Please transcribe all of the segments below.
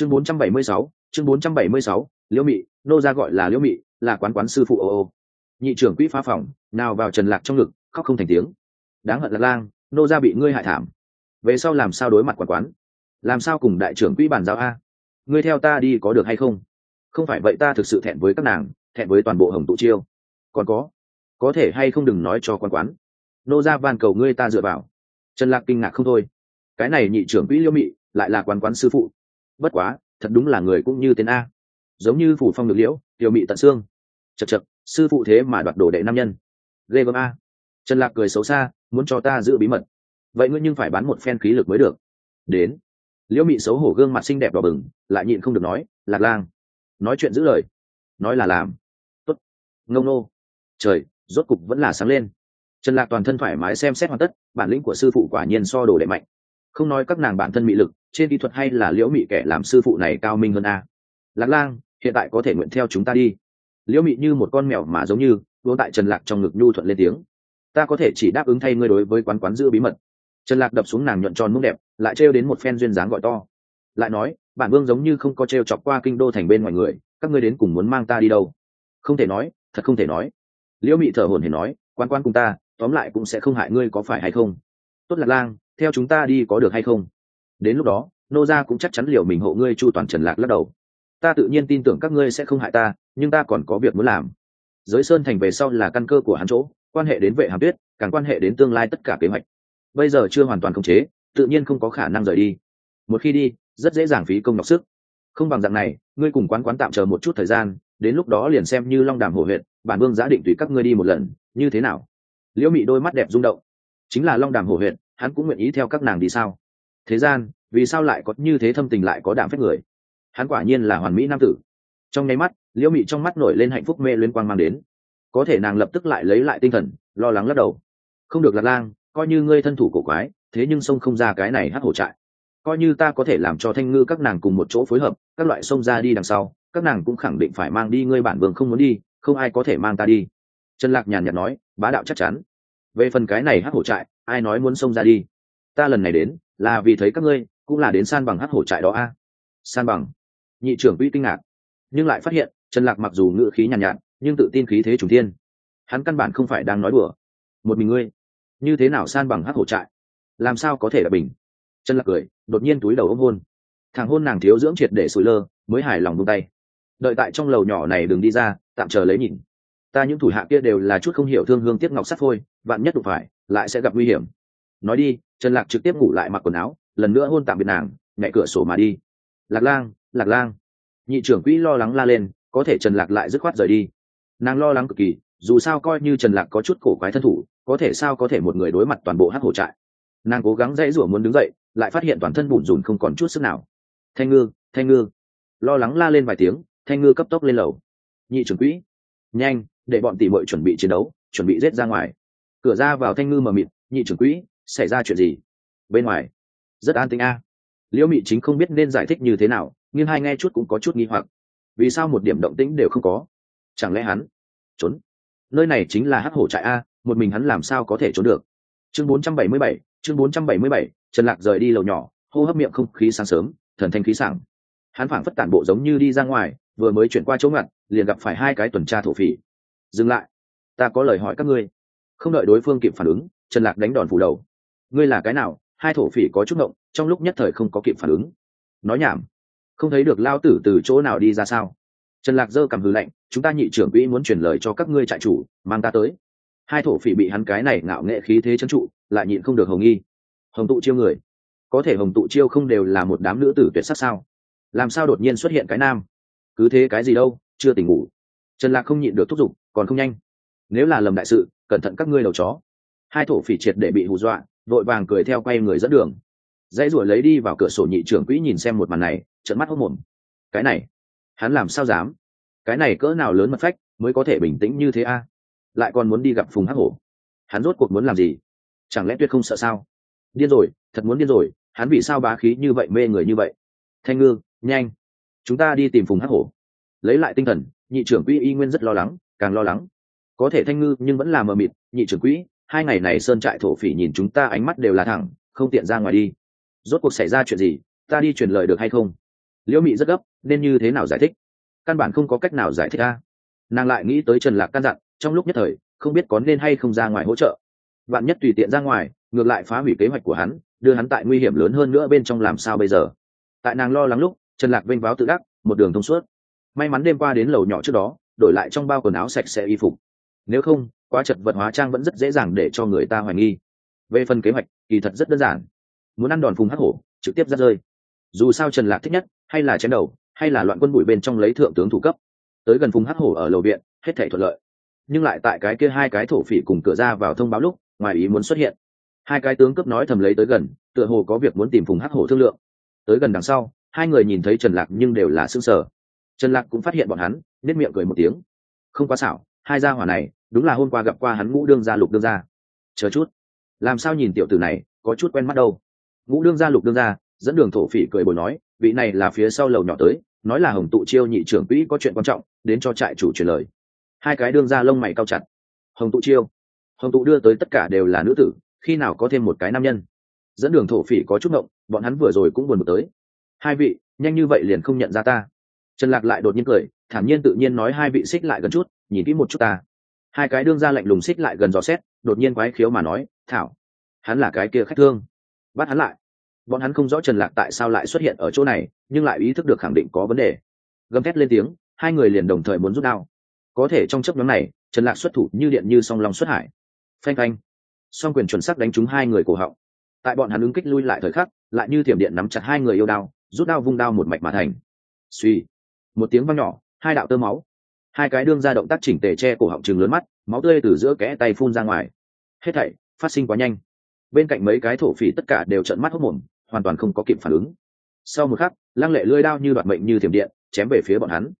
chương 476, chương 476, liễu mị nô ra gọi là liễu mị là quán quán sư phụ ô ô. Nhị trưởng quỹ phá phòng nào vào trần lạc trong ngực khóc không thành tiếng. Đáng hận lạc lang nô ra bị ngươi hại thảm. Về sau làm sao đối mặt quán quán? Làm sao cùng đại trưởng quỹ bàn giao a? Ngươi theo ta đi có được hay không? Không phải vậy ta thực sự thẹn với các nàng thẹn với toàn bộ hồng tụ chiêu. Còn có có thể hay không đừng nói cho quán quán? Nô ra van cầu ngươi ta dựa vào. Trần lạc kinh ngạc không thôi. Cái này nhị trưởng quỹ liễu mị lại là quán quán sư phụ bất quá, thật đúng là người cũng như tên a. Giống như phủ phong được liễu, tiểu mị tận xương. Chật chật sư phụ thế mà đoạt đồ đệ nam nhân. Ghê gớm a. Trần lạc cười xấu xa, muốn cho ta giữ bí mật. Vậy ngươi nhưng phải bán một phen khí lực mới được. Đến. Liễu mị xấu hổ gương mặt xinh đẹp đỏ bừng, lại nhịn không được nói, lạc lang, nói chuyện giữ lời. Nói là làm. Tốt. Ngông nô. Trời, rốt cục vẫn là sáng lên. Trần lạc toàn thân thoải mái xem xét hoàn tất, bản lĩnh của sư phụ quả nhiên so đồ đệ mạnh không nói các nàng bản thân mị lực, trên kỹ thuật hay là liễu mị kẻ làm sư phụ này cao minh hơn a. Lạc lang, hiện tại có thể nguyện theo chúng ta đi. Liễu mị như một con mèo mà giống như, đua tại trần lạc trong ngực nhu thuận lên tiếng. Ta có thể chỉ đáp ứng thay ngươi đối với quán quán giữ bí mật. Trần lạc đập xuống nàng nhuận tròn mông đẹp, lại trêu đến một phen duyên dáng gọi to. Lại nói, bản vương giống như không có trêu chọc qua kinh đô thành bên ngoài người, các ngươi đến cùng muốn mang ta đi đâu? Không thể nói, thật không thể nói. Liễu mị thở hổn hển nói quan quan cùng ta, tóm lại cũng sẽ không hại ngươi có phải hay không. Tốt lạc lang theo chúng ta đi có được hay không? Đến lúc đó, nô gia cũng chắc chắn liệu mình hộ ngươi chu toàn trần lạc lắc đầu. Ta tự nhiên tin tưởng các ngươi sẽ không hại ta, nhưng ta còn có việc muốn làm. Giới sơn thành về sau là căn cơ của hắn chỗ, quan hệ đến vệ hàm tuyết, càng quan hệ đến tương lai tất cả kế hoạch. Bây giờ chưa hoàn toàn khống chế, tự nhiên không có khả năng rời đi. Một khi đi, rất dễ dàng phí công nhọc sức. Không bằng dạng này, ngươi cùng quán quán tạm chờ một chút thời gian, đến lúc đó liền xem như long đàm hổ huyện, bản vương giả định tùy các ngươi đi một lần, như thế nào? Liễu mị đôi mắt đẹp rung động chính là long đàm hổ huyện hắn cũng nguyện ý theo các nàng đi sao? Thế gian, vì sao lại có như thế thâm tình lại có đảm phép người? Hắn quả nhiên là hoàn mỹ nam tử. Trong nháy mắt, liễu mị trong mắt nổi lên hạnh phúc mê liên quang mang đến. Có thể nàng lập tức lại lấy lại tinh thần, lo lắng lắc đầu. Không được lạc lang, coi như ngươi thân thủ cổ quái, thế nhưng sông không ra cái này hát hổ trại. Coi như ta có thể làm cho thanh ngư các nàng cùng một chỗ phối hợp, các loại sông ra đi đằng sau, các nàng cũng khẳng định phải mang đi ngươi bản vương không muốn đi, không ai có thể mang ta đi. Trần lạc nhàn nhạt nói, bá đạo chắc chắn về phần cái này hắc hổ trại ai nói muốn xông ra đi? Ta lần này đến là vì thấy các ngươi cũng là đến san bằng hắc hổ trại đó a. San bằng. Nhị trưởng quỹ kinh ngạc. Nhưng lại phát hiện trần lạc mặc dù ngự khí nhàn nhạt, nhạt nhưng tự tin khí thế trùng thiên. Hắn căn bản không phải đang nói đùa. Một mình ngươi như thế nào san bằng hắc hổ trại? Làm sao có thể là bình? Trần lạc cười đột nhiên túi đầu ôm hôn. Thằng hôn nàng thiếu dưỡng triệt để sủi lơ mới hài lòng buông tay. Đợi tại trong lầu nhỏ này đừng đi ra tạm chờ lấy nhìn. Ta những thủ hạ kia đều là chút không hiểu thương hương tiếc ngọc sắt phôi vạn nhất đụng phải, lại sẽ gặp nguy hiểm. Nói đi, trần lạc trực tiếp ngủ lại mặc quần áo, lần nữa hôn tạm biệt nàng, nhảy cửa sổ mà đi. Lạc lang lạc lang. Nhị trưởng quỹ lo lắng la lên, có thể trần lạc lại dứt khoát rời đi. Nàng lo lắng cực kỳ, dù sao coi như trần lạc có chút cổ quái thân thủ, có thể sao có thể một người đối mặt toàn bộ hát hổ trại. Nàng cố gắng dãy rủa muốn đứng dậy, lại phát hiện toàn thân bùn rùn không còn chút sức nào. Thanh ngư thanh ngư. Lo lắng la lên vài tiếng, thanh ngư cấp tốc lên lầu. Nhị trưởng quỹ. Nhanh, để bọn tỷ mội chuẩn bị chiến đấu, chuẩn bị rết ra ngoài cửa ra vào thanh ngư mờ mịt nhị trưởng quỹ xảy ra chuyện gì? Bên ngoài rất an tính a. Liễu mị chính không biết nên giải thích như thế nào nhưng hai nghe chút cũng có chút nghi hoặc. Vì sao một điểm động tĩnh đều không có? Chẳng lẽ hắn trốn? Nơi này chính là hắc hổ trại a một mình hắn làm sao có thể trốn được? Chương 477, chương 477, trần lạc rời đi lầu nhỏ hô hấp miệng không khí sáng sớm thần thanh khí sảng. Hắn phảng phất tản bộ giống như đi ra ngoài vừa mới chuyển qua chỗ ngặt liền gặp phải hai cái tuần tra thổ phỉ. Dừng lại ta có lời hỏi các ngươi không đợi đối phương kịp phản ứng, trần lạc đánh đòn phủ đầu. Ngươi là cái nào? Hai thổ phỉ có chút ngộng, trong lúc nhất thời không có kịp phản ứng. Nói nhảm. Không thấy được lao tử từ chỗ nào đi ra sao? Trần lạc giơ cầm hư lệnh chúng ta nhị trưởng quỹ muốn truyền lời cho các ngươi trại chủ, mang ta tới. Hai thổ phỉ bị hắn cái này ngạo nghệ khí thế trấn trụ, lại nhịn không được hồng nghi. Hồng tụ chiêu người. Có thể hồng tụ chiêu không đều là một đám nữ tử tuyệt sắc sao? Làm sao đột nhiên xuất hiện cái nam? Cứ thế cái gì đâu, chưa tỉnh ngủ. Trần lạc không nhịn được thúc giục, còn không nhanh. Nếu là lầm đại sự cẩn thận các ngươi đầu chó. Hai thổ phỉ triệt để bị hù dọa, vội vàng cười theo quay người dẫn đường. Dãy ruổi lấy đi vào cửa sổ nhị trưởng quỹ nhìn xem một màn này trận mắt hốc mồm cái này, hắn làm sao dám? Cái này cỡ nào lớn mật phách mới có thể bình tĩnh như thế a? Lại còn muốn đi gặp phùng hắc hổ. Hắn rốt cuộc muốn làm gì? Chẳng lẽ tuyệt không sợ sao? Điên rồi, thật muốn điên rồi, hắn vì sao bá khí như vậy mê người như vậy? Thanh ngư, nhanh. Chúng ta đi tìm phùng hắc hổ. Lấy lại tinh thần, nhị trưởng quỹ y nguyên rất lo lắng, càng lo lắng có thể thanh ngư nhưng vẫn là mờ mịt, nhị trưởng quỹ, hai ngày này sơn trại thổ phỉ nhìn chúng ta ánh mắt đều là thẳng, không tiện ra ngoài đi. Rốt cuộc xảy ra chuyện gì, ta đi truyền lời được hay không? Liễu mị rất gấp, nên như thế nào giải thích? Căn bản không có cách nào giải thích a. Nàng lại nghĩ tới trần lạc căn dặn, trong lúc nhất thời, không biết có nên hay không ra ngoài hỗ trợ. Bạn nhất tùy tiện ra ngoài, ngược lại phá hủy kế hoạch của hắn, đưa hắn tại nguy hiểm lớn hơn nữa bên trong làm sao bây giờ? Tại nàng lo lắng lúc, trần lạc vênh váo tự đắc, một đường thông suốt. May mắn đêm qua đến lầu nhỏ trước đó, đổi lại trong bao quần áo sạch sẽ y phục nếu không, quá chật vật hóa trang vẫn rất dễ dàng để cho người ta hoài nghi. Về phần kế hoạch, kỳ thật rất đơn giản. Muốn ăn đòn phùng hắc hổ, trực tiếp ra rơi. Dù sao trần lạc thích nhất, hay là chém đầu, hay là loạn quân bụi bên trong lấy thượng tướng thủ cấp. Tới gần phùng hắc hổ ở lầu viện, hết thể thuận lợi. Nhưng lại tại cái kia hai cái thổ phỉ cùng cửa ra vào thông báo lúc, ngoài ý muốn xuất hiện. Hai cái tướng cấp nói thầm lấy tới gần, tựa hồ có việc muốn tìm phùng hắc hổ thương lượng. Tới gần đằng sau, hai người nhìn thấy trần lạc nhưng đều là xương sở trần lạc cũng phát hiện bọn hắn nết miệng cười một tiếng. Không quá xảo hai gia hỏa này, đúng là hôm qua gặp qua hắn ngũ đương gia lục đương gia. Chờ chút. Làm sao nhìn tiểu tử này, có chút quen mắt đâu. Ngũ đương gia lục đương gia, dẫn đường thổ phỉ cười bồi nói, vị này là phía sau lầu nhỏ tới, nói là hồng tụ chiêu nhị trưởng quỹ có chuyện quan trọng, đến cho trại chủ truyền lời. Hai cái đương gia lông mày cao chặt. Hồng tụ chiêu. Hồng tụ đưa tới tất cả đều là nữ tử, khi nào có thêm một cái nam nhân. Dẫn đường thổ phỉ có chút ngộng, bọn hắn vừa rồi cũng buồn một tới. Hai vị, nhanh như vậy liền không nhận ra ta. Trần lạc lại đột nhiên cười, thản nhiên tự nhiên nói hai vị xích lại gần chút nhìn kỹ một chút ta. Hai cái đương ra lạnh lùng xích lại gần dò xét, đột nhiên quái khiếu mà nói, thảo, hắn là cái kia khách thương. Bắt hắn lại. Bọn hắn không rõ trần lạc tại sao lại xuất hiện ở chỗ này, nhưng lại ý thức được khẳng định có vấn đề. Gầm thét lên tiếng, hai người liền đồng thời muốn rút đao. Có thể trong chấp nhóm này, trần lạc xuất thủ như điện như song long xuất hải. Phanh phanh. Song quyền chuẩn sắc đánh trúng hai người cổ họng. Tại bọn hắn ứng kích lui lại thời khắc, lại như thiểm điện nắm chặt hai người yêu đao, rút đao vung đao một mạch mà thành. Suy một tiếng vang nhỏ, hai đạo tơ máu hai cái đương ra động tác chỉnh tề che cổ họng chừng lớn mắt máu tươi từ giữa kẽ tay phun ra ngoài. Hết thảy phát sinh quá nhanh. Bên cạnh mấy cái thổ phỉ tất cả đều trợn mắt hốc mồm hoàn toàn không có kịp phản ứng. Sau một khắc lăng lệ lưỡi đao như đoạt mệnh như thiểm điện chém về phía bọn hắn.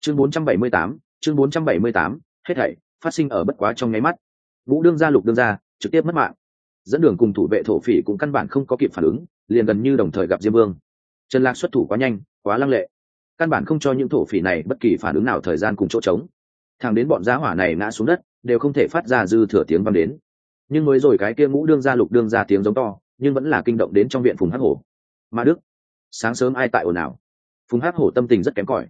Chương 478, chương 478, hết thảy phát sinh ở bất quá trong nháy mắt. Vũ đương ra lục đương ra trực tiếp mất mạng. Dẫn đường cùng thủ vệ thổ phỉ cũng căn bản không có kịp phản ứng liền gần như đồng thời gặp diêm vương. Trần lạc xuất thủ quá nhanh quá lăng lệ căn bản không cho những thổ phỉ này bất kỳ phản ứng nào thời gian cùng chỗ trống. Thằng đến bọn giá hỏa này ngã xuống đất, đều không thể phát ra dư thừa tiếng vang đến. Nhưng mới rồi cái kia ngũ đương ra lục đương ra tiếng giống to, nhưng vẫn là kinh động đến trong viện phùng hắc hổ. Mà đức, sáng sớm ai tại ồn ào? Phùng hắc hổ tâm tình rất kém cỏi.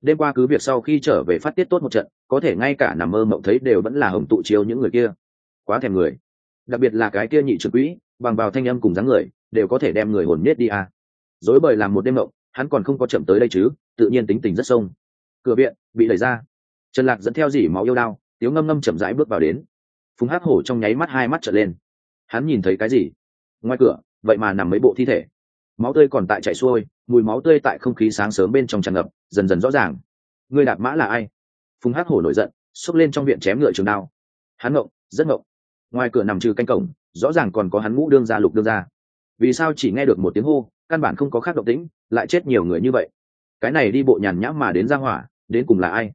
Đêm qua cứ việc sau khi trở về phát tiết tốt một trận, có thể ngay cả nằm mơ mộng thấy đều vẫn là hồng tụ chiếu những người kia. Quá thèm người. Đặc biệt là cái kia nhị trực quỹ, bằng vào thanh âm cùng dáng người, đều có thể đem người hồn nết đi à. dối bời làm một đêm mộng, hắn còn không có chậm tới đây chứ tự nhiên tính tình rất sông. Cửa viện bị đẩy ra. Trần lạc dẫn theo dỉ máu yêu đao, tiếu ngâm ngâm chậm rãi bước vào đến. Phùng hắc hổ trong nháy mắt hai mắt trở lên. Hắn nhìn thấy cái gì? Ngoài cửa, vậy mà nằm mấy bộ thi thể. Máu tươi còn tại chạy xuôi, mùi máu tươi tại không khí sáng sớm bên trong tràn ngập, dần dần rõ ràng. Người đạp mã là ai? Phùng hắc hổ nổi giận, xốc lên trong viện chém ngựa trường đao. Hắn ngộng, rất ngộng. Ngoài cửa nằm trừ canh cổng, rõ ràng còn có hắn ngũ đương gia lục đương gia. Vì sao chỉ nghe được một tiếng hô, căn bản không có khác động tĩnh, lại chết nhiều người như vậy? Cái này đi bộ nhàn nhã mà đến ra hỏa, đến cùng là ai?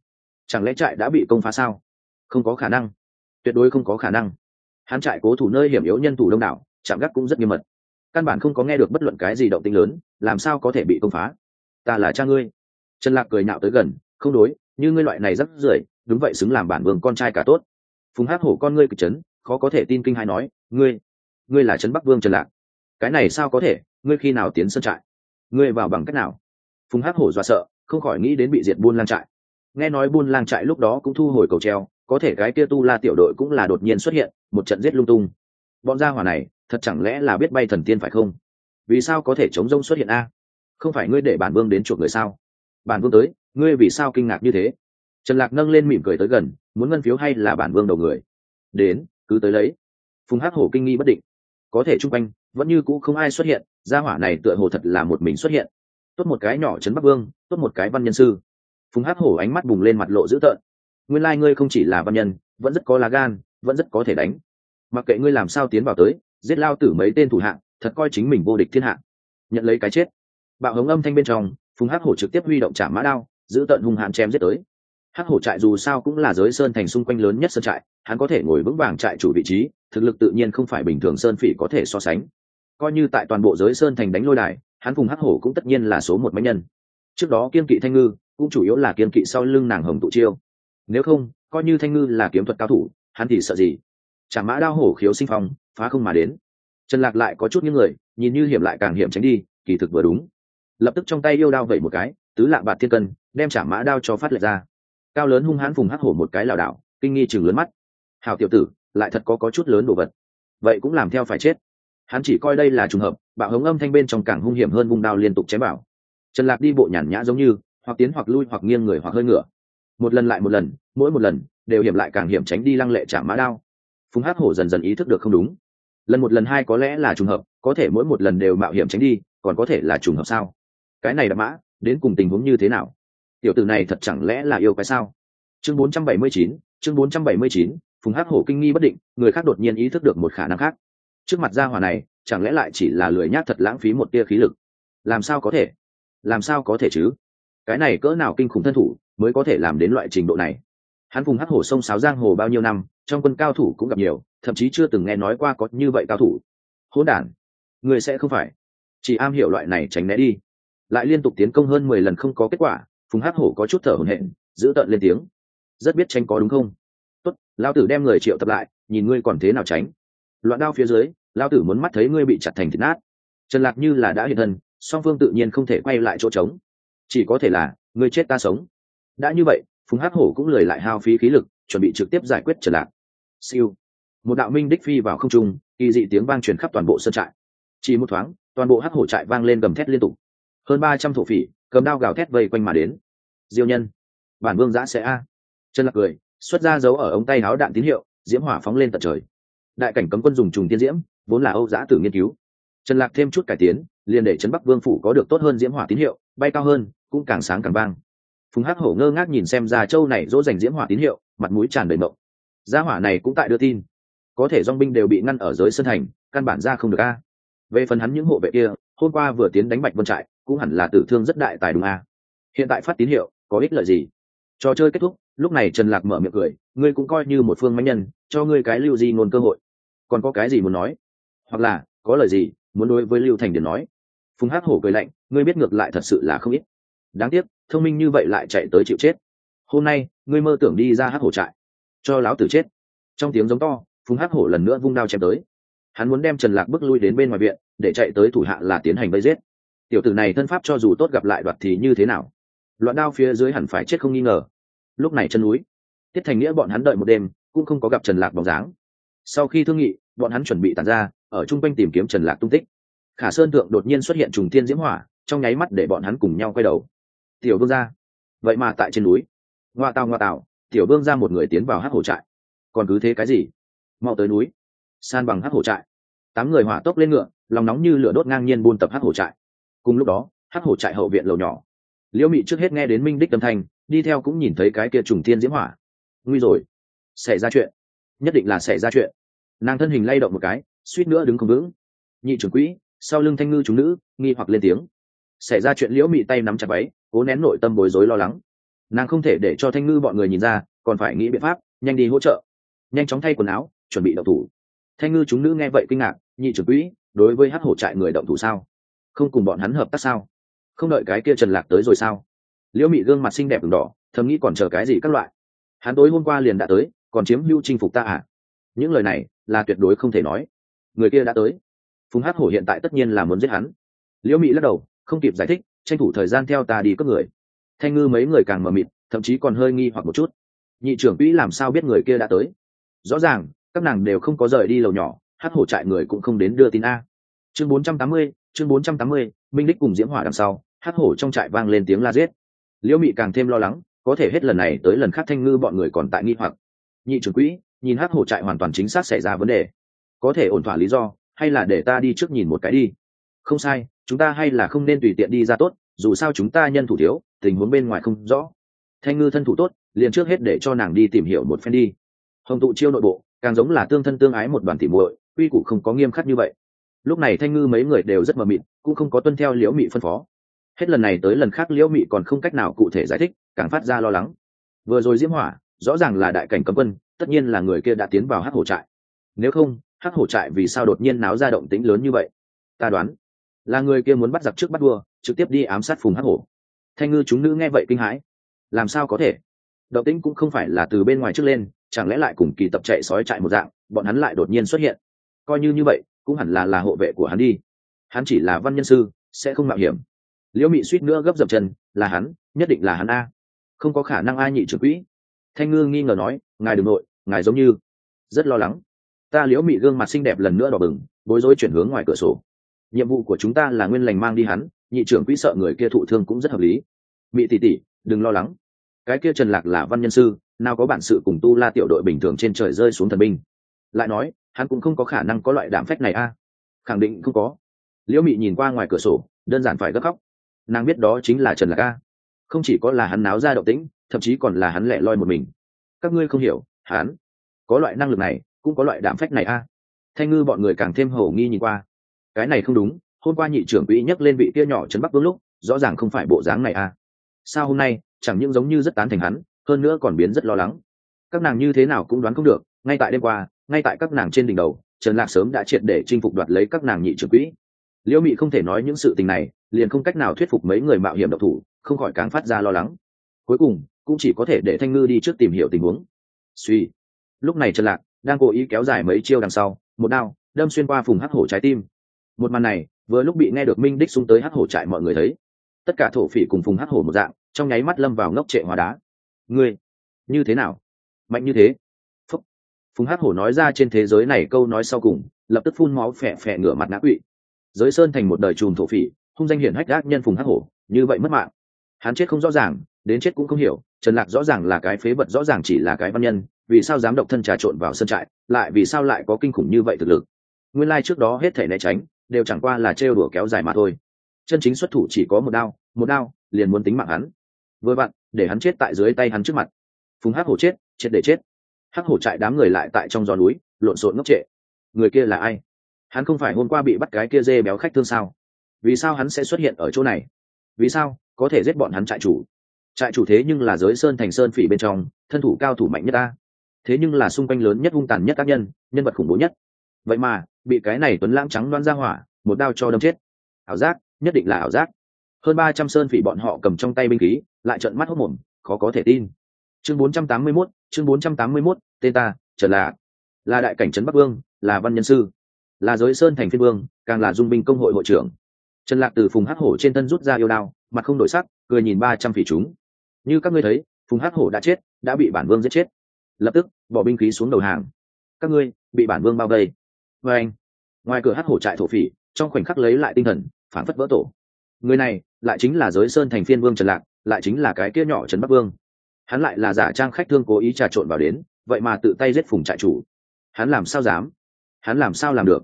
Chẳng lẽ trại đã bị công phá sao? Không có khả năng. Tuyệt đối không có khả năng. Hắn trại cố thủ nơi hiểm yếu nhân thủ đông đảo chạm gác cũng rất nghiêm mật. Căn bản không có nghe được bất luận cái gì động tĩnh lớn, làm sao có thể bị công phá? Ta là cha ngươi. Trần lạc cười nạo tới gần, không đối, như ngươi loại này rất rưởi, đúng vậy xứng làm bản vương con trai cả tốt. Phùng hát hổ con ngươi cực chấn, khó có thể tin kinh hai nói, ngươi ngươi là trấn bắc vương trần lạc. Cái này sao có thể, ngươi khi nào tiến sân trại? Ngươi vào bằng cách nào? Phùng hắc hổ dọa sợ, không khỏi nghĩ đến bị diệt buôn lang trại. Nghe nói buôn lang trại lúc đó cũng thu hồi cầu treo, có thể cái kia tu la tiểu đội cũng là đột nhiên xuất hiện, một trận giết lung tung. Bọn gia hỏa này, thật chẳng lẽ là biết bay thần tiên phải không? Vì sao có thể chống rông xuất hiện a? Không phải ngươi để bản vương đến chuộc người sao? Bản vương tới, ngươi vì sao kinh ngạc như thế? Trần lạc nâng lên mỉm cười tới gần, muốn ngân phiếu hay là bản vương đầu người? Đến, cứ tới lấy. Phùng hắc hổ kinh nghi bất định. Có thể chung quanh, vẫn như cũ không ai xuất hiện, gia hỏa này tựa hồ thật là một mình xuất hiện tốt một cái nhỏ trấn bắc vương, tốt một cái văn nhân sư. Phùng hắc hổ ánh mắt bùng lên mặt lộ dữ tợn. Nguyên lai、like、ngươi không chỉ là văn nhân, vẫn rất có lá gan, vẫn rất có thể đánh. Mặc kệ ngươi làm sao tiến vào tới, giết lao tử mấy tên thủ hạng thật coi chính mình vô địch thiên hạ. Nhận lấy cái chết. Bạo hống âm thanh bên trong, phùng hắc hổ trực tiếp huy động trả mã đao, giữ tận hung hãn chém giết tới. Hắc hổ trại dù sao cũng là giới sơn thành xung quanh lớn nhất sơn trại, hắn có thể ngồi vững vàng trại chủ vị trí, thực lực tự nhiên không phải bình thường sơn phỉ có thể so sánh. Coi như tại toàn bộ giới sơn thành đánh lôi đài hắn phùng hắc hổ cũng tất nhiên là số một mánh nhân. Trước đó kiên kỵ thanh ngư, cũng chủ yếu là kiên kỵ sau lưng nàng hồng tụ chiêu. Nếu không, coi như thanh ngư là kiếm thuật cao thủ, hắn thì sợ gì? Chả mã đao hổ khiếu sinh phong, phá không mà đến. Trần lạc lại có chút những người, nhìn như hiểm lại càng hiểm tránh đi, kỳ thực vừa đúng. Lập tức trong tay yêu đao vẩy một cái, tứ lạ bạt thiên cân, đem chả mã đao cho phát lệch ra. Cao lớn hung hãn phùng hắc hổ một cái lảo đảo, kinh nghi chừng lớn mắt. Hào tiểu tử, lại thật có có chút lớn đồ vật. Vậy cũng làm theo phải chết hắn chỉ coi đây là trùng hợp bạo hống âm thanh bên trong càng hung hiểm hơn vùng đao liên tục chém bảo trần lạc đi bộ nhàn nhã giống như hoặc tiến hoặc lui hoặc nghiêng người hoặc hơi ngửa. Một lần lại một lần mỗi một lần đều hiểm lại càng hiểm tránh đi lăng lệ chạm mã đao. Phùng hắc hổ dần dần ý thức được không đúng. Lần một lần hai có lẽ là trùng hợp có thể mỗi một lần đều mạo hiểm tránh đi còn có thể là trùng hợp sao? Cái này đã mã đến cùng tình huống như thế nào? Tiểu tử này thật chẳng lẽ là yêu cái sao? Chương 479, chương 479, phùng hắc hổ kinh nghi bất định người khác đột nhiên ý thức được một khả năng khác trước mặt gia hỏa này, chẳng lẽ lại chỉ là lười nhác thật lãng phí một tia khí lực? Làm sao có thể? Làm sao có thể chứ? Cái này cỡ nào kinh khủng thân thủ mới có thể làm đến loại trình độ này? Hắn vùng hắc hổ sông sáo giang hồ bao nhiêu năm, trong quân cao thủ cũng gặp nhiều, thậm chí chưa từng nghe nói qua có như vậy cao thủ. Hỗn đản, người sẽ không phải. Chỉ am hiểu loại này tránh né đi. Lại liên tục tiến công hơn mười lần không có kết quả, phùng hắc hổ có chút thở hổn hển, giữ tợn lên tiếng. Rất biết tránh có đúng không? Tốt lao tử đem người triệu tập lại, nhìn ngươi còn thế nào tránh loạn đao phía dưới, lao tử muốn mắt thấy ngươi bị chặt thành thịt nát. Trần lạc như là đã hiện thân, song phương tự nhiên không thể quay lại chỗ trống. Chỉ có thể là, ngươi chết ta sống. Đã như vậy, phùng hắc hổ cũng lười lại hao phí khí lực, chuẩn bị trực tiếp giải quyết trần lạc. Siêu. Một đạo minh đích phi vào không trung, kỳ dị tiếng vang truyền khắp toàn bộ sân trại. Chỉ một thoáng, toàn bộ hắc hổ trại vang lên gầm thét liên tục. Hơn ba trăm thổ phỉ, cầm đao gào thét vây quanh mà đến. Diêu nhân. Bản vương giã sẽ a. Trần lạc cười, xuất ra dấu ở ống tay áo đạn tín hiệu, diễm hỏa phóng lên tận trời đại cảnh cấm quân dùng trùng tiên diễm, vốn là âu giã tử nghiên cứu. Trần lạc thêm chút cải tiến, liền để trấn bắc vương phủ có được tốt hơn diễm hỏa tín hiệu, bay cao hơn, cũng càng sáng càng vang. Phùng hắc hổ ngơ ngác nhìn xem ra châu này dỗ dành diễm hỏa tín hiệu, mặt mũi tràn đầy mộng. Gia hỏa này cũng tại đưa tin. Có thể dong binh đều bị ngăn ở dưới sân thành, căn bản ra không được a. Về phần hắn những hộ vệ kia, hôm qua vừa tiến đánh bạch vân trại, cũng hẳn là tử thương rất đại tài đúng a. Hiện tại phát tín hiệu, có ích lợi gì? Trò chơi kết thúc, lúc này trần lạc mở miệng cười, ngươi cũng coi như một phương mãnh nhân cho ngươi cái lưu di ngôn cơ hội. Còn có cái gì muốn nói? Hoặc là, có lời gì muốn đối với lưu thành điền nói? Phùng hắc hổ cười lạnh, ngươi biết ngược lại thật sự là không ít. Đáng tiếc, thông minh như vậy lại chạy tới chịu chết. Hôm nay, ngươi mơ tưởng đi ra hắc hổ trại, cho láo tử chết. Trong tiếng giống to, phùng hắc hổ lần nữa vung đao chém tới. Hắn muốn đem trần lạc bước lui đến bên ngoài viện, để chạy tới thủ hạ là tiến hành vây giết. Tiểu tử này thân pháp cho dù tốt gặp lại đoạt thì như thế nào? Loạn đao phía dưới hẳn phải chết không nghi ngờ. Lúc này chân núi, tiết thành nghĩa bọn hắn đợi một đêm cũng không có gặp trần lạc bóng dáng. Sau khi thương nghị, bọn hắn chuẩn bị tàn ra, ở chung quanh tìm kiếm trần lạc tung tích. Khả sơn thượng đột nhiên xuất hiện trùng thiên diễm hỏa, trong nháy mắt để bọn hắn cùng nhau quay đầu. Tiểu vương ra vậy mà tại trên núi. Ngoa tào ngoa tào. Tiểu vương ra một người tiến vào hát hổ trại. Còn cứ thế cái gì? Mau tới núi. San bằng hát hổ trại. Tám người hỏa tốc lên ngựa, lòng nóng như lửa đốt ngang nhiên buôn tập hát hổ trại. Cùng lúc đó hát hổ trại hậu viện lầu nhỏ. Liễu mị trước hết nghe đến minh đích tâm thanh đi theo cũng nhìn thấy cái kia trùng thiên diễm hỏa. Nguy rồi xảy ra chuyện. Nhất định là xảy ra chuyện. Nàng thân hình lay động một cái, suýt nữa đứng không vững. Nhị trưởng quỹ, sau lưng thanh ngư chúng nữ, nghi hoặc lên tiếng. Xảy ra chuyện liễu mị tay nắm chặt váy, cố nén nội tâm bối rối lo lắng. Nàng không thể để cho thanh ngư bọn người nhìn ra, còn phải nghĩ biện pháp, nhanh đi hỗ trợ. Nhanh chóng thay quần áo, chuẩn bị động thủ. Thanh ngư chúng nữ nghe vậy kinh ngạc, nhị trưởng quỹ, đối với hát hổ trại người động thủ sao? Không cùng bọn hắn hợp tác sao? Không đợi cái kia trần lạc tới rồi sao? Liễu mị gương mặt xinh đẹp đỏ, thầm nghĩ còn chờ cái gì các loại. Hắn tối hôm qua liền đã tới còn chiếm hữu chinh phục ta à? Những lời này là tuyệt đối không thể nói. Người kia đã tới. Phùng hát hổ hiện tại tất nhiên là muốn giết hắn. Liễu mị lắc đầu không kịp giải thích tranh thủ thời gian theo ta đi cướp người. Thanh ngư mấy người càng mờ mịt thậm chí còn hơi nghi hoặc một chút. Nhị trưởng quỹ làm sao biết người kia đã tới? Rõ ràng các nàng đều không có rời đi lầu nhỏ hát hổ trại người cũng không đến đưa tin a. Chương 480, chương 480, minh đích cùng diễm hỏa đằng sau hát hổ trong trại vang lên tiếng la giết. Liễu mị càng thêm lo lắng có thể hết lần này tới lần khác thanh ngư bọn người còn tại nghi hoặc nhị trưởng quỹ, nhìn hát hổ trại hoàn toàn chính xác xảy ra vấn đề. Có thể ổn thỏa lý do, hay là để ta đi trước nhìn một cái đi? Không sai, chúng ta hay là không nên tùy tiện đi ra tốt, dù sao chúng ta nhân thủ thiếu, tình huống bên ngoài không rõ. Thanh ngư thân thủ tốt, liền trước hết để cho nàng đi tìm hiểu một phen đi. Hồng tụ chiêu nội bộ, càng giống là tương thân tương ái một đoàn tỉ muội, quy củ không có nghiêm khắc như vậy. Lúc này thanh ngư mấy người đều rất mờ mịt, cũng không có tuân theo liễu mị phân phó. Hết lần này tới lần khác liễu mị còn không cách nào cụ thể giải thích, càng phát ra lo lắng. Vừa rồi diễm hỏa rõ ràng là đại cảnh cấm quân, tất nhiên là người kia đã tiến vào hắc hổ trại. Nếu không, hắc hổ trại vì sao đột nhiên náo ra động tĩnh lớn như vậy? Ta đoán, là người kia muốn bắt giặc trước bắt đua trực tiếp đi ám sát phùng hắc hổ. Thanh ngư chúng nữ nghe vậy kinh hãi. Làm sao có thể? Động tĩnh cũng không phải là từ bên ngoài trước lên, chẳng lẽ lại cùng kỳ tập chạy sói chạy một dạng, bọn hắn lại đột nhiên xuất hiện? Coi như như vậy, cũng hẳn là là hộ vệ của hắn đi. Hắn chỉ là văn nhân sư, sẽ không mạo hiểm. Liễu mị suýt nữa gấp dập chân, là hắn, nhất định là hắn a. Không có khả năng ai nhị trưởng quỹ thanh ngư nghi ngờ nói, ngài đ ừ n nội, ngài giống như rất lo lắng. Ta liễu mị gương mặt xinh đẹp lần nữa đỏ bừng, bối rối chuyển hướng ngoài cửa sổ. Nhiệm vụ của chúng ta là nguyên lành mang đi hắn, nhị trưởng quỹ sợ người kia thụ thương cũng rất hợp lý. Mị tỉ tỉ đừng lo lắng. Cái kia trần lạc là văn nhân sư, nào có bản sự cùng tu la tiểu đội bình thường trên trời rơi xuống thần binh. Lại nói, hắn cũng không có khả năng có loại đảm phách này a. Khẳng định không có. Liễu mị nhìn qua ngoài cửa sổ, đơn giản phải gấp khóc. Nàng biết đó chính là trần lạc a. Không chỉ có là hắn náo ra động tĩnh thậm chí còn là hắn lẻ loi một mình. Các ngươi không hiểu, hắn có loại năng lực này, cũng có loại đảm phách này a. Thanh ngư bọn người càng thêm hầu nghi nhìn qua. Cái này không đúng, hôm qua nhị trưởng quỹ nhắc lên vị kia nhỏ trấn bắc vương lúc, rõ ràng không phải bộ dáng này a. Sao hôm nay, chẳng những giống như rất tán thành hắn, hơn nữa còn biến rất lo lắng. Các nàng như thế nào cũng đoán không được, ngay tại đêm qua, ngay tại các nàng trên đỉnh đầu, trần lạc sớm đã triệt để chinh phục đoạt lấy các nàng nhị trưởng quỹ. Liễu mị không thể nói những sự tình này, liền không cách nào thuyết phục mấy người mạo hiểm độc thủ, không khỏi càng phát ra lo lắng cuối cùng cũng chỉ có thể để thanh ngư đi trước tìm hiểu tình huống suy lúc này trần lạc đang cố ý kéo dài mấy chiêu đằng sau một đao đâm xuyên qua phùng hắc hổ trái tim một màn này vừa lúc bị nghe được minh đích xung tới hắc hổ trại mọi người thấy tất cả thổ phỉ cùng phùng hắc hổ một dạng trong nháy mắt lâm vào ngốc trệ hóa đá ngươi như thế nào mạnh như thế Phúc. phùng hắc hổ nói ra trên thế giới này câu nói sau cùng lập tức phun máu phè phè ngửa mặt ngã quỵ giới sơn thành một đời trùm thổ phỉ hung danh hiển hách gác nhân phùng hắc hổ như vậy mất mạng hắn chết không rõ ràng đến chết cũng không hiểu, trần lạc rõ ràng là cái phế vật, rõ ràng chỉ là cái văn nhân, vì sao dám độc thân trà trộn vào sân trại, lại vì sao lại có kinh khủng như vậy thực lực? Nguyên lai trước đó hết thể né tránh, đều chẳng qua là trêu đùa kéo dài mà thôi. Chân chính xuất thủ chỉ có một đao một đao, liền muốn tính mạng hắn. Vừa vặn, để hắn chết tại dưới tay hắn trước mặt. Phùng hắc hổ chết chết để chết. Hắc hổ trại đám người lại tại trong giò núi, lộn xộn ngốc trệ. Người kia là ai? Hắn không phải hôm qua bị bắt cái kia dê béo khách thương sao? Vì sao hắn sẽ xuất hiện ở chỗ này? Vì sao có thể giết bọn hắn trại chủ? Trại chủ thế nhưng là giới sơn thành sơn phỉ bên trong thân thủ cao thủ mạnh nhất ta. Thế nhưng là xung quanh lớn nhất hung tàn nhất các nhân nhân vật khủng bố nhất. Vậy mà bị cái này tuấn lãng trắng đoan ra hỏa một đao cho đâm chết. Ảo giác nhất định là ảo giác. Hơn ba trăm sơn phỉ bọn họ cầm trong tay binh khí lại trợn mắt hốc mồm khó có thể tin. Chương bốn trăm tám mươi 481, chương bốn trăm tám mươi 481, tên ta trần là. Là đại cảnh trấn bắc vương là văn nhân sư. Là giới sơn thành phiên vương càng là dung binh công hội hội trưởng. Trần lạc từ phùng hắc hổ trên thân rút ra yêu đao mặt không đổi sắc cười nhìn ba trăm phỉ chúng như các ngươi thấy, phùng hắc hổ đã chết, đã bị bản vương giết chết. Lập tức, bỏ binh khí xuống đầu hàng. Các ngươi, bị bản vương bao vây. Và anh, ngoài cửa hắc hổ trại thổ phỉ, trong khoảnh khắc lấy lại tinh thần, phản phất vỡ tổ. Người này, lại chính là giới sơn thành phiên vương trần lạc, lại chính là cái kia nhỏ trần bắc vương. Hắn lại là giả trang khách thương cố ý trà trộn vào đến, vậy mà tự tay giết phùng trại chủ. Hắn làm sao dám? Hắn làm sao làm được?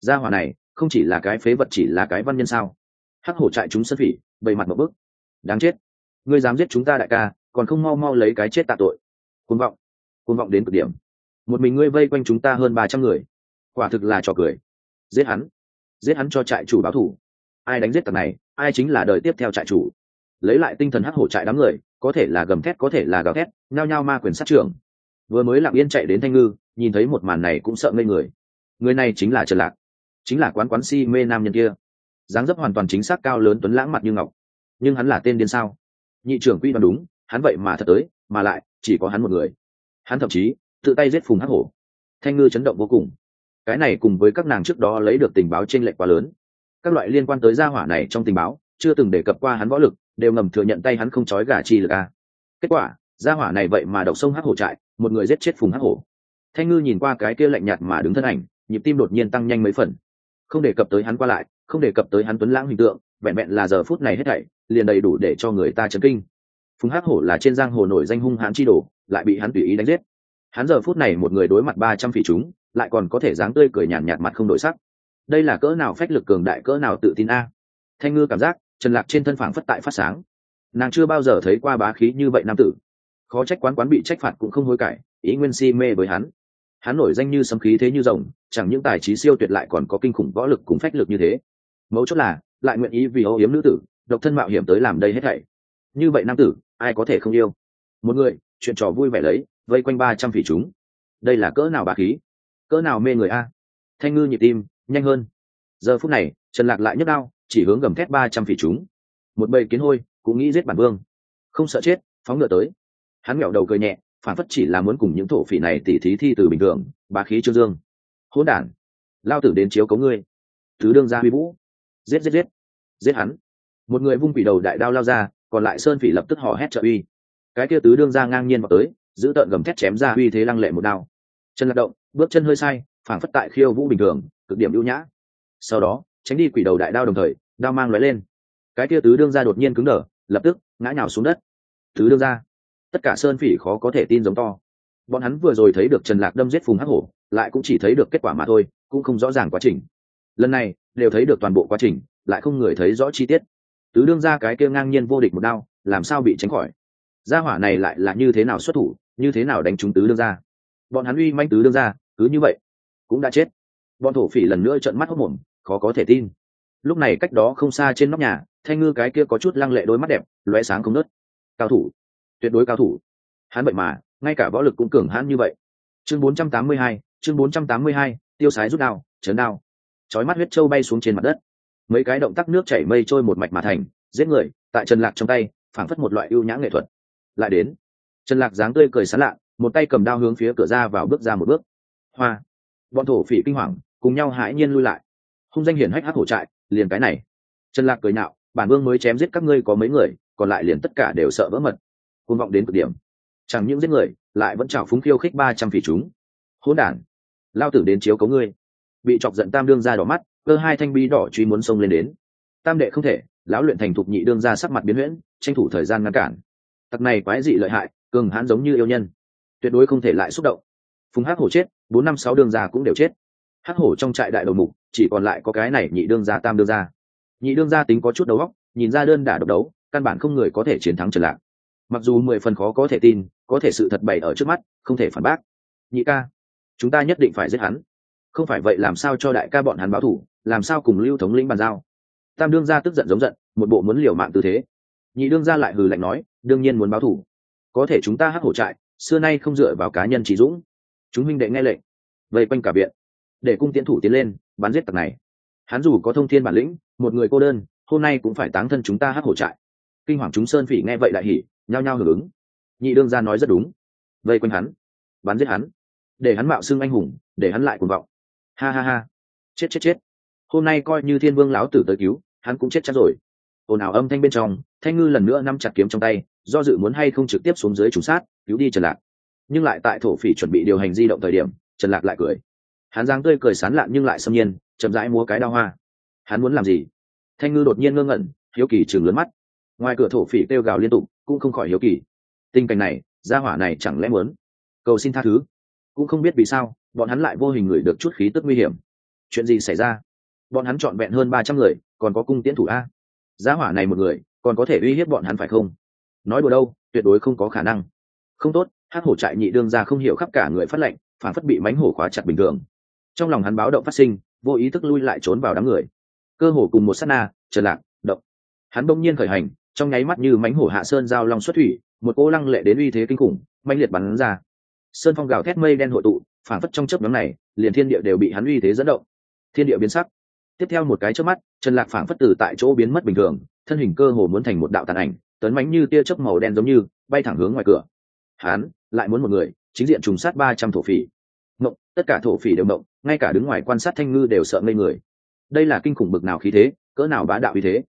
Gia hỏa này, không chỉ là cái phế vật chỉ là cái văn nhân sao? Hắc hổ trại chúng sân phỉ bày mặt một bức đáng chết ngươi dám giết chúng ta đại ca, còn không mau mau lấy cái chết tạ tội. Côn vọng côn vọng đến cực điểm. Một mình ngươi vây quanh chúng ta hơn ba trăm người. Quả thực là trò cười. Giết hắn. Giết hắn cho trại chủ báo thủ. Ai đánh giết tặc này, ai chính là đời tiếp theo trại chủ. Lấy lại tinh thần hắc hổ trại đám người, có thể là gầm thét, có thể là gào thét, nhao nhao ma quyền sát trưởng. Vừa mới lặng yên chạy đến thanh ngư, nhìn thấy một màn này cũng sợ ngây người. Người này chính là trần lạc, chính là quán quán si mê nam nhân kia. Dáng dấp hoàn toàn chính xác cao lớn tuấn lãng mặt như ngọc. Nhưng hắn là tên điên sao? Nhị trưởng quy đoán đúng, hắn vậy mà thật tới, mà lại, chỉ có hắn một người. Hắn thậm chí, tự tay giết phùng hắc hổ. Thanh ngư chấn động vô cùng. Cái này cùng với các nàng trước đó lấy được tình báo t r ê n lệch quá lớn. Các loại liên quan tới gia hỏa này trong tình báo, chưa từng đề cập qua hắn võ lực, đều ngầm thừa nhận tay hắn không trói gà chi lực a. Kết quả, gia hỏa này vậy mà độc sông hắc hổ trại, một người giết chết phùng hắc hổ. Thanh ngư nhìn qua cái kia lạnh nhạt mà đứng thân ảnh, nhịp tim đột nhiên tăng nhanh mấy phần. Không đề cập tới hắn qua lại không đề cập tới hắn tuấn lãng hình tượng vẹn vẹn là giờ phút này hết thảy liền đầy đủ để cho người ta chấn kinh. Phùng hắc hổ là trên giang hồ nổi danh hung hãn chi đồ lại bị hắn tùy ý đánh giết. Hắn giờ phút này một người đối mặt ba trăm phỉ chúng lại còn có thể dáng tươi cười nhàn nhạt, mặt không đổi sắc. Đây là cỡ nào phách lực cường đại cỡ nào tự tin a. Thanh ngư cảm giác trần lạc trên thân phảng phất tại phát sáng. Nàng chưa bao giờ thấy qua bá khí như vậy nam tử. Khó trách quán quán bị trách phạt cũng không hối cải ý nguyên si mê với hắn. Hắn nổi danh như sấm khí thế như rồng chẳng những tài trí siêu tuyệt lại còn có kinh khủng võ lực cùng phách lực như thế mấu chốt là, lại nguyện ý vì âu yếm nữ tử, độc thân mạo hiểm tới làm đây hết thảy. Như vậy nam tử, ai có thể không yêu? Một người, chuyện trò vui vẻ lấy, vây quanh ba trăm phỉ chúng. Đây là cỡ nào bà khí? Cỡ nào mê người a? Thanh ngư nhịp tim, nhanh hơn. Giờ phút này, trần lạc lại nhấc đao, chỉ hướng gầm thét ba trăm phỉ chúng. Một bầy kiến hôi, cũng nghĩ giết bản vương. Không sợ chết, phóng ngựa tới. Hắn mẹo đầu cười nhẹ, phản phất chỉ là muốn cùng những thổ phỉ này tỉ thí thi từ bình thường bá khí trương dương. Hỗn đản, lao tử đến chiếu cấu ngươi. Thứ đương gia huy vũ giết giết giết giết hắn. Một người vung quỷ đầu đại đao lao ra, còn lại sơn phỉ lập tức hò hét trợ uy. Cái kia tứ đương ra ngang nhiên vào tới, giữ tợn gầm thét chém ra uy thế lăng lệ một đao. Chân lạc động, bước chân hơi sai, phảng phất tại khiêu vũ bình thường, cực điểm ưu nhã. Sau đó, tránh đi quỷ đầu đại đao đồng thời, đao mang lóe lên. Cái kia tứ đương ra đột nhiên cứng đờ, lập tức, ngã nhào xuống đất. Tứ đương ra, tất cả sơn phỉ khó có thể tin giống to. Bọn hắn vừa rồi thấy được trần lạc đâm giết phùng hắc hổ, lại cũng chỉ thấy được kết quả mà thôi, cũng không rõ ràng quá trình lần này đều thấy được toàn bộ quá trình lại không người thấy rõ chi tiết. Tứ đương ra cái kia ngang nhiên vô địch một đao làm sao bị tránh khỏi? Gia hỏa này lại là như thế nào xuất thủ như thế nào đánh trúng tứ đương ra? Bọn hắn uy manh tứ đương ra cứ như vậy cũng đã chết. Bọn thổ phỉ lần nữa trợn mắt hốc mồm khó có thể tin. Lúc này cách đó không xa trên nóc nhà thanh ngư cái kia có chút lăng lệ đôi mắt đẹp lóe sáng không nớt cao thủ tuyệt đối cao thủ. Hắn vậy mà ngay cả võ lực cũng cường hãn như vậy. Chương 482, chương 482, tiêu sái rút đao chấn đao chói mắt huyết trâu bay xuống trên mặt đất. Mấy cái động tác nước chảy mây trôi một mạch mà thành, giết người, tại trần lạc trong tay, phảng phất một loại ưu nhã nghệ thuật. Lại đến, trần lạc dáng tươi cười sán lạ, một tay cầm đao hướng phía cửa ra vào bước ra một bước. Hoa! Bọn thổ phỉ kinh hoàng, cùng nhau hãi nhiên lui lại. Hung danh hiển hách hắc hổ trại, liền cái này. Trần lạc cười nạo bản vương mới chém giết các ngươi có mấy người, còn lại liền tất cả đều sợ vỡ mật. Côn vọng đến cực điểm. Chẳng những giết người, lại vẫn trào phúng khiêu khích ba trăm phỉ chúng. Hỗn đản, lao tử đến chiếu cấu ngươi bị chọc giận tam đương ra đỏ mắt, cơ hai thanh bi đỏ truy muốn xông lên đến. Tam đệ không thể, lão luyện thành thục nhị đương ra sắc mặt biến huyễn, tranh thủ thời gian ngăn cản. Tặc này quái dị lợi hại, cường hãn giống như yêu nhân. Tuyệt đối không thể lại xúc động. Phùng hắc hổ chết, bốn năm sáu đương gia cũng đều chết. Hắc hổ trong trại đại đầu mục, chỉ còn lại có cái này nhị đương gia tam đương gia. Nhị đương gia tính có chút đầu óc, nhìn ra đơn đả độc đấu, căn bản không người có thể chiến thắng trần lạc. Mặc dù mười phần khó có thể tin, có thể sự thật bày ở trước mắt, không thể phản bác. Nhị ca, chúng ta nhất định phải giết hắn không phải vậy làm sao cho đại ca bọn hắn báo thủ, làm sao cùng lưu thống lĩnh bàn giao? Tam đương gia tức giận giống giận, một bộ muốn liều mạng tư thế. Nhị đương gia lại hừ lạnh nói, đương nhiên muốn báo thủ. Có thể chúng ta hắc hổ trại, xưa nay không dựa vào cá nhân trí dũng. Chúng minh đệ nghe lệnh, vây quanh cả viện, để cung tiến thủ tiến lên, bắn giết tặc này. Hắn dù có thông thiên bản lĩnh, một người cô đơn, hôm nay cũng phải táng thân chúng ta hắc hổ trại. Kinh hoàng chúng sơn phỉ nghe vậy đại hỉ, nhao nhao hưởng ứng. Nhị đương gia nói rất đúng. Vây quanh hắn, bắn giết hắn, để hắn mạo xưng anh hùng, để hắn lại cuồng vọng ha ha ha. Chết chết chết. Hôm nay coi như thiên vương lão tử tới cứu, hắn cũng chết chắc rồi. Ồn ào âm thanh bên trong, thanh ngư lần nữa nắm chặt kiếm trong tay, do dự muốn hay không trực tiếp xuống dưới trùng sát, cứu đi trần lạc. Nhưng lại tại thổ phỉ chuẩn bị điều hành di động thời điểm, trần lạc lại cười. Hắn giang tươi cười sán lạn nhưng lại xâm nhiên, chậm rãi múa cái đao hoa. Hắn muốn làm gì? Thanh ngư đột nhiên ngơ ngẩn, hiếu kỳ chừng lớn mắt. Ngoài cửa thổ phỉ kêu gào liên tục, cũng không khỏi hiếu kỳ. Tình cảnh này, gia hỏa này chẳng lẽ muốn cầu xin tha thứ? Cũng không biết vì sao bọn hắn lại vô hình người được chút khí tức nguy hiểm. Chuyện gì xảy ra? Bọn hắn trọn vẹn hơn ba trăm người, còn có cung tiễn thủ a. Giá hỏa này một người, còn có thể uy hiếp bọn hắn phải không? Nói đùa đâu, tuyệt đối không có khả năng. Không tốt hát hổ trại nhị đương ra không hiểu khắp cả người phát lệnh, phản phất bị mánh hổ khóa chặt bình thường. Trong lòng hắn báo động phát sinh, vô ý thức lui lại trốn vào đám người. Cơ hồ cùng một s á t na, trần lạc, động. Hắn bỗng nhiên khởi hành, trong nháy mắt như mánh hổ hạ sơn giao long xuất thủy, một cô lăng lệ đến uy thế kinh khủng manh liệt bắn ra. Sơn phong gào thét mây đen hội tụ phản phất trong chớp nhóm này, liền thiên địa đều bị hắn uy thế dẫn động. Thiên địa biến sắc. Tiếp theo một cái trước mắt, trần lạc phản phất từ tại chỗ biến mất bình thường, thân hình cơ hồ muốn thành một đạo tàn ảnh, tấn mánh như tia chớp màu đen giống như, bay thẳng hướng ngoài cửa. Hắn lại muốn một người, chính diện trùng sát ba trăm thổ phỉ. Mộng tất cả thổ phỉ đều mộng ngay cả đứng ngoài quan sát thanh ngư đều sợ ngây người. Đây là kinh khủng bực nào khí thế, cỡ nào bá đạo uy thế.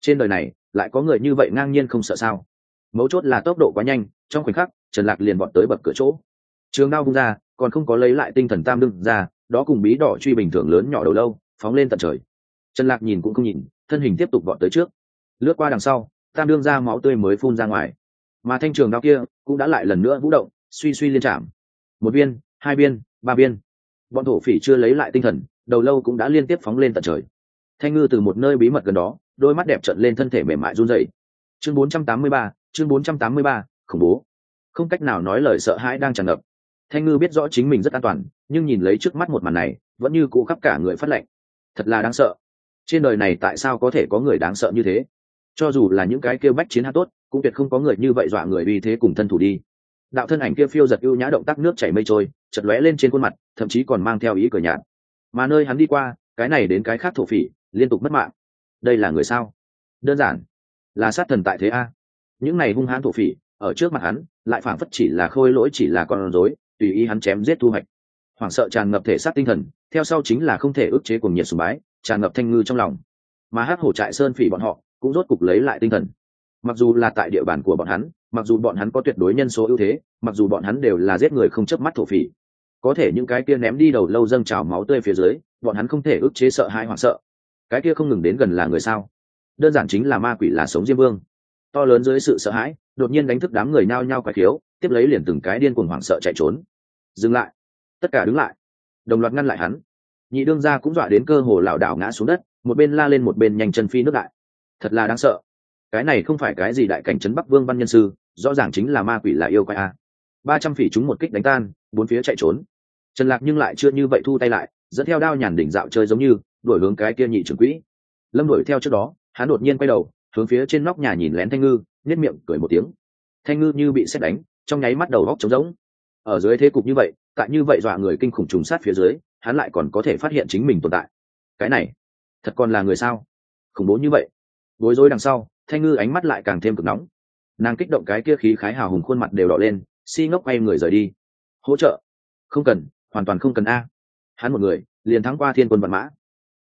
Trên đời này, lại có người như vậy ngang nhiên không sợ sao? Mấu chốt là tốc độ quá nhanh, trong khoảnh khắc, trần lạc liền bọn tới bậc cửa chỗ. Trường đao vung ra còn không có lấy lại tinh thần tam đương ra đó cùng bí đỏ truy bình thường lớn nhỏ đầu lâu phóng lên tận trời. Trần lạc nhìn cũng không nhìn thân hình tiếp tục vọt tới trước. Lướt qua đằng sau tam đương ra máu tươi mới phun ra ngoài. Mà thanh trường đao kia cũng đã lại lần nữa vũ động suy suy liên chạm. Một viên hai viên ba viên. Bọn thổ phỉ chưa lấy lại tinh thần đầu lâu cũng đã liên tiếp phóng lên tận trời. Thanh ngư từ một nơi bí mật gần đó đôi mắt đẹp trận lên thân thể mềm mại run rẩy. Chương 483, chương 483, khủng bố. Không cách nào nói lời sợ hãi đang tràn ngập thanh ngư biết rõ chính mình rất an toàn, nhưng nhìn lấy trước mắt một màn này, vẫn như cũ khắp cả người phát lệnh thật là đáng sợ. Trên đời này tại sao có thể có người đáng sợ như thế? Cho dù là những cái kêu bách chiến hạ tốt, cũng tuyệt không có người như vậy dọa người vì thế cùng thân thủ đi. Đạo thân ảnh kia phiêu giật ưu nhã động tác nước chảy mây trôi chật lóe lên trên khuôn mặt, thậm chí còn mang theo ý cười nhạt. Mà nơi hắn đi qua, cái này đến cái khác thổ phỉ, liên tục mất mạng. Đây là người sao? Đơn giản. Là sát thần tại thế a. Những này hung hãn thổ phỉ, ở trước mặt hắn, lại phảng phất chỉ là khôi lỗi, chỉ là con rối tùy ý hắn chém giết thu hoạch. Hoảng sợ tràn ngập thể xác tinh thần, theo sau chính là không thể ức chế cùng nhiệt sùng bái, tràn ngập thanh ngư trong lòng. Mà hát hổ trại sơn phỉ bọn họ cũng rốt cục lấy lại tinh thần. Mặc dù là tại địa bàn của bọn hắn, mặc dù bọn hắn có tuyệt đối nhân số ưu thế, mặc dù bọn hắn đều là giết người không chớp mắt thổ phỉ, có thể những cái kia ném đi đầu lâu dâng trào máu tươi phía dưới, bọn hắn không thể ức chế sợ hãi hoảng sợ. Cái kia không ngừng đến gần là người sao? Đơn giản chính là ma quỷ là sống diêm vương. To lớn dưới sự sợ hãi, đột nhiên đánh thức đám người nao nhao quái thiếu tiếp lấy liền từng cái điên cuồng hoảng sợ chạy trốn dừng lại. Tất cả đứng lại. Đồng loạt ngăn lại hắn. Nhị đương gia cũng dọa đến cơ hồ lảo đảo ngã xuống đất, một bên la lên một bên nhanh chân phi nước đại. Thật là đáng sợ. Cái này không phải cái gì đại cảnh trấn bắc vương văn nhân sư, rõ ràng chính là ma quỷ là yêu quái a. Ba trăm phỉ chúng một kích đánh tan, bốn phía chạy trốn. Trần lạc nhưng lại chưa như vậy thu tay lại, dẫn theo đao nhàn đỉnh dạo chơi giống như đổi hướng cái kia nhị trưởng quỹ. Lâm đuổi theo trước đó, hắn đột nhiên quay đầu, hướng phía trên nóc nhà nhìn lén thanh ngư nhét miệng cười một tiếng. Thanh ngư như bị xét đánh, trong nháy mắt đầu góc trống rỗng ở dưới thế cục như vậy, tại như vậy dọa người kinh khủng trùng sát phía dưới, hắn lại còn có thể phát hiện chính mình tồn tại. Cái này, thật còn là người sao? Khủng bố như vậy. Bối rối đằng sau, thanh ngư ánh mắt lại càng thêm cực nóng. Nàng kích động cái kia khí khái hào hùng khuôn mặt đều đỏ lên, si ngốc quay người rời đi. Hỗ trợ. Không cần, hoàn toàn không cần a. Hắn một người, liền thắng qua thiên quân vận mã.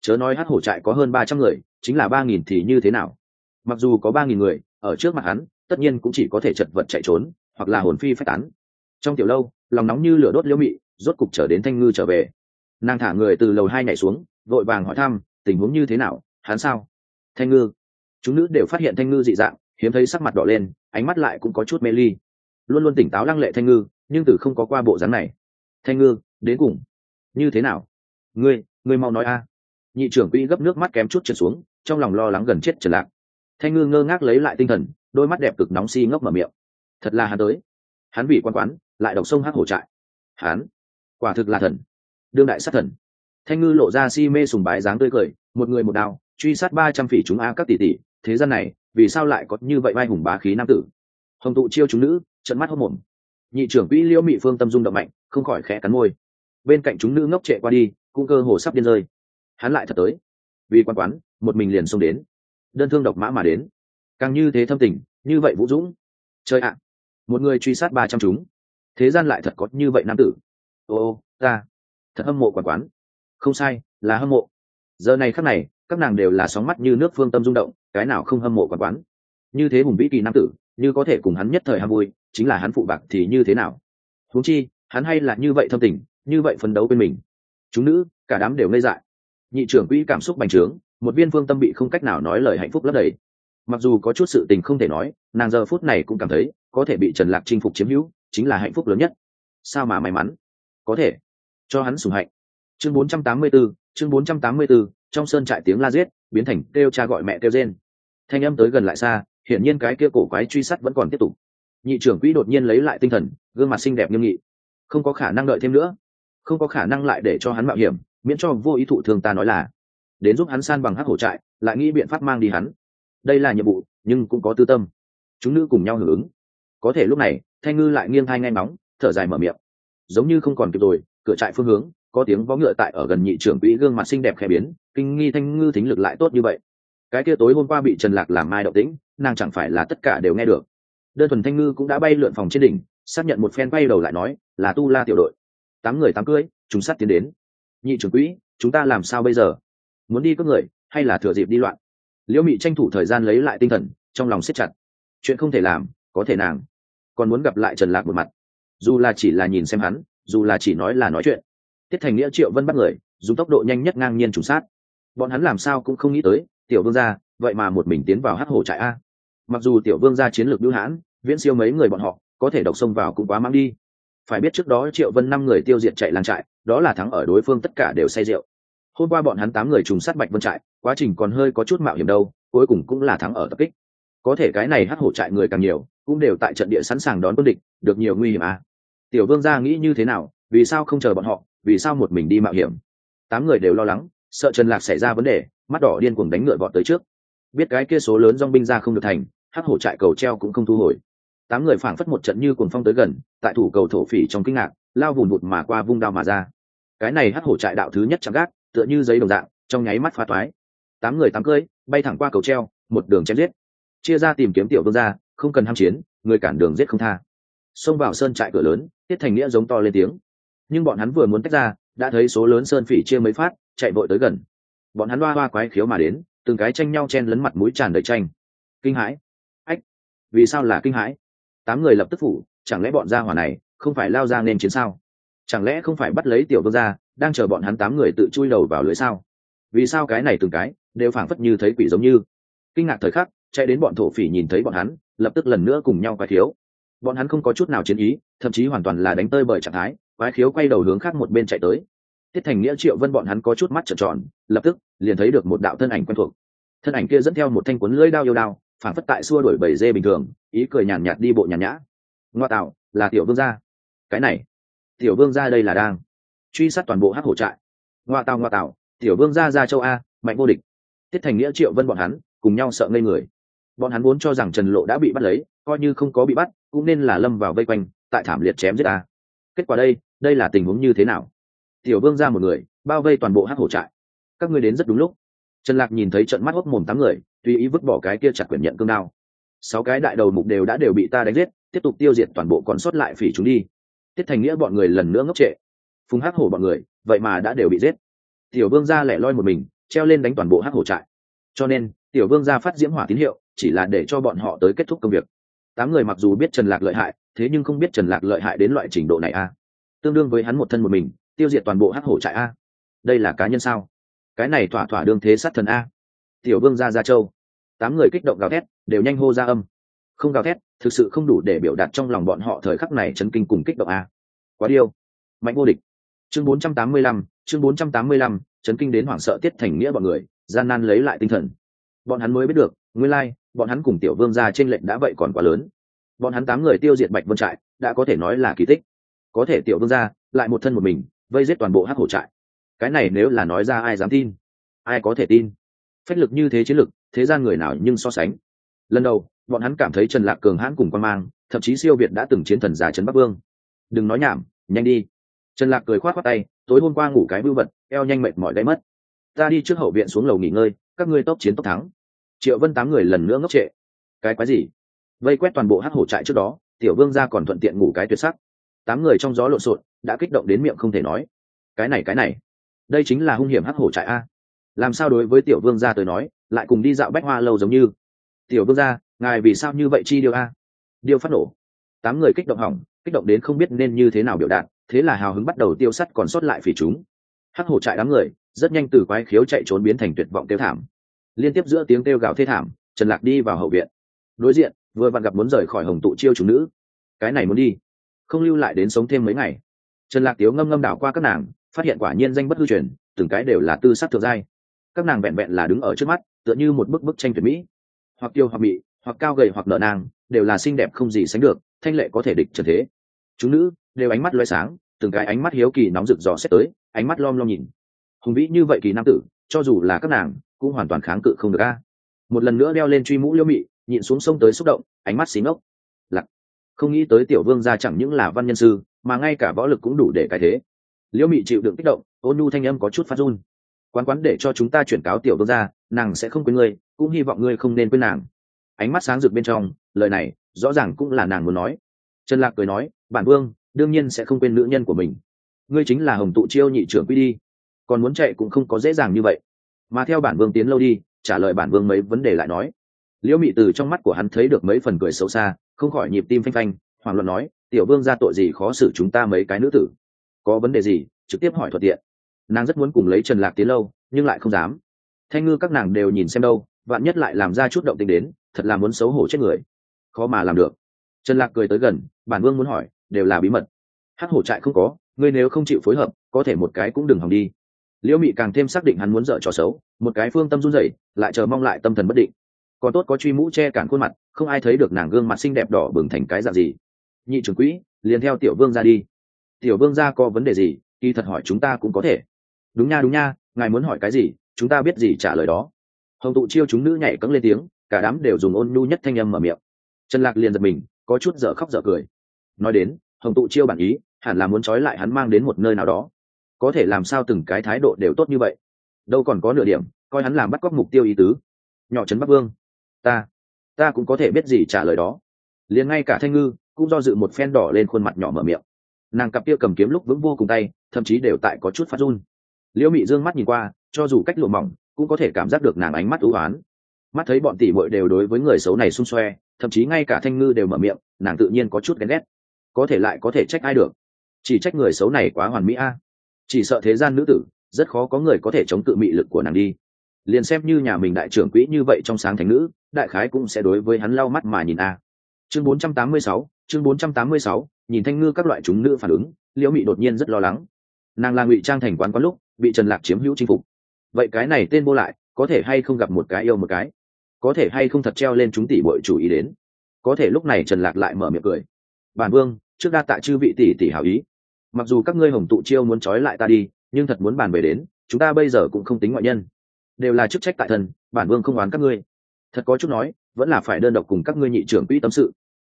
Chớ nói hát hổ trại có hơn ba trăm người, chính là ba nghìn thì như thế nào? Mặc dù có ba nghìn người, ở trước mặt hắn, tất nhiên cũng chỉ có thể chật vật chạy trốn, hoặc là hồn phi phát tán trong tiểu lâu, lòng nóng như lửa đốt liễu mị, rốt cục trở đến thanh ngư trở về. Nàng thả người từ lầu hai nhảy xuống, vội vàng hỏi thăm, tình huống như thế nào, hắn sao? Thanh ngư. Chúng nữ đều phát hiện thanh ngư dị dạng, hiếm thấy sắc mặt đỏ lên, ánh mắt lại cũng có chút mê ly. Luôn luôn tỉnh táo lăng lệ thanh ngư, nhưng từ không có qua bộ dáng này. Thanh ngư, đến cùng, như thế nào? Ngươi ngươi mau nói a. Nhị trưởng quỹ gấp nước mắt kém chút trượt xuống, trong lòng lo lắng gần chết trần lạc. Thanh ngư ngơ ngác lấy lại tinh thần, đôi mắt đẹp cực nóng si ngốc mở miệng. Thật là hắn tới. Hắn vì quan quán lại đọc sông hát hổ trại. Hắn quả thực là thần. Đương đại sát thần. Thanh ngư lộ ra si mê sùng bái dáng tươi cười, một người một đao, truy sát ba trăm phỉ chúng a các tỷ tỷ. Thế gian này, vì sao lại có như vậy vai hùng bá khí nam tử? Hồng tụ chiêu chúng nữ trận mắt hốc mồm nhị trưởng quỹ liễu mị phương tâm dung động mạnh, không khỏi khẽ cắn môi. Bên cạnh chúng nữ ngốc trệ qua đi, cũng cơ hồ sắp điên rơi. Hắn lại thật tới. Vì quan quán, một mình liền xông đến. Đơn thương độc mã mà đến. Càng như thế thâm tình, như vậy vũ dũng. Chơi ạ. Một người truy sát ba trăm chúng thế gian lại thật có như vậy nam tử. Ô ta thật hâm mộ quản quán. Không sai, là hâm mộ. Giờ này khắc này, các nàng đều là sóng mắt như nước phương tâm rung động, cái nào không hâm mộ quản quán? Như thế hùng vĩ kỳ nam tử, như có thể cùng hắn nhất thời ham vui, chính là hắn phụ bạc thì như thế nào? Huống chi, hắn hay là như vậy thâm tình, như vậy phấn đấu bên mình. Chúng nữ, cả đám đều ngây dại. Nhị trưởng quỹ cảm xúc bành trướng, một viên phương tâm bị không cách nào nói lời hạnh phúc lấp đầy. Mặc dù có chút sự tình không thể nói, nàng giờ phút này cũng cảm thấy, có thể bị trần lạc chinh phục chiếm hữu chính là hạnh phúc lớn nhất. Sao mà may mắn? Có thể. Cho hắn sùng hạnh. Chương 484, chương 484, trong sơn trại tiếng la giết biến thành kêu cha gọi mẹ kêu rên. Thanh âm tới gần lại xa hiển nhiên cái kia cổ quái truy sát vẫn còn tiếp tục. Nhị trưởng quỹ đột nhiên lấy lại tinh thần gương mặt xinh đẹp nghiêm nghị. Không có khả năng đợi thêm nữa. Không có khả năng lại để cho hắn mạo hiểm miễn cho vô ý thụ thường ta nói là. Đến giúp hắn san bằng hắc hổ trại lại nghĩ biện pháp mang đi hắn. Đây là nhiệm vụ nhưng cũng có tư tâm. Chúng nữ cùng nhau hưởng ứng. Có thể lúc này thanh ngư lại nghiêng hai ngay nóng thở dài mở miệng. Giống như không còn kịp rồi, cửa trại phương hướng, có tiếng vó ngựa tại ở gần nhị trưởng quỹ gương mặt xinh đẹp khẽ biến, kinh nghi thanh ngư thính lực lại tốt như vậy. Cái kia tối hôm qua bị trần lạc làm mai động tĩnh, nàng chẳng phải là tất cả đều nghe được. Đơn thuần thanh ngư cũng đã bay lượn phòng trên đỉnh, xác nhận một phen bay đầu lại nói, là tu la tiểu đội. Tám người tám cưới chúng sát tiến đến. Nhị trưởng quỹ, chúng ta làm sao bây giờ? Muốn đi cướp người, hay là thừa dịp đi loạn? Liễu mị tranh thủ thời gian lấy lại tinh thần, trong lòng siết chặt. Chuyện không thể làm, có thể nàng còn muốn gặp lại trần lạc một mặt. Dù là chỉ là nhìn xem hắn, dù là chỉ nói là nói chuyện. Tiết thành nghĩa, triệu vân bắt người, dùng tốc độ nhanh nhất ngang nhiên trùng sát. Bọn hắn làm sao cũng không nghĩ tới, tiểu vương gia, vậy mà một mình tiến vào hắc hổ trại a. Mặc dù tiểu vương gia chiến lược bưu hãn, viễn siêu mấy người bọn họ, có thể độc xông vào cũng quá mang đi. Phải biết trước đó triệu vân năm người tiêu diệt chạy làng trại, đó là thắng ở đối phương tất cả đều say rượu. Hôm qua bọn hắn tám người trùng sát bạch vân trại, quá trình còn hơi có chút mạo hiểm đâu, cuối cùng cũng là thắng ở tập kích. Có thể cái này hắc hổ trại người càng nhiều cũng đều tại trận địa sẵn sàng đón quân địch, được nhiều nguy hiểm à. Tiểu vương gia nghĩ như thế nào, vì sao không chờ bọn họ, vì sao một mình đi mạo hiểm? Tám người đều lo lắng, sợ trần lạc xảy ra vấn đề, mắt đỏ điên cuồng đánh ngựa vọt tới trước. Biết cái kia số lớn dong binh ra không được thành, hắc hổ trại cầu treo cũng không thu hồi. Tám người phảng phất một trận như cuồng phong tới gần, tại thủ cầu thổ phỉ trong kinh ngạc, lao vùn vụt mà qua vung đao mà ra. Cái này hắc hổ trại đạo thứ nhất chẳng gác, tựa như giấy đồng dạng, trong nháy mắt phá toái. Tám người tám cơi bay thẳng qua cầu treo, một đường chém giết. Chia ra tìm kiếm tiểu vương gia không cần ham chiến, người cản đường giết không tha. Xông vào sơn trại cửa lớn, tiết thành nghĩa giống to lên tiếng. Nhưng bọn hắn vừa muốn tách ra, đã thấy số lớn sơn phỉ chia mấy phát, chạy vội tới gần. Bọn hắn hoa hoa quái khiếu mà đến, từng cái tranh nhau chen lấn mặt mũi tràn đầy tranh. Kinh hãi. Ách, vì sao là kinh hãi? Tám người lập tức phủ, chẳng lẽ bọn gia hỏa này không phải lao ra nên chiến sao? Chẳng lẽ không phải bắt lấy tiểu vương gia, đang chờ bọn hắn tám người tự chui đầu vào lưới sao? Vì sao cái này từng cái, đều phảng phất như thấy quỷ giống như. Kinh ngạc thời khắc, chạy đến bọn thổ phỉ nhìn thấy bọn hắn lập tức lần nữa cùng nhau quái thiếu bọn hắn không có chút nào chiến ý, thậm chí hoàn toàn là đánh tơi bởi trạng thái, quái khiếu quay đầu hướng khác một bên chạy tới. Tiết thành nghĩa, triệu vân bọn hắn có chút mắt trợn tròn, lập tức liền thấy được một đạo thân ảnh quen thuộc. Thân ảnh kia dẫn theo một thanh cuốn lưỡi đao yêu đao, phản phất tại xua đuổi bầy dê bình thường, ý cười nhàn nhạt đi bộ nhàn nhã. Ngoa tạo, là tiểu vương gia. Cái này, tiểu vương gia đây là đang truy sát toàn bộ hắc hổ trại. Ngoa tạo ngoa tạo, tiểu vương gia ra châu a, mạnh vô địch. Tiết thành nghĩa, triệu vân bọn hắn cùng nhau sợ ngây người bọn hắn vốn cho rằng trần lộ đã bị bắt lấy, coi như không có bị bắt, cũng nên là lâm vào vây quanh, tại thảm liệt chém giết ta. Kết quả đây đây là tình huống như thế nào? Tiểu vương ra một người, bao vây toàn bộ hắc hổ trại. Các ngươi đến rất đúng lúc. Trần lạc nhìn thấy trận mắt hốc mồm tám người, tùy ý vứt bỏ cái kia chặt quyển nhận cương đao. Sáu cái đại đầu mục đều đã đều bị ta đánh giết, tiếp tục tiêu diệt toàn bộ còn sót lại phỉ chúng đi. Tiết thành nghĩa bọn người lần nữa ngốc trệ. Phùng hắc hổ bọn người, vậy mà đã đều bị giết. Tiểu vương ra lẻ loi một mình, treo lên đánh toàn bộ hắc hổ trại. Cho nên, tiểu vương ra phát diễm hỏa tín hiệu chỉ là để cho bọn họ tới kết thúc công việc. Tám người mặc dù biết trần lạc lợi hại thế nhưng không biết trần lạc lợi hại đến loại trình độ này a. Tương đương với hắn một thân một mình tiêu diệt toàn bộ hắc hổ trại a. Đây là cá nhân sao? Cái này thỏa thỏa đương thế sát thần a. Tiểu vương gia gia châu. Tám người kích động gào thét đều nhanh hô ra âm. Không gào thét thực sự không đủ để biểu đạt trong lòng bọn họ thời khắc này chấn kinh cùng kích động a. Quá điêu. Mạnh vô địch. Chương 485, chương 485, chấn kinh đến hoảng sợ tiết thành nghĩa bọn người gian nan lấy lại tinh thần. Bọn hắn mới biết được nguyên lai bọn hắn cùng tiểu vương gia trên lệnh đã vậy còn quá lớn. Bọn hắn tám người tiêu diệt bạch vân trại, đã có thể nói là kỳ tích. Có thể tiểu vương gia lại một thân một mình, vây giết toàn bộ hắc hổ trại. Cái này nếu là nói ra ai dám tin, ai có thể tin? Phách lực như thế chiến lực, thế gian người nào nhưng so sánh. Lần đầu, bọn hắn cảm thấy trần lạc cường hãn cùng quan mang, thậm chí siêu việt đã từng chiến thần già trần bắc vương. Đừng nói nhảm, nhanh đi. Trần lạc cười khoát khoát tay, tối hôm qua ngủ cái bưu vật, eo nhanh mệt mỏi gãy mất. Ta đi trước hậu viện xuống lầu nghỉ ngơi, các ngươi tốc chiến tốc thắng triệu vân tám người lần nữa ngốc trệ. Cái quái gì? Vây quét toàn bộ hắc hổ trại trước đó, tiểu vương ra còn thuận tiện ngủ cái tuyệt sắc. Tám người trong gió lộn xộn, đã kích động đến miệng không thể nói. Cái này cái này. Đây chính là hung hiểm hắc hổ trại a. Làm sao đối với tiểu vương gia tới nói, lại cùng đi dạo bách hoa lâu giống như? Tiểu vương gia, ngài vì sao như vậy chi điều a? Điều phát nổ. Tám người kích động hỏng, kích động đến không biết nên như thế nào biểu đạt, thế là hào hứng bắt đầu tiêu sắt còn sót lại phỉ chúng. Hắc hổ trại đám người, rất nhanh từ quái khiếu chạy trốn biến thành tuyệt vọng tiêu thảm liên tiếp giữa tiếng kêu gào thê thảm, trần lạc đi vào hậu viện. Đối diện, vừa vặn gặp muốn rời khỏi hồng tụ chiêu chủ nữ. Cái này muốn đi, không lưu lại đến sống thêm mấy ngày. Trần lạc tiếu ngâm ngâm đảo qua các nàng, phát hiện quả nhiên danh bất hư truyền, từng cái đều là tư sắc thượng giai. Các nàng vẹn vẹn là đứng ở trước mắt, tựa như một bức bức tranh tuyệt mỹ. Hoặc tiêu hoặc mị, hoặc cao gầy hoặc nở nàng đều là xinh đẹp không gì sánh được, thanh lệ có thể địch trần thế. Chúng nữ, đều ánh mắt loay sáng, từng cái ánh mắt hiếu kỳ nóng rực dò xét tới, ánh mắt lom lom nhìn. Hùng vĩ như vậy kỳ nam tử cho dù là các nàng, cũng hoàn toàn kháng cự không được a. Một lần nữa đeo lên truy mũ liễu mị, nhịn xuống sông tới xúc động, ánh mắt xí ngốc. Lặc không nghĩ tới tiểu vương ra chẳng những là văn nhân sư, mà ngay cả võ lực cũng đủ để cái thế. Liễu mị chịu đựng kích động, ôn nhu thanh âm có chút phát run. Quán quán để cho chúng ta chuyển cáo tiểu vương ra nàng sẽ không quên ngươi, cũng hy vọng ngươi không nên quên nàng. Ánh mắt sáng rực bên trong, lời này, rõ ràng cũng là nàng muốn nói. Trần lạc cười nói, bản vương, đương nhiên sẽ không quên nữ nhân của mình. Ngươi chính là hồng tụ chiêu nhị trưởng quy đi còn muốn chạy cũng không có dễ dàng như vậy. Mà theo bản vương tiến lâu đi, trả lời bản vương mấy vấn đề lại nói. Liễu mị từ trong mắt của hắn thấy được mấy phần cười xấu xa, không khỏi nhịp tim phanh phanh hoàng luận nói, tiểu vương ra tội gì khó xử chúng ta mấy cái nữ tử? Có vấn đề gì, trực tiếp hỏi thuận tiện. Nàng rất muốn cùng lấy trần lạc tiến lâu, nhưng lại không dám. Thanh ngư các nàng đều nhìn xem đâu, vạn nhất lại làm ra chút động tình đến, thật là muốn xấu hổ chết người. Khó mà làm được. Trần lạc cười tới gần, bản vương muốn hỏi, đều là bí mật? Hát hổ trại không có, ngươi nếu không chịu phối hợp, có thể một cái cũng đừng hòng đi liễu mị càng thêm xác định hắn muốn dở trò xấu, một cái phương tâm run rẩy, lại chờ mong lại tâm thần bất định. Còn tốt có truy mũ che cản khuôn mặt, không ai thấy được nàng gương mặt xinh đẹp đỏ bừng thành cái dạng gì. Nhị trưởng quỹ, liền theo tiểu vương ra đi. Tiểu vương ra có vấn đề gì, kỳ thật hỏi chúng ta cũng có thể. Đúng nha đúng nha, ngài muốn hỏi cái gì, chúng ta biết gì trả lời đó. Hồng tụ chiêu chúng nữ nhảy cẫng lên tiếng, cả đám đều dùng ôn nhu nhất thanh âm mở miệng. Trần lạc liền giật mình, có chút dở khóc dở cười. Nói đến, hồng tụ chiêu bản ý, hẳn là muốn trói lại hắn mang đến một nơi nào đó có thể làm sao từng cái thái độ đều tốt như vậy? Đâu còn có nửa điểm, coi hắn làm bắt cóc mục tiêu ý tứ. Nhỏ trấn bắc vương, ta ta cũng có thể biết gì trả lời đó. Liền ngay cả thanh ngư cũng do dự một phen đỏ lên khuôn mặt nhỏ mở miệng. Nàng cặp kia cầm kiếm lúc vững vô cùng tay, thậm chí đều tại có chút phát run. Liễu mị dương mắt nhìn qua, cho dù cách lụa mỏng, cũng có thể cảm giác được nàng ánh mắt ưu oán mắt thấy bọn tỷ muội đều đối với người xấu này xung xoe, thậm chí ngay cả thanh ngư đều mở miệng, nàng tự nhiên có chút ghen ghét. Có thể lại có thể trách ai được? Chỉ trách người xấu này quá hoàn mỹ a chỉ sợ thế gian nữ tử rất khó có người có thể chống cự mị lực của nàng đi. Liền xem như nhà mình đại trưởng quỹ như vậy trong sáng thành nữ đại khái cũng sẽ đối với hắn lau mắt mà nhìn a. Chương 486, chương 486, nhìn thanh ngư các loại chúng nữ phản ứng liễu mị đột nhiên rất lo lắng. Nàng là ngụy trang thành quán có lúc bị trần lạc chiếm hữu chinh phục. Vậy cái này tên vô lại có thể hay không gặp một cái yêu một cái? Có thể hay không thật treo lên chúng tỷ bội chủ ý đến? Có thể lúc này trần lạc lại mở miệng cười. Bản vương trước đa tạ chư vị tỷ tỷ hảo ý mặc dù các ngươi hồng tụ chiêu muốn trói lại ta đi nhưng thật muốn bàn về đến chúng ta bây giờ cũng không tính ngoại nhân. Đều là chức trách tại thần, bản vương không oán các ngươi. Thật có chút nói vẫn là phải đơn độc cùng các ngươi nhị trưởng quỹ tâm sự.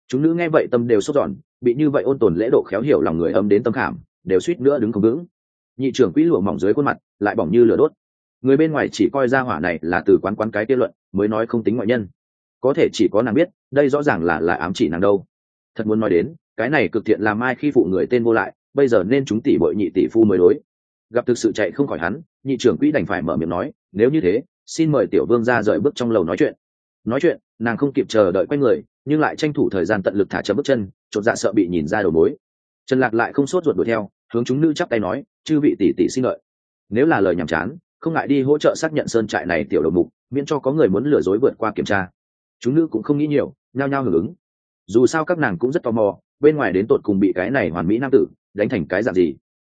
Chúng nữ nghe vậy tâm đều sốt giòn bị như vậy ôn tồn lễ độ khéo hiểu lòng người ấm đến tâm khảm đều suýt nữa đứng không vững. Nhị trưởng quỹ lụa mỏng dưới khuôn mặt lại bỏng như lửa đốt. Người bên ngoài chỉ coi ra hỏa này là từ quán quán cái kết luận mới nói không tính ngoại nhân. Có thể chỉ có nàng biết đây rõ ràng là là ám chỉ nàng đâu. Thật muốn nói đến cái này cực thiện làm ai khi phụ người tên vô lại bây giờ nên chúng tỷ bội nhị tỷ phu mới đối. Gặp thực sự chạy không khỏi hắn, nhị trưởng quỹ đành phải mở miệng nói, nếu như thế, xin mời tiểu vương ra rời bước trong lầu nói chuyện. Nói chuyện, nàng không kịp chờ đợi quay người, nhưng lại tranh thủ thời gian tận lực thả chậm bước chân, chột dạ sợ bị nhìn ra đầu mối. Trần lạc lại không sốt ruột đuổi theo, hướng chúng nữ chắp tay nói, chư vị tỷ tỷ xin lợi. Nếu là lời nhảm chán, không ngại đi hỗ trợ xác nhận sơn trại này tiểu đầu mục, miễn cho có người muốn lừa dối vượt qua kiểm tra. Chúng nữ cũng không nghĩ nhiều, nhao nhao hưởng ứng. Dù sao các nàng cũng rất tò mò bên ngoài đến tột cùng bị cái này hoàn mỹ nam tử đánh thành cái dạng gì.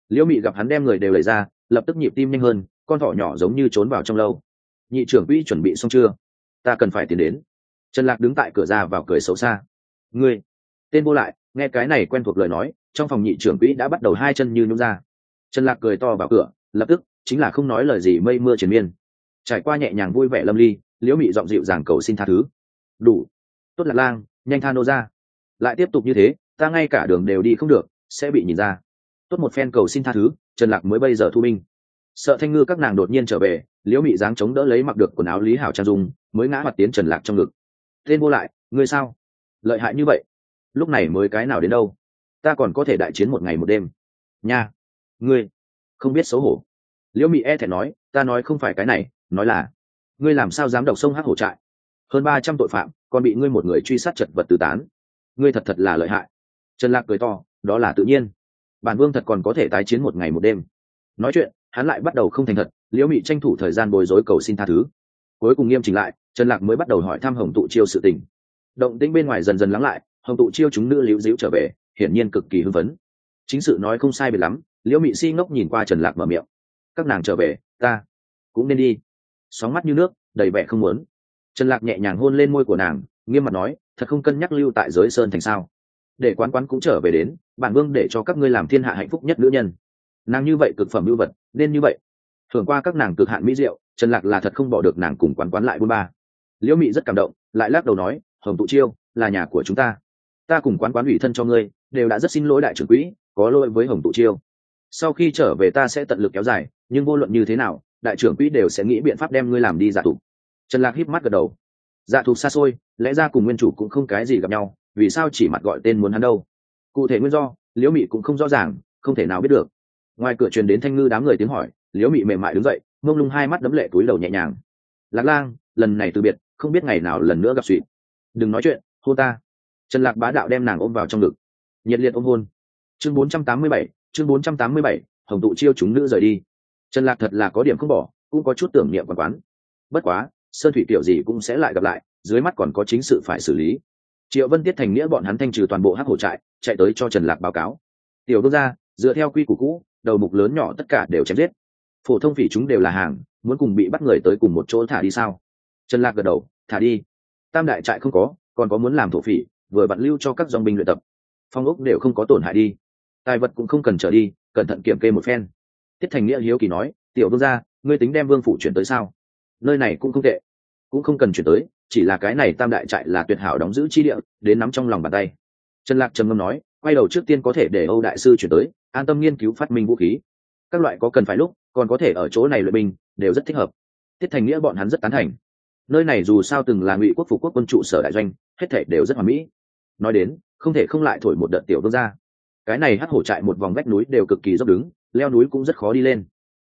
Liễu mị gặp hắn đem người đều lấy ra, lập tức nhịp tim nhanh hơn, con thỏ nhỏ giống như trốn vào trong lâu. Nhị trưởng quỹ chuẩn bị xong chưa? Ta cần phải tiến đến. Trần lạc đứng tại cửa ra vào cười xấu xa. Ngươi, tên vô lại, nghe cái này quen thuộc lời nói, trong phòng nhị trưởng quỹ đã bắt đầu hai chân như nhún ra. Trần lạc cười to vào cửa, lập tức, chính là không nói lời gì mây mưa triền miên. Trải qua nhẹ nhàng vui vẻ lâm ly, liễu mị giọng dịu dàng cầu xin tha thứ. Đủ. Tốt lạc lang, nhanh tha nô ra. Lại tiếp tục như thế ta ngay cả đường đều đi không được, sẽ bị nhìn ra. Tốt một phen cầu xin tha thứ, trần lạc mới bây giờ thu minh sợ thanh ngư các nàng đột nhiên trở về, liễu mị dáng chống đỡ lấy mặc được quần áo lý hảo trang dung, mới ngã mặt tiến trần lạc trong ngực. Tên vô lại, ngươi sao? Lợi hại như vậy? Lúc này mới cái nào đến đâu? Ta còn có thể đại chiến một ngày một đêm. Nha, ngươi không biết xấu hổ. Liễu mị e thẹn nói, ta nói không phải cái này, nói là, ngươi làm sao dám độc sông hắc hổ trại? Hơn ba trăm tội phạm, còn bị ngươi một người truy sát chật vật tứ tán. Ngươi thật thật là lợi hại trần lạc cười to, đó là tự nhiên. Bản vương thật còn có thể tái chiến một ngày một đêm. Nói chuyện, hắn lại bắt đầu không thành thật, liễu mị tranh thủ thời gian bồi dối cầu xin tha thứ. Cuối cùng nghiêm chỉnh lại, trần lạc mới bắt đầu hỏi thăm hồng tụ chiêu sự tình. Động tĩnh bên ngoài dần dần lắng lại, hồng tụ chiêu chúng nữ liễu diễu trở về, hiển nhiên cực kỳ hưng phấn. Chính sự nói không sai biệt lắm, liễu mị si ngốc nhìn qua trần lạc mở miệng. Các nàng trở về, ta cũng nên đi. Sóng mắt như nước, đầy vẻ không muốn. Trần lạc nhẹ nhàng hôn lên môi của nàng, nghiêm mặt nói, thật không cân nhắc lưu tại giới sơn thành sao? Để quán quán cũng trở về đến, bản vương để cho các ngươi làm thiên hạ hạnh phúc nhất nữ nhân. Nàng như vậy cực phẩm lưu vật, nên như vậy. Thường qua các nàng cực hạn mỹ diệu, trần lạc là thật không bỏ được nàng cùng quán quán lại buôn ba. Liễu mị rất cảm động, lại lắc đầu nói, hồng tụ chiêu, là nhà của chúng ta. Ta cùng quán quán ủy thân cho ngươi, đều đã rất xin lỗi đại trưởng quỹ, có lỗi với hồng tụ chiêu. Sau khi trở về ta sẽ tận lực kéo dài, nhưng vô luận như thế nào, đại trưởng quỹ đều sẽ nghĩ biện pháp đem ngươi làm đi giả thục trần lạc híp mắt gật đầu. Dạ thục xa xôi, lẽ ra cùng nguyên chủ cũng không cái gì gặp nhau vì sao chỉ mặt gọi tên muốn hắn đâu? Cụ thể nguyên do liễu mị cũng không rõ ràng không thể nào biết được. Ngoài cửa truyền đến thanh ngư đám người tiếng hỏi liễu mị mềm mại đứng dậy mông lung hai mắt đấm lệ túi đầu nhẹ nhàng. Lạc lang lần này từ biệt không biết ngày nào lần nữa gặp suỵ đừng nói chuyện hô ta. Trần lạc bá đạo đem nàng ôm vào trong ngực. Nhiệt liệt ôm hôn. Chương 487, chương 487, hồng tụ chiêu chúng nữ rời đi. Trần lạc thật là có điểm không bỏ cũng có chút tưởng niệm quán quán. Bất quá sơn thủy kiểu gì cũng sẽ lại gặp lại dưới mắt còn có chính sự phải xử lý triệu vân tiết thành nghĩa bọn hắn thanh trừ toàn bộ hắc hổ trại, chạy tới cho trần lạc báo cáo. Tiểu đô ra dựa theo quy củ cũ, đầu mục lớn nhỏ tất cả đều chém giết. Phổ thông phỉ chúng đều là hàng, muốn cùng bị bắt người tới cùng một chỗ thả đi sao? Trần lạc gật đầu, thả đi. Tam đại trại không có, còn có muốn làm thổ phỉ, vừa bận lưu cho các dòng binh luyện tập. Phong ốc đều không có tổn hại đi. Tài vật cũng không cần trở đi, cẩn thận kiểm kê một phen. Tiết thành nghĩa hiếu kỳ nói, tiểu Đô gia, ngươi tính đem vương phủ chuyển tới sao? Nơi này cũng không tệ, cũng không cần chuyển tới chỉ là cái này tam đại trại là tuyệt hảo đóng giữ chi địa, đến nắm trong lòng bàn tay. Trần lạc trầm ngâm nói, quay đầu trước tiên có thể để âu đại sư chuyển tới, an tâm nghiên cứu phát minh vũ khí. Các loại có cần phải lúc, còn có thể ở chỗ này luyện binh, đều rất thích hợp. Tiết thành nghĩa bọn hắn rất tán thành. Nơi này dù sao từng là ngụy quốc phục quốc quân trụ sở đại doanh, hết thể đều rất hoàn mỹ. Nói đến, không thể không lại thổi một đợt tiểu vương ra. Cái này hắt hổ trại một vòng vách núi đều cực kỳ dốc đứng, leo núi cũng rất khó đi lên.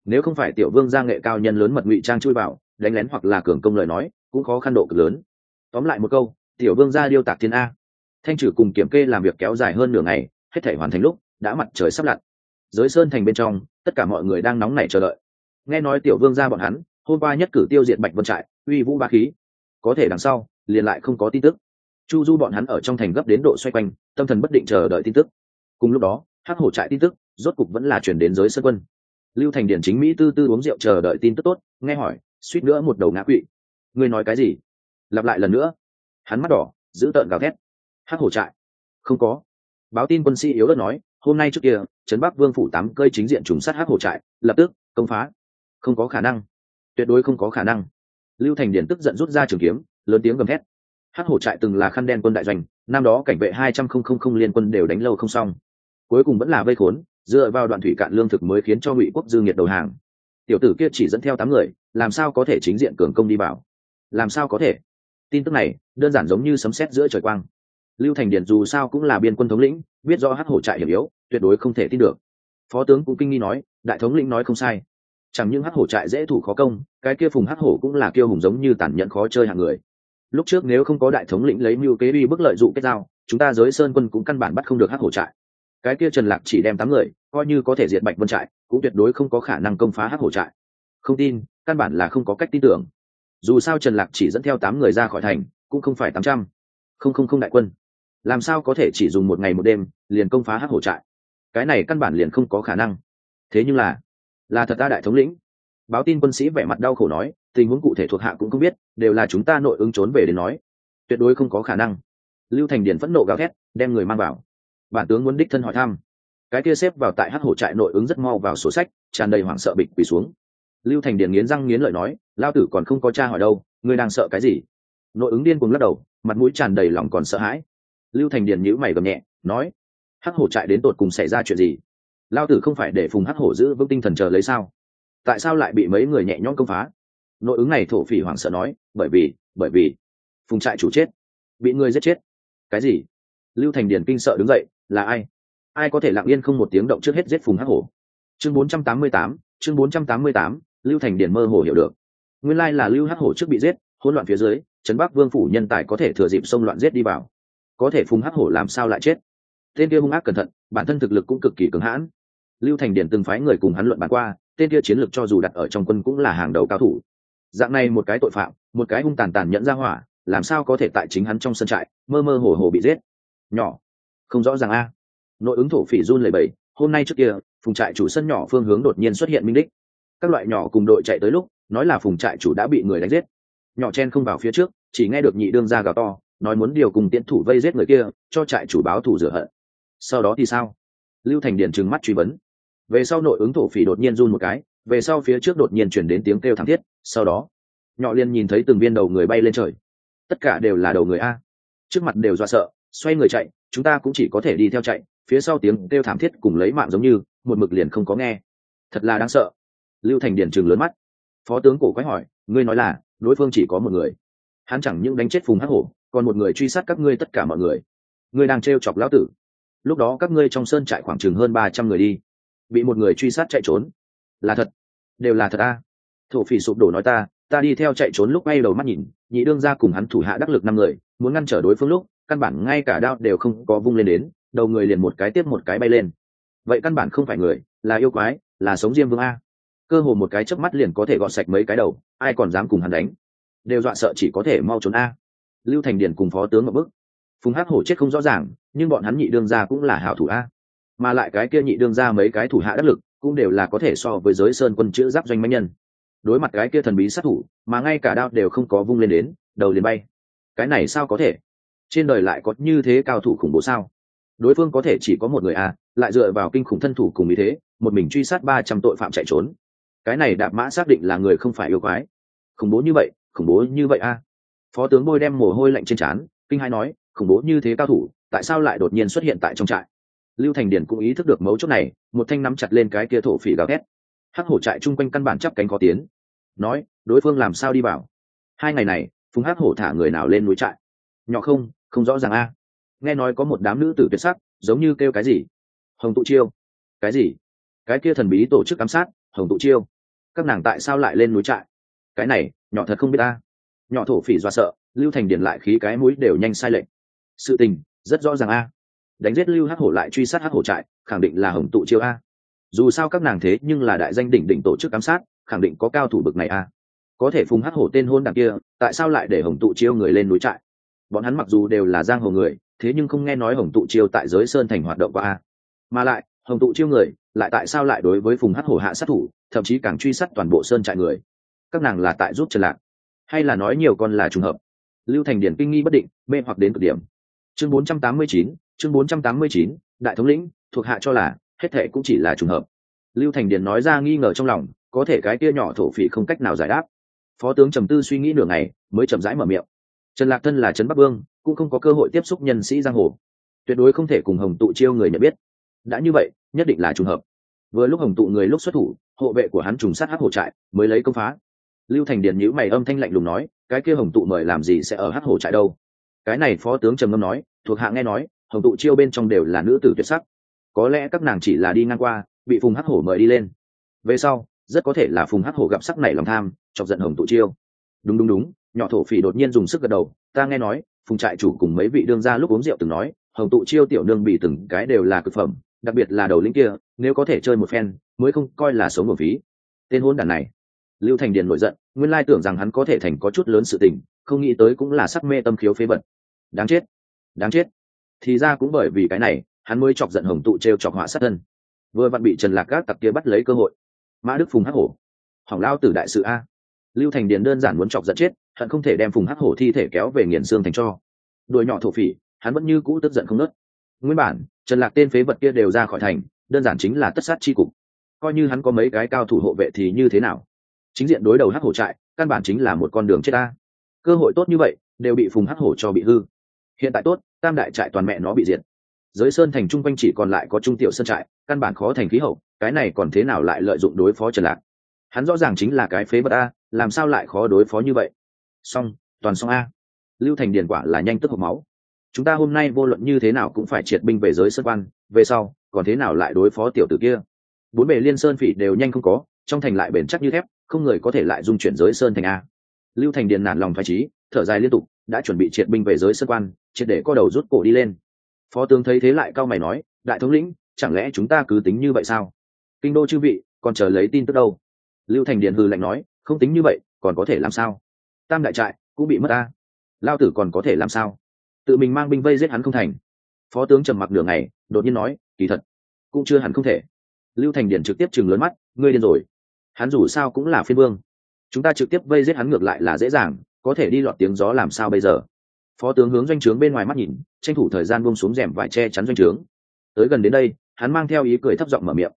Nếu không phải tiểu vương gia nghệ cao nhân lớn mật ngụy trang chui vào, đánh lén hoặc là cường công lời nói cũng khó khăn độ cực lớn. Tóm lại một câu, tiểu vương gia điêu tạc thiên a. Thanh trừ cùng kiểm kê làm việc kéo dài hơn nửa ngày, hết thể hoàn thành lúc, đã mặt trời sắp lặn. Giới sơn thành bên trong, tất cả mọi người đang nóng nảy chờ đợi. Nghe nói tiểu vương gia bọn hắn, hôm qua nhất cử tiêu diệt bạch vân trại, uy vũ ba khí. Có thể đằng sau, liền lại không có tin tức. Chu du bọn hắn ở trong thành gấp đến độ xoay quanh, tâm thần bất định chờ đợi tin tức. Cùng lúc đó, hắc hổ trại tin tức, rốt cục vẫn là chuyển đến giới sơn quân. Lưu thành điển chính mỹ tư tư uống rượu chờ đợi tin tức tốt, nghe hỏi, suýt nữa một đầu ngã quỵ ngươi nói cái gì? Lặp lại lần nữa. Hắn mắt đỏ, giữ tợn gào thét. Hắc hổ trại. Không có. Báo tin quân sĩ yếu đất nói, hôm nay trước kia, trấn bắc vương phủ tám cây chính diện trùng sát hắc hổ trại, lập tức, công phá. Không có khả năng. Tuyệt đối không có khả năng. Lưu thành điển tức giận rút ra trường kiếm, lớn tiếng gầm thét. Hắc hổ trại từng là khăn đen quân đại doanh, năm đó cảnh vệ hai trăm không không không liên quân đều đánh lâu không xong. Cuối cùng vẫn là vây khốn, dựa vào đoạn thủy cạn lương thực mới khiến cho ngụy quốc dư nghiệt đầu hàng. Tiểu tử kia chỉ dẫn theo tám người, làm sao có thể chính diện cường công đi vào? Làm sao có thể? Tin tức này, đơn giản giống như sấm sét giữa trời quang. Lưu thành điền dù sao cũng là biên quân thống lĩnh, biết do hắc hổ trại hiểm yếu, tuyệt đối không thể tin được. Phó tướng cũng kinh nghi nói, đại thống lĩnh nói không sai. Chẳng những hắc hổ trại dễ thủ khó công, cái kia phùng hắc hổ cũng là kiêu hùng giống như tàn nhẫn khó chơi hạng người. Lúc trước nếu không có đại thống lĩnh lấy mưu kế uy bức lợi dụ kết giao chúng ta giới sơn quân cũng căn bản bắt không được hắc hổ trại. Cái kia trần lạc chỉ đem tám người, coi như có thể diệt bạch vân trại, cũng tuyệt đối không có khả năng công phá hắc hổ trại. Không tin, căn bản là không có cách tin tưởng dù sao trần lạc chỉ dẫn theo tám người ra khỏi thành, cũng không phải tám trăm. Không không không đại quân. Làm sao có thể chỉ dùng một ngày một đêm, liền công phá hắc hổ trại? Cái này căn bản liền không có khả năng. Thế nhưng là là thật ta đại thống lĩnh. Báo tin quân sĩ vẻ mặt đau khổ nói, tình huống cụ thể thuộc hạ cũng không biết, đều là chúng ta nội ứng trốn về đến nói. Tuyệt đối không có khả năng. Lưu thành điển phẫn nộ gào thét, đem người mang vào. Bản tướng muốn đích thân hỏi thăm. Cái kia xếp vào tại hắc hổ trại nội ứng rất mau vào sổ sách, tràn đầy hoảng sợ bịch quỳ xuống lưu thành Điền nghiến răng nghiến lợi nói lao tử còn không có cha hỏi đâu ngươi đang sợ cái gì? Nội ứng điên cùng lắc đầu mặt mũi tràn đầy lòng còn sợ hãi. Lưu thành Điền nhữ mày gầm nhẹ nói hắc hổ trại đến tột cùng xảy ra chuyện gì? Lao tử không phải để phùng hắc hổ giữ vững tinh thần chờ lấy sao? Tại sao lại bị mấy người nhẹ nhõm công phá? Nội ứng này thổ phỉ hoảng sợ nói bởi vì bởi vì phùng trại chủ chết bị người giết chết. Cái gì? Lưu thành Điền kinh sợ đứng dậy là ai? Ai có thể lặng yên không một tiếng động trước hết giết phùng hắc hổ? Chương 488, chương 488, lưu thành Điền mơ hồ hiểu được. Nguyên lai là lưu hắc hổ trước bị giết, hỗn loạn phía dưới, trấn bắc vương phủ nhân tài có thể thừa dịp xông loạn giết đi vào. Có thể phùng hắc hổ làm sao lại chết? Tên kia hung ác cẩn thận, bản thân thực lực cũng cực kỳ cứng hãn. Lưu thành Điền từng phái người cùng hắn luận bàn qua, tên kia chiến lược cho dù đặt ở trong quân cũng là hàng đầu cao thủ. Dạng này một cái tội phạm, một cái hung tàn tàn nhẫn ra hỏa, làm sao có thể tại chính hắn trong sân trại, mơ mơ hồ hồ bị giết? Nhỏ. Không rõ ràng a. Nội ứng thổ phỉ run lầy bầy hôm nay trước kia, phùng trại chủ sân nhỏ phương hướng đột nhiên xuất hiện minh đích các loại nhỏ cùng đội chạy tới lúc, nói là phùng trại chủ đã bị người đánh giết. Nhỏ chen không vào phía trước, chỉ nghe được nhị đương ra gào to, nói muốn điều cùng tiễn thủ vây giết người kia, cho trại chủ báo thủ rửa hận. Sau đó thì sao? Lưu thành điền trừng mắt truy vấn. Về sau nội ứng thổ phỉ đột nhiên run một cái, về sau phía trước đột nhiên chuyển đến tiếng kêu thảm thiết, sau đó, nhỏ liền nhìn thấy từng viên đầu người bay lên trời. Tất cả đều là đầu người a. Trước mặt đều do sợ, xoay người chạy, chúng ta cũng chỉ có thể đi theo chạy, phía sau tiếng kêu thảm thiết cùng lấy mạng giống như, một mực liền không có nghe. Thật là đáng sợ lưu thành Điền chừng lớn mắt. Phó tướng cổ quái hỏi, ngươi nói là, đối phương chỉ có một người. Hắn chẳng những đánh chết phùng hắc hổ, còn một người truy sát các ngươi tất cả mọi người. Ngươi đang t chọc lão tử. Lúc đó các ngươi trong sơn trại khoảng chừng hơn ba trăm người đi. Bị một người truy sát chạy trốn. Là thật. Đều là thật a. Thổ phỉ sụp đổ nói ta ta đi theo chạy trốn lúc ngay đầu mắt nhìn, nhị đương ra cùng hắn thủ hạ đắc lực năm người, muốn ngăn trở đối phương lúc, căn bản ngay cả đao đều không có vung lên đến, đầu người liền một cái tiếp một cái bay lên. Vậy căn bản không phải người, là yêu quái, là sống riêng vương a cơ hồ một cái chớp mắt liền có thể gọt sạch mấy cái đầu, ai còn dám cùng hắn đánh? Đều dọa sợ chỉ có thể mau trốn a. Lưu thành điền cùng phó tướng một bức phùng hắc hổ chết không rõ ràng, nhưng bọn hắn nhị đương ra cũng là hảo thủ a. Mà lại cái kia nhị đương ra mấy cái thủ hạ đắc lực, cũng đều là có thể so với giới sơn quân chữ giáp doanh mãnh nhân. Đối mặt cái kia thần bí sát thủ, mà ngay cả đao đều không có vung lên đến, đầu liền bay. Cái này sao có thể? Trên đời lại có như thế cao thủ khủng bố sao? Đối phương có thể chỉ có một người à lại dựa vào kinh khủng thân thủ cùng ý thế, một mình truy sát ba trăm tội phạm chạy trốn cái này đạp mã xác định là người không phải yêu quái. Khủng bố như vậy, khủng bố như vậy à phó tướng bôi đem mồ hôi lạnh trên trán, kinh hai nói, khủng bố như thế cao thủ, tại sao lại đột nhiên xuất hiện tại trong trại? Lưu thành điển cũng ý thức được mấu chốt này, một thanh nắm chặt lên cái kia thổ phỉ gào thét. Hắc hổ trại chung quanh căn bản chắp cánh khó tiến. Nói, đối phương làm sao đi vào? Hai ngày này, phùng hắc hổ thả người nào lên núi trại? Nhỏ không không rõ ràng a. Nghe nói có một đám nữ tử tuyệt sắc, giống như kêu cái gì? Hồng tụ chiêu. Cái gì? Cái kia thần bí tổ chức ám sát, hồng tụ chiêu các nàng tại sao lại lên núi trại? Cái này, nhỏ thật không biết ta. Nhỏ thổ phỉ do sợ, lưu thành điền lại khí cái mũi đều nhanh sai lệch. Sự tình, rất rõ ràng a. Đánh giết lưu hắc hổ lại truy sát hắc hổ trại, khẳng định là hồng tụ chiêu a. Dù sao các nàng thế nhưng là đại danh đỉnh đỉnh tổ chức giám sát, khẳng định có cao thủ bực này a. Có thể phùng hắc hổ tên hôn đằng kia, tại sao lại để hồng tụ chiêu người lên núi trại? Bọn hắn mặc dù đều là giang hồ người, thế nhưng không nghe nói hồng tụ chiêu tại giới sơn thành hoạt động qua a. Mà lại, hồng tụ chiêu người lại tại sao lại đối với phùng hắc hổ hạ sát thủ thậm chí càng truy sát toàn bộ sơn trại người? Các nàng là tại giúp trần lạc hay là nói nhiều con là trùng hợp? Lưu thành điển kinh nghi bất định mê hoặc đến cực điểm. Chương 489, chương 489, đại thống lĩnh thuộc hạ cho là hết thệ cũng chỉ là trùng hợp. Lưu thành điển nói ra nghi ngờ trong lòng có thể cái kia nhỏ thổ phỉ không cách nào giải đáp. Phó tướng trầm tư suy nghĩ nửa ngày mới chậm rãi mở miệng. Trần lạc thân là trấn bắc vương cũng không có cơ hội tiếp xúc nhân sĩ giang hồ. Tuyệt đối không thể cùng hồng tụ chiêu người nhận biết đã như vậy, nhất định là trùng hợp. Vừa lúc hồng tụ người lúc xuất thủ, hộ vệ của hắn trùng sát hắc hổ trại, mới lấy công phá. Lưu thành điền nhữ mày âm thanh lạnh lùng nói, cái kia hồng tụ mời làm gì sẽ ở hắc hổ trại đâu? Cái này phó tướng trầm ngâm nói, thuộc hạ nghe nói, hồng tụ chiêu bên trong đều là nữ tử tuyệt sắc. Có lẽ các nàng chỉ là đi ngang qua, bị phùng hắc hổ mời đi lên. Về sau, rất có thể là phùng hắc hổ gặp sắc này lòng tham, chọc giận hồng tụ chiêu. Đúng đúng đúng. Nhỏ thổ phỉ đột nhiên dùng sức gật đầu, ta nghe nói, phùng trại chủ cùng mấy vị đương gia lúc uống rượu từng nói, hồng tụ chiêu tiểu nương bị từng cái đều là cực phẩm đặc biệt là đầu lĩnh kia, nếu có thể chơi một phen, mới không coi là sống một phí. Tên hôn đàn này. Lưu thành điền nổi giận, nguyên lai tưởng rằng hắn có thể thành có chút lớn sự tình, không nghĩ tới cũng là sắc mê tâm khiếu phế bật đáng chết. Đáng chết. Thì ra cũng bởi vì cái này, hắn mới chọc giận hồng tụ t r e o chọc họa sát thân. Vừa vặn bị trần lạc gác tặc kia bắt lấy cơ hội. Mã đức phùng hắc hổ. Hỏng lao tử đại sự a. Lưu thành điền đơn giản muốn chọc giận chết, hận không thể đem phùng hắc hổ thi thể kéo về nghiền xương thành cho. Đuổi nhỏ thổ phỉ, hắn vẫn như cũ tức giận không nớt nguyên bản, trần lạc tên phế vật kia đều ra khỏi thành, đơn giản chính là tất sát c h i cục. Coi như hắn có mấy cái cao thủ hộ vệ thì như thế nào? Chính diện đối đầu hắc hổ trại, căn bản chính là một con đường chết ta. Cơ hội tốt như vậy, đều bị phùng hắc hổ cho bị hư. Hiện tại tốt, tam đại trại toàn mẹ nó bị diệt. Giới sơn thành trung quanh chỉ còn lại có trung tiểu sơn trại, căn bản khó thành khí hậu, cái này còn thế nào lại lợi dụng đối phó trần lạc? Hắn rõ ràng chính là cái phế vật a, làm sao lại khó đối phó như vậy? Xong, toàn xong a. Lưu thành điền quả là nhanh tức hộp máu chúng ta hôm nay vô luận như thế nào cũng phải triệt binh về giới sơn quan, về sau, còn thế nào lại đối phó tiểu tử kia? Bốn bề liên sơn phỉ đều nhanh không có, trong thành lại bền chắc như thép, không người có thể lại dung chuyển giới sơn thành a. Lưu thành điền nản lòng phải trí thở dài liên tục, đã chuẩn bị triệt binh về giới sơn quan, triệt để co đầu rút cổ đi lên. Phó tướng thấy thế lại cao mày nói, đại thống lĩnh, chẳng lẽ chúng ta cứ tính như vậy sao? Kinh đô chư vị, còn chờ lấy tin tức đâu? Lưu thành điền hư lạnh nói, không tính như vậy, còn có thể làm sao? Tam đại trại cũng bị mất ta lao tử còn có thể làm sao? Tự mình mang binh vây giết hắn không thành. Phó tướng trầm mặc nửa ngày, đột nhiên nói, kỳ thật, cũng chưa hẳn không thể. Lưu thành điền trực tiếp chừng lớn mắt, ngươi điên rồi. Hắn dù sao cũng là phiên vương. Chúng ta trực tiếp vây giết hắn ngược lại là dễ dàng, có thể đi lọt tiếng gió làm sao bây giờ? Phó tướng hướng doanh trướng bên ngoài mắt nhìn, tranh thủ thời gian buông xuống rèm vải che chắn doanh trướng. Tới gần đến đây, hắn mang theo ý cười thấp giọng mở miệng,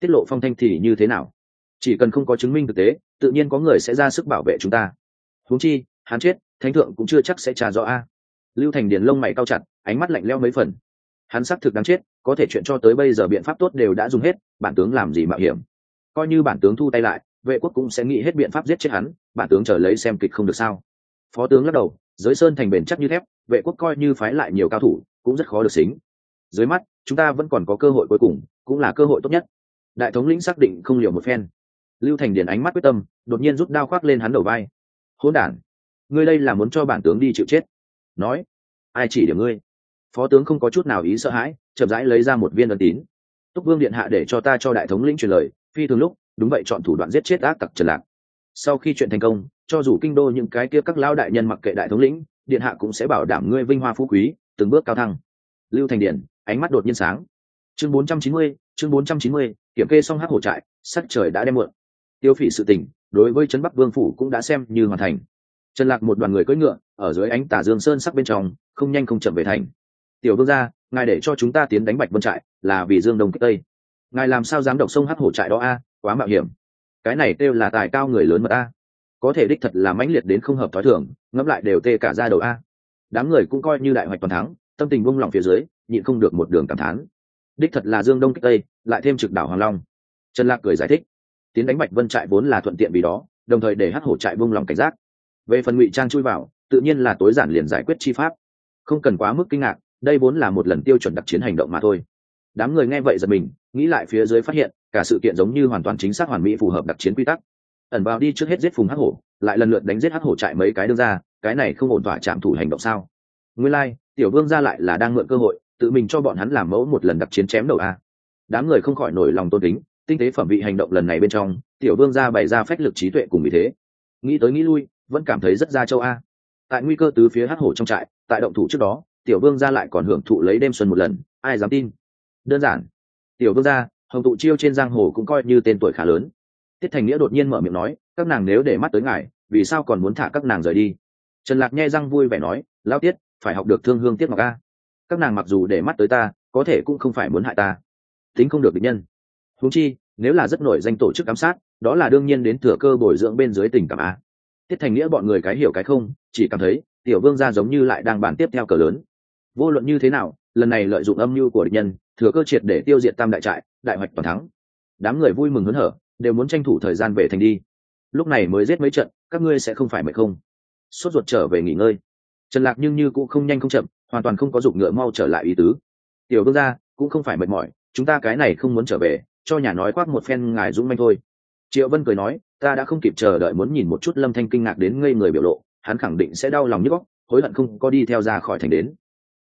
tiết lộ phong thanh thì như thế nào? Chỉ cần không có chứng minh thực tế, tự nhiên có người sẽ ra sức bảo vệ chúng ta. Huống chi, hắn chết, thánh thượng cũng chưa chắc sẽ trả rõ a lưu thành điền lông mày cao chặt, ánh mắt lạnh leo mấy phần. Hắn xác thực đáng chết, có thể chuyện cho tới bây giờ biện pháp tốt đều đã dùng hết, bản tướng làm gì mạo hiểm. Coi như bản tướng thu tay lại, vệ quốc cũng sẽ nghĩ hết biện pháp giết chết hắn, bản tướng chờ lấy xem kịch không được sao. Phó tướng lắc đầu, giới sơn thành bền chắc như thép, vệ quốc coi như phái lại nhiều cao thủ, cũng rất khó được xính. Dưới mắt, chúng ta vẫn còn có cơ hội cuối cùng, cũng là cơ hội tốt nhất. Đại thống lĩnh xác định không liều một phen. Lưu thành điền ánh mắt quyết tâm, đột nhiên rút đao khoác lên hắn đầu vai. Hỗn đản, ngươi đây là muốn cho bản tướng đi chịu chết nói ai chỉ điểm ngươi? Phó tướng không có chút nào ý sợ hãi chậm rãi lấy ra một viên ân tín. Túc vương điện hạ để cho ta cho đại thống lĩnh truyền lời phi thường lúc đúng vậy chọn thủ đoạn giết chết ác tặc trần lạc. Sau khi chuyện thành công cho dù kinh đô những cái kia các lão đại nhân mặc kệ đại thống lĩnh điện hạ cũng sẽ bảo đảm ngươi vinh hoa phú quý từng bước cao thăng. Lưu thành điện ánh mắt đột nhiên sáng. Chương 490, chương 490, kiểm kê xong hắc hổ trại sắc trời đã đem muộn. Tiêu phỉ sự tình đối với trấn bắc vương phủ cũng đã xem như hoàn thành. Trần lạc một đoàn người cưỡi ngựa ở dưới ánh tà dương sơn sắc bên trong, không nhanh không chậm về thành. Tiểu vương gia, ngài để cho chúng ta tiến đánh bạch vân trại, là vì dương đông kích tây. Ngài làm sao dám độc sông hắc hổ trại đó a? Quá mạo hiểm. Cái này kêu là tài cao người lớn mật a có thể đích thật là mãnh liệt đến không hợp thói thường, ngẫm lại đều tê cả ra đầu a. Đám người cũng coi như đại hoạch toàn thắng, tâm tình buông lỏng phía dưới, nhịn không được một đường cảm thán. Đích thật là dương đông kích tây, lại thêm trực đảo hoàng long. Trần lạc cười giải thích. Tiến đánh bạch vân trại vốn là thuận tiện vì đó, đồng thời để hắc hổ trại buông lòng cảnh giác. Về phần ngụy trang chui vào tự nhiên là tối giản liền giải quyết chi pháp. Không cần quá mức kinh ngạc đây vốn là một lần tiêu chuẩn đặc chiến hành động mà thôi. Đám người nghe vậy giật mình nghĩ lại phía dưới phát hiện cả sự kiện giống như hoàn toàn chính xác hoàn mỹ phù hợp đặc chiến quy tắc. Ẩn vào đi trước hết giết phùng hắc hổ lại lần lượt đánh giết hắc hổ chạy mấy cái đưa ra cái này không ổn thỏa chạm thủ hành động sao? Nguyên lai、like, tiểu vương ra lại là đang mượn cơ hội tự mình cho bọn hắn làm mẫu một lần đặc chiến chém đầu a. Đám người không khỏi nổi lòng tôn kính tinh tế phẩm vị hành động lần này bên trong tiểu vương ra bày ra phách lực trí tuệ cùng vì thế. Nghĩ tới nghĩ lui vẫn cảm thấy rất ra châu a tại nguy cơ từ phía hắc hổ trong trại tại động thủ trước đó tiểu vương gia lại còn hưởng thụ lấy đêm xuân một lần ai dám tin? Đơn giản. Tiểu vương gia, hồng tụ chiêu trên giang hồ cũng coi như tên tuổi khá lớn. Tiết thành nghĩa đột nhiên mở miệng nói các nàng nếu để mắt tới ngài vì sao còn muốn thả các nàng rời đi? Trần lạc nghe răng vui vẻ nói lao tiết phải học được thương hương tiết ngọc a. Các nàng mặc dù để mắt tới ta có thể cũng không phải muốn hại ta. Tính không được định nhân. Huống chi nếu là rất nổi danh tổ chức giám sát đó là đương nhiên đến thừa cơ bồi dưỡng bên dưới tình cảm a tiết thành nghĩa bọn người cái hiểu cái không, chỉ cảm thấy, tiểu vương gia giống như lại đang bàn tiếp theo cờ lớn. Vô luận như thế nào, lần này lợi dụng âm mưu của địch nhân, thừa cơ triệt để tiêu diệt tam đại trại, đại hoạch toàn thắng. Đám người vui mừng hớn hở, đều muốn tranh thủ thời gian về thành đi. Lúc này mới giết mấy trận, các ngươi sẽ không phải mệt không? Sốt ruột trở về nghỉ ngơi. Trần lạc nhưng như cũng không nhanh không chậm, hoàn toàn không có dục ngựa mau trở lại ý tứ. Tiểu vương gia, cũng không phải mệt mỏi, chúng ta cái này không muốn trở về, cho nhà nói quát một phen ngài dũng manh thôi. Triệu vân cười nói ta đã không kịp chờ đợi muốn nhìn một chút lâm thanh kinh ngạc đến ngây người biểu lộ, hắn khẳng định sẽ đau lòng nhức góc, hối hận không có đi theo ra khỏi thành đến.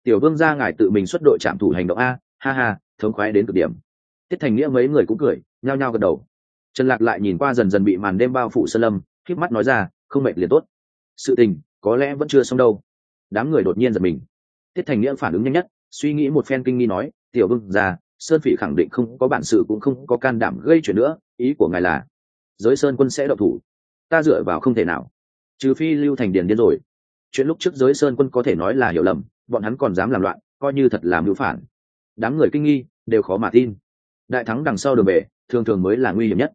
Tiểu vương gia ngài tự mình xuất đội trạm thủ hành động a, ha ha, thống khoái đến cực điểm. Tiết thành nghĩa mấy người cũng cười, nhao nhao gật đầu. Trần lạc lại nhìn qua dần dần bị màn đêm bao phủ sơn lâm k mắt nói ra, không mệt liền tốt. Sự tình, có lẽ vẫn chưa xong đâu. Đám người đột nhiên giật mình. Tiết thành nghĩa phản ứng nhanh nhất, suy nghĩ một phen kinh nghi nói, tiểu vương gia, sơn phỉ khẳng định không có bản sự cũng không có can đảm gây chuyện nữa, ý của ngài là giới sơn quân sẽ độc thủ. Ta dựa vào không thể nào. Trừ phi lưu thành điền điên rồi. Chuyện lúc trước giới sơn quân có thể nói là hiểu lầm, bọn hắn còn dám làm loạn, coi như thật là mưu phản. Đám người kinh nghi, đều khó mà tin. Đại thắng đằng sau đường về, thường thường mới là nguy hiểm nhất.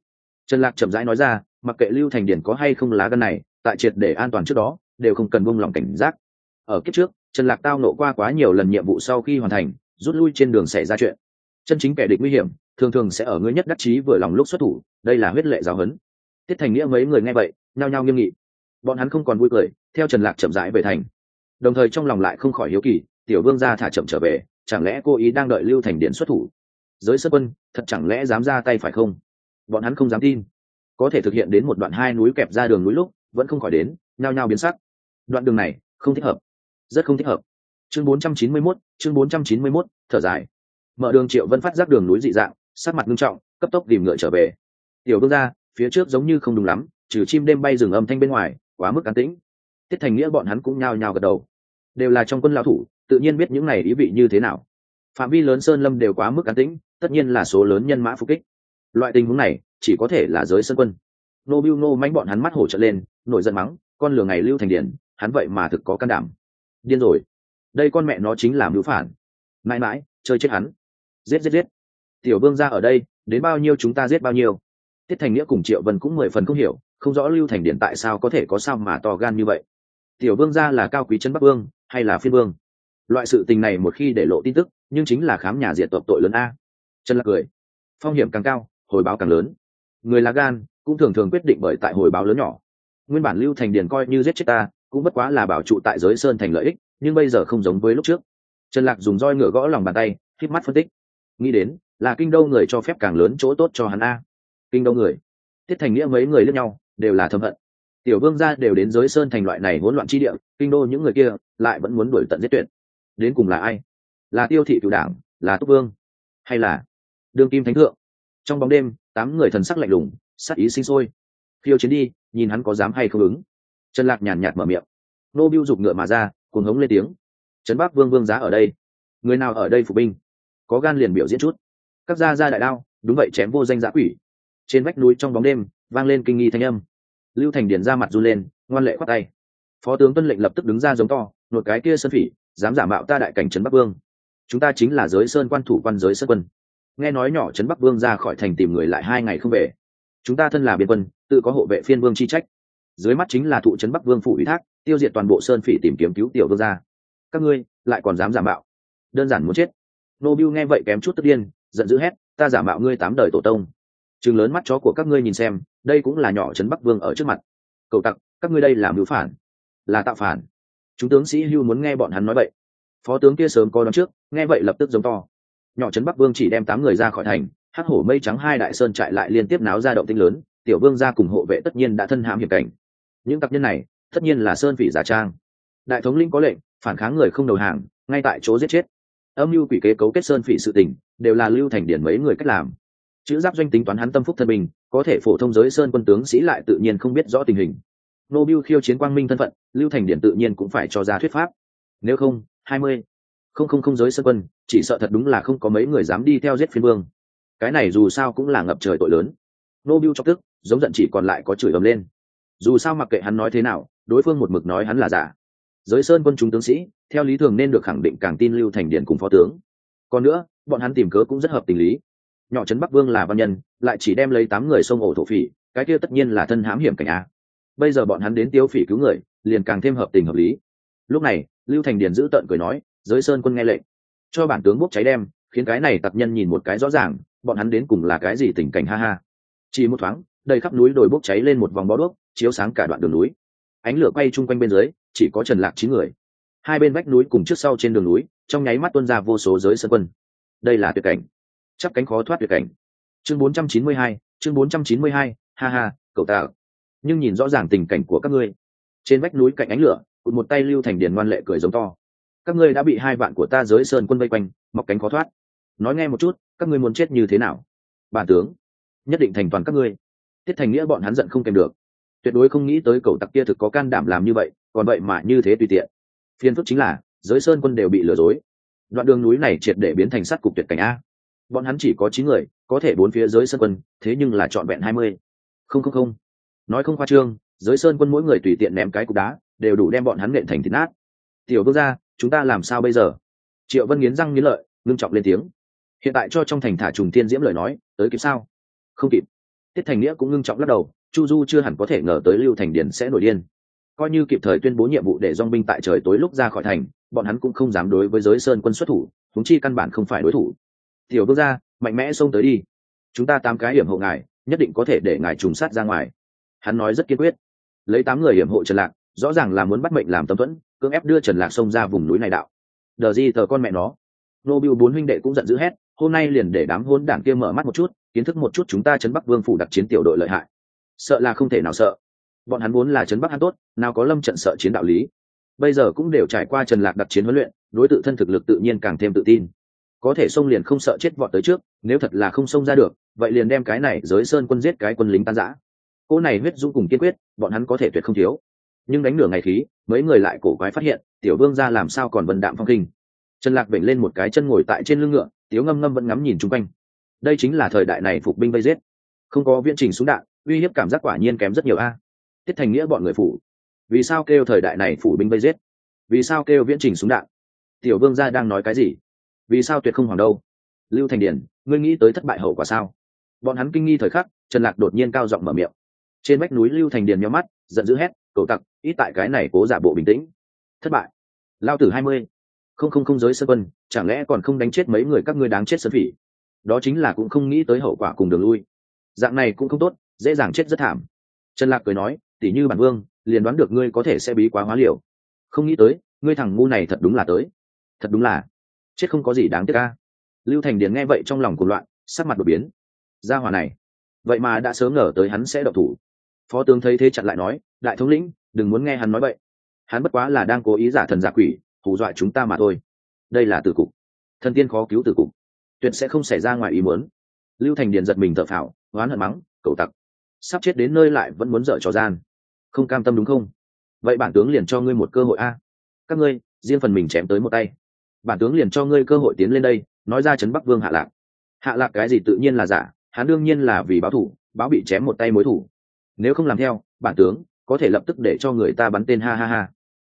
Trần lạc chậm rãi nói ra, mặc kệ lưu thành điền có hay không lá gân này, tại triệt để an toàn trước đó, đều không cần buông lòng cảnh giác. Ở kiếp trước, trần lạc tao nộ qua quá nhiều lần nhiệm vụ sau khi hoàn thành, rút lui trên đường xảy ra chuyện. Chân chính kẻ địch nguy hiểm thường thường sẽ ở ngươi nhất đắc chí vừa lòng lúc xuất thủ đây là huyết lệ giáo huấn. Tiết thành nghĩa mấy người nghe vậy nhao nhao nghiêm nghị. Bọn hắn không còn vui cười theo trần lạc chậm rãi về thành. Đồng thời trong lòng lại không khỏi hiếu kỳ tiểu vương gia thả chậm trở về chẳng lẽ cô ý đang đợi lưu thành điện xuất thủ? Giới sơ quân thật chẳng lẽ dám ra tay phải không? Bọn hắn không dám tin. Có thể thực hiện đến một đoạn hai núi kẹp ra đường núi lúc vẫn không khỏi đến nhao nhao biến sắc. Đoạn đường này không thích hợp. Rất không thích hợp. Chương 491, chương 491, thở dài. Mở đường triệu vân phát giác đường núi dị dạng sát mặt nghiêm trọng, cấp tốc tìm ngựa trở về. Tiểu vương ra phía trước giống như không đúng lắm, trừ chim đêm bay rừng âm thanh bên ngoài, quá mức an tĩnh. Tiết thành nghĩa bọn hắn cũng nhao nhao gật đầu. Đều là trong quân lao thủ, tự nhiên biết những này ý vị như thế nào. Phạm vi lớn sơn lâm đều quá mức an tĩnh, tất nhiên là số lớn nhân mã phục kích. Loại tình huống này, chỉ có thể là giới sân quân. Nô biu nô mánh bọn hắn mắt hổ trợn lên, nổi giận mắng, con lừa ngày lưu thành điển, hắn vậy mà thực có can đảm. Điên rồi. Đây con mẹ nó chính là mưu phản. Mãi mãi, chơi chết hắn. Giết giết giết tiểu vương ra ở đây, đến bao nhiêu chúng ta giết bao nhiêu. Tiết thành nghĩa cùng triệu vân cũng mười phần không hiểu, không rõ lưu thành điện tại sao có thể có sao mà to gan như vậy. Tiểu vương ra là cao quý chân bắc vương, hay là phiên vương? Loại sự tình này một khi để lộ tin tức, nhưng chính là khám nhà diệt tộc tội lớn a. Chân lạc cười. Phong hiểm càng cao, hồi báo càng lớn. Người là gan, cũng thường thường quyết định bởi tại hồi báo lớn nhỏ. Nguyên bản lưu thành điền coi như giết chết ta, cũng bất quá là bảo trụ tại giới sơn thành lợi ích, nhưng bây giờ không giống với lúc trước. Trần lạc dùng roi ngựa gõ lòng bàn tay hít mắt phân tích. Nghĩ đến là kinh đô người cho phép càng lớn chỗ tốt cho hắn a. Kinh đô người. Tiết thành nghĩa mấy người lẫn nhau, đều là thâm hận. Tiểu vương gia đều đến giới sơn thành loại này hỗn loạn chi địa, kinh đô những người kia lại vẫn muốn đuổi tận giết tuyệt. Đến cùng là ai? Là tiêu thị cựu đảng, là túc vương, hay là đương kim thánh thượng? Trong bóng đêm, tám người thần sắc lạnh lùng, sắc ý sinh sôi. Phiêu chiến đi, nhìn hắn có dám hay không ứng. Trần lạc nhàn nhạt mở miệng. Nô biêu giục ngựa mà ra, cuồng hống lên tiếng. Trấn bắc vương vương giá ở đây. Người nào ở đây phục binh? Có gan liền biểu diễn chút các gia gia đại đao đúng vậy chém vô danh giã quỷ. Trên vách núi trong bóng đêm, vang lên kinh nghi thanh âm. Lưu thành điền ra mặt run lên, ngoan lệ khoát tay. Phó tướng tuân lệnh lập tức đứng ra giống to một cái kia sơn phỉ, dám giả mạo ta đại cảnh trấn bắc vương. Chúng ta chính là giới sơn quan thủ quan giới sơn quân. Nghe nói nhỏ trấn bắc vương ra khỏi thành tìm người lại hai ngày không về. Chúng ta thân là biên quân, tự có hộ vệ phiên vương chi trách. Dưới mắt chính là thụ trấn bắc vương phủ ủy thác, tiêu diệt toàn bộ sơn phỉ tìm kiếm cứu tiểu vương gia. Các ngươi, lại còn dám giả mạo. Đơn giản muốn chết. Nô biu nghe vậy kém chút tức điên giận dữ hét, ta giả mạo ngươi tám đời tổ tông. Chừng lớn mắt chó của các ngươi nhìn xem, đây cũng là nhỏ trấn bắc vương ở trước mặt. Cậu tặc, các ngươi đây là mưu phản, là tạo phản. Chúng tướng sĩ hưu muốn nghe bọn hắn nói vậy. Phó tướng kia sớm có đón trước, nghe vậy lập tức giống to. Nhỏ trấn bắc vương chỉ đem tám người ra khỏi thành, hắc hổ mây trắng hai đại sơn trại lại liên tiếp náo ra động tinh lớn, tiểu vương gia cùng hộ vệ tất nhiên đã thân hãm hiểm cảnh. Những tặc nhân này, tất nhiên là sơn vị giả trang. Đại thống linh có lệnh, phản kháng người không đầu hàng, ngay tại chỗ giết chết âm mưu quỷ kế cấu kết sơn phỉ sự tình, đều là lưu thành điển mấy người cách làm. Chữ giáp doanh tính toán hắn tâm phúc thân bình có thể phổ thông giới sơn quân tướng sĩ lại tự nhiên không biết rõ tình hình. Nô biêu khiêu chiến quang minh thân phận, lưu thành điển tự nhiên cũng phải cho ra thuyết pháp. Nếu không, hai mươi không không không giới sơn quân, chỉ sợ thật đúng là không có mấy người dám đi theo giết phiên vương. Cái này dù sao cũng là ngập trời tội lớn. Nô biêu chọc tức, giống giận chỉ còn lại có chửi ầm lên. Dù sao mặc kệ hắn nói thế nào, đối phương một mực nói hắn là giả giới sơn quân chúng tướng sĩ, theo lý thường nên được khẳng định càng tin lưu thành điện cùng phó tướng. Còn nữa, bọn hắn tìm cớ cũng rất hợp tình lý. Nhỏ trấn bắc vương là văn nhân, lại chỉ đem lấy tám người sông ổ thổ phỉ, cái kia tất nhiên là thân hãm hiểm cảnh a. Bây giờ bọn hắn đến tiêu phỉ cứu người, liền càng thêm hợp tình hợp lý. Lúc này, lưu thành điền giữ tợn cười nói, giới sơn quân nghe lệnh, cho bản tướng bốc cháy đem, khiến cái này tặc nhân nhìn một cái rõ ràng, bọn hắn đến cùng là cái gì tình cảnh ha ha. Chỉ một thoáng, đầy khắp núi đồi bốc cháy lên một vòng bó đuốc, chiếu sáng cả đoạn đường núi ánh lửa quay chung quanh bên dưới chỉ có trần lạc chín người. Hai bên vách núi cùng trước sau trên đường núi trong nháy mắt tuôn ra vô số giới sơn quân. Đây là tuyệt cảnh. Chắp cánh khó thoát tuyệt cảnh. Chương 492, chương 492, ha ha cậu ta nhưng nhìn rõ ràng tình cảnh của các ngươi. Trên vách núi cạnh ánh lửa cụt một tay lưu thành điền ngoan lệ cười giống to. Các ngươi đã bị hai vạn của ta giới sơn quân vây quanh mọc cánh khó thoát. Nói nghe một chút các ngươi muốn chết như thế nào? Bản tướng nhất định thành toàn các ngươi. Tiết thành nghĩa bọn hắn giận không kèm được tuyệt đối không nghĩ tới cậu tặc kia thực có can đảm làm như vậy, còn vậy mà như thế tùy tiện. Phiên phức chính là, giới sơn quân đều bị lừa dối. Đoạn đường núi này triệt để biến thành sắt cục tuyệt cảnh a. Bọn hắn chỉ có chín người, có thể bốn phía giới sơn quân, thế nhưng là trọn vẹn hai mươi. Không không không. Nói không khoa trương, giới sơn quân mỗi người tùy tiện ném cái cục đá, đều đủ đem bọn hắn nện thành thịt nát. Tiểu vương gia, chúng ta làm sao bây giờ? Triệu vân nghiến răng nghiến lợi, ngưng trọng lên tiếng. Hiện tại cho trong thành thả trùng tiên diễm lời nói, tới kịp sao? Không kịp. Tiết thành nghĩa cũng ngưng trọng lắc đầu chu du chưa hẳn có thể ngờ tới lưu thành điền sẽ nổi điên. Coi như kịp thời tuyên bố nhiệm vụ để dong binh tại trời tối lúc ra khỏi thành, bọn hắn cũng không dám đối với giới sơn quân xuất thủ thúng chi căn bản không phải đối thủ. Tiểu bước ra mạnh mẽ xông tới đi. Chúng ta tám cái hiểm hộ ngài, nhất định có thể để ngài trùng sát ra ngoài. Hắn nói rất kiên quyết. Lấy tám người hiểm hộ trần lạc, rõ ràng là muốn bắt mệnh làm tâm thuẫn, cưỡng ép đưa trần lạc xông ra vùng núi này đạo. Đờ di tờ con mẹ nó. Nô bưu bốn huynh đệ cũng giận dữ hét, hôm nay liền để đám hôn đảng kia mở mắt một chút, kiến thức một chút chúng ta chấn bắc vương phủ đặc chiến tiểu đội lợi hại sợ là không thể nào sợ. Bọn hắn vốn là chấn bắc hắn tốt, nào có lâm trận sợ chiến đạo lý. Bây giờ cũng đều trải qua trần lạc đặc chiến huấn luyện, đối tự thân thực lực tự nhiên càng thêm tự tin. Có thể xông liền không sợ chết vọt tới trước, nếu thật là không xông ra được, vậy liền đem cái này giới sơn quân giết cái quân lính tan giã cô này huyết dung cùng kiên quyết, bọn hắn có thể tuyệt không thiếu. Nhưng đánh nửa ngày khí, mấy người lại cổ quái phát hiện, tiểu vương ra làm sao còn vần đạm phong kinh. Trần lạc vểnh lên một cái chân ngồi tại trên lưng ngựa, tiếu ngâm ngâm vẫn ngắm nhìn chung quanh. Đây chính là thời đại này phục binh vây giết. Không có viễn trình súng đạn uy hiếp cảm giác quả nhiên kém rất nhiều a. Tiết thành nghĩa bọn người phủ. Vì sao kêu thời đại này phủ binh bây giết? Vì sao kêu viễn trình súng đạn? Tiểu vương gia đang nói cái gì? Vì sao tuyệt không hoàng đâu? Lưu thành điển, ngươi nghĩ tới thất bại hậu quả sao? Bọn hắn kinh nghi thời khắc, trần lạc đột nhiên cao giọng mở miệng. Trên vách núi lưu thành điền nhau mắt, giận dữ hét, cậu tặc, ít tại cái này cố giả bộ bình tĩnh. Thất bại. Lao tử hai mươi. Không không không giới sơ quân, chẳng lẽ còn không đánh chết mấy người các ngươi đáng chết sơn phỉ? Đó chính là cũng không nghĩ tới hậu quả cùng đường lui. Dạng này cũng không tốt dễ dàng chết rất thảm. Trần lạc cười nói, tỉ như bản vương, liền đoán được ngươi có thể sẽ bí quá hóa liều. Không nghĩ tới, ngươi thằng ngu này thật đúng là tới. Thật đúng là. Chết không có gì đáng tiếc ca lưu thành điền nghe vậy trong lòng cuộc loạn, sắc mặt đột biến. Ra hòa này, vậy mà đã sớm ngờ tới hắn sẽ độc thủ. Phó tướng thấy thế chặn lại nói, đại thống lĩnh, đừng muốn nghe hắn nói vậy hắn bất quá là đang cố ý giả thần giả quỷ, hù dọa chúng ta mà thôi. Đây là tử cục. Thần tiên khó cứu tử cục. Tuyệt sẽ không xảy ra ngoài ý muốn. Lưu thành điền giật mình thợ phào, oán hận mắng, cậu tặc sắp chết đến nơi lại vẫn muốn dở trò gian. Không cam tâm đúng không? Vậy bản tướng liền cho ngươi một cơ hội a. Các ngươi, riêng phần mình chém tới một tay. Bản tướng liền cho ngươi cơ hội tiến lên đây, nói ra trấn bắc vương hạ lạc. Hạ lạc cái gì tự nhiên là giả, hắn đương nhiên là vì báo thủ, báo bị chém một tay mối thủ. Nếu không làm theo, bản tướng có thể lập tức để cho người ta bắn tên ha ha ha.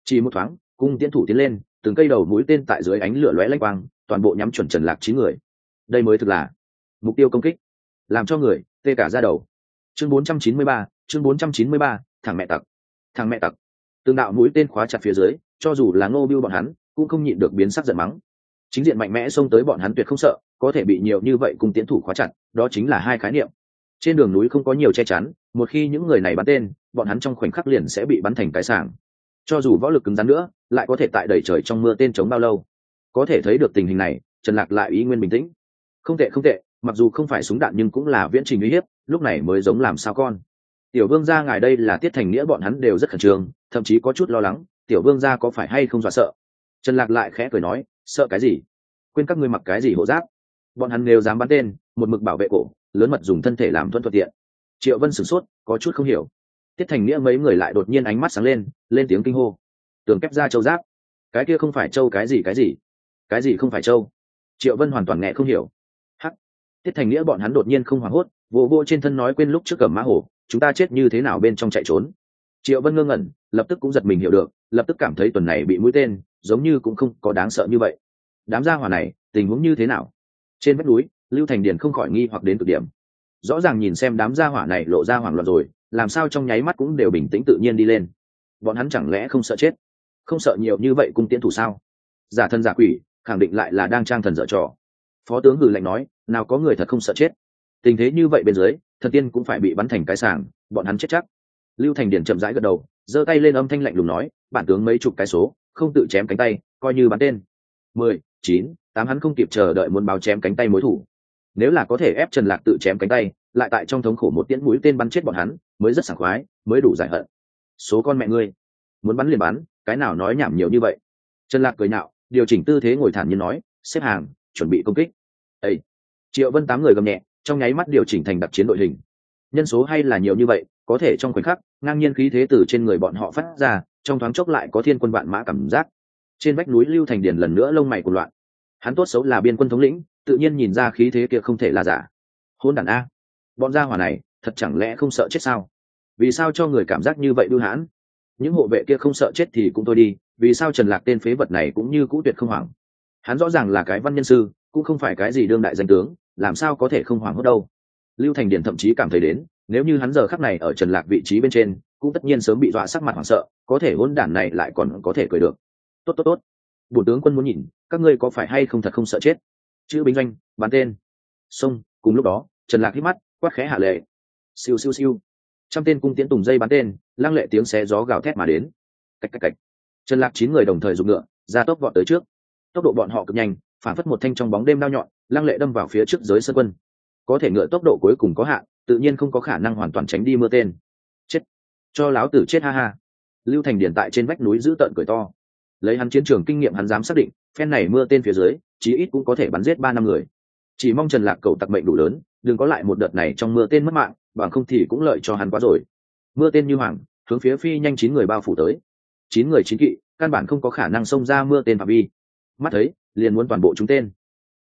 Chỉ một thoáng, cung tiến thủ tiến lên, từng cây đầu mũi tên tại dưới ánh lửa lóe lanh quang, toàn bộ nhắm chuẩn trần lạc chín người. Đây mới thực là mục tiêu công kích, làm cho người tê cả ra đầu chương 493, chương 493, thằng mẹ tặc. Thằng mẹ tặc. Tương đạo mũi tên khóa chặt phía dưới cho dù là ngô biêu bọn hắn cũng không nhịn được biến sắc giận mắng. Chính diện mạnh mẽ xông tới bọn hắn tuyệt không sợ có thể bị nhiều như vậy cùng tiến thủ khóa chặt đó chính là hai khái niệm. Trên đường núi không có nhiều che chắn một khi những người này bắn tên bọn hắn trong khoảnh khắc liền sẽ bị bắn thành cái sảng. Cho dù võ lực cứng rắn nữa lại có thể tại đầy trời trong mưa tên chống bao lâu. Có thể thấy được tình hình này trần lạc lại ý nguyên bình tĩnh. Không tệ không tệ mặc dù không phải súng đạn nhưng cũng là viễn trình uy hiếp lúc này mới giống làm sao con. Tiểu vương gia ngài đây là tiết thành nghĩa bọn hắn đều rất khẩn trương, thậm chí có chút lo lắng, tiểu vương gia có phải hay không dọa sợ. Trần lạc lại khẽ cười nói, sợ cái gì? Quên các ngươi mặc cái gì hộ giáp? Bọn hắn đều dám bắn tên, một mực bảo vệ cổ, lớn mật dùng thân thể làm thuận thuận tiện. Triệu vân sửng sốt, có chút không hiểu. Tiết thành nghĩa mấy người lại đột nhiên ánh mắt sáng lên lên tiếng kinh hô. Tường kép ra châu giáp. Cái kia không phải châu cái gì cái gì? Cái gì không phải châu? Triệu vân hoàn toàn nghe không hiểu tiết thành nghĩa bọn hắn đột nhiên không hoảng hốt vô vô trên thân nói quên lúc trước cầm mã hổ, chúng ta chết như thế nào bên trong chạy trốn. Triệu vân ngơ ngẩn, lập tức cũng giật mình hiểu được, lập tức cảm thấy tuần này bị mũi tên, giống như cũng không có đáng sợ như vậy. Đám gia hỏa này, tình huống như thế nào? Trên vách núi, lưu thành điền không khỏi nghi hoặc đến cực điểm. Rõ ràng nhìn xem đám gia hỏa này lộ ra hoảng loạn rồi, làm sao trong nháy mắt cũng đều bình tĩnh tự nhiên đi lên. Bọn hắn chẳng lẽ không sợ chết? Không sợ nhiều như vậy cung tiễn thủ sao? Giả thân giả quỷ, khẳng định lại là đang trang thần dở trò phó tướng hử lạnh nói, nào có người thật không sợ chết. Tình thế như vậy bên dưới, thần tiên cũng phải bị bắn thành cái sàng, bọn hắn chết chắc. Lưu thành điển chậm rãi gật đầu, giơ tay lên âm thanh lạnh lùng nói, bản tướng mấy chục cái số, không tự chém cánh tay, coi như bắn tên. Mười, chín, tám hắn không kịp chờ đợi muốn báo chém cánh tay mối thủ. Nếu là có thể ép trần lạc tự chém cánh tay, lại tại trong thống khổ một tiễn mũi tên bắn chết bọn hắn, mới rất sảng khoái, mới đủ giải hận. Số con mẹ ngươi, muốn bắn liền bắn, cái nào nói nhảm nhiều như vậy? Trần lạc cười nhạo, điều chỉnh tư thế ngồi thản nhiên nói, xếp hàng, chuẩn bị công kích ây triệu vân tám người gầm nhẹ, trong nháy mắt điều chỉnh thành đặc chiến đội hình. Nhân số hay là nhiều như vậy, có thể trong khoảnh khắc, ngang nhiên khí thế từ trên người bọn họ phát ra, trong thoáng chốc lại có thiên quân vạn mã cảm giác. Trên vách núi lưu thành điền lần nữa lông mày của loạn. Hắn tốt xấu là biên quân thống lĩnh, tự nhiên nhìn ra khí thế kia không thể là giả. Hôn đàn a. Bọn gia hỏa này, thật chẳng lẽ không sợ chết sao? Vì sao cho người cảm giác như vậy bưu hãn? Những hộ vệ kia không sợ chết thì cũng thôi đi, vì sao trần lạc tên phế vật này cũng như cũ tuyệt không hoảng? Hắn rõ ràng là cái văn nhân sư cũng không phải cái gì đương đại danh tướng làm sao có thể không hoảng hốt đâu. Lưu thành điển thậm chí cảm thấy đến nếu như hắn giờ khắc này ở trần lạc vị trí bên trên cũng tất nhiên sớm bị dọa sắc mặt hoảng sợ có thể hôn đản này lại còn có thể cười được. Tốt tốt tốt. Bổ tướng quân muốn nhìn các ngươi có phải hay không thật không sợ chết? Chữ binh doanh bắn tên. Xong, cùng lúc đó trần lạc hít mắt quát khẽ hạ lệ. Siêu siêu siêu. Trăm tên cung tiến tùng dây bắn tên lăng lệ tiếng xé gió gào thét mà đến. Cách cách cách. Trần lạc chín người đồng thời dùng ngựa ra tốc vọt tới trước. Tốc độ bọn họ cực nhanh phản phất một thanh trong bóng đêm đao nhọn, lăng lệ đâm vào phía trước giới sân quân. Có thể ngựa tốc độ cuối cùng có hạn, tự nhiên không có khả năng hoàn toàn tránh đi mưa tên. Chết. Cho láo tử chết ha ha. Lưu thành điển tại trên vách núi giữ tợn cười to. Lấy hắn chiến trường kinh nghiệm hắn dám xác định, phen này mưa tên phía dưới, chí ít cũng có thể bắn giết ba năm người. Chỉ mong trần lạc cầu tặc mệnh đủ lớn, đừng có lại một đợt này trong mưa tên mất mạng, bằng không thì cũng lợi cho hắn quá rồi. Mưa tên như hoàng, hướng phía phi nhanh chín người bao phủ tới. Chín người chín kỵ, căn bản không có khả năng xông ra mưa tên phạm vi mắt thấy liền muốn toàn bộ chúng tên.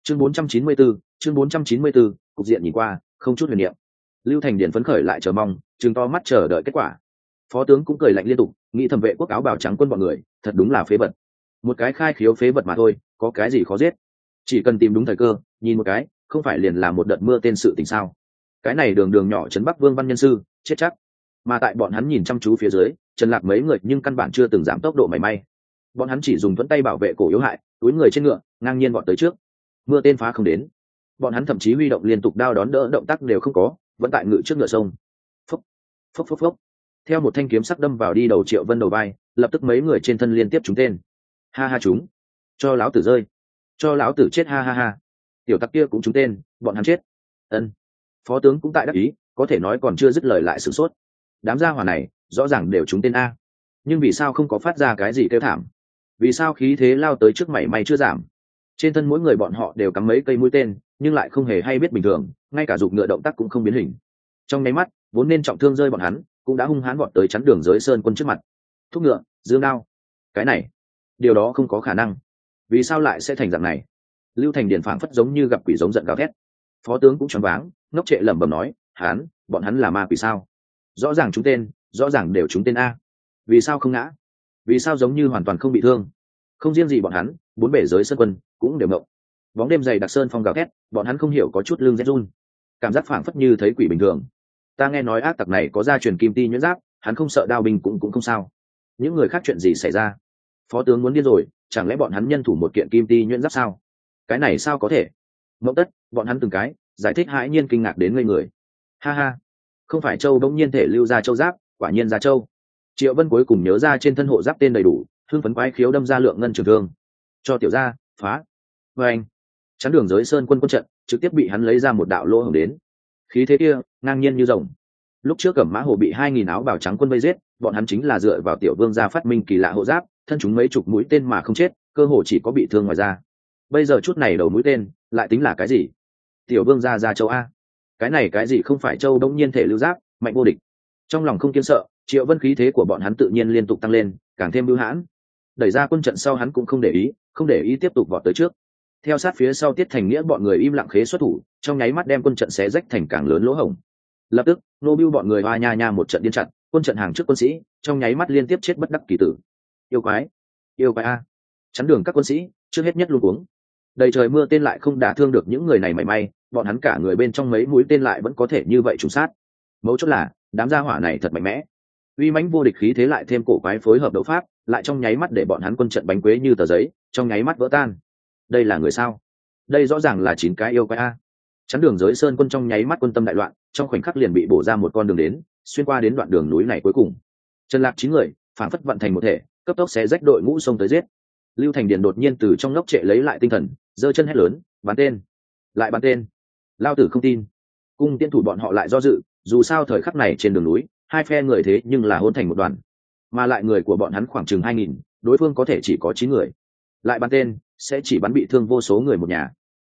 Chương 494, chương 494, cục diện nhìn qua không chút huyền niệm. Lưu thành điển phấn khởi lại chờ mong chừng to mắt chờ đợi kết quả. Phó tướng cũng cười lạnh liên tục nghĩ thẩm vệ quốc áo bào trắng quân bọn người thật đúng là phế vật. Một cái khai khiếu phế vật mà thôi có cái gì khó giết? Chỉ cần tìm đúng thời cơ nhìn một cái không phải liền là một đợt mưa tên sự tình sao? Cái này đường đường nhỏ trấn bắc vương văn nhân sư chết chắc. Mà tại bọn hắn nhìn chăm chú phía dưới trần lạc mấy người nhưng căn bản chưa từng giảm tốc độ mảy may. Bọn hắn chỉ dùng thuẫn tay bảo vệ cổ yếu hại túi người trên ngựa ngang nhiên bọn tới trước. Mưa tên phá không đến. Bọn hắn thậm chí huy động liên tục đao đón đỡ động tác đều không có vẫn tại ngự trước ngựa sông. Phốc phốc phốc phốc, theo một thanh kiếm sắc đâm vào đi đầu triệu vân đầu vai lập tức mấy người trên thân liên tiếp trúng tên. Ha ha chúng. Cho lão tử rơi. Cho lão tử chết ha ha ha. Tiểu tặc kia cũng trúng tên bọn hắn chết. Ân. Phó tướng cũng tại đắc ý có thể nói còn chưa dứt lời lại sửng sốt. Đám gia hỏa này rõ ràng đều trúng tên a. Nhưng vì sao không có phát ra cái gì kêu thảm? Vì sao khí thế lao tới trước mảy may chưa giảm? Trên thân mỗi người bọn họ đều cắm mấy cây mũi tên, nhưng lại không hề hay biết bình thường, ngay cả dục ngựa động tác cũng không biến hình. Trong nháy mắt, vốn nên trọng thương rơi bọn hắn, cũng đã hung hãn bọn tới chắn đường giới sơn quân trước mặt. Thúc ngựa, dương đao. Cái này, điều đó không có khả năng. Vì sao lại sẽ thành dạng này? Lưu thành điền phảng phất giống như gặp quỷ giống giận gào thét. Phó tướng cũng choáng váng, ngốc trệ lẩm bẩm nói, hán, bọn hắn là ma quỷ sao? Rõ ràng chúng tên, rõ ràng đều chúng tên a. Vì sao không ngã? Vì sao giống như hoàn toàn không bị thương? Không riêng gì bọn hắn, bốn bể giới sân quân cũng đều ngộng. Bóng đêm dày đặc sơn phong gào thét, bọn hắn không hiểu có chút lưng rét run. Cảm giác phảng phất như thấy quỷ bình thường. Ta nghe nói ác tặc này có gia truyền kim ti nhuyễn giáp, hắn không sợ đao binh cũng cũng không sao. Những người khác chuyện gì xảy ra? Phó tướng muốn điên rồi, chẳng lẽ bọn hắn nhân thủ một kiện kim ti nhuyễn giáp sao? Cái này sao có thể? Mẫu tất, bọn hắn từng cái, giải thích hãi nhiên kinh ngạc đến ngây người. Ha ha. Không phải châu bỗng nhiên thể lưu ra châu giáp, quả nhiên ra châu triệu vân cuối cùng nhớ ra trên thân hộ giáp tên đầy đủ, hưng phấn quái khiếu đâm ra lượng ngân trường thương. Cho tiểu gia, phá. Và anh, chắn đường giới sơn quân quân trận, trực tiếp bị hắn lấy ra một đạo lỗ hồng đến. Khí thế kia, ngang nhiên như rồng. Lúc trước cẩm mã hồ bị hai nghìn áo bào trắng quân vây giết, bọn hắn chính là dựa vào tiểu vương gia phát minh kỳ lạ hộ giáp, thân chúng mấy chục mũi tên mà không chết, cơ hồ chỉ có bị thương ngoài ra bây giờ chút này đầu mũi tên, lại tính là cái gì? Tiểu vương gia ra châu a. Cái này cái gì không phải châu đông nhiên thể lưu giáp, mạnh vô địch. Trong lòng không kiên sợ triệu vân khí thế của bọn hắn tự nhiên liên tục tăng lên, càng thêm bưu hãn. Đẩy ra quân trận sau hắn cũng không để ý, không để ý tiếp tục vọt tới trước. Theo sát phía sau tiết thành nghĩa bọn người im lặng khế xuất thủ, trong nháy mắt đem quân trận xé rách thành càng lớn lỗ hổng. Lập tức nô bưu bọn người hoa nha nha một trận điên chặt, quân trận hàng trước quân sĩ, trong nháy mắt liên tiếp chết bất đắc kỳ tử. Yêu quái yêu quái a. Chắn đường các quân sĩ, trước hết nhất luôn uống đầy trời mưa tên lại không đả thương được những người này mảy may, bọn hắn cả người bên trong mấy mũi tên lại vẫn có thể như vậy trùng sát. Mấu chốt là, đám gia hỏa này thật mạnh mẽ uy mãnh vô địch khí thế lại thêm cổ quái phối hợp đấu pháp, lại trong nháy mắt để bọn hắn quân trận bánh quế như tờ giấy, trong nháy mắt vỡ tan. Đây là người sao? Đây rõ ràng là chín cái yêu quái a. Chắn đường giới sơn quân trong nháy mắt quân tâm đại loạn, trong khoảnh khắc liền bị bổ ra một con đường đến, xuyên qua đến đoạn đường núi này cuối cùng. Trần lạc chín người phản phất vận thành một thể, cấp tốc sẽ rách đội ngũ sông tới giết. Lưu thành điền đột nhiên từ trong ngốc trệ lấy lại tinh thần, giơ chân hét lớn, bắn tên! Lại bắn tên! Lao tử không tin! Cung tiên thủ bọn họ lại do dự, dù sao thời khắc này trên đường núi hai phe người thế nhưng là hôn thành một đoàn. Mà lại người của bọn hắn khoảng chừng hai nghìn đối phương có thể chỉ có chín người. Lại bắn tên sẽ chỉ bắn bị thương vô số người một nhà.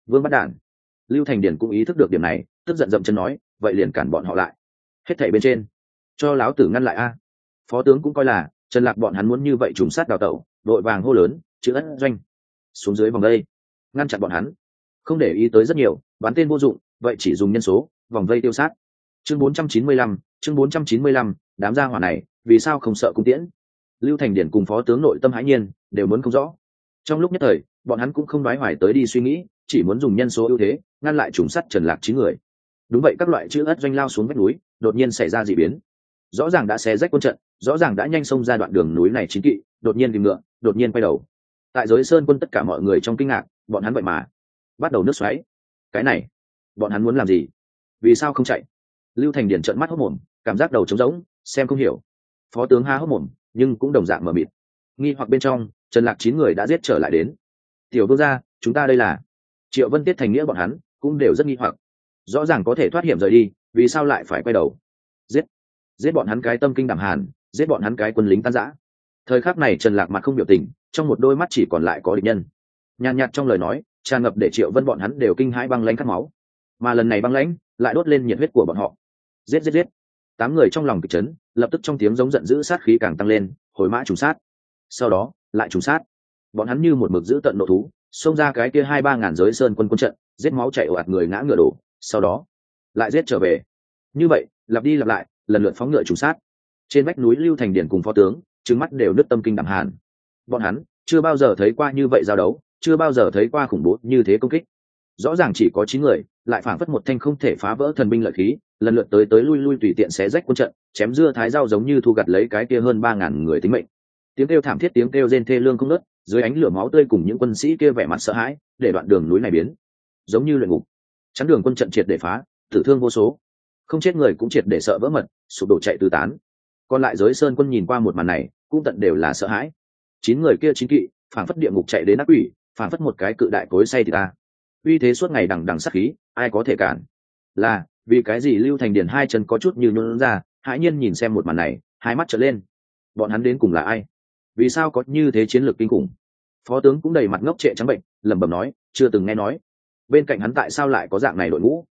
Vương bắt đản lưu thành điền cũng ý thức được điểm này tức giận dậm chân nói vậy liền cản bọn họ lại. Hết thảy bên trên cho láo tử ngăn lại a. Phó tướng cũng coi là trần lạc bọn hắn muốn như vậy trùng sát đào tẩu đội vàng hô lớn chữ ất doanh xuống dưới vòng đây ngăn chặn bọn hắn. Không để ý tới rất nhiều bắn tên vô dụng vậy chỉ dùng nhân số vòng vây tiêu sát. Chương 495, chương 495, đám gia hỏa này vì sao không sợ cung tiễn? Lưu thành điển cùng phó tướng nội tâm hãi nhiên đều muốn không rõ. Trong lúc nhất thời bọn hắn cũng không nói hoài tới đi suy nghĩ chỉ muốn dùng nhân số ưu thế ngăn lại trùng sắt trần lạc chín người. Đúng vậy các loại chữ ất doanh lao xuống vách núi đột nhiên xảy ra d ị biến. Rõ ràng đã xé rách quân trận rõ ràng đã nhanh xông ra đoạn đường núi này chín kỵ đột nhiên tìm ngựa đột nhiên quay đầu. Tại giới sơn quân tất cả mọi người trong kinh ngạc bọn hắn vậy mà bắt đầu nước xoáy. Cái này bọn hắn muốn làm gì? Vì sao không chạy? Lưu thành điển trợn mắt hốc mồm cảm giác đầu trống rỗng, xem không hiểu. Phó tướng ha hốc mồm, nhưng cũng đồng dạng mờ mịt. Nghi hoặc bên trong, trần lạc chín người đã giết trở lại đến. Tiểu vương gia, chúng ta đây là triệu vân tiết thành nghĩa bọn hắn cũng đều rất nghi hoặc. Rõ ràng có thể thoát hiểm rời đi, vì sao lại phải quay đầu? Giết! Giết bọn hắn cái tâm kinh đảm hàn, giết bọn hắn cái quân lính tan giã thời khắc này trần lạc mặt không biểu tình, trong một đôi mắt chỉ còn lại có địch nhân. Nhàn nhạt trong lời nói, tràn ngập để triệu vân bọn hắn đều kinh hãi băng lãnh cắt máu. Mà lần này băng lãnh lại đốt lên nhiệt huyết của bọn họ. Giết giết giết! Tám người trong lòng kịch chấn, lập tức trong tiếng giống giận dữ sát khí càng tăng lên, hồi mã trùng sát. Sau đó, lại trùng sát. Bọn hắn như một mực giữ tận nộ thú, xông ra cái kia hai ba ngàn giới sơn quân quân trận, giết máu chạy ồ ạt người ngã ngựa đổ, sau đó, lại giết trở về. Như vậy, lặp đi lặp lại, lần lượt phóng ngựa trùng sát. Trên vách núi lưu thành điển cùng phó tướng trứng mắt đều nứt tâm kinh đẳng hàn. Bọn hắn, chưa bao giờ thấy qua như vậy giao đấu, chưa bao giờ thấy qua khủng bố như thế công kích. Rõ ràng chỉ có chín người lại phảng phất một thanh không thể phá vỡ thần binh lợi khí, lần lượt tới tới lui lui tùy tiện xé rách quân trận, chém dưa thái dao giống như thu gặt lấy cái kia hơn ba ngàn người tính mệnh. Tiếng kêu thảm thiết, tiếng kêu rên thê lương không nớt dưới ánh lửa máu tươi cùng những quân sĩ kia vẻ mặt sợ hãi, để đoạn đường núi này biến. Giống như luyện ngục. Chắn đường quân trận triệt để phá, tử thương vô số. Không chết người cũng triệt để sợ vỡ mật, sụp đổ chạy tứ tán. Còn lại giới sơn quân nhìn qua một màn này, cũng tận đều là sợ hãi. Chín người kia chính kỵ phản phất địa ngục chạy đến ác quỷ phản phất một cái cự đại cối say thì ta uy thế suốt ngày đằng đằng sắc khí, ai có thể cản? Là, vì cái gì lưu thành điền hai chân có chút như nôn ra, hãi nhiên nhìn xem một màn này, hai mắt trở lên. Bọn hắn đến cùng là ai? Vì sao có như thế chiến lược kinh khủng? Phó tướng cũng đầy mặt ngốc trệ trắng bệnh, lẩm bẩm nói, chưa từng nghe nói. Bên cạnh hắn tại sao lại có dạng này đội ngũ?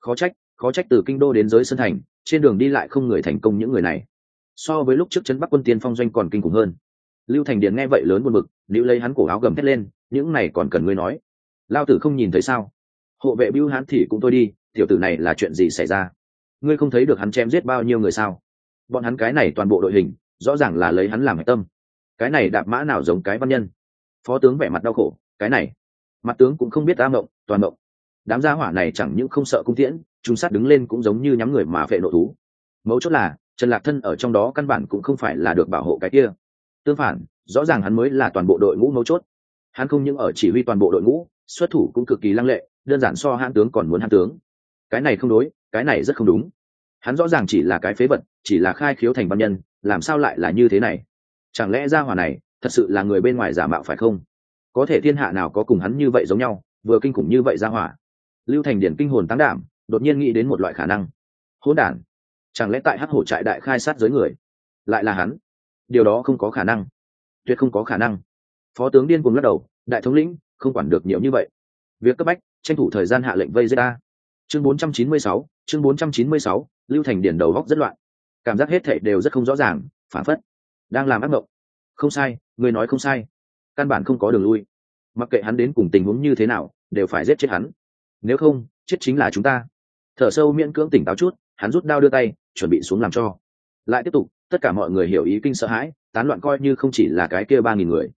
Khó trách khó trách từ kinh đô đến giới sân thành, trên đường đi lại không người thành công những người này. So với lúc trước chân bắc quân tiên phong doanh còn kinh khủng hơn. Lưu thành điền nghe vậy lớn buồn bực nữ lấy hắn cổ áo gầm thét lên, những này còn cần ngươi nói lao tử không nhìn thấy sao? Hộ vệ bưu hắn thì cũng tôi đi, tiểu tử này là chuyện gì xảy ra? Ngươi không thấy được hắn chém giết bao nhiêu người sao? Bọn hắn cái này toàn bộ đội hình, rõ ràng là lấy hắn làm hạch tâm. Cái này đạp mã nào giống cái văn nhân? Phó tướng vẻ mặt đau khổ, cái này. Mặt tướng cũng không biết ta mộng, toàn mộng. Đám gia hỏa này chẳng những không sợ cung tiễn chúng sát đứng lên cũng giống như nhắm người mà vệ nộ thú. Mấu chốt là, trần lạc thân ở trong đó căn bản cũng không phải là được bảo hộ cái kia. Tương phản, rõ ràng hắn mới là toàn bộ đội ngũ mấu chốt. Hắn không những ở chỉ huy toàn bộ đội ngũ xuất thủ cũng cực kỳ lăng lệ, đơn giản so hãn tướng còn muốn hãn tướng. Cái này không đối, cái này rất không đúng. Hắn rõ ràng chỉ là cái phế vật, chỉ là khai khiếu thành văn nhân, làm sao lại là như thế này? Chẳng lẽ gia hỏa này thật sự là người bên ngoài giả mạo phải không? Có thể thiên hạ nào có cùng hắn như vậy giống nhau, vừa kinh khủng như vậy gia hỏa. Lưu thành điển kinh hồn tăng đảm, đột nhiên nghĩ đến một loại khả năng. Hỗn đản. Chẳng lẽ tại hắc hổ trại đại khai sát giới người, lại là hắn? Điều đó không có khả năng. Tuyệt không có khả năng. Phó tướng điên cùng lắc đầu, đại thống lĩnh không quản được nhiều như vậy. Việc cấp bách tranh thủ thời gian hạ lệnh vây giết ta chương 496, chương 496, lưu thành điển đầu góc rất loạn. Cảm giác hết thảy đều rất không rõ ràng phản phất đang làm ác mộng. Không sai người nói không sai. Căn bản không có đường lui. Mặc kệ hắn đến cùng tình huống như thế nào đều phải giết chết hắn. Nếu không chết chính là chúng ta. Thở sâu miễn cưỡng tỉnh táo chút hắn rút đao đưa tay chuẩn bị xuống làm cho. Lại tiếp tục tất cả mọi người hiểu ý kinh sợ hãi tán loạn coi như không chỉ là cái kia ba nghìn người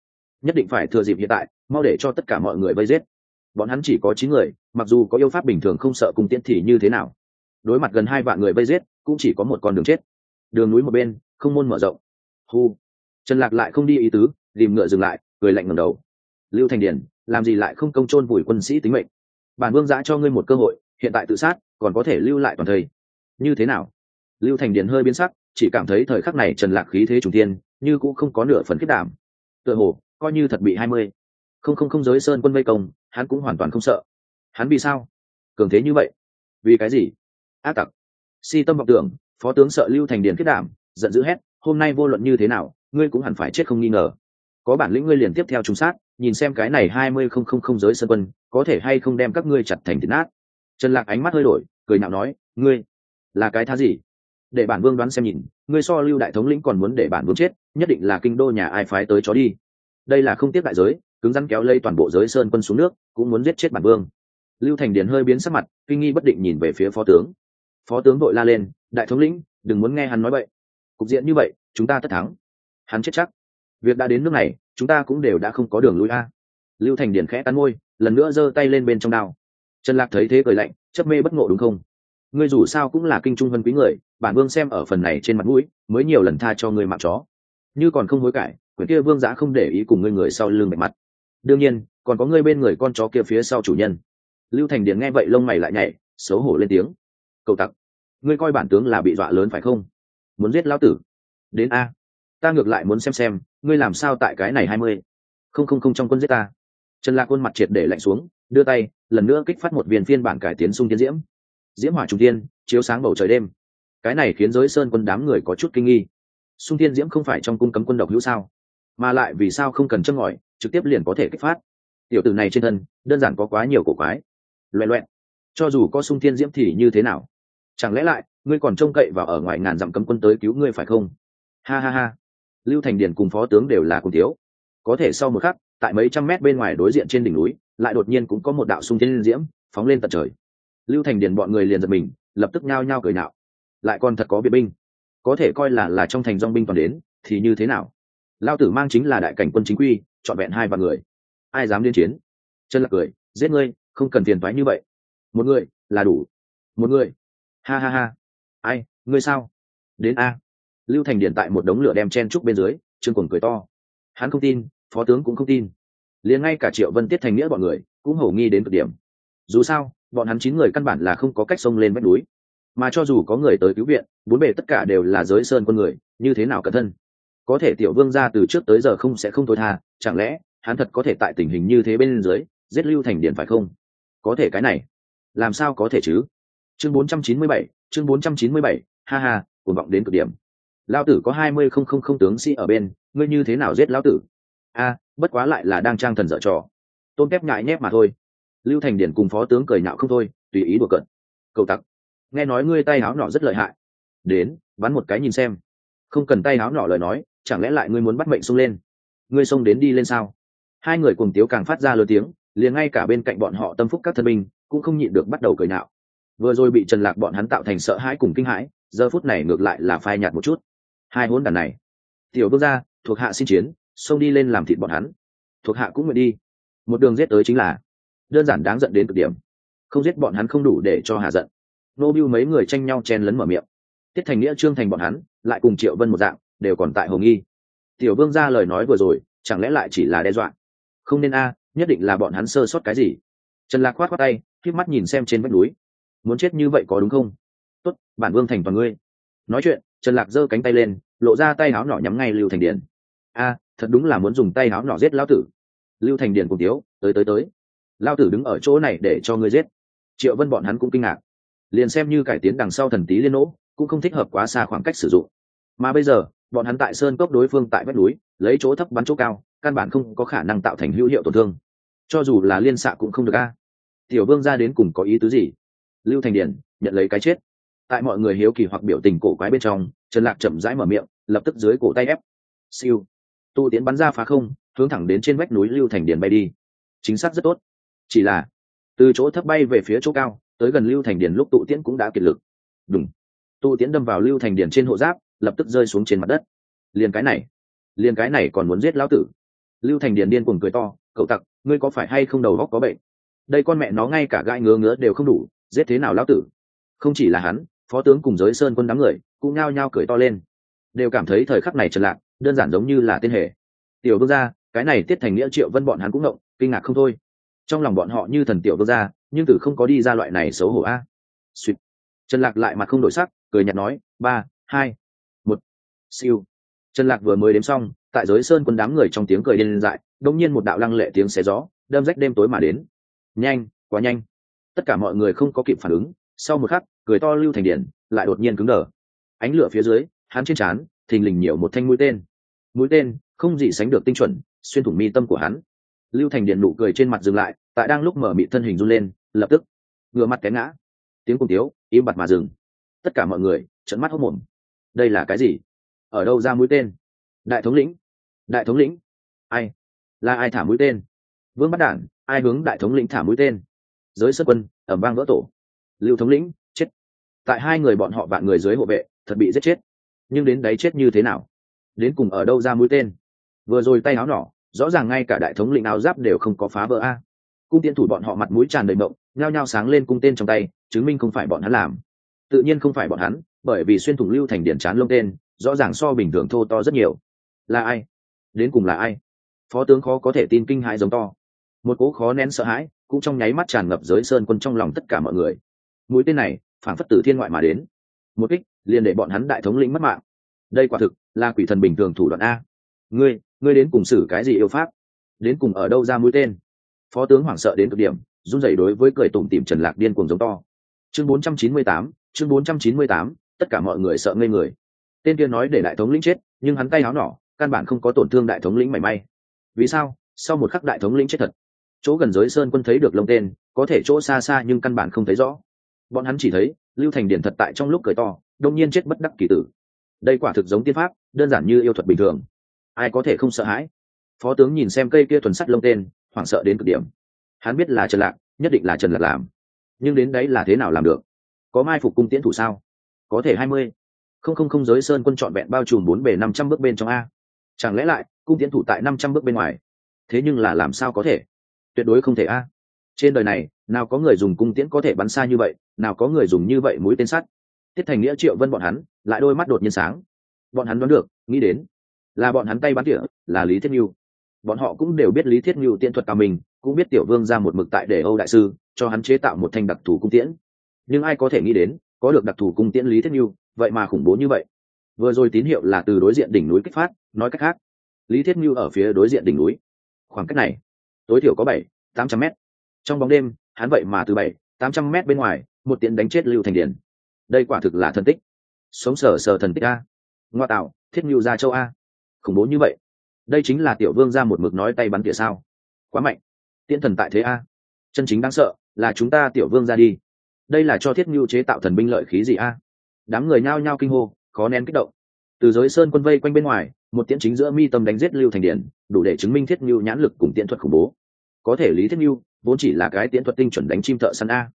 nhất định phải thừa dịp hiện tại, mau để cho tất cả mọi người vây giết. Bọn hắn chỉ có chín người, mặc dù có yêu pháp bình thường không sợ cung tiễn thì như thế nào? Đối mặt gần hai vạn người vây giết, cũng chỉ có một con đường chết. Đường núi một bên, không môn mở rộng. Hu. Trần lạc lại không đi ý tứ, tìm ngựa dừng lại, cười lạnh ngầm đầu. Lưu thành điển làm gì lại không công chôn vùi quân sĩ tính mệnh? Bản vương giã cho ngươi một cơ hội, hiện tại tự sát, còn có thể lưu lại toàn thây như thế nào? Lưu thành điển hơi biến sắc, chỉ cảm thấy thời khắc này trần lạc khí thế trùng tiên như cũng không có nửa phần kết đảm. Tựa hồ coi như thật bị hai mươi. Không không không giới sơn quân vây công, hắn cũng hoàn toàn không sợ. Hắn vì sao? Cường thế như vậy? Vì cái gì? Ác tặc. Si tâm vọng tưởng, phó tướng sợ lưu thành điền kết đảm, giận dữ hét, hôm nay vô luận như thế nào, ngươi cũng hẳn phải chết không nghi ngờ. Có bản lĩnh ngươi liền tiếp theo trung sát, nhìn xem cái này hai mươi không không không giới sơn quân, có thể hay không đem các ngươi chặt thành thịt nát. Trần lạc ánh mắt hơi đổi, cười nhạo nói, ngươi, là cái thá gì? Để bản vương đoán xem nhìn, ngươi so lưu đại thống lĩnh còn muốn để bản vương chết, nhất định là kinh đô nhà ai phái tới chó đi đây là không tiếp đại giới, cứng rắn kéo lây toàn bộ giới sơn quân xuống nước, cũng muốn giết chết bản vương. Lưu thành điền hơi biến sắc mặt, kinh nghi bất định nhìn về phía phó tướng. Phó tướng đội la lên, đại thống lĩnh, đừng muốn nghe hắn nói vậy cục diện như vậy, chúng ta tất thắng. Hắn chết chắc. Việc đã đến nước này, chúng ta cũng đều đã không có đường lui a. Lưu thành điền khẽ cắn môi, lần nữa giơ tay lên bên trong đao. Trần lạc thấy thế cười lạnh chấp mê bất ngộ đúng không? Ngươi dù sao cũng là kinh trung vân quý người, bản vương xem ở phần này trên mặt mũi, mới nhiều lần tha cho ngươi mạng chó. Như còn không hối cải quyển kia vương giã không để ý cùng ngươi người sau lưng mạch mặt. Đương nhiên, còn có ngươi bên người con chó kia phía sau chủ nhân. Lưu thành điền nghe vậy lông mày lại nhảy, xấu hổ lên tiếng. Cậu tặc, ngươi coi bản tướng là bị dọa lớn phải không? Muốn giết lão tử. Đến a, ta ngược lại muốn xem xem, ngươi làm sao tại cái này hai mươi? Không không không, trong quân giết ta. Trần lạc khuôn mặt triệt để lạnh xuống, đưa tay, lần nữa kích phát một viên phiên bản cải tiến sung tiến diễm. Diễm hỏa trung tiên chiếu sáng bầu trời đêm. Cái này khiến giới sơn quân đám người có chút kinh nghi. Sung tiên diễm không phải trong cung cấm quân độc hữu sao? Mà lại vì sao không cần châm ngòi, trực tiếp liền có thể kích phát. Tiểu tử này trên thân, đơn giản có quá nhiều cổ quái. Loẹ loẹn. Cho dù có sung tiên diễm thì như thế nào? Chẳng lẽ lại, ngươi còn trông cậy vào ở ngoài ngàn dặm cấm quân tới cứu ngươi phải không? Ha ha ha. Lưu thành điền cùng phó tướng đều là cùng thiếu. Có thể sau một khắc, tại mấy trăm mét bên ngoài đối diện trên đỉnh núi, lại đột nhiên cũng có một đạo sung tiên diễm phóng lên tận trời. Lưu thành điền bọn người liền giật mình, lập tức nhao nhao cười nạo lại còn thật có biệt binh. Có thể coi là là trong thành dong binh toàn đến, thì như thế nào? Lao tử mang chính là đại cảnh quân chính quy, trọn vẹn hai vạn người. Ai dám liên chiến? Chân lạc cười, giết ngươi, không cần tiền thoái như vậy. Một người, là đủ. Một người. Ha ha ha. Ai, ngươi sao? Đến a. Lưu thành điền tại một đống lửa đem chen trúc bên dưới, trương cuồng cười to. Hắn không tin, phó tướng cũng không tin. Liền ngay cả triệu vân tiết thành nghĩa bọn người, cũng hổ nghi đến cực điểm. Dù sao, bọn hắn chín người căn bản là không có cách xông lên vách núi. Mà cho dù có người tới cứu viện, bốn bề tất cả đều là giới sơn quân người, như thế nào cẩn thân? Có thể tiểu vương ra từ trước tới giờ không sẽ không thôi tha chẳng lẽ hắn thật có thể tại tình hình như thế bên dưới giết lưu thành điện phải không? Có thể cái này làm sao có thể chứ? Chương 497, chương 497, ha ha cuồng vọng đến cực điểm. Lao tử có hai mươi không không không tướng sĩ ở bên ngươi như thế nào giết lão tử? A bất quá lại là đang trang thần dở trò. Tôn kép nhại nhép mà thôi. Lưu thành điển cùng phó tướng cười nhạo không thôi tùy ý đùa cận cậu tặc nghe nói ngươi tay áo nọ rất lợi hại. Đến bắn một cái nhìn xem. Không cần tay áo nọ lời nói chẳng lẽ lại ngươi muốn bắt mệnh xông lên? Ngươi xông đến đi lên sao? Hai người cùng tiếu càng phát ra lớn tiếng, liền ngay cả bên cạnh bọn họ tâm phúc các thân binh cũng không nhịn được bắt đầu cười nạo. Vừa rồi bị trần lạc bọn hắn tạo thành sợ hãi cùng kinh hãi, giờ phút này ngược lại là phai nhạt một chút. Hai hôn đàn này, tiểu bước ra thuộc hạ xin chiến, xông đi lên làm thịt bọn hắn. Thuộc hạ cũng nguyện đi. Một đường giết tới chính là đơn giản đáng giận đến cực điểm. Không giết bọn hắn không đủ để cho hạ giận. Nô bưu mấy người tranh nhau chen lấn mở miệng. Tiết thành nghĩa, trương thành bọn hắn lại cùng triệu vân một dạng đều còn tại hồng nghi. Tiểu vương ra lời nói vừa rồi, chẳng lẽ lại chỉ là đe dọa? Không nên a, nhất định là bọn hắn sơ sót cái gì? Trần lạc khoát khoát tay k mắt nhìn xem trên vách núi. Muốn chết như vậy có đúng không? Tốt, bản vương thành toàn ngươi. Nói chuyện, trần lạc giơ cánh tay lên, lộ ra tay áo nhỏ nhắm ngay lưu thành điền a, thật đúng là muốn dùng tay áo nhỏ giết lão tử. Lưu thành điền cùng tiếu, tới tới tới. Lao tử đứng ở chỗ này để cho ngươi giết. Triệu vân bọn hắn cũng kinh ngạc. Liền xem như cải tiến đằng sau thần tí liên nỗ, cũng không thích hợp quá xa khoảng cách sử dụng. Mà bây giờ bọn hắn tại sơn cốc đối phương tại vách núi, lấy chỗ thấp bắn chỗ cao, căn bản không có khả năng tạo thành hữu hiệu tổn thương. Cho dù là liên xạ cũng không được a. Tiểu vương ra đến cùng có ý tứ gì? Lưu thành điển, nhận lấy cái chết. Tại mọi người hiếu kỳ hoặc biểu tình cổ quái bên trong, trần lạc chậm rãi mở miệng, lập tức dưới cổ tay ép. Siêu. Tu tiến bắn ra phá không, hướng thẳng đến trên vách núi lưu thành điền bay đi. Chính xác rất tốt. Chỉ là, từ chỗ thấp bay về phía chỗ cao, tới gần lưu thành điền lúc tụ tiễn cũng đã kiệt lực. Đúng tụ tiễn đâm vào lưu thành điền trên hộ giáp lập tức rơi xuống trên mặt đất. Liền cái này, liền cái này còn muốn giết lão tử. Lưu thành điền điên cuồng cười to, cậu tặc, ngươi có phải hay không đầu góc có bệnh? Đây con mẹ nó ngay cả gai ngứa ngứa đều không đủ, giết thế nào lão tử? Không chỉ là hắn, phó tướng cùng giới sơn quân đám người cũng nhao nhao cười to lên. Đều cảm thấy thời khắc này trần lạc, đơn giản giống như là tên hệ tiểu vương gia, cái này tiết thành nghĩa triệu vân bọn hắn cũng ngộng kinh ngạc không thôi. Trong lòng bọn họ như thần tiểu vương gia, nhưng từ không có đi ra loại này xấu hổ a. Suýt. Trần lạc lại mặt không đổi sắc, cười nhạt nói, ba, hai siêu. Trần lạc vừa mới đếm xong, tại giới sơn quân đám người trong tiếng cười điên dại đông nhiên một đạo lăng lệ tiếng xé gió, đâm rách đêm tối mà đến. Nhanh, quá nhanh. Tất cả mọi người không có kịp phản ứng, sau một khắc, cười to lưu thành điện, lại đột nhiên cứng đờ. Ánh lửa phía dưới, hắn trên trán, thình lình nhiều một thanh mũi tên. Mũi tên, không gì sánh được tinh chuẩn, xuyên thủng mi tâm của hắn. Lưu thành điện nụ cười trên mặt dừng lại, tại đang lúc mở mị thân hình run lên, lập tức, ngửa mặt té ngã. Tiếng cùng tiếu im bặt mà dừng. Tất cả mọi người, trợn mắt hốc mồm đây là cái gì? Ở đâu ra mũi tên? Đại thống lĩnh. Đại thống lĩnh. Ai? Là ai thả mũi tên? Vương bắt đản, ai hướng đại thống lĩnh thả mũi tên? Giới sân quân, ẩm vang vỡ tổ. Lưu thống lĩnh, chết. Tại hai người bọn họ bạn người dưới hộ vệ, thật bị giết chết. Nhưng đến đấy chết như thế nào? Đến cùng ở đâu ra mũi tên? Vừa rồi tay áo nỏ rõ ràng ngay cả đại thống lĩnh áo giáp đều không có phá vỡ a. Cung tiên thủ bọn họ mặt mũi tràn đầy mộng, nhao nhao sáng lên cung tên trong tay, chứng minh không phải bọn hắn làm. Tự nhiên không phải bọn hắn, bởi vì xuyên thủng lưu thành điển chán lông tên rõ ràng so bình thường thô to rất nhiều. Là ai? Đến cùng là ai? Phó tướng khó có thể tin kinh hãi giống to. Một cố khó nén sợ hãi cũng trong nháy mắt tràn ngập giới sơn quân trong lòng tất cả mọi người. Mũi tên này phản phất tử thiên ngoại mà đến. Một kích liền để bọn hắn đại thống lĩnh mất mạng. Đây quả thực là quỷ thần bình thường thủ đoạn a. Ngươi ngươi đến cùng xử cái gì yêu pháp? Đến cùng ở đâu ra mũi tên? Phó tướng hoảng sợ đến cực điểm run rẩy đối với cười tủm tìm trần lạc điên cuồng giống to. Chương 498, chương 498, tất cả mọi người sợ ngây người tên kia nói để đại thống lĩnh chết, nhưng hắn tay háo nỏ, căn bản không có tổn thương đại thống lĩnh mảy may. Vì sao? Sau một khắc đại thống lĩnh chết thật. Chỗ gần giới sơn quân thấy được lông tên, có thể chỗ xa xa nhưng căn bản không thấy rõ. Bọn hắn chỉ thấy, lưu thành điển thật tại trong lúc cười to đông nhiên chết bất đắc kỳ tử. Đây quả thực giống tiên pháp, đơn giản như yêu thuật bình thường. Ai có thể không sợ hãi? Phó tướng nhìn xem cây kia thuần sắt lông tên, hoảng sợ đến cực điểm. Hắn biết là trần lạc, nhất định là trần lạc làm. Nhưng đến đấy là thế nào làm được? Có mai phục cung tiễn thủ sao? Có thể hai mươi không không không giới sơn quân chọn vẹn bao trùm bốn bề năm trăm bước bên trong a. Chẳng lẽ lại, cung tiễn thủ tại năm trăm bước bên ngoài? Thế nhưng là làm sao có thể? Tuyệt đối không thể a. Trên đời này, nào có người dùng cung tiễn có thể bắn xa như vậy, nào có người dùng như vậy mũi tên sắt. Tiết thành nghĩa, triệu vân bọn hắn, lại đôi mắt đột nhiên sáng. Bọn hắn đoán được, nghĩ đến, là bọn hắn tay bắn tỉa, là lý thiết nhu bọn họ cũng đều biết lý thiết nhu tiện thuật cao mình, cũng biết tiểu vương ra một mực tại để âu đại sư, cho hắn chế tạo một thanh đặc thù cung tiễn. Nhưng ai có thể nghĩ đến, có được đặc thù cung tiễn lý thiết nhu vậy mà khủng bố như vậy. Vừa rồi tín hiệu là từ đối diện đỉnh núi kích phát, nói cách khác, lý thiết nhu ở phía đối diện đỉnh núi. Khoảng cách này, tối thiểu có bảy, tám trăm mét. Trong bóng đêm, hắn vậy mà từ bảy, tám trăm mét bên ngoài, một tiện đánh chết lưu thành điển đây quả thực là thần tích. Sống sờ sờ thần tích a. Ngoa tạo, thiết nhu ra châu a. Khủng bố như vậy. Đây chính là tiểu vương ra một mực nói tay bắn tỉa sao. Quá mạnh. Tiễn thần tại thế a. Chân chính đáng sợ là chúng ta tiểu vương ra đi. Đây là cho thiết nhu chế tạo thần binh lợi khí gì a? Đám người nhao nhao kinh hô, khó nén kích động. Từ giới sơn quân vây quanh bên ngoài, một tiễn chính giữa mi tâm đánh giết lưu thành điển, đủ để chứng minh thiết nhu nhãn lực cùng tiễn thuật khủng bố. Có thể lý thiết nhu vốn chỉ là cái tiễn thuật tinh chuẩn đánh chim thợ săn a.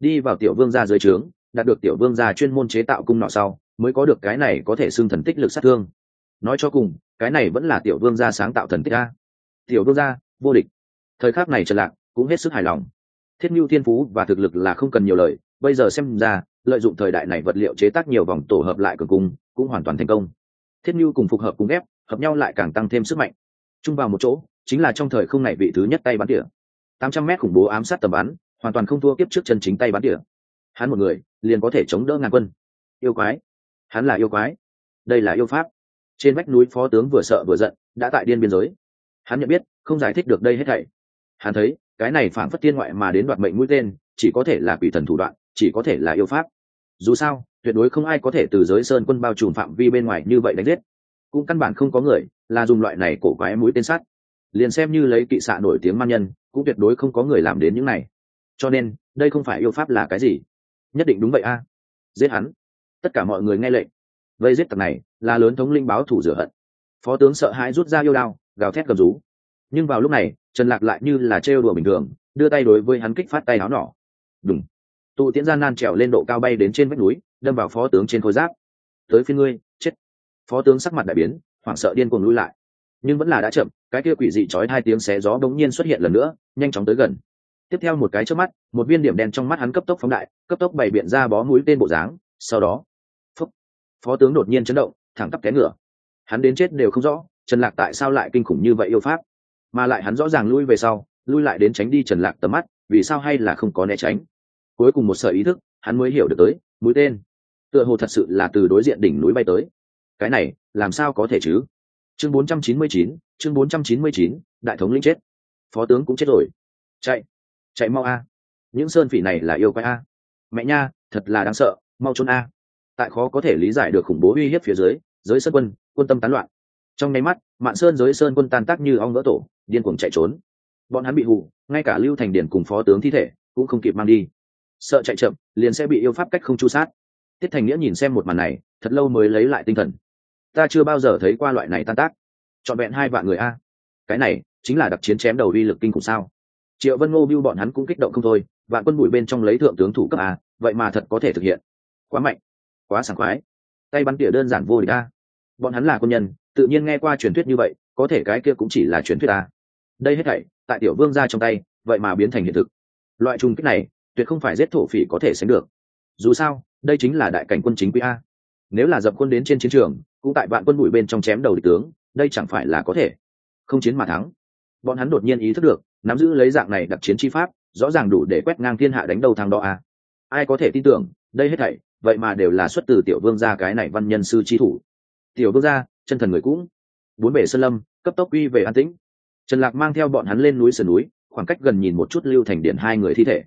Đi vào tiểu vương gia dưới trướng, đạt được tiểu vương gia chuyên môn chế tạo cung nọ sau, mới có được cái này có thể xưng thần tích lực sát thương. Nói cho cùng, cái này vẫn là tiểu vương gia sáng tạo thần tích a. Tiểu vương gia, vô địch. Thời khắc này trần lạc cũng hết sức hài lòng. Thiết mưu thiên phú và thực lực là không cần nhiều lời, bây giờ xem ra lợi dụng thời đại này vật liệu chế tác nhiều vòng tổ hợp lại cường cung, cũng hoàn toàn thành công. Thiết như cùng phục hợp cùng ép hợp nhau lại càng tăng thêm sức mạnh. Chung vào một chỗ, chính là trong thời không này vị thứ nhất tay bắn tỉa. Tám trăm mét khủng bố ám sát tầm bắn, hoàn toàn không thua kiếp trước chân chính tay bắn tỉa. Hắn một người, liền có thể chống đỡ ngàn quân. Yêu quái. Hắn là yêu quái. Đây là yêu pháp. Trên vách núi phó tướng vừa sợ vừa giận, đã tại điên biên giới. Hắn nhận biết, không giải thích được đây hết thảy. Hắn thấy, cái này phản phất tiên ngoại mà đến đoạt mệnh mũi tên chỉ có thể là quỷ thần thủ đoạn, chỉ có thể là yêu pháp. Dù sao, tuyệt đối không ai có thể từ giới sơn quân bao trùm phạm vi bên ngoài như vậy đánh giết. Cũng căn bản không có người là dùng loại này cổ quái mũi tên sắt. Liền xem như lấy kỵ xạ nổi tiếng man nhân, cũng tuyệt đối không có người làm đến những này. Cho nên, đây không phải yêu pháp là cái gì? Nhất định đúng vậy a. Giết hắn. Tất cả mọi người nghe lệnh. Vây giết tặc này là lớn thống linh báo thủ rửa hận. Phó tướng sợ hãi rút ra yêu đao, gào thét cầm rú. Nhưng vào lúc này, trần lạc lại như là trêu đùa bình thường, đưa tay đối với hắn kích phát tay áo nỏ đúng tụ tiễn gian nan trèo lên độ cao bay đến trên vách núi, đâm vào phó tướng trên khối giáp. Tới phía ngươi, chết. Phó tướng sắc mặt đại biến, hoảng sợ điên cuồng lui lại. Nhưng vẫn là đã chậm, cái kia quỷ dị chói hai tiếng xé gió bỗng nhiên xuất hiện lần nữa, nhanh chóng tới gần. Tiếp theo một cái trước mắt, một viên điểm đen trong mắt hắn cấp tốc phóng đại, cấp tốc bày biện ra bó mũi tên bộ dáng, sau đó, phúc, phó tướng đột nhiên chấn động, thẳng tắp té ngựa hắn đến chết đều không rõ, trần lạc tại sao lại kinh khủng như vậy yêu pháp? Mà lại hắn rõ ràng lui về sau, lui lại đến tránh đi trần lạc tầm mắt vì sao hay là không có né tránh? Cuối cùng một sợi ý thức hắn mới hiểu được tới mũi tên. Tựa hồ thật sự là từ đối diện đỉnh núi bay tới. Cái này làm sao có thể chứ? Chương 499, chương 499, đại thống lĩnh chết. Phó tướng cũng chết rồi. Chạy chạy mau a. Những sơn phỉ này là yêu quái a. Mẹ nha thật là đáng sợ mau trốn a. Tại khó có thể lý giải được khủng bố uy hiếp phía dưới giới sơn quân quân tâm tán loạn. Trong nháy mắt mạn sơn giới sơn quân tan tác như ong vỡ tổ điên cuồng chạy trốn. Bọn hắn bị hù ngay cả lưu thành điển cùng phó tướng thi thể cũng không kịp mang đi. Sợ chạy chậm, liền sẽ bị yêu pháp cách không chu sát. Tiết thành nghĩa nhìn xem một màn này, thật lâu mới lấy lại tinh thần. Ta chưa bao giờ thấy qua loại này tan tác. Trọn vẹn hai vạn người a. Cái này, chính là đặc chiến chém đầu uy lực kinh khủng sao? Triệu vân ngô biêu bọn hắn cũng kích động không thôi, vạn quân bụi bên trong lấy thượng tướng thủ cấp a, vậy mà thật có thể thực hiện. Quá mạnh, quá sảng khoái. Tay bắn tỉa đơn giản vô địch a. Bọn hắn là quân nhân, tự nhiên nghe qua truyền thuyết như vậy, có thể cái kia cũng chỉ là truyền thuyết a. Đây hết thảy tại tiểu vương ra trong tay, vậy mà biến thành hiện thực. Loại trùng kích này, tuyệt không phải giết thổ phỉ có thể sánh được. Dù sao, đây chính là đại cảnh quân chính quy a. Nếu là dập quân đến trên chiến trường, cũng tại vạn quân bụi bên trong chém đầu địch tướng, đây chẳng phải là có thể. Không chiến mà thắng. Bọn hắn đột nhiên ý thức được, nắm giữ lấy dạng này đặc chiến chi pháp, rõ ràng đủ để quét ngang thiên hạ đánh đầu thang đó a. Ai có thể tin tưởng, đây hết thảy, vậy mà đều là xuất từ tiểu vương gia cái này văn nhân sư chi thủ. Tiểu vương gia, chân thần người cũng. Bốn bể sơn lâm, cấp tốc uy về an tĩnh trần lạc mang theo bọn hắn lên núi sườn núi, khoảng cách gần nhìn một chút lưu thành điện hai người thi thể.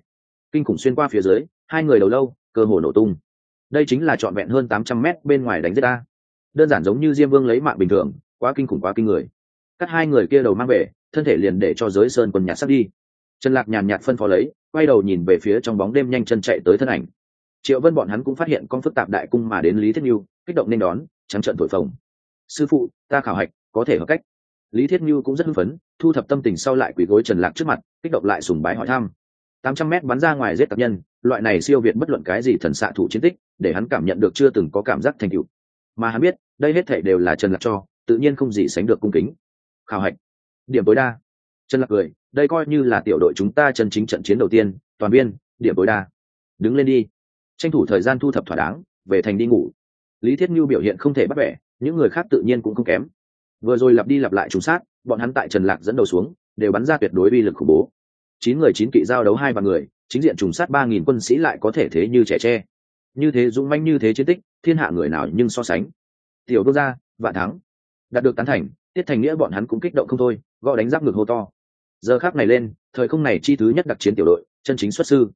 Kinh khủng xuyên qua phía dưới, hai người đầu lâu, cơ hồ nổ tung. Đây chính là trọn vẹn hơn tám trăm mét bên ngoài đánh giết ta. Đơn giản giống như diêm vương lấy mạng bình thường, quá kinh khủng quá kinh người. Cắt hai người kia đầu mang về, thân thể liền để cho giới sơn quân nhạt sắp đi. Trần lạc nhàn nhạt phân phó lấy, quay đầu nhìn về phía trong bóng đêm nhanh chân chạy tới thân ảnh. Triệu vân bọn hắn cũng phát hiện con phức tạp đại cung mà đến lý thiết nhu kích động nên đón, trắng trận thổi phồng. Sư phụ, ta khảo hạch, có thể hợp cách lý thiết nhu cũng rất hưng phấn, thu thập tâm tình sau lại quỳ gối trần lạc trước mặt, kích động lại sùng bái hỏi thăm. Tám trăm mét bắn ra ngoài giết tập nhân, loại này siêu việt bất luận cái gì thần xạ thủ chiến tích, để hắn cảm nhận được chưa từng có cảm giác thành tựu. Mà hắn biết, đây hết thể đều là trần lạc cho, tự nhiên không gì sánh được cung kính. Khảo hạch. Điểm tối đa. Trần lạc cười, đây coi như là tiểu đội chúng ta chân chính trận chiến đầu tiên, toàn viên, điểm tối đa. Đứng lên đi. Tranh thủ thời gian thu thập thỏa đáng, về thành đi ngủ. Lý thiết như biểu hiện không thể bắt bẻ, những người khác tự nhiên cũng không kém vừa rồi lặp đi lặp lại trùng sát, bọn hắn tại trần lạc dẫn đầu xuống, đều bắn ra tuyệt đối vi lực khủng bố. Chín người chín kỵ giao đấu hai vạn người, chính diện trùng sát ba nghìn quân sĩ lại có thể thế như trẻ tre. Như thế dũng manh như thế chiến tích, thiên hạ người nào nhưng so sánh. Tiểu đô gia, vạn thắng. Đạt được tán thành, tiết thành nghĩa bọn hắn cũng kích động không thôi, gõ đánh giáp ngực hô to. Giờ khác này lên, thời không này chi thứ nhất đặc chiến tiểu đội, chân chính xuất sư.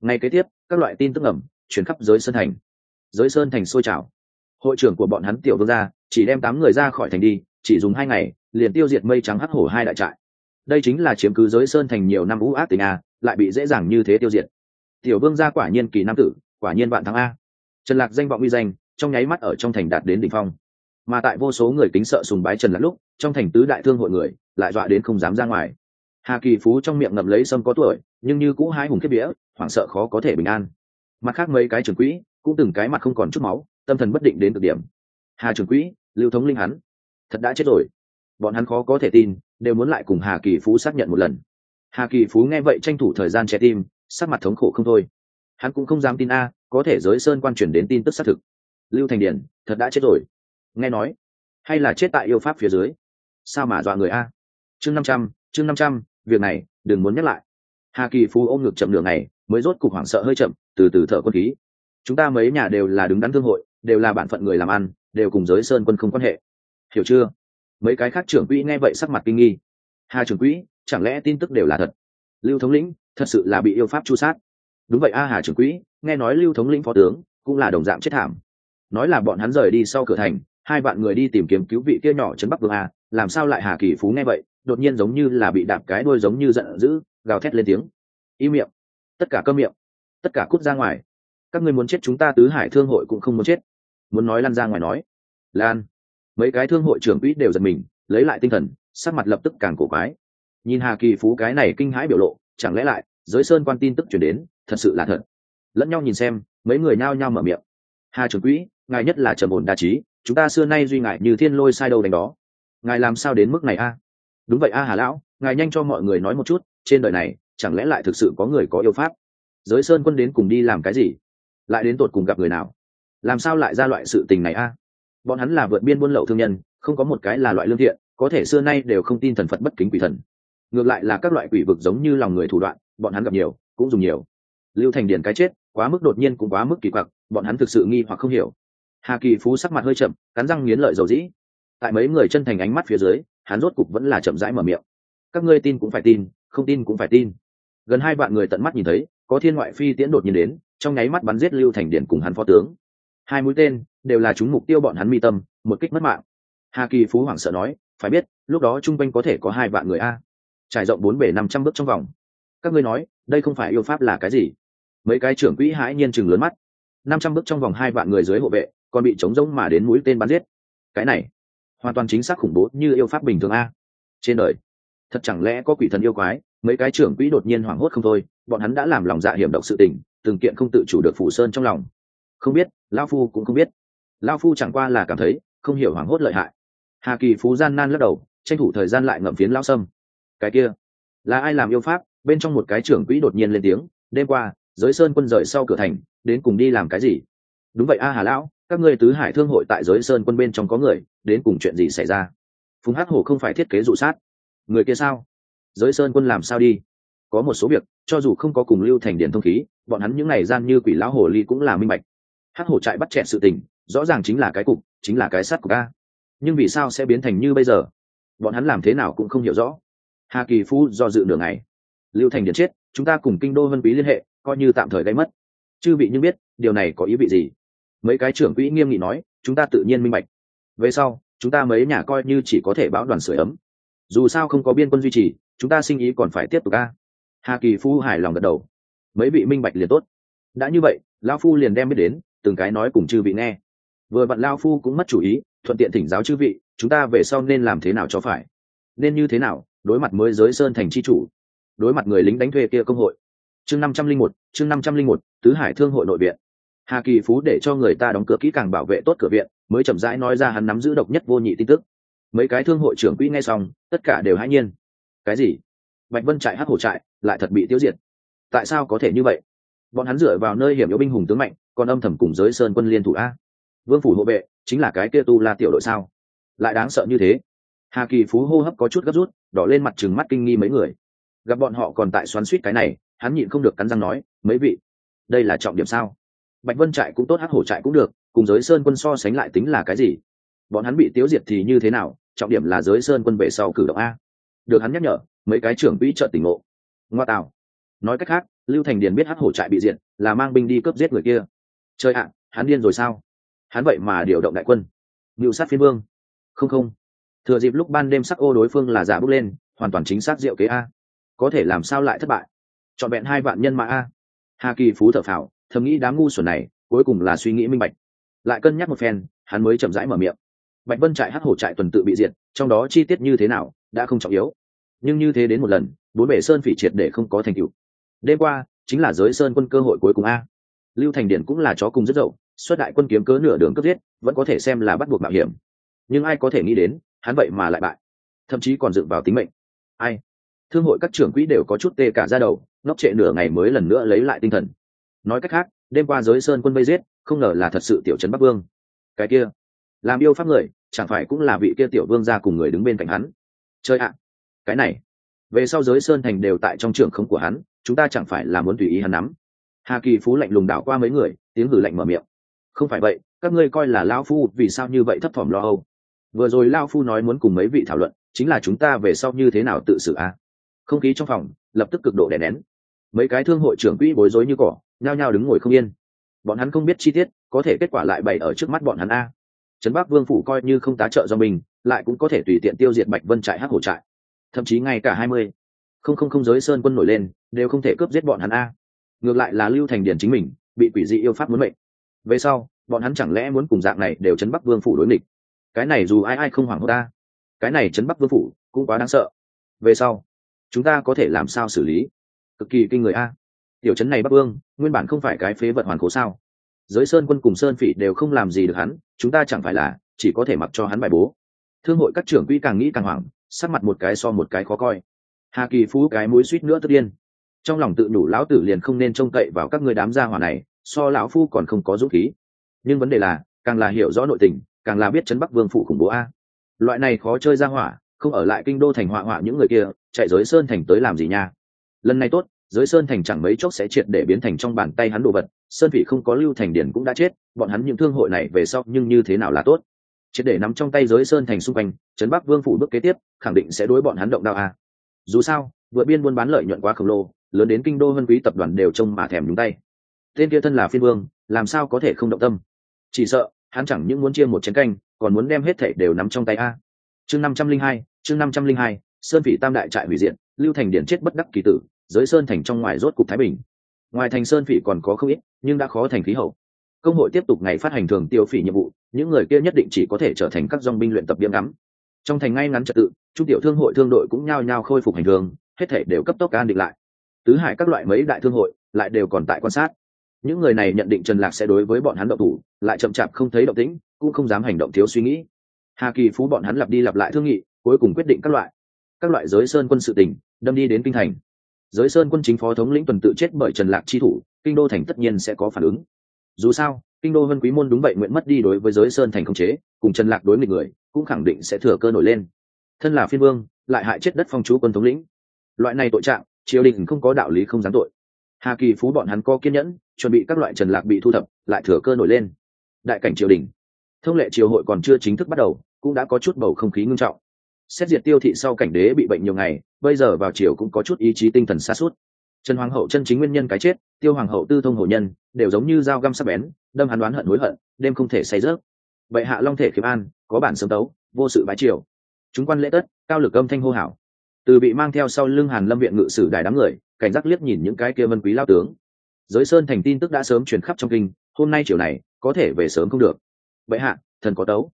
Ngay kế tiếp, các loại tin tức ẩm chuyển khắp giới sơn thành. Giới sơn thành sôi trào. Hội trưởng của bọn hắn tiểu Đô gia, chỉ đem tám người ra khỏi thành đi chỉ dùng hai ngày, liền tiêu diệt mây trắng hắc hổ hai đại trại. Đây chính là chiếm cứ giới sơn thành nhiều năm ú ác tình a, lại bị dễ dàng như thế tiêu diệt. Tiểu vương gia quả nhiên kỳ nam tử, quả nhiên vạn thắng a. Trần lạc danh vọng uy danh, trong nháy mắt ở trong thành đạt đến đỉnh phong. Mà tại vô số người kính sợ sùng bái trần lạc lúc, trong thành tứ đại thương hội người, lại dọa đến không dám ra ngoài. Hà kỳ phú trong miệng ngậm lấy sâm có tuổi, nhưng như cũ hái hùng kiếp vía, hoảng sợ khó có thể bình an. Mặt khác mấy cái trưởng quỹ, cũng từng cái mặt không còn chút máu, tâm thần bất định đến cực điểm. Hà trưởng quỹ, lưu thống linh hắn thật đã chết rồi. Bọn hắn khó có thể tin, đều muốn lại cùng hà kỳ phú xác nhận một lần. Hà kỳ phú nghe vậy tranh thủ thời gian che tim, sắc mặt thống khổ không thôi. Hắn cũng không dám tin a, có thể giới sơn quan truyền đến tin tức xác thực. Lưu thành điển, thật đã chết rồi. Nghe nói, hay là chết tại yêu pháp phía dưới? Sao mà dọa người a? Chương năm trăm, chương năm trăm, việc này, đừng muốn nhắc lại. Hà kỳ phú ôm ngực chậm đường này mới rốt cục hoảng sợ hơi chậm, từ từ thở quân khí. Chúng ta mấy nhà đều là đứng đắn thương hội, đều là bản phận người làm ăn, đều cùng giới sơn quân không quan hệ hiểu chưa? Mấy cái khác trưởng quỹ nghe vậy sắc mặt kinh nghi. Hà trưởng quỹ, chẳng lẽ tin tức đều là thật? Lưu thống lĩnh, thật sự là bị yêu pháp chu sát. Đúng vậy a, hà trưởng quỹ, nghe nói lưu thống lĩnh phó tướng cũng là đồng dạng chết thảm. Nói là bọn hắn rời đi sau cửa thành, hai bạn người đi tìm kiếm cứu vị kia nhỏ trấn bắc vương a, làm sao lại hà kỳ phú nghe vậy, đột nhiên giống như là bị đạp cái đuôi giống như giận dữ, gào thét lên tiếng. Im miệng. Tất cả cơm miệng. Tất cả cút ra ngoài. Các ngươi muốn chết chúng ta tứ hải thương hội cũng không muốn chết. Muốn nói lan ra ngoài nói. Lan mấy cái thương hội trưởng quỹ đều giật mình, lấy lại tinh thần, sắc mặt lập tức càng cổ quái. Nhìn hà kỳ phú cái này kinh hãi biểu lộ, chẳng lẽ lại, giới sơn quan tin tức chuyển đến, thật sự là thật. Lẫn nhau nhìn xem, mấy người nhao nhao mở miệng. Hà trưởng quỹ, ngài nhất là trầm ổn đa trí, chúng ta xưa nay duy ngại như thiên lôi sai đâu đánh đó. Ngài làm sao đến mức này a? Đúng vậy a hà lão, ngài nhanh cho mọi người nói một chút, trên đời này, chẳng lẽ lại thực sự có người có yêu pháp? Giới sơn quân đến cùng đi làm cái gì? Lại đến tột cùng gặp người nào? Làm sao lại ra loại sự tình này a? Bọn hắn là vượt biên buôn lậu thương nhân, không có một cái là loại lương thiện, có thể xưa nay đều không tin thần phật bất kính quỷ thần. Ngược lại là các loại quỷ vực giống như lòng người thủ đoạn, bọn hắn gặp nhiều, cũng dùng nhiều. Lưu thành điển cái chết, quá mức đột nhiên cũng quá mức kỳ quặc, bọn hắn thực sự nghi hoặc không hiểu. Hà kỳ phú sắc mặt hơi chậm, cắn răng nghiến lợi dầu dĩ. Tại mấy người chân thành ánh mắt phía dưới, hắn rốt cục vẫn là chậm rãi mở miệng. Các ngươi tin cũng phải tin, không tin cũng phải tin. Gần hai vạn người tận mắt nhìn thấy, có thiên ngoại phi tiễn đột nhiên đến, trong nháy mắt bắn giết lưu thành điển cùng hắn phó tướng. Hai mũi tên đều là chúng mục tiêu bọn hắn mi tâm, một kích mất mạng. Hà kỳ phú hoảng sợ nói, phải biết, lúc đó trung quanh có thể có hai vạn người a. Trải rộng bốn bể năm trăm bước trong vòng. Các ngươi nói, đây không phải yêu pháp là cái gì? Mấy cái trưởng quỹ hãi nhiên chừng lớn mắt. Năm trăm bước trong vòng hai vạn người dưới hộ vệ, còn bị chống rông mà đến mũi tên bắn giết. Cái này, hoàn toàn chính xác khủng bố như yêu pháp bình thường a. Trên đời, thật chẳng lẽ có quỷ thần yêu quái, mấy cái trưởng quỹ đột nhiên hoảng hốt không thôi, bọn hắn đã làm lòng dạ hiểm độc sự tình, từng kiện không tự chủ được phủ sơn trong lòng. Không biết, lão phu cũng không biết lao phu chẳng qua là cảm thấy không hiểu hoảng hốt lợi hại. Hà kỳ phú gian nan lắc đầu, tranh thủ thời gian lại ngậm phiến lao sâm. Cái kia, là ai làm yêu pháp? Bên trong một cái trưởng quỹ đột nhiên lên tiếng, đêm qua, giới sơn quân rời sau cửa thành, đến cùng đi làm cái gì? Đúng vậy a hà lão, các ngươi tứ hải thương hội tại giới sơn quân bên trong có người, đến cùng chuyện gì xảy ra? Phùng hắc hổ không phải thiết kế dụ sát. Người kia sao? Giới sơn quân làm sao đi? Có một số việc, cho dù không có cùng lưu thành điện thông khí, bọn hắn những ngày gian như quỷ lão hồ ly cũng là minh bạch. Hắc hổ trại bắt chẹn sự tình rõ ràng chính là cái cục, chính là cái sắt của ca nhưng vì sao sẽ biến thành như bây giờ? Bọn hắn làm thế nào cũng không hiểu rõ. Hà kỳ phu do dự nửa ngày. Lưu thành điện chết, chúng ta cùng kinh đô vân quý liên hệ, coi như tạm thời gây mất. Chư vị nhưng biết, điều này có ý vị gì? Mấy cái trưởng quỹ nghiêm nghị nói, chúng ta tự nhiên minh bạch. Về sau, chúng ta mấy nhà coi như chỉ có thể báo đoàn sửa ấm. Dù sao không có biên quân duy trì, chúng ta sinh ý còn phải tiếp tục ca hà kỳ phu hài lòng gật đầu. Mấy vị minh bạch liền tốt. Đã như vậy, lão phu liền đem biết đến, từng cái nói cùng chư vị nghe vừa bạn lao phu cũng mất chủ ý, thuận tiện thỉnh giáo chư vị, chúng ta về sau nên làm thế nào cho phải? Nên như thế nào? Đối mặt mới giới sơn thành c h i chủ. Đối mặt người lính đánh thuê kia công hội. Chương năm trăm linh một, chương năm trăm linh một, tứ hải thương hội nội viện. Hà kỳ phú để cho người ta đóng cửa kỹ càng bảo vệ tốt cửa viện, mới chậm rãi nói ra hắn nắm giữ độc nhất vô nhị tin tức. Mấy cái thương hội trưởng quỹ nghe xong, tất cả đều hãy nhiên. Cái gì? Bạch vân trại hắc hổ trại, lại thật bị tiêu diệt. Tại sao có thể như vậy? Bọn hắn dựa vào nơi hiểm yếu binh hùng tướng mạnh, còn âm thầm cùng giới sơn quân liên thủ a vương phủ hộ vệ chính là cái kia tu la tiểu đội sao? Lại đáng sợ như thế. Hà kỳ phú hô hấp có chút gấp rút, đỏ lên mặt trừng mắt kinh nghi mấy người. Gặp bọn họ còn tại xoắn suýt cái này, hắn nhịn không được cắn răng nói, mấy vị, đây là trọng điểm sao? Bạch vân trại cũng tốt hát hổ trại cũng được, cùng giới sơn quân so sánh lại tính là cái gì? Bọn hắn bị tiêu diệt thì như thế nào? Trọng điểm là giới sơn quân về sau cử động a. Được hắn nhắc nhở, mấy cái trưởng quỹ trợ tỉnh ngộ. Ngoa tạo nói cách khác, lưu thành điền biết hát hổ trại bị diệt, là mang binh đi cướp giết người kia. Chơi ạ, hắn điên rồi sao? Hắn vậy mà điều động đại quân. Ngự sát phiên vương. Không không. Thừa dịp lúc ban đêm sắc ô đối phương là giả bước lên, hoàn toàn chính xác diệu kế a. Có thể làm sao lại thất bại? Chọn vẹn hai vạn nhân mã a. Hà kỳ phú thở phào, thầm nghĩ đám ngu xuẩn này, cuối cùng là suy nghĩ minh bạch. Lại cân nhắc một phen, hắn mới chậm rãi mở miệng. Bạch vân trại hắc hổ trại tuần tự bị diệt, trong đó chi tiết như thế nào, đã không trọng yếu. Nhưng như thế đến một lần, bốn bể sơn phỉ triệt để không có thành tựu. Đêm qua, chính là giới sơn quân cơ hội cuối cùng a. Lưu thành điện cũng là chó cùng rất dậu xuất đại quân kiếm cớ nửa đường cướp giết, vẫn có thể xem là bắt buộc mạo hiểm. Nhưng ai có thể nghĩ đến, hắn vậy mà lại bại. Thậm chí còn dựng vào tính mệnh. Ai? Thương hội các trưởng quỹ đều có chút tê cả ra đầu, ngốc trệ nửa ngày mới lần nữa lấy lại tinh thần. Nói cách khác, đêm qua giới sơn quân vây giết, không ngờ là thật sự tiểu trấn bắc vương. Cái kia, làm yêu pháp người, chẳng phải cũng là vị kia tiểu vương ra cùng người đứng bên cạnh hắn? Chơi ạ! Cái này, về sau giới sơn thành đều tại trong trường không của hắn, chúng ta chẳng phải là muốn tùy ý hắn nắm. Hà kỳ phú lạnh lùng đảo qua mấy người, tiếng hử lạnh mở miệng không phải vậy, các ngươi coi là lao phu vì sao như vậy thấp thỏm lo âu? Vừa rồi lao phu nói muốn cùng mấy vị thảo luận, chính là chúng ta về sau như thế nào tự xử a? Không khí trong phòng lập tức cực độ đè nén. Mấy cái thương hội trưởng quỹ bối rối như cỏ, nhao nhao đứng ngồi không yên. Bọn hắn không biết chi tiết, có thể kết quả lại bày ở trước mắt bọn hắn a. Trấn bắc vương phủ coi như không tá trợ do mình, lại cũng có thể tùy tiện tiêu diệt bạch vân trại hắc hổ trại. Thậm chí ngay cả hai mươi không không không giới sơn quân nổi lên, đều không thể cướp giết bọn hắn a. Ngược lại là lưu thành điển chính mình, bị quỷ dị yêu pháp muốn mệnh về sau, bọn hắn chẳng lẽ muốn cùng dạng này đều chấn bắc vương phủ đối nghịch? Cái này dù ai ai không hoảng hốt ta, cái này chấn bắc vương phủ cũng quá đáng sợ. Về sau, chúng ta có thể làm sao xử lý? Cực kỳ kinh người a. Tiểu chấn này bắc vương, nguyên bản không phải cái phế vật hoàn cố sao? Giới sơn quân cùng sơn phỉ đều không làm gì được hắn, chúng ta chẳng phải là chỉ có thể mặc cho hắn bài bố. Thương hội các trưởng quỹ càng nghĩ càng hoảng, sắc mặt một cái so một cái khó coi. Hà kỳ phú cái mũi suýt nữa tất điên. Trong lòng tự đủ lão tử liền không nên trông cậy vào các người đám gia hỏa này so lão phu còn không có dũng khí. Nhưng vấn đề là, càng là hiểu rõ nội tình, càng là biết chấn bắc vương phủ khủng bố a. Loại này khó chơi ra hỏa, không ở lại kinh đô thành họa họa những người kia, chạy giới sơn thành tới làm gì nha? Lần này tốt, giới sơn thành chẳng mấy chốc sẽ triệt để biến thành trong bàn tay hắn đồ vật, sơn vị không có lưu thành điển cũng đã chết, bọn hắn những thương hội này về sau nhưng như thế nào là tốt? Triệt để nắm trong tay giới sơn thành xung quanh trấn bắc vương phủ bước kế tiếp, khẳng định sẽ đối bọn hắn động đao a. Dù sao, vượt biên buôn bán lợi nhuận quá khổng lồ, lớn đến kinh đô vân quý tập đoàn đều trông mà thèm nhúng tay tên kia thân là phiên vương, làm sao có thể không động tâm? Chỉ sợ, hắn chẳng những muốn chia một chén canh, còn muốn đem hết thảy đều nắm trong tay a. Chương năm trăm linh hai, chương năm trăm linh hai, sơn vị tam đại trại hủy diện lưu thành điển chết bất đắc kỳ tử, giới sơn thành trong ngoài rốt cục thái bình. Ngoài thành sơn phỉ còn có không ít, nhưng đã khó thành khí hậu. Công hội tiếp tục ngày phát hành thường tiêu phỉ nhiệm vụ, những người kia nhất định chỉ có thể trở thành các dong binh luyện tập biếm ngắm. Trong thành ngay ngắn trật tự, trung tiểu thương hội thương đội cũng nhao nhao khôi phục hành thường, hết thể đều cấp tốc an định lại. Tứ hải các loại mấy đại thương hội lại đều còn tại quan sát những người này nhận định trần lạc sẽ đối với bọn hắn động thủ, lại chậm chạp không thấy động tĩnh, cũng không dám hành động thiếu suy nghĩ. Hà kỳ phú bọn hắn lặp đi lặp lại thương nghị, cuối cùng quyết định các loại. Các loại giới sơn quân sự tình, đâm đi đến kinh thành. Giới sơn quân chính phó thống lĩnh tuần tự chết bởi trần lạc chi thủ, kinh đô thành tất nhiên sẽ có phản ứng. Dù sao, kinh đô vân quý môn đúng vậy nguyện mất đi đối với giới sơn thành không chế, cùng trần lạc đối nghịch người, cũng khẳng định sẽ thừa cơ nổi lên. Thân là phiên vương, lại hại chết đất phong chú quân thống lĩnh. Loại này tội trạng, triều đình không có đạo lý không dám tội hà kỳ phú bọn hắn có kiên nhẫn, chuẩn bị các loại trần lạc bị thu thập, lại thừa cơ nổi lên. Đại cảnh triều đình. Thông lệ triều hội còn chưa chính thức bắt đầu, cũng đã có chút bầu không khí ngưng trọng. Xét diệt tiêu thị sau cảnh đế bị bệnh nhiều ngày, bây giờ vào triều cũng có chút ý chí tinh thần xa suốt trần hoàng hậu chân chính nguyên nhân cái chết, tiêu hoàng hậu tư thông hổ nhân, đều giống như dao găm sắc bén, đâm hắn đoán hận hối hận, đêm không thể say rớt. Vậy hạ long thể khiêm an, có bản sớm tấu, vô sự bái triều. Chúng quan lễ tất, cao lực âm thanh hô hảo từ bị mang theo sau lưng hàn lâm viện ngự sử đài đám người, cảnh giác liếc nhìn những cái kia vân quý lao tướng. Giới sơn thành tin tức đã sớm truyền khắp trong kinh, hôm nay chiều này, có thể về sớm không được. Vậy hạ, thần có tấu.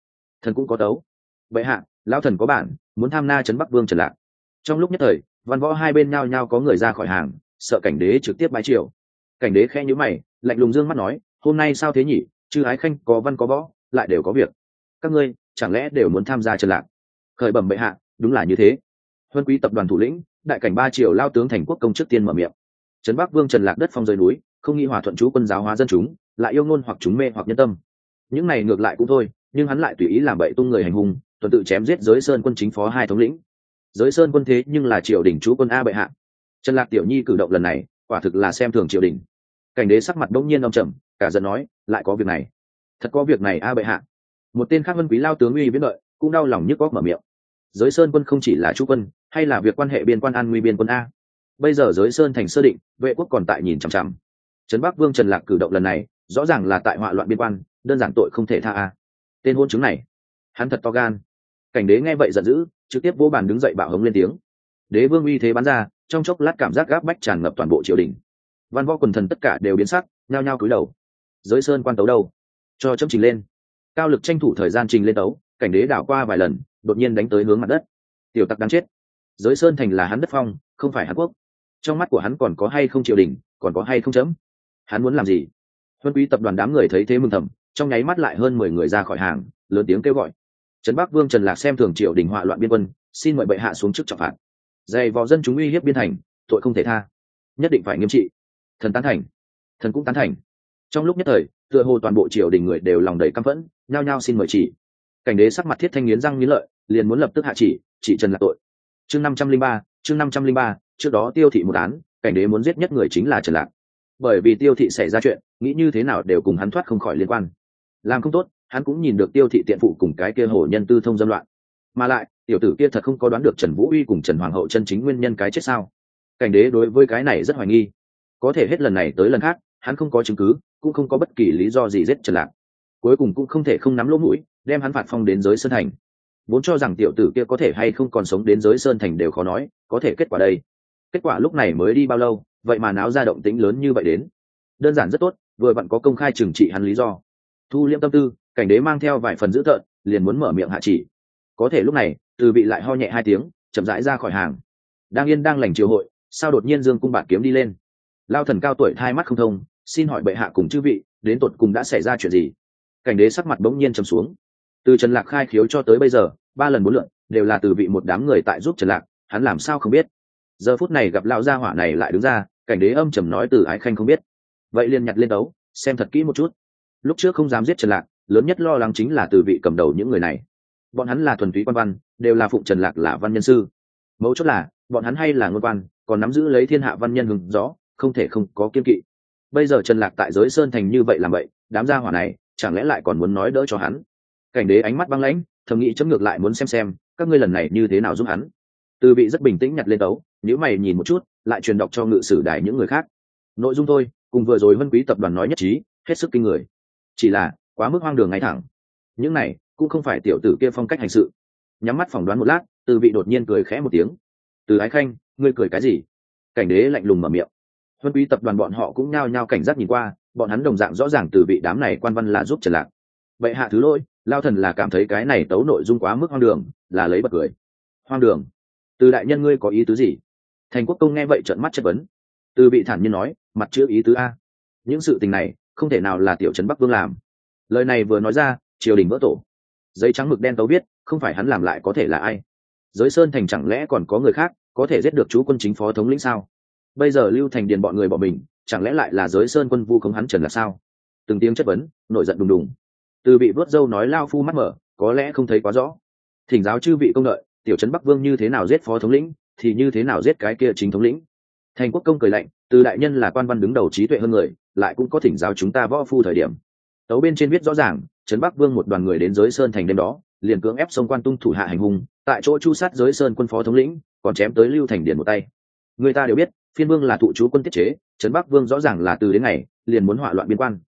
Thần cũng có tấu. Vậy hạ lao thần có bản, muốn tham na trấn bắc vương trần lạc. Trong lúc nhất thời, văn võ hai bên nhao nhao có người ra khỏi hàng, sợ cảnh đế trực tiếp bái triều. Cảnh đế khẽ nhíu mày, lạnh lùng dương mắt nói, hôm nay sao thế nhỉ? Chư ái khanh có văn có võ, lại đều có việc. Các ngươi, chẳng lẽ đều muốn tham gia trần lạc? Khởi bẩm bệ hạ, đúng là như thế huân quý tập đoàn thủ lĩnh, đại cảnh ba triều lao tướng thành quốc công trước tiên mở miệng. Trấn bắc vương trần lạc đất phong rời núi, không nghĩ hòa thuận chú quân giáo hóa dân chúng, lại yêu ngôn hoặc chúng mê hoặc nhân tâm. Những này ngược lại cũng thôi, nhưng hắn lại tùy ý làm bậy tung người hành hung, tuần tự chém giết giới sơn quân chính phó hai thống lĩnh. Giới sơn quân thế nhưng là triều đình chú quân a bệ hạ. Trần lạc tiểu nhi cử động lần này, quả thực là xem thường triều đình. Cảnh đế sắc mặt đông nhiên ông trầm, cả giận nói, lại có việc này. Thật có việc này a bệ hạ. Một tên khác vân quý lao tướng uy viễn đợi cũng đau lòng nhức góc mở miệng. Giới sơn quân không chỉ là chú quân hay là việc quan hệ biên quan an nguy biên quân a? Bây giờ giới sơn thành sơ định, vệ quốc còn tại nhìn chằm chằm. Trấn bắc vương trần lạc cử động lần này, rõ ràng là tại họa loạn biên quan, đơn giản tội không thể tha a. Tên hôn chứng này, hắn thật to gan. Cảnh đế nghe vậy giận dữ, trực tiếp vô bàn đứng dậy bạo hống lên tiếng. Đế vương uy thế bắn ra, trong chốc lát cảm giác gáp bách tràn ngập toàn bộ triều đình. Văn võ quần thần tất cả đều biến sắc, nhao nhao cúi đầu. Giới sơn quan tấu đâu cho chấm trình lên. Cao lực tranh thủ thời gian trình lên tấu, cảnh đế đảo qua vài lần, đột nhiên đánh tới hướng mặt đất. Tiểu tặc đáng chết giới sơn thành là hắn đất phong, không phải hàn quốc. Trong mắt của hắn còn có hay không triều đình, còn có hay không chấm? Hắn muốn làm gì? Huân quý tập đoàn đám người thấy thế mừng thầm, trong nháy mắt lại hơn mười người ra khỏi hàng, lớn tiếng kêu gọi. Trấn bắc vương trần lạc xem thường triều đình họa loạn biên quân, xin mời bệ hạ xuống chức trọng phạt. Dày vò dân chúng uy hiếp biên thành, tội không thể tha. Nhất định phải nghiêm trị. Thần tán thành. Thần cũng tán thành. Trong lúc nhất thời, tựa hồ toàn bộ triều đình người đều lòng đầy căm phẫn, nhao nhao xin mời chỉ. Cảnh đế sắc mặt thiết thanh nghiến răng nghiến lợi, liền muốn lập tức hạ chỉ chỉ trần lạc tội chương năm trăm linh ba, chương năm trăm linh ba, trước đó tiêu thị một án, cảnh đế muốn giết nhất người chính là trần lạc. Bởi vì tiêu thị xảy ra chuyện, nghĩ như thế nào đều cùng hắn thoát không khỏi liên quan. Làm không tốt, hắn cũng nhìn được tiêu thị tiện phụ cùng cái kia hồ nhân tư thông dâm loạn. Mà lại, tiểu tử kia thật không có đoán được trần vũ uy cùng trần hoàng hậu chân chính nguyên nhân cái chết sao? Cảnh đế đối với cái này rất hoài nghi. Có thể hết lần này tới lần khác, hắn không có chứng cứ, cũng không có bất kỳ lý do gì giết trần lạc. Cuối cùng cũng không thể không nắm lỗ mũi, đem hắn phạt phong đến giới sơn thành vốn cho rằng tiểu tử kia có thể hay không còn sống đến giới sơn thành đều khó nói, có thể kết quả đây. Kết quả lúc này mới đi bao lâu, vậy mà náo ra động tĩnh lớn như vậy đến. Đơn giản rất tốt, vừa vặn có công khai trừng trị hắn lý do. Thu liễm tâm tư, cảnh đế mang theo vài phần dữ tợn, liền muốn mở miệng hạ chỉ. Có thể lúc này, từ bị lại ho nhẹ hai tiếng, chậm rãi ra khỏi hàng. Đang yên đang lành triều hội, sao đột nhiên dương cung bạt kiếm đi lên? Lao thần cao tuổi thai mắt không thông, xin hỏi bệ hạ cùng chư vị, đến tột cùng đã xảy ra chuyện gì? Cảnh đế sắc mặt bỗng nhiên trầm xuống từ trần lạc khai khiếu cho tới bây giờ, ba lần bốn lượn đều là từ vị một đám người tại giúp trần lạc, hắn làm sao không biết? Giờ phút này gặp lão gia hỏa này lại đứng ra, cảnh đế âm trầm nói từ ái khanh không biết. Vậy liền nhặt lên đấu, xem thật kỹ một chút. Lúc trước không dám giết trần lạc, lớn nhất lo lắng chính là từ vị cầm đầu những người này. Bọn hắn là thuần túy quan văn, đều là phụng trần lạc là văn nhân sư. Mấu chốt là, bọn hắn hay là ngôn quan, còn nắm giữ lấy thiên hạ văn nhân hừng rõ, không thể không có kiên kỵ. Bây giờ trần lạc tại giới sơn thành như vậy làm vậy, đám gia hỏa này, chẳng lẽ lại còn muốn nói đỡ cho hắn? Cảnh đế ánh mắt băng lãnh, thầm nghĩ chấm ngược lại muốn xem xem, các ngươi lần này như thế nào giúp hắn. Từ vị rất bình tĩnh nhặt lên tấu nếu mày nhìn một chút, lại truyền đọc cho ngự sử đài những người khác. Nội dung thôi, cùng vừa rồi vân quý tập đoàn nói nhất trí, hết sức kinh người. Chỉ là, quá mức hoang đường ngay thẳng. Những này, cũng không phải tiểu tử kia phong cách hành sự. Nhắm mắt phỏng đoán một lát, từ vị đột nhiên cười khẽ một tiếng. Từ ái khanh, ngươi cười cái gì? Cảnh đế lạnh lùng mở miệng. Vân quý tập đoàn bọn họ cũng nhao nhao cảnh giác nhìn qua, bọn hắn đồng dạng rõ ràng từ vị đám này quan văn là giúp trần lạc. Vậy hạ thứ lỗi lao thần là cảm thấy cái này tấu nội dung quá mức hoang đường, là lấy bật cười. Hoang đường? Từ đại nhân ngươi có ý tứ gì? Thành quốc công nghe vậy trợn mắt chất vấn. Từ bị thản nhiên nói, mặt chữ ý tứ a. Những sự tình này, không thể nào là tiểu trấn bắc vương làm. Lời này vừa nói ra, triều đình vỡ tổ. Giấy trắng mực đen tấu biết không phải hắn làm lại có thể là ai? Giới sơn thành chẳng lẽ còn có người khác, có thể giết được chú quân chính phó thống lĩnh sao? Bây giờ lưu thành điền bọn người bọn mình, chẳng lẽ lại là giới sơn quân vu khống hắn trần là sao? Từng tiếng chất vấn, nổi giận đùng đùng từ bị vớt dâu nói lao phu mắt mở, có lẽ không thấy quá rõ. Thỉnh giáo chư vị công đợi, tiểu trấn bắc vương như thế nào giết phó thống lĩnh, thì như thế nào giết cái kia chính thống lĩnh. Thành quốc công cười lạnh, từ đại nhân là quan văn đứng đầu trí tuệ hơn người, lại cũng có thỉnh giáo chúng ta võ phu thời điểm. Tấu bên trên viết rõ ràng, trấn bắc vương một đoàn người đến giới sơn thành đêm đó, liền cưỡng ép sông quan tung thủ hạ hành hung, tại chỗ chu sát giới sơn quân phó thống lĩnh, còn chém tới lưu thành điền một tay. Người ta đều biết, phiên vương là thụ chú quân tiết chế, trấn bắc vương rõ ràng là từ đến ngày, liền muốn hỏa loạn biên quan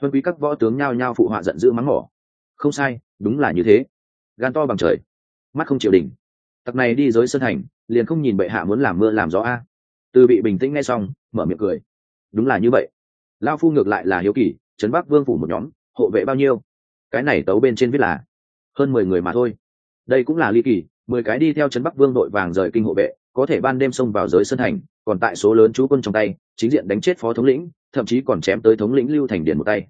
huân quý các võ tướng nhao nhao phụ họa giận dữ mắng mỏ. Không sai, đúng là như thế. Gan to bằng trời. Mắt không chịu đỉnh. Tặc này đi giới sơn hành liền không nhìn bệ hạ muốn làm mưa làm gió a. Từ bị bình tĩnh ngay xong, mở miệng cười. Đúng là như vậy. Lao phu ngược lại là hiếu kỳ, trấn bắc vương phủ một nhóm, hộ vệ bao nhiêu? Cái này tấu bên trên viết là, hơn mười người mà thôi. Đây cũng là ly kỳ, mười cái đi theo trấn bắc vương đội vàng rời kinh hộ vệ, có thể ban đêm xông vào giới sơn thành, còn tại số lớn chú quân trong tay, chính diện đánh chết phó thống lĩnh thậm chí còn chém tới thống lĩnh lưu thành điền một tay.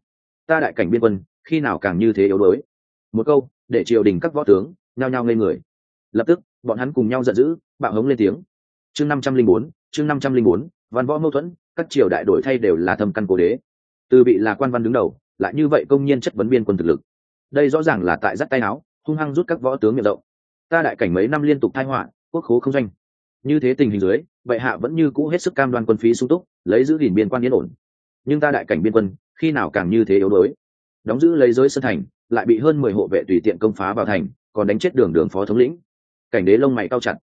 Ta đại cảnh biên quân, khi nào càng như thế yếu đuối? Một câu, để triều đình các võ tướng nhao nhao ngây người. Lập tức, bọn hắn cùng nhau giận dữ, bạo hống lên tiếng. Chương năm trăm linh bốn, chương năm trăm linh bốn, văn võ mâu thuẫn, các triều đại đổi thay đều là thâm căn cố đế. Từ bị là quan văn đứng đầu, lại như vậy công nhiên chất vấn biên quân thực lực. Đây rõ ràng là tại giắt tay áo, hung hăng rút các võ tướng miệng rộng. Ta đại cảnh mấy năm liên tục thai họa, quốc khố không doanh. Như thế tình hình dưới vậy hạ vẫn như cũ hết sức cam đoan quân phí sung túc, lấy giữ gìn biên quan yên ổn nhưng ta đại cảnh biên quân, khi nào càng như thế yếu đuối? Đóng giữ lấy giới sân thành, lại bị hơn mười hộ vệ tùy tiện công phá vào thành, còn đánh chết đường đường phó thống lĩnh. Cảnh đế lông mày cao chặt.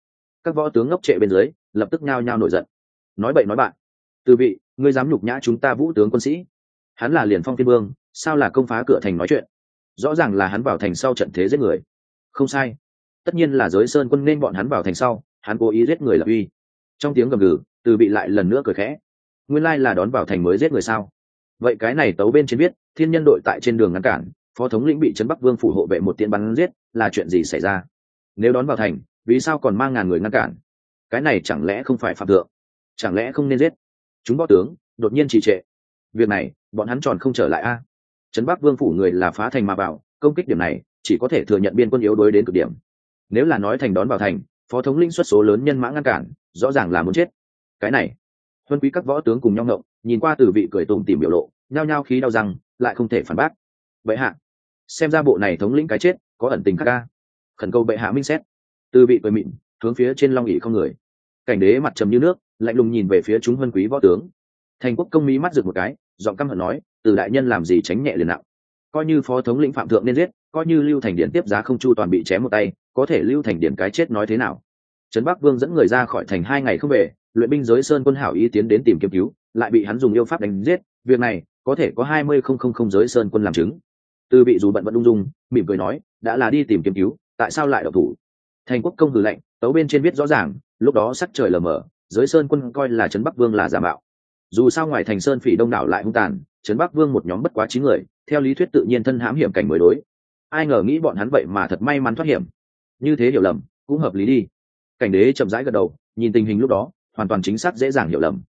Các võ tướng ngốc trệ bên dưới, lập tức nhao nhao nổi giận. Nói bậy nói bạn. Từ vị, ngươi dám nhục nhã chúng ta vũ tướng quân sĩ. Hắn là liền phong thiên vương, sao là công phá cửa thành nói chuyện? Rõ ràng là hắn vào thành sau trận thế giết người. Không sai. Tất nhiên là giới sơn quân nên bọn hắn vào thành sau, hắn cố ý giết người là uy. Trong tiếng gầm gừ, từ bị lại lần nữa cười khẽ nguyên lai là đón vào thành mới giết người sao? Vậy cái này tấu bên trên biết thiên nhân đội tại trên đường ngăn cản, phó thống lĩnh bị trấn bắc vương phủ hộ vệ một tiện bắn giết, là chuyện gì xảy ra? Nếu đón vào thành, vì sao còn mang ngàn người ngăn cản? Cái này chẳng lẽ không phải phạm thượng? Chẳng lẽ không nên giết? Chúng võ tướng, đột nhiên trì trệ. Việc này, bọn hắn tròn không trở lại a. Trấn bắc vương phủ người là phá thành mà vào, công kích điểm này, chỉ có thể thừa nhận biên quân yếu đối đến cực điểm. Nếu là nói thành đón vào thành, phó thống lĩnh xuất số lớn nhân mã ngăn cản, rõ ràng là muốn chết. Cái này huân quý các võ tướng cùng nhau ngộng, nhìn qua từ vị cười tùng tìm biểu lộ, nhao nhao khí đau răng, lại không thể phản bác. Vậy hạ, xem ra bộ này thống lĩnh cái chết, có ẩn tình khắc ca. Khẩn cầu bệ hạ minh xét. Từ vị cười mịn, hướng phía trên long ỉ không người. Cảnh đế mặt trầm như nước, lạnh lùng nhìn về phía chúng huân quý võ tướng. Thành quốc công mỹ mắt rực một cái, giọng căm hận nói, từ đại nhân làm gì tránh nhẹ liền nặng. Coi như phó thống lĩnh phạm thượng nên giết, coi như lưu thành điện tiếp giá không chu toàn bị chém một tay, có thể lưu thành điện cái chết nói thế nào? Trấn bắc vương dẫn người ra khỏi thành hai ngày không về, luyện binh giới sơn quân hảo ý tiến đến tìm kiếm cứu, lại bị hắn dùng yêu pháp đánh giết, việc này, có thể có hai mươi không không không giới sơn quân làm chứng. Từ bị dù bận vẫn ung dung, mỉm cười nói, đã là đi tìm kiếm cứu, tại sao lại độc thủ? Thành quốc công hử lệnh tấu bên trên viết rõ ràng, lúc đó sắc trời lờ mờ, giới sơn quân coi là trấn bắc vương là giả mạo. Dù sao ngoài thành sơn phỉ đông đảo lại hung tàn, trấn bắc vương một nhóm bất quá chín người, theo lý thuyết tự nhiên thân hãm hiểm cảnh mới đối. Ai ngờ nghĩ bọn hắn vậy mà thật may mắn thoát hiểm. Như thế hiểu lầm, cũng hợp lý đi cảnh đế chậm rãi gật đầu, nhìn tình hình lúc đó, hoàn toàn chính xác dễ dàng hiểu lầm.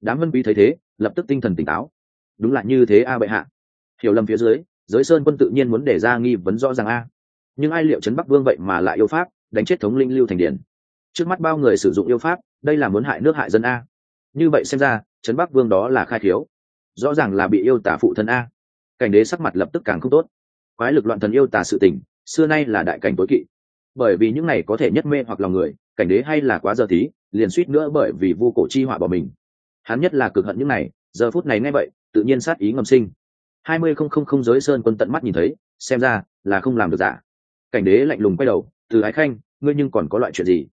Đám vân quý thấy thế, lập tức tinh thần tỉnh táo. Đúng là như thế a bệ hạ. Hiểu lầm phía dưới, giới sơn quân tự nhiên muốn để ra nghi vấn rõ ràng a. Nhưng ai liệu trấn bắc vương vậy mà lại yêu pháp, đánh chết thống linh lưu thành điển? Trước mắt bao người sử dụng yêu pháp, đây là muốn hại nước hại dân a. Như vậy xem ra trấn bắc vương đó là khai thiếu rõ ràng là bị yêu tả phụ thân a. Cảnh đế sắc mặt lập tức càng không tốt. Quái lực loạn thần yêu tả sự tình, xưa nay là đại cảnh tối kỵ. Bởi vì những này có thể nhất mê hoặc lòng người cảnh đế hay là quá giờ tí liền suýt nữa bởi vì vu cổ chi họa bỏ mình. Hắn nhất là cực hận những này, giờ phút này ngay vậy, tự nhiên sát ý ngầm sinh. Hai mươi không không không giới sơn quân tận mắt nhìn thấy, xem ra là không làm được giả cảnh đế lạnh lùng quay đầu, từ ái khanh, ngươi nhưng còn có loại chuyện gì?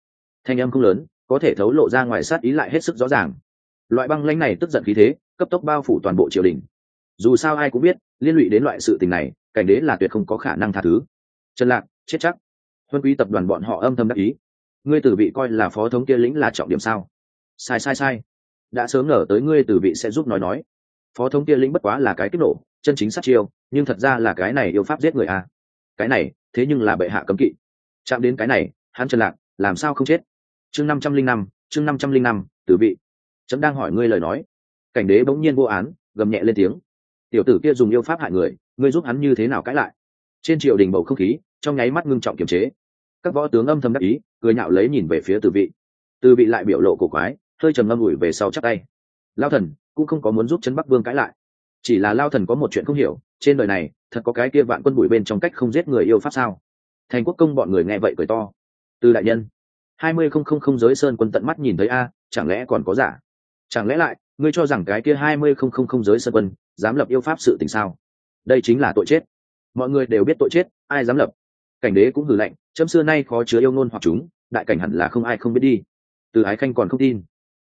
Thanh âm không lớn, có thể thấu lộ ra ngoài sát ý lại hết sức rõ ràng. Loại băng lãnh này tức giận khí thế, cấp tốc bao phủ toàn bộ triều đình. Dù sao ai cũng biết, liên lụy đến loại sự tình này, cảnh đế là tuyệt không có khả năng tha thứ. Trần lạc, chết chắc. Huân quý tập đoàn bọn họ âm thầm đắc ý ngươi tử vị coi là phó thống kia lĩnh là trọng điểm sao? Sai sai sai. Đã sớm ngờ tới ngươi tử vị sẽ giúp nói nói. Phó thống kia lĩnh bất quá là cái kích nổ, chân chính sát chiêu, nhưng thật ra là cái này yêu pháp giết người à. cái này, thế nhưng là bệ hạ cấm kỵ. Chạm đến cái này, hắn trần lạc, làm sao không chết? Chương năm trăm linh năm, chương năm trăm linh năm, tử vị. Chấm đang hỏi ngươi lời nói. Cảnh đế bỗng nhiên vô án, gầm nhẹ lên tiếng. Tiểu tử kia dùng yêu pháp hại người, ngươi giúp hắn như thế nào cãi lại? Trên triều đình bầu không khí, trong nháy mắt ngưng trọng kiềm chế. Các võ tướng âm thầm đắc ý cười nhạo lấy nhìn về phía từ vị. Từ vị lại biểu lộ cổ quái, hơi trầm ngâm ủi về sau chắc tay. Lao thần, cũng không có muốn giúp trấn bắc vương cãi lại. Chỉ là lao thần có một chuyện không hiểu, trên đời này, thật có cái kia vạn quân bụi bên trong cách không giết người yêu pháp sao? Thành quốc công bọn người nghe vậy cười to. Từ đại nhân, hai mươi không không không giới sơn quân tận mắt nhìn thấy a, chẳng lẽ còn có giả? Chẳng lẽ lại, ngươi cho rằng cái kia hai mươi không không không giới sơn quân dám lập yêu pháp sự tình sao? Đây chính là tội chết. Mọi người đều biết tội chết, ai dám lập cảnh đế cũng hử lạnh, chấm xưa nay khó chứa yêu nôn hoặc chúng, đại cảnh hẳn là không ai không biết đi. Từ ái khanh còn không tin.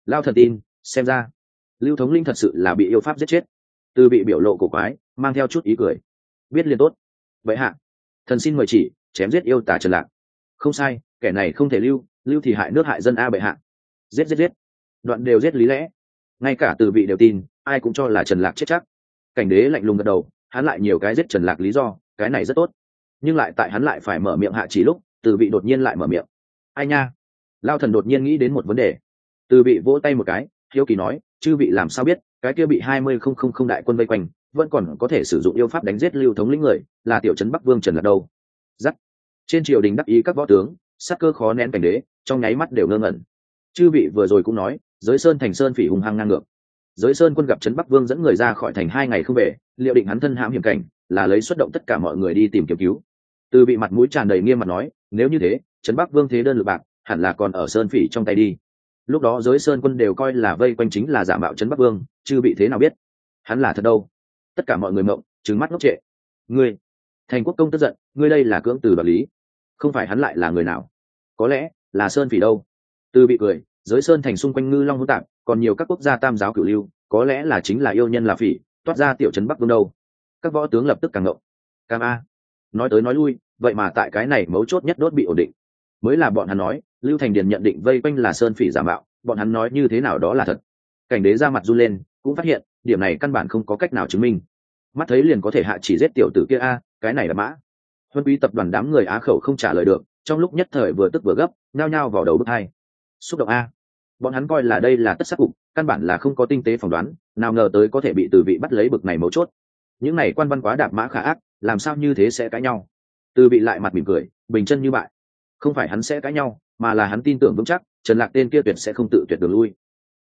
Lao thần tin, xem ra, lưu thống linh thật sự là bị yêu pháp giết chết. Từ bị biểu lộ cổ quái, mang theo chút ý cười. Biết liền tốt. Vậy hạ, thần xin mời chỉ, chém giết yêu tả trần lạc. Không sai, kẻ này không thể lưu lưu thì hại nước hại dân a bệ hạ. Giết giết giết. Đoạn đều giết lý lẽ. Ngay cả từ vị đều tin, ai cũng cho là trần lạc chết chắc. Cảnh đế lạnh lùng gật đầu, hắn lại nhiều cái giết trần lạc lý do, cái này rất tốt nhưng lại tại hắn lại phải mở miệng hạ chỉ lúc, từ vị đột nhiên lại mở miệng. Ai nha? Lao thần đột nhiên nghĩ đến một vấn đề. Từ vị vỗ tay một cái, hiếu kỳ nói, chư vị làm sao biết, cái kia bị hai mươi không không không đại quân vây quanh, vẫn còn có thể sử dụng yêu pháp đánh giết lưu thống lĩnh người, là tiểu trấn bắc vương trần lật đâu? Giắt. Trên triều đình đắc ý các võ tướng, sắc cơ khó nén cảnh đế, trong nháy mắt đều ngơ ngẩn. Chư vị vừa rồi cũng nói, giới sơn thành sơn phỉ hùng hăng ngang ngược. Giới sơn quân gặp trấn bắc vương dẫn người ra khỏi thành hai ngày không về, liệu định hắn thân hãm hiểm cảnh, là lấy xuất động tất cả mọi người đi tìm kiếm cứu từ bị mặt mũi tràn đầy nghiêm mặt nói, nếu như thế, trấn bắc vương thế đơn lượt bạc hẳn là còn ở sơn phỉ trong tay đi. Lúc đó giới sơn quân đều coi là vây quanh chính là giả mạo trấn bắc vương chứ bị thế nào biết? Hắn là thật đâu? Tất cả mọi người mộng trứng mắt ngốc trệ. Ngươi, thành quốc công tức giận, ngươi đây là cưỡng từ đoạt lý. Không phải hắn lại là người nào? Có lẽ là sơn phỉ đâu? Từ bị cười, giới sơn thành xung quanh ngư long hữu tạp, còn nhiều các quốc gia tam giáo cửu lưu, có lẽ là chính là yêu nhân là phỉ, toát ra tiểu trấn bắc vương đâu? Các võ tướng lập tức càng ngộng cam a nói tới nói lui, vậy mà tại cái này mấu chốt nhất đốt bị ổn định. Mới là bọn hắn nói, lưu thành điền nhận định vây quanh là sơn phỉ giả mạo, bọn hắn nói như thế nào đó là thật. Cảnh đế ra mặt run lên, cũng phát hiện, điểm này căn bản không có cách nào chứng minh. Mắt thấy liền có thể hạ chỉ giết tiểu tử kia a, cái này là mã. Huân quý tập đoàn đám người á khẩu không trả lời được, trong lúc nhất thời vừa tức vừa gấp, nhao nhao vào đầu bước hai. Xúc động a. Bọn hắn coi là đây là tất sắc cục, căn bản là không có tinh tế phỏng đoán, nào ngờ tới có thể bị từ vị bắt lấy bực này mấu chốt. Những này quan văn quá đạp mã khả ác làm sao như thế sẽ cãi nhau? Từ bị lại mặt mỉm cười, bình chân như bại. Không phải hắn sẽ cãi nhau, mà là hắn tin tưởng vững chắc, trần lạc tên kia tuyệt sẽ không tự tuyệt đường lui.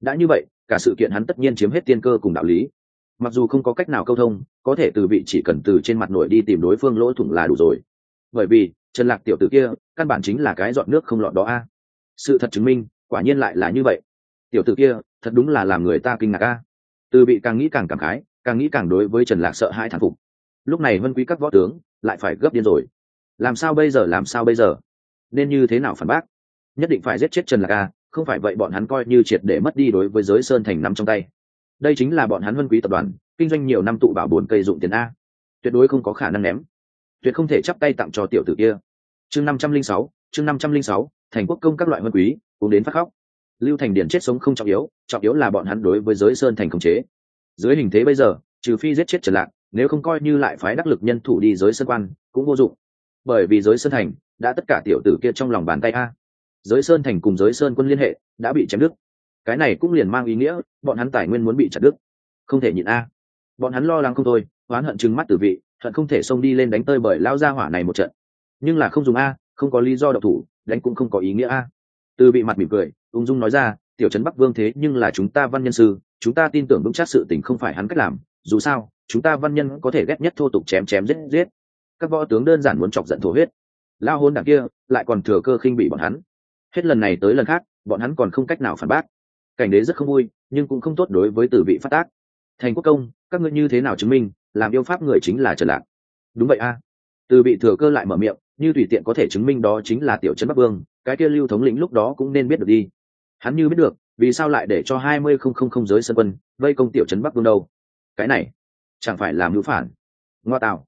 Đã như vậy, cả sự kiện hắn tất nhiên chiếm hết tiên cơ cùng đạo lý. Mặc dù không có cách nào câu thông, có thể từ vị chỉ cần từ trên mặt nổi đi tìm đối phương lỗ thủng là đủ rồi. Bởi vì, trần lạc tiểu tử kia, căn bản chính là cái dọn nước không lọt đó a. À. Sự thật chứng minh, quả nhiên lại là như vậy. Tiểu tử kia, thật đúng là làm người ta kinh ngạc a. Từ bị càng nghĩ càng cảm khái, càng nghĩ càng đối với trần lạc sợ hãi thản phục lúc này vân quý các võ tướng lại phải gấp điên rồi. Làm sao bây giờ, làm sao bây giờ? Nên như thế nào phản bác? Nhất định phải giết chết trần lạc a, không phải vậy bọn hắn coi như triệt để mất đi đối với giới sơn thành nắm trong tay. Đây chính là bọn hắn vân quý tập đoàn, kinh doanh nhiều năm tụ bảo bốn cây dụng tiền a. Tuyệt đối không có khả năng ném. Tuyệt không thể chắp tay tặng cho tiểu tử kia. Chương năm trăm linh sáu, chương năm trăm linh sáu, thành quốc công các loại vân quý cũng đến phát khóc. Lưu thành điển chết sống không trọng yếu trọng yếu là bọn hắn đối với giới sơn thành khống chế. Dưới hình thế bây giờ, trừ phi giết chết trần lạc nếu không coi như lại phái đắc lực nhân thủ đi giới sơn quan, cũng vô dụng. Bởi vì giới sơn thành đã tất cả tiểu tử kia trong lòng bàn tay a. Giới sơn thành cùng giới sơn quân liên hệ đã bị chém đứt. Cái này cũng liền mang ý nghĩa, bọn hắn tài nguyên muốn bị chặt đứt. Không thể nhịn a. Bọn hắn lo lắng không thôi, oán hận trừng mắt tử vị, hận không thể xông đi lên đánh tơi bởi lao ra hỏa này một trận. Nhưng là không dùng a, không có lý do độc thủ, đánh cũng không có ý nghĩa a. Từ bị mặt mỉm cười, ung dung nói ra, tiểu trấn bắc vương thế nhưng là chúng ta văn nhân sư, chúng ta tin tưởng vững chắc sự tình không phải hắn cách làm, dù sao chúng ta văn nhân có thể ghét nhất thô tục chém chém giết giết. Các võ tướng đơn giản muốn chọc giận thổ huyết. Lao hôn đảng kia lại còn thừa cơ khinh bị bọn hắn. Hết lần này tới lần khác, bọn hắn còn không cách nào phản bác. Cảnh đế rất không vui, nhưng cũng không tốt đối với tử vị phát tác. Thành quốc công, các ngươi như thế nào chứng minh, làm yêu pháp người chính là trần lạc? Đúng vậy a. Từ bị thừa cơ lại mở miệng, như tùy tiện có thể chứng minh đó chính là tiểu trấn bắc vương, cái kia lưu thống lĩnh lúc đó cũng nên biết được đi. Hắn như biết được, vì sao lại để cho hai mươi không không không giới sân quân vây công tiểu trấn bắc vương đâu? Cái này chẳng phải làm hữu phản. Ngoa tạo.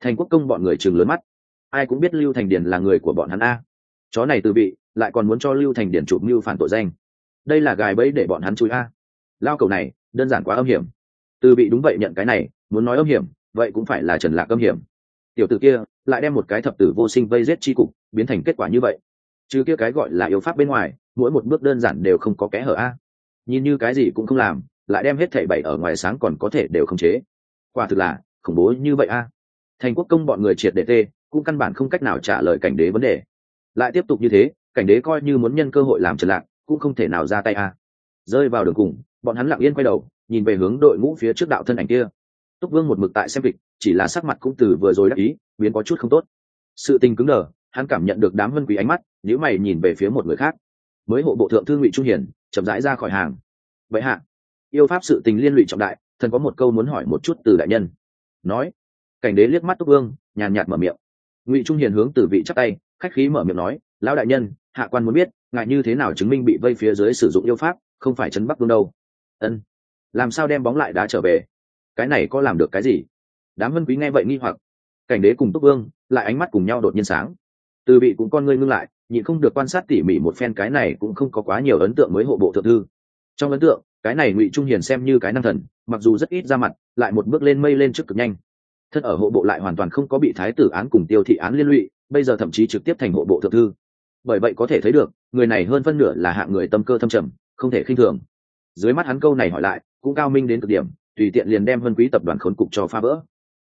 Thành quốc công bọn người chừng lớn mắt. Ai cũng biết lưu thành điền là người của bọn hắn a. Chó này từ bị lại còn muốn cho lưu thành điền chụp mưu phản tội danh. Đây là gài bẫy để bọn hắn chui a. Lao cầu này, đơn giản quá âm hiểm. Từ bị đúng vậy nhận cái này, muốn nói âm hiểm, vậy cũng phải là trần lạc âm hiểm. Tiểu tử kia, lại đem một cái thập tử vô sinh vây giết chi cục, biến thành kết quả như vậy. Chứ kia cái gọi là yếu pháp bên ngoài, mỗi một bước đơn giản đều không có kẽ hở a. Nhìn như cái gì cũng không làm, lại đem hết thảy bảy ở ngoài sáng còn có thể đều không chế quả thực là, khủng bố như vậy a. Thành quốc công bọn người triệt để tê, cũng căn bản không cách nào trả lời cảnh đế vấn đề. Lại tiếp tục như thế, cảnh đế coi như muốn nhân cơ hội làm trật lạc, cũng không thể nào ra tay a. Rơi vào đường cùng, bọn hắn lặng yên quay đầu, nhìn về hướng đội ngũ phía trước đạo thân ảnh kia. Túc vương một mực tại xem kịch, chỉ là sắc mặt cũng từ vừa rồi đắc ý, biến có chút không tốt. Sự tình cứng đờ, hắn cảm nhận được đám vân quý ánh mắt nếu mày nhìn về phía một người khác. Mới hộ bộ thượng thư ngụy trung hiển chậm rãi ra khỏi hàng. Vậy hạ, yêu pháp sự tình liên lụy trọng đại thần có một câu muốn hỏi một chút từ đại nhân. Nói. Cảnh đế liếc mắt túc vương, nhàn nhạt mở miệng. Ngụy trung hiền hướng từ vị chắc tay, khách khí mở miệng nói, lão đại nhân, hạ quan muốn biết ngại như thế nào chứng minh bị vây phía dưới sử dụng yêu pháp, không phải chấn bắc vương đâu? Ân. Làm sao đem bóng lại đá trở về? Cái này có làm được cái gì? Đám vân quý nghe vậy nghi hoặc. Cảnh đế cùng túc vương, lại ánh mắt cùng nhau đột nhiên sáng. Từ vị cũng con ngươi ngưng lại, nhịn không được quan sát tỉ mỉ một phen cái này cũng không có quá nhiều ấn tượng mới hộ bộ thượng thư. Trong ấn tượng cái này ngụy trung hiền xem như cái năng thần, mặc dù rất ít ra mặt, lại một bước lên mây lên trước cực nhanh. Thân ở hộ bộ lại hoàn toàn không có bị thái tử án cùng tiêu thị án liên lụy, bây giờ thậm chí trực tiếp thành hộ bộ thượng thư. Bởi vậy có thể thấy được, người này hơn phân nửa là hạng người tâm cơ thâm trầm, không thể khinh thường. Dưới mắt hắn câu này hỏi lại, cũng cao minh đến cực điểm, tùy tiện liền đem vân quý tập đoàn khốn cục cho phá vỡ.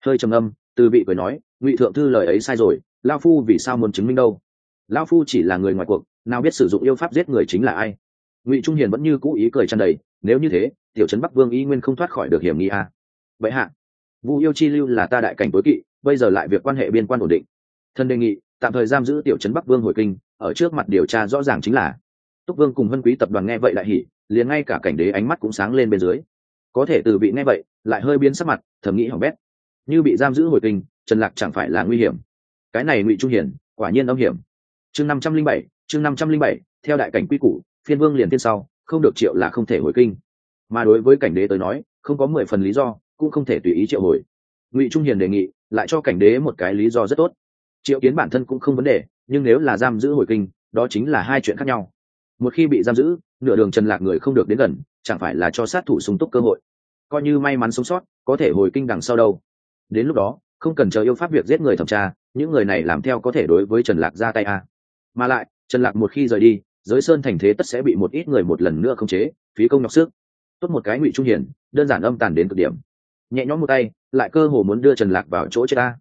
Hơi trầm âm từ vị cười nói, ngụy thượng thư lời ấy sai rồi lao phu vì sao muốn chứng minh đâu? Lao phu chỉ là người ngoài cuộc, nào biết sử dụng yêu pháp giết người chính là ai? Ngụy trung hiền vẫn như cũ ý cười tràn đầy nếu như thế tiểu trấn bắc vương y nguyên không thoát khỏi được hiểm nghi a à. vậy hạ vu yêu chi lưu là ta đại cảnh tối kỵ bây giờ lại việc quan hệ biên quan ổn định thân đề nghị tạm thời giam giữ tiểu trấn bắc vương hồi kinh ở trước mặt điều tra rõ ràng chính là túc vương cùng vân quý tập đoàn nghe vậy đại hỉ liền ngay cả cảnh đế ánh mắt cũng sáng lên bên dưới có thể từ bị nghe vậy lại hơi biến sắc mặt thầm nghĩ hỏng bét như bị giam giữ hồi kinh trần lạc chẳng phải là nguy hiểm cái này ngụy trung hiển quả nhiên âm hiểm chương năm trăm linh bảy chương năm trăm linh bảy theo đại cảnh quy củ phiên vương liền tiên sau, không được triệu là không thể hồi kinh. Mà đối với cảnh đế tới nói, không có mười phần lý do, cũng không thể tùy ý triệu hồi. Ngụy trung hiền đề nghị, lại cho cảnh đế một cái lý do rất tốt. Triệu kiến bản thân cũng không vấn đề, nhưng nếu là giam giữ hồi kinh, đó chính là hai chuyện khác nhau. Một khi bị giam giữ, nửa đường trần lạc người không được đến gần, chẳng phải là cho sát thủ sung túc cơ hội. Coi như may mắn sống sót, có thể hồi kinh đằng sau đâu. Đến lúc đó, không cần chờ yêu pháp việc giết người thẩm tra, những người này làm theo có thể đối với trần lạc ra tay a. Mà lại, trần lạc một khi rời đi giới sơn thành thế tất sẽ bị một ít người một lần nữa khống chế, phí công nhọc sức. Tốt một cái ngụy trung hiển đơn giản âm tàn đến cực điểm. Nhẹ nhõm một tay, lại cơ hồ muốn đưa trần lạc vào chỗ chết ta.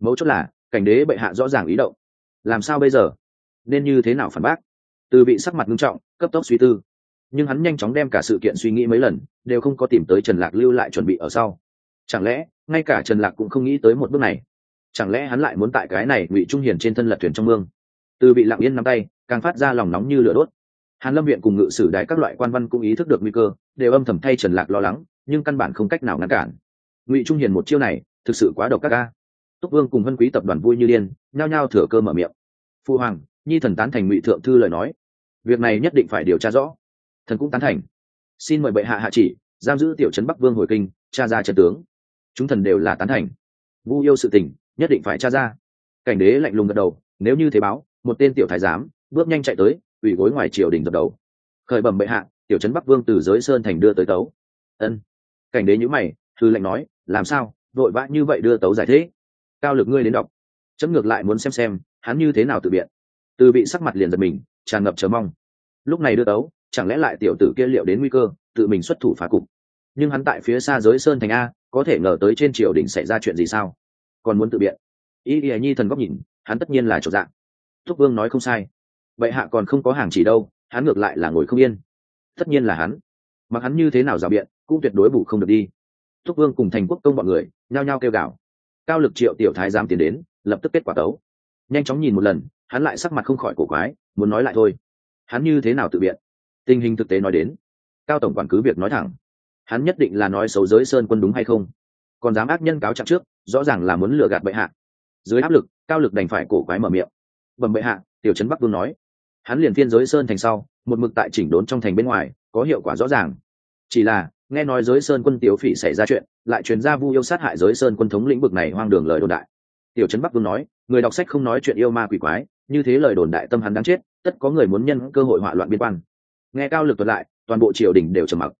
Mấu chốt là, cảnh đế bệ hạ rõ ràng ý động. Làm sao bây giờ? Nên như thế nào phản bác? Từ bị sắc mặt nghiêm trọng, cấp tốc suy tư. Nhưng hắn nhanh chóng đem cả sự kiện suy nghĩ mấy lần, đều không có tìm tới trần lạc lưu lại chuẩn bị ở sau. Chẳng lẽ, ngay cả trần lạc cũng không nghĩ tới một bước này? Chẳng lẽ hắn lại muốn tại cái này ngụy trung hiền trên thân lật thuyền trong mương? Từ bị lặng yên nắm tay, càng phát ra lòng nóng như lửa đốt. Hàn lâm viện cùng ngự sử đại các loại quan văn cũng ý thức được nguy cơ, đều âm thầm thay trần lạc lo lắng, nhưng căn bản không cách nào ngăn cản. Ngụy trung hiền một chiêu này, thực sự quá độc các ca túc vương cùng vân quý tập đoàn vui như điên, nhao nhao thừa cơ mở miệng. Phu hoàng, nhi thần tán thành ngụy thượng thư lời nói. Việc này nhất định phải điều tra rõ. Thần cũng tán thành. Xin mời bệ hạ hạ chỉ, giam giữ tiểu trấn bắc vương hồi kinh cha ra trận tướng. Chúng thần đều là tán thành. Vu yêu sự tình, nhất định phải tra ra. Cảnh đế lạnh lùng gật đầu, nếu như thế báo một tên tiểu thái giám, bước nhanh chạy tới ủy gối ngoài triều đình dập đầu. Khởi bẩm bệ hạ, tiểu trấn bắc vương từ giới sơn thành đưa tới tấu. Ân. Cảnh đế nhữ mày, thư lệnh nói, làm sao, vội vã như vậy đưa tấu giải thế cao lực ngươi đến đọc. Chấm ngược lại muốn xem xem, hắn như thế nào tự biện. Từ bị sắc mặt liền giật mình, tràn ngập chờ mong. Lúc này đưa tấu, chẳng lẽ lại tiểu tử kia liệu đến nguy cơ, tự mình xuất thủ phá cục? Nhưng hắn tại phía xa giới sơn thành a, có thể ngờ tới trên triều đình xảy ra chuyện gì sao? Còn muốn tự biện. Y ý nhi thần góc nhìn, hắn tất nhiên là chỗ dạng thúc vương nói không sai. Bệ hạ còn không có hàng chỉ đâu, hắn ngược lại là ngồi không yên. Tất nhiên là hắn. Mặc hắn như thế nào rào biện, cũng tuyệt đối bù không được đi. Thúc vương cùng thành quốc công bọn người, nhao nhao kêu gào. Cao lực triệu tiểu thái giám tiến đến, lập tức kết quả tấu. Nhanh chóng nhìn một lần, hắn lại sắc mặt không khỏi cổ quái, muốn nói lại thôi. Hắn như thế nào tự biện? Tình hình thực tế nói đến. Cao tổng quản cứ việc nói thẳng. Hắn nhất định là nói xấu giới sơn quân đúng hay không? Còn dám ác nhân cáo trạng trước, rõ ràng là muốn lừa gạt bệ hạ. Dưới áp lực, cao lực đành phải cổ quái mở miệng bẩm bệ hạ, tiểu trấn bắc vương nói. Hắn liền phiên giới sơn thành sau, một mực tại chỉnh đốn trong thành bên ngoài, có hiệu quả rõ ràng. Chỉ là, nghe nói giới sơn quân tiểu phỉ xảy ra chuyện, lại truyền ra vu yêu sát hại giới sơn quân thống lĩnh vực này hoang đường lời đồn đại. Tiểu trấn bắc vương nói, người đọc sách không nói chuyện yêu ma quỷ quái, như thế lời đồn đại tâm hắn đáng chết, tất có người muốn nhân cơ hội hỏa loạn biên quan. Nghe cao lực thuật lại, toàn bộ triều đình đều trầm mặc.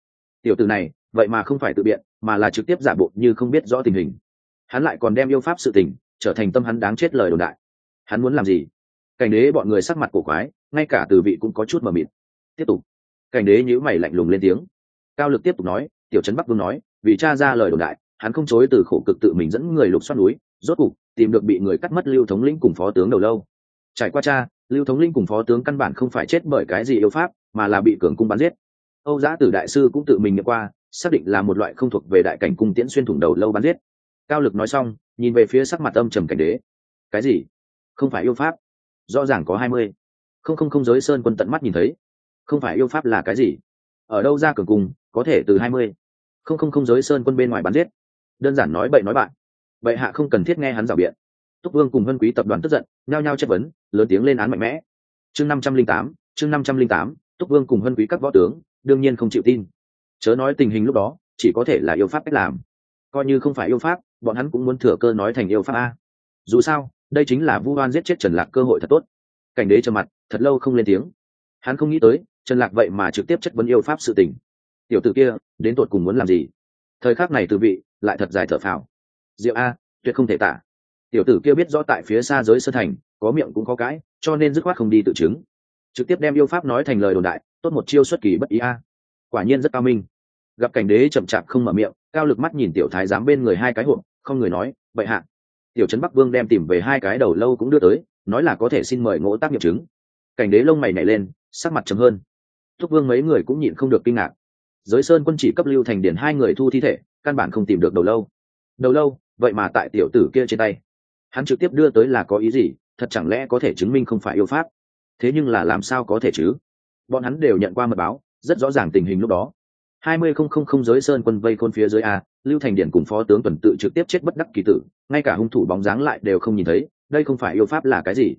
Tiểu từ này, vậy mà không phải tự biện, mà là trực tiếp giả bộ như không biết rõ tình hình. Hắn lại còn đem yêu pháp sự tình, trở thành tâm hắn đáng chết lời đồn đại. Hắn muốn làm gì? Cảnh đế bọn người sắc mặt cổ quái, ngay cả từ vị cũng có chút mờ mịt. Tiếp tục. Cảnh đế nhíu mày lạnh lùng lên tiếng. Cao lực tiếp tục nói, tiểu trấn bắc vương nói, vì cha ra lời đồn đại, hắn không chối từ khổ cực tự mình dẫn người lục xoát núi, rốt cục tìm được bị người cắt mất lưu thống lĩnh cùng phó tướng đầu lâu. Trải qua cha, lưu thống linh cùng phó tướng căn bản không phải chết bởi cái gì yêu pháp, mà là bị cường cung bắn giết. Âu giã tử đại sư cũng tự mình nhận qua, xác định là một loại không thuộc về đại cảnh cung tiễn xuyên thủng đầu lâu bắn giết. Cao lực nói xong, nhìn về phía sắc mặt âm trầm cảnh đế. Cái gì? Không phải yêu pháp? Rõ ràng có hai mươi. Không không không giới sơn quân tận mắt nhìn thấy. Không phải yêu pháp là cái gì? Ở đâu ra cường cung có thể từ hai mươi? Không không không giới sơn quân bên ngoài bắn giết. Đơn giản nói bậy nói bạn. Bậy hạ không cần thiết nghe hắn rào biện. Túc vương cùng vân quý tập đoàn tức giận, nhao nhao chất vấn, lớn tiếng lên án mạnh mẽ. Chương năm trăm linh tám, chương năm trăm linh tám, túc vương cùng vân quý các võ tướng, đương nhiên không chịu tin. Chớ nói tình hình lúc đó, chỉ có thể là yêu pháp cách làm. Coi như không phải yêu pháp, bọn hắn cũng muốn thừa cơ nói thành yêu pháp a. Dù sao đây chính là vu oan giết chết trần lạc cơ hội thật tốt. Cảnh đế trầm mặt, thật lâu không lên tiếng. Hắn không nghĩ tới, trần lạc vậy mà trực tiếp chất vấn yêu pháp sự tình. Tiểu tử kia, đến tột cùng muốn làm gì? Thời khắc này từ vị, lại thật dài thở phào. Diệu a, tuyệt không thể tả. Tiểu tử kia biết rõ tại phía xa giới sơ thành, có miệng cũng có cãi cho nên dứt khoát không đi tự chứng. Trực tiếp đem yêu pháp nói thành lời đồn đại, tốt một chiêu xuất kỳ bất ý a. Quả nhiên rất cao minh. Gặp cảnh đế chậm chạp không mở miệng, cao lực mắt nhìn tiểu thái giám bên người hai cái hộp, không người nói vậy hạ tiểu trấn bắc vương đem tìm về hai cái đầu lâu cũng đưa tới, nói là có thể xin mời ngỗ tác nghiệm chứng. Cảnh đế lông mày nhảy lên, sắc mặt chấm hơn. Thúc vương mấy người cũng nhịn không được kinh ngạc. Giới sơn quân chỉ cấp lưu thành điển hai người thu thi thể, căn bản không tìm được đầu lâu. Đầu lâu, vậy mà tại tiểu tử kia trên tay. Hắn trực tiếp đưa tới là có ý gì, thật chẳng lẽ có thể chứng minh không phải yêu pháp? Thế nhưng là làm sao có thể chứ? Bọn hắn đều nhận qua mật báo, rất rõ ràng tình hình lúc đó. Hai mươi không không không giới sơn quân vây khôn phía dưới a lưu thành điển cùng phó tướng tuần tự trực tiếp chết bất đắc kỳ tử, ngay cả hung thủ bóng dáng lại đều không nhìn thấy, đây không phải yêu pháp là cái gì?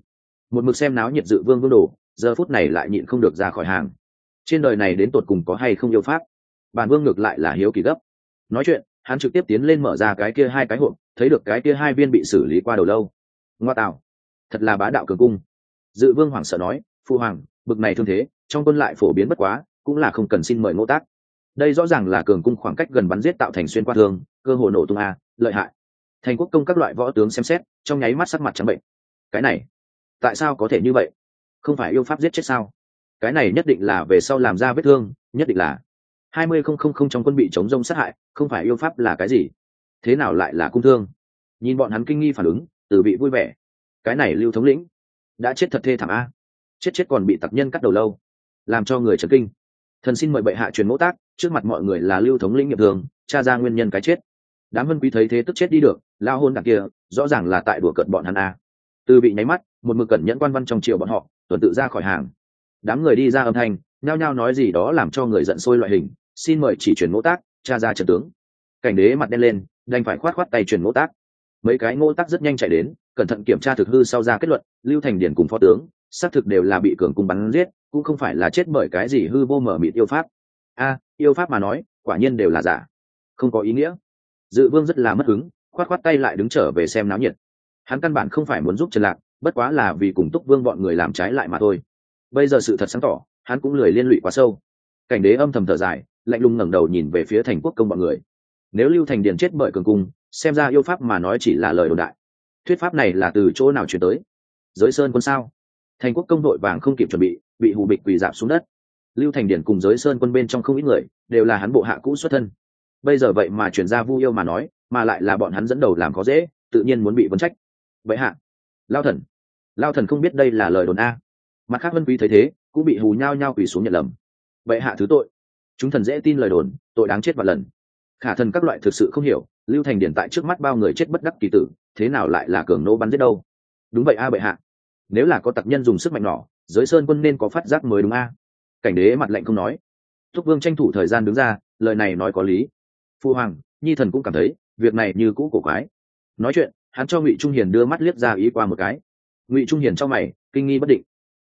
Một mực xem náo nhiệt dự vương vương đồ, giờ phút này lại nhịn không được ra khỏi hàng. Trên đời này đến tột cùng có hay không yêu pháp? Bản vương ngược lại là hiếu kỳ gấp. Nói chuyện, hắn trực tiếp tiến lên mở ra cái kia hai cái hộp, thấy được cái kia hai viên bị xử lý qua đầu lâu. Ngoa tạo. Thật là bá đạo cường cung. Dự vương hoàng sợ nói, phu hoàng, bực này thương thế, trong quân lại phổ biến bất quá, cũng là không cần xin mời ngô tác đây rõ ràng là cường cung khoảng cách gần bắn giết tạo thành xuyên qua thương, cơ hồ nổ tung a, lợi hại. Thành quốc công các loại võ tướng xem xét, trong nháy mắt sắc mặt trắng bệnh. Cái này, tại sao có thể như vậy? Không phải yêu pháp giết chết sao? Cái này nhất định là về sau làm ra vết thương, nhất định là hai mươi không không không trong quân bị chống rông sát hại, không phải yêu pháp là cái gì? Thế nào lại là cung thương? Nhìn bọn hắn kinh nghi phản ứng, từ bị vui vẻ. Cái này lưu thống lĩnh, đã chết thật thê thảm a. Chết chết còn bị tặc nhân cắt đầu lâu, làm cho người trấn kinh. Thần xin mời bệ hạ truyền mẫu tác trước mặt mọi người là lưu thống lĩnh nghiệp thường, tra ra nguyên nhân cái chết. Đám vân quý thấy thế tức chết đi được, lao hôn đằng kia, rõ ràng là tại đùa cận bọn hắn a. Từ bị nháy mắt, một mực cẩn nhẫn quan văn trong triều bọn họ, tuần tự ra khỏi hàng. Đám người đi ra âm thanh, nhao nhao nói gì đó làm cho người giận sôi loại hình, xin mời chỉ chuyển ngỗ tác cha ra trận tướng. Cảnh đế mặt đen lên, đành phải khoát khoát tay chuyển ngỗ tác. Mấy cái ngỗ tác rất nhanh chạy đến, cẩn thận kiểm tra thực hư sau ra kết luận, lưu thành điển cùng phó tướng, xác thực đều là bị cường cung bắn giết, cũng không phải là chết bởi cái gì hư vô mở mịt yêu pháp a, yêu pháp mà nói, quả nhiên đều là giả. Không có ý nghĩa. Dự vương rất là mất hứng, khoát khoát tay lại đứng trở về xem náo nhiệt. Hắn căn bản không phải muốn giúp trần lạc, bất quá là vì cùng túc vương bọn người làm trái lại mà thôi. Bây giờ sự thật sáng tỏ, hắn cũng lười liên lụy quá sâu. Cảnh đế âm thầm thở dài, lạnh lùng ngẩng đầu nhìn về phía thành quốc công bọn người. Nếu lưu thành điền chết bởi cường cung, xem ra yêu pháp mà nói chỉ là lời đồn đại. Thuyết pháp này là từ chỗ nào chuyển tới? Giới sơn quân sao? Thành quốc công đội vàng không kịp chuẩn bị bị hù bịch quỳ dạp xuống đất lưu thành điển cùng giới sơn quân bên trong không ít người, đều là hắn bộ hạ cũ xuất thân. Bây giờ vậy mà chuyển ra vu yêu mà nói, mà lại là bọn hắn dẫn đầu làm có dễ, tự nhiên muốn bị vấn trách. Vậy hạ, lao thần. Lao thần không biết đây là lời đồn a. Mặt khác vân quý thấy thế, cũng bị hù nhao nhao quỳ xuống nhận lầm. Vậy hạ thứ tội. Chúng thần dễ tin lời đồn, tội đáng chết và lần. Khả thần các loại thực sự không hiểu, lưu thành điển tại trước mắt bao người chết bất đắc kỳ tử, thế nào lại là cường nô bắn giết đâu? Đúng vậy a bệ hạ. Nếu là có tặc nhân dùng sức mạnh nhỏ, giới sơn quân nên có phát giác mới đúng a cảnh đế mặt lạnh không nói. Thúc vương tranh thủ thời gian đứng ra, lời này nói có lý. Phu hoàng, nhi thần cũng cảm thấy, việc này như cũ cổ quái. Nói chuyện, hắn cho ngụy trung hiền đưa mắt liếc ra ý qua một cái. Ngụy trung hiền cho mày, kinh nghi bất định.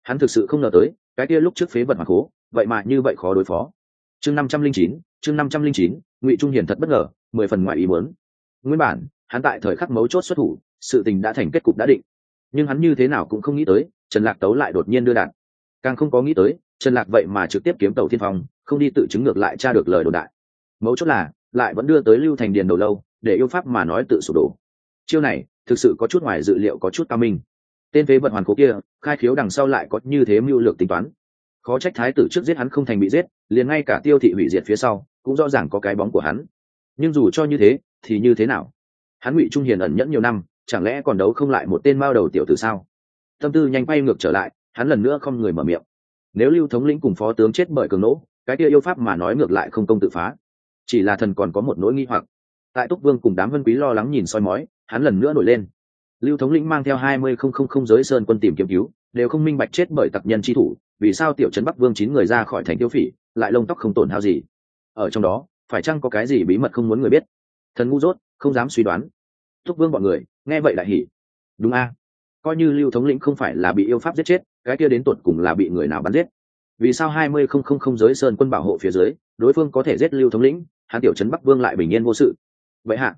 Hắn thực sự không ngờ tới, cái kia lúc trước phế vật mặc cố, vậy mà như vậy khó đối phó. Chương năm trăm linh chín, chương năm trăm linh chín, ngụy trung hiền thật bất ngờ, mười phần ngoại ý muốn. Nguyên bản, hắn tại thời khắc mấu chốt xuất thủ, sự tình đã thành kết cục đã định. Nhưng hắn như thế nào cũng không nghĩ tới, trần lạc tấu lại đột nhiên đưa đạn. Càng không có nghĩ tới trần lạc vậy mà trực tiếp kiếm tàu thiên phong, không đi tự chứng ngược lại tra được lời đồn đại. Mấu chốt là, lại vẫn đưa tới lưu thành điền đầu lâu, để yêu pháp mà nói tự sụp đổ. Chiêu này, thực sự có chút ngoài dự liệu, có chút cao minh. Tên phế vật hoàn cố kia, khai khiếu đằng sau lại có như thế mưu lược tính toán. Khó trách thái tử trước giết hắn không thành bị giết, liền ngay cả tiêu thị hủy diệt phía sau, cũng rõ ràng có cái bóng của hắn. Nhưng dù cho như thế, thì như thế nào? Hắn ngụy trung hiền ẩn nhẫn nhiều năm, chẳng lẽ còn đấu không lại một tên mao đầu tiểu tử sao? Tâm tư nhanh quay ngược trở lại, hắn lần nữa không người mở miệng nếu lưu thống lĩnh cùng phó tướng chết bởi cường nỗ, cái kia yêu pháp mà nói ngược lại không công tự phá. Chỉ là thần còn có một nỗi nghi hoặc. Tại túc vương cùng đám vân quý lo lắng nhìn soi mói, hắn lần nữa nổi lên. Lưu thống lĩnh mang theo hai mươi không không không giới sơn quân tìm kiếm cứu, đều không minh bạch chết bởi tặc nhân chi thủ, vì sao tiểu trấn bắc vương chín người ra khỏi thành tiêu phỉ, lại lông tóc không tổn hao gì. Ở trong đó, phải chăng có cái gì bí mật không muốn người biết? Thần ngu dốt, không dám suy đoán. Túc vương bọn người, nghe vậy lại hỉ. Đúng a. Coi như lưu thống lĩnh không phải là bị yêu pháp giết chết cái kia đến tột cùng là bị người nào bắn giết? Vì sao hai mươi không không không giới sơn quân bảo hộ phía dưới, đối phương có thể giết lưu thống lĩnh, hắn tiểu trấn bắc vương lại bình yên vô sự? Vậy hạ,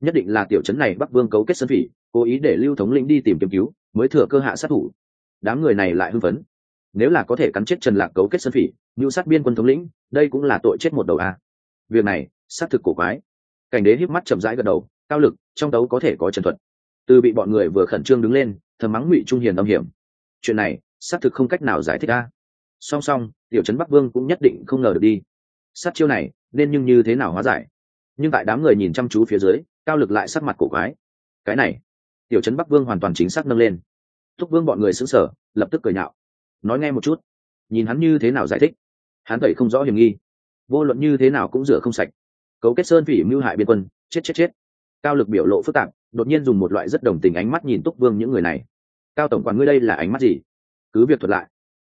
nhất định là tiểu trấn này bắc vương cấu kết sơn phỉ, cố ý để lưu thống lĩnh đi tìm kiếm cứu, mới thừa cơ hạ sát thủ. Đám người này lại hưng phấn. Nếu là có thể cắn chết trần lạc cấu kết sơn phỉ mưu sát biên quân thống lĩnh, đây cũng là tội chết một đầu a. Việc này, xác thực cổ quái. Cảnh đế híp mắt chậm rãi gật đầu, cao lực, trong đấu có thể có trần thuật. Từ bị bọn người vừa khẩn trương đứng lên, thầm mắng ngụy trung hiền âm hiểm. Chuyện này xác thực không cách nào giải thích ra song song, tiểu trấn bắc vương cũng nhất định không ngờ được đi. Sát chiêu này, nên nhưng như thế nào hóa giải? Nhưng tại đám người nhìn chăm chú phía dưới, cao lực lại sắc mặt cổ quái. Cái này, tiểu trấn bắc vương hoàn toàn chính xác nâng lên. Thúc vương bọn người xứng sở lập tức cười nhạo. Nói nghe một chút. Nhìn hắn như thế nào giải thích? Hắn tẩy không rõ hiểm nghi. Vô luận như thế nào cũng rửa không sạch. Cấu kết sơn phỉ mưu hại biên quân, chết chết chết. Cao lực biểu lộ phức tạp, đột nhiên dùng một loại rất đồng tình ánh mắt nhìn túc vương những người này. Cao tổng quản ngươi đây là ánh mắt gì? Cứ việc thuật lại.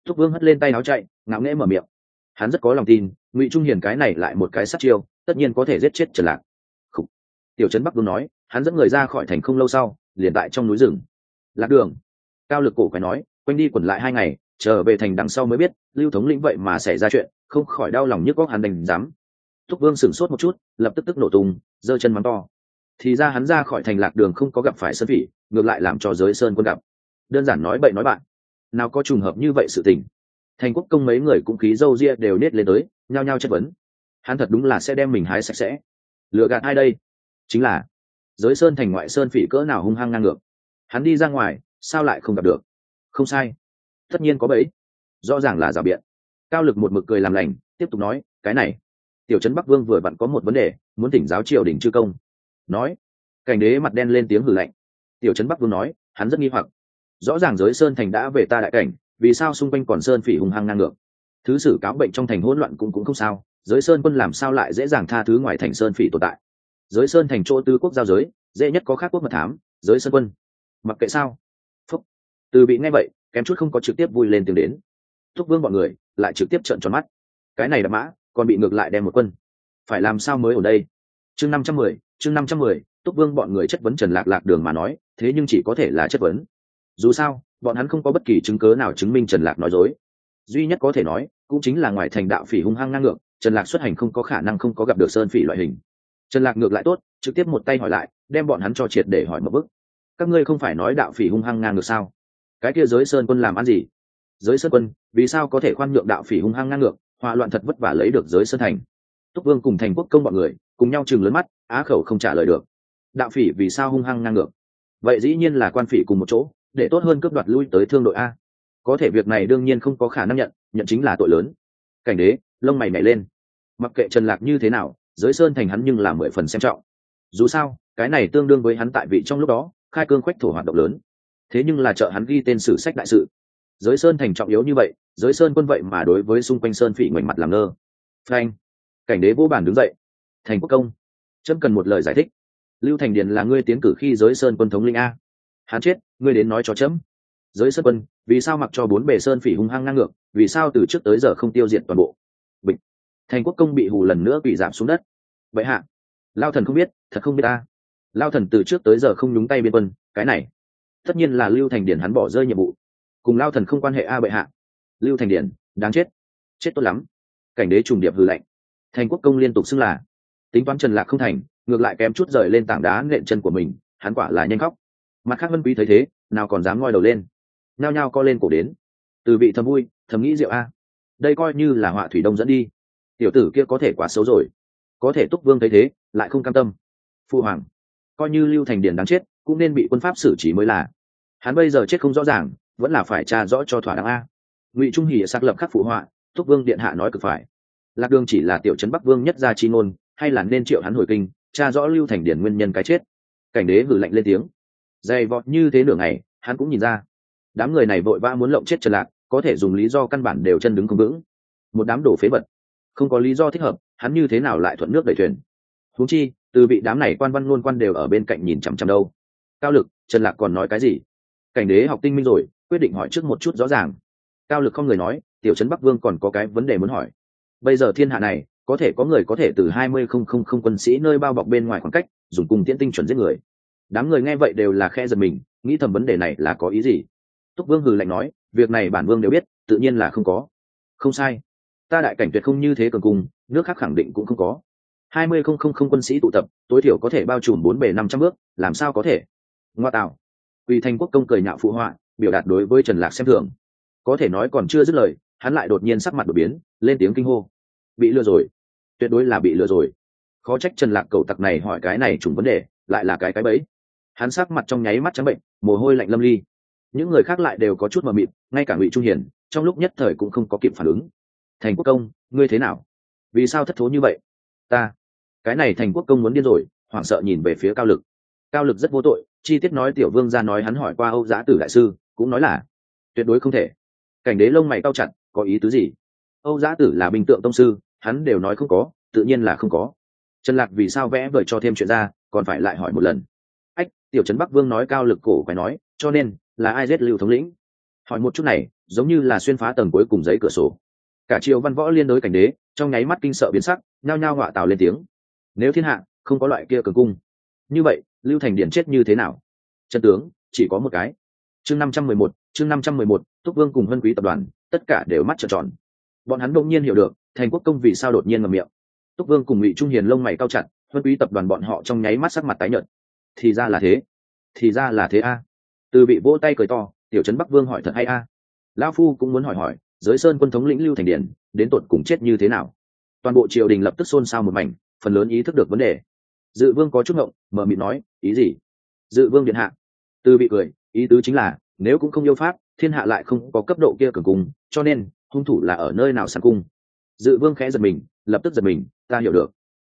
Thúc vương hất lên tay áo chạy, ngạo nghễ mở miệng. Hắn rất có lòng tin, ngụy trung hiền cái này lại một cái sát chiêu, tất nhiên có thể giết chết trần lạc. Khủ. tiểu trấn bắc vương nói, hắn dẫn người ra khỏi thành không lâu sau, liền tại trong núi rừng. Lạc đường. Cao lực cổ phải nói, quanh đi quẩn lại hai ngày, trở về thành đằng sau mới biết, lưu thống lĩnh vậy mà xảy ra chuyện, không khỏi đau lòng nhức góc hắn đành dám. Thúc vương sửng sốt một chút, lập tức tức nổ tung, giơ chân mắng to. Thì ra hắn ra khỏi thành lạc đường không có gặp phải sơn phỉ, ngược lại làm cho giới sơn quân gặp. Đơn giản nói bậy nói bạn nào có trùng hợp như vậy sự tình. Thành quốc công mấy người cũng khí dâu ria đều nết lên tới, nhao nhao chất vấn. Hắn thật đúng là sẽ đem mình hái sạch sẽ. Lựa gạt ai đây? Chính là, giới sơn thành ngoại sơn phỉ cỡ nào hung hăng ngang ngược. Hắn đi ra ngoài, sao lại không gặp được? Không sai. Tất nhiên có bẫy. Rõ ràng là rào biện. Cao lực một mực cười làm lành, tiếp tục nói, cái này. Tiểu trấn bắc vương vừa vặn có một vấn đề, muốn tỉnh giáo triều đình chư công. Nói. Cảnh đế mặt đen lên tiếng hử lạnh. Tiểu trấn bắc vương nói, hắn rất nghi hoặc rõ ràng giới sơn thành đã về ta đại cảnh, vì sao xung quanh còn sơn phỉ hùng hăng ngang ngược? Thứ sử cáo bệnh trong thành hỗn loạn cũng cũng không sao, giới sơn quân làm sao lại dễ dàng tha thứ ngoài thành sơn phỉ tồn tại? Giới sơn thành chỗ tư quốc giao giới, dễ nhất có khác quốc mật thám, giới sơn quân. Mặc kệ sao. Phúc. Từ bị nghe vậy, kém chút không có trực tiếp vui lên tiếng đến. Thúc vương bọn người, lại trực tiếp trợn tròn mắt. Cái này đã mã, còn bị ngược lại đem một quân. Phải làm sao mới ở đây? Chương năm trăm mười, chương năm trăm mười túc vương bọn người chất vấn trần lạc lạc đường mà nói, thế nhưng chỉ có thể là chất vấn dù sao, bọn hắn không có bất kỳ chứng cớ nào chứng minh trần lạc nói dối. Duy nhất có thể nói, cũng chính là ngoài thành đạo phỉ hung hăng ngang ngược, trần lạc xuất hành không có khả năng không có gặp được sơn phỉ loại hình. Trần lạc ngược lại tốt, trực tiếp một tay hỏi lại, đem bọn hắn cho triệt để hỏi một bức các ngươi không phải nói đạo phỉ hung hăng ngang ngược sao? Cái kia giới sơn quân làm ăn gì? Giới sơn quân, vì sao có thể khoan nhượng đạo phỉ hung hăng ngang ngược, hòa loạn thật vất vả lấy được giới sơn thành? Túc vương cùng thành quốc công bọn người, cùng nhau chừng lớn mắt, á khẩu không trả lời được. Đạo phỉ vì sao hung hăng ngang ngược? Vậy dĩ nhiên là quan phỉ cùng một chỗ để tốt hơn cướp đoạt lui tới thương đội a. Có thể việc này đương nhiên không có khả năng nhận nhận chính là tội lớn. Cảnh đế, lông mày mày lên. Mặc kệ trần lạc như thế nào, giới sơn thành hắn nhưng là mười phần xem trọng. Dù sao, cái này tương đương với hắn tại vị trong lúc đó, khai cương khoách thổ hoạt động lớn. Thế nhưng là trợ hắn ghi tên sử sách đại sự. Giới sơn thành trọng yếu như vậy, giới sơn quân vậy mà đối với xung quanh sơn phỉ ngoảnh mặt làm ngơ. Frank cảnh đế vô bản đứng dậy. Thành quốc công. Trâm cần một lời giải thích. Lưu thành điền là ngươi tiến cử khi giới sơn quân thống linh a hắn chết, ngươi đến nói cho chấm. Giới sơn quân, vì sao mặc cho bốn bề sơn phỉ hung hăng ngang ngược, vì sao từ trước tới giờ không tiêu diệt toàn bộ? Bịch. Thành quốc công bị hù lần nữa bị giảm xuống đất. Vậy hạ, lao thần không biết, thật không biết ta. Lao thần từ trước tới giờ không nhúng tay biên quân, cái này. Tất nhiên là lưu thành điển hắn bỏ rơi nhiệm vụ. Cùng lao thần không quan hệ a bệ hạ. Lưu thành điển, đáng chết. Chết tốt lắm. Cảnh đế trùng điệp hư lệnh thành quốc công liên tục xưng là. Tính toán trần lạc không thành, ngược lại kém chút rời lên tảng đá nện chân của mình, hắn quả là nhanh khóc mặt khác vân quý thấy thế, nào còn dám ngoi đầu lên. Nhao nhao co lên cổ đến. Từ vị thầm vui, thầm nghĩ rượu a. Đây coi như là họa thủy đông dẫn đi. Tiểu tử kia có thể quá xấu rồi. Có thể túc vương thấy thế, lại không cam tâm. Phu hoàng, coi như lưu thành điền đáng chết, cũng nên bị quân pháp xử trí mới là. Hắn bây giờ chết không rõ ràng, vẫn là phải tra rõ cho thỏa đáng a. Ngụy trung hỉ xác lập khắc phụ họa, túc vương điện hạ nói cực phải. Lạc đường chỉ là tiểu trấn bắc vương nhất gia chi ngôn, hay là nên triệu hắn hồi kinh, tra rõ lưu thành điển nguyên nhân cái chết. Cảnh đế hử lạnh lên tiếng dày vọt như thế nửa ngày, hắn cũng nhìn ra. Đám người này vội vã muốn lộng chết trần lạc, có thể dùng lý do căn bản đều chân đứng không vững. Một đám đồ phế vật. Không có lý do thích hợp, hắn như thế nào lại thuận nước đẩy thuyền? Huống chi, từ vị đám này quan văn luôn quan đều ở bên cạnh nhìn chằm chằm đâu. Cao lực, trần lạc còn nói cái gì? Cảnh đế học tinh minh rồi, quyết định hỏi trước một chút rõ ràng. Cao lực không người nói, tiểu trấn bắc vương còn có cái vấn đề muốn hỏi. Bây giờ thiên hạ này, có thể có người có thể từ hai mươi không không không quân sĩ nơi bao bọc bên ngoài khoảng cách, dùng cùng tiễn tinh chuẩn giết người đám người nghe vậy đều là khe giật mình, nghĩ thầm vấn đề này là có ý gì. Túc vương hừ lạnh nói, việc này bản vương đều biết, tự nhiên là không có. Không sai. Ta đại cảnh tuyệt không như thế cường cung, nước khác khẳng định cũng không có. Hai mươi không không không quân sĩ tụ tập, tối thiểu có thể bao trùm bốn bề năm trăm bước, làm sao có thể? Ngoa tạo. Quỳ thành quốc công cười nhạo phụ họa, biểu đạt đối với trần lạc xem thường. Có thể nói còn chưa dứt lời, hắn lại đột nhiên sắc mặt đột biến, lên tiếng kinh hô. Bị lừa rồi. Tuyệt đối là bị lừa rồi. Khó trách trần lạc cầu tặc này hỏi cái này trùng vấn đề, lại là cái cái bẫy hắn sắc mặt trong nháy mắt trắng bệnh, mồ hôi lạnh lâm ly. Những người khác lại đều có chút mờ mịt, ngay cả ngụy trung hiền, trong lúc nhất thời cũng không có kịp phản ứng. Thành quốc công, ngươi thế nào? Vì sao thất thố như vậy? Ta, cái này thành quốc công muốn điên rồi, hoảng sợ nhìn về phía cao lực. Cao lực rất vô tội, chi tiết nói tiểu vương ra nói hắn hỏi qua âu giã tử đại sư, cũng nói là, tuyệt đối không thể. Cảnh đế lông mày cao chặt, có ý tứ gì? Âu giã tử là bình tượng tông sư, hắn đều nói không có, tự nhiên là không có. Trần lạc vì sao vẽ vời cho thêm chuyện ra, còn phải lại hỏi một lần tiểu trấn bắc vương nói cao lực cổ phải nói, cho nên là ai giết lưu thống lĩnh? Hỏi một chút này, giống như là xuyên phá tầng cuối cùng giấy cửa sổ. Cả triều văn võ liên đối cảnh đế, trong nháy mắt kinh sợ biến sắc, nhao nhao họa tào lên tiếng. Nếu thiên hạ không có loại kia cường cung, như vậy, lưu thành điển chết như thế nào? Chân tướng, chỉ có một cái. Chương năm trăm mười một, chương năm trăm mười một, túc vương cùng hân quý tập đoàn, tất cả đều mắt trợn tròn. Bọn hắn đột nhiên hiểu được, thành quốc công vì sao đột nhiên ngầm miệng. Túc vương cùng ngụy trung hiền lông mày cao chặt hân quý tập đoàn bọn họ trong nháy mắt sắc mặt tái nhợt thì ra là thế. Thì ra là thế a. Từ bị vỗ tay cười to, tiểu trấn bắc vương hỏi thật hay a. À. lão phu cũng muốn hỏi hỏi, giới sơn quân thống lĩnh lưu thành điển, đến tột cùng chết như thế nào? Toàn bộ triều đình lập tức xôn xao một mảnh, phần lớn ý thức được vấn đề. Dự vương có chút ngộng, mở mịt nói, ý gì? Dự vương điện hạ. Từ bị cười, ý tứ chính là, nếu cũng không yêu pháp, thiên hạ lại không có cấp độ kia cường cung, cho nên, hung thủ là ở nơi nào sàn cung? Dự vương khẽ giật mình, lập tức giật mình, ta hiểu được.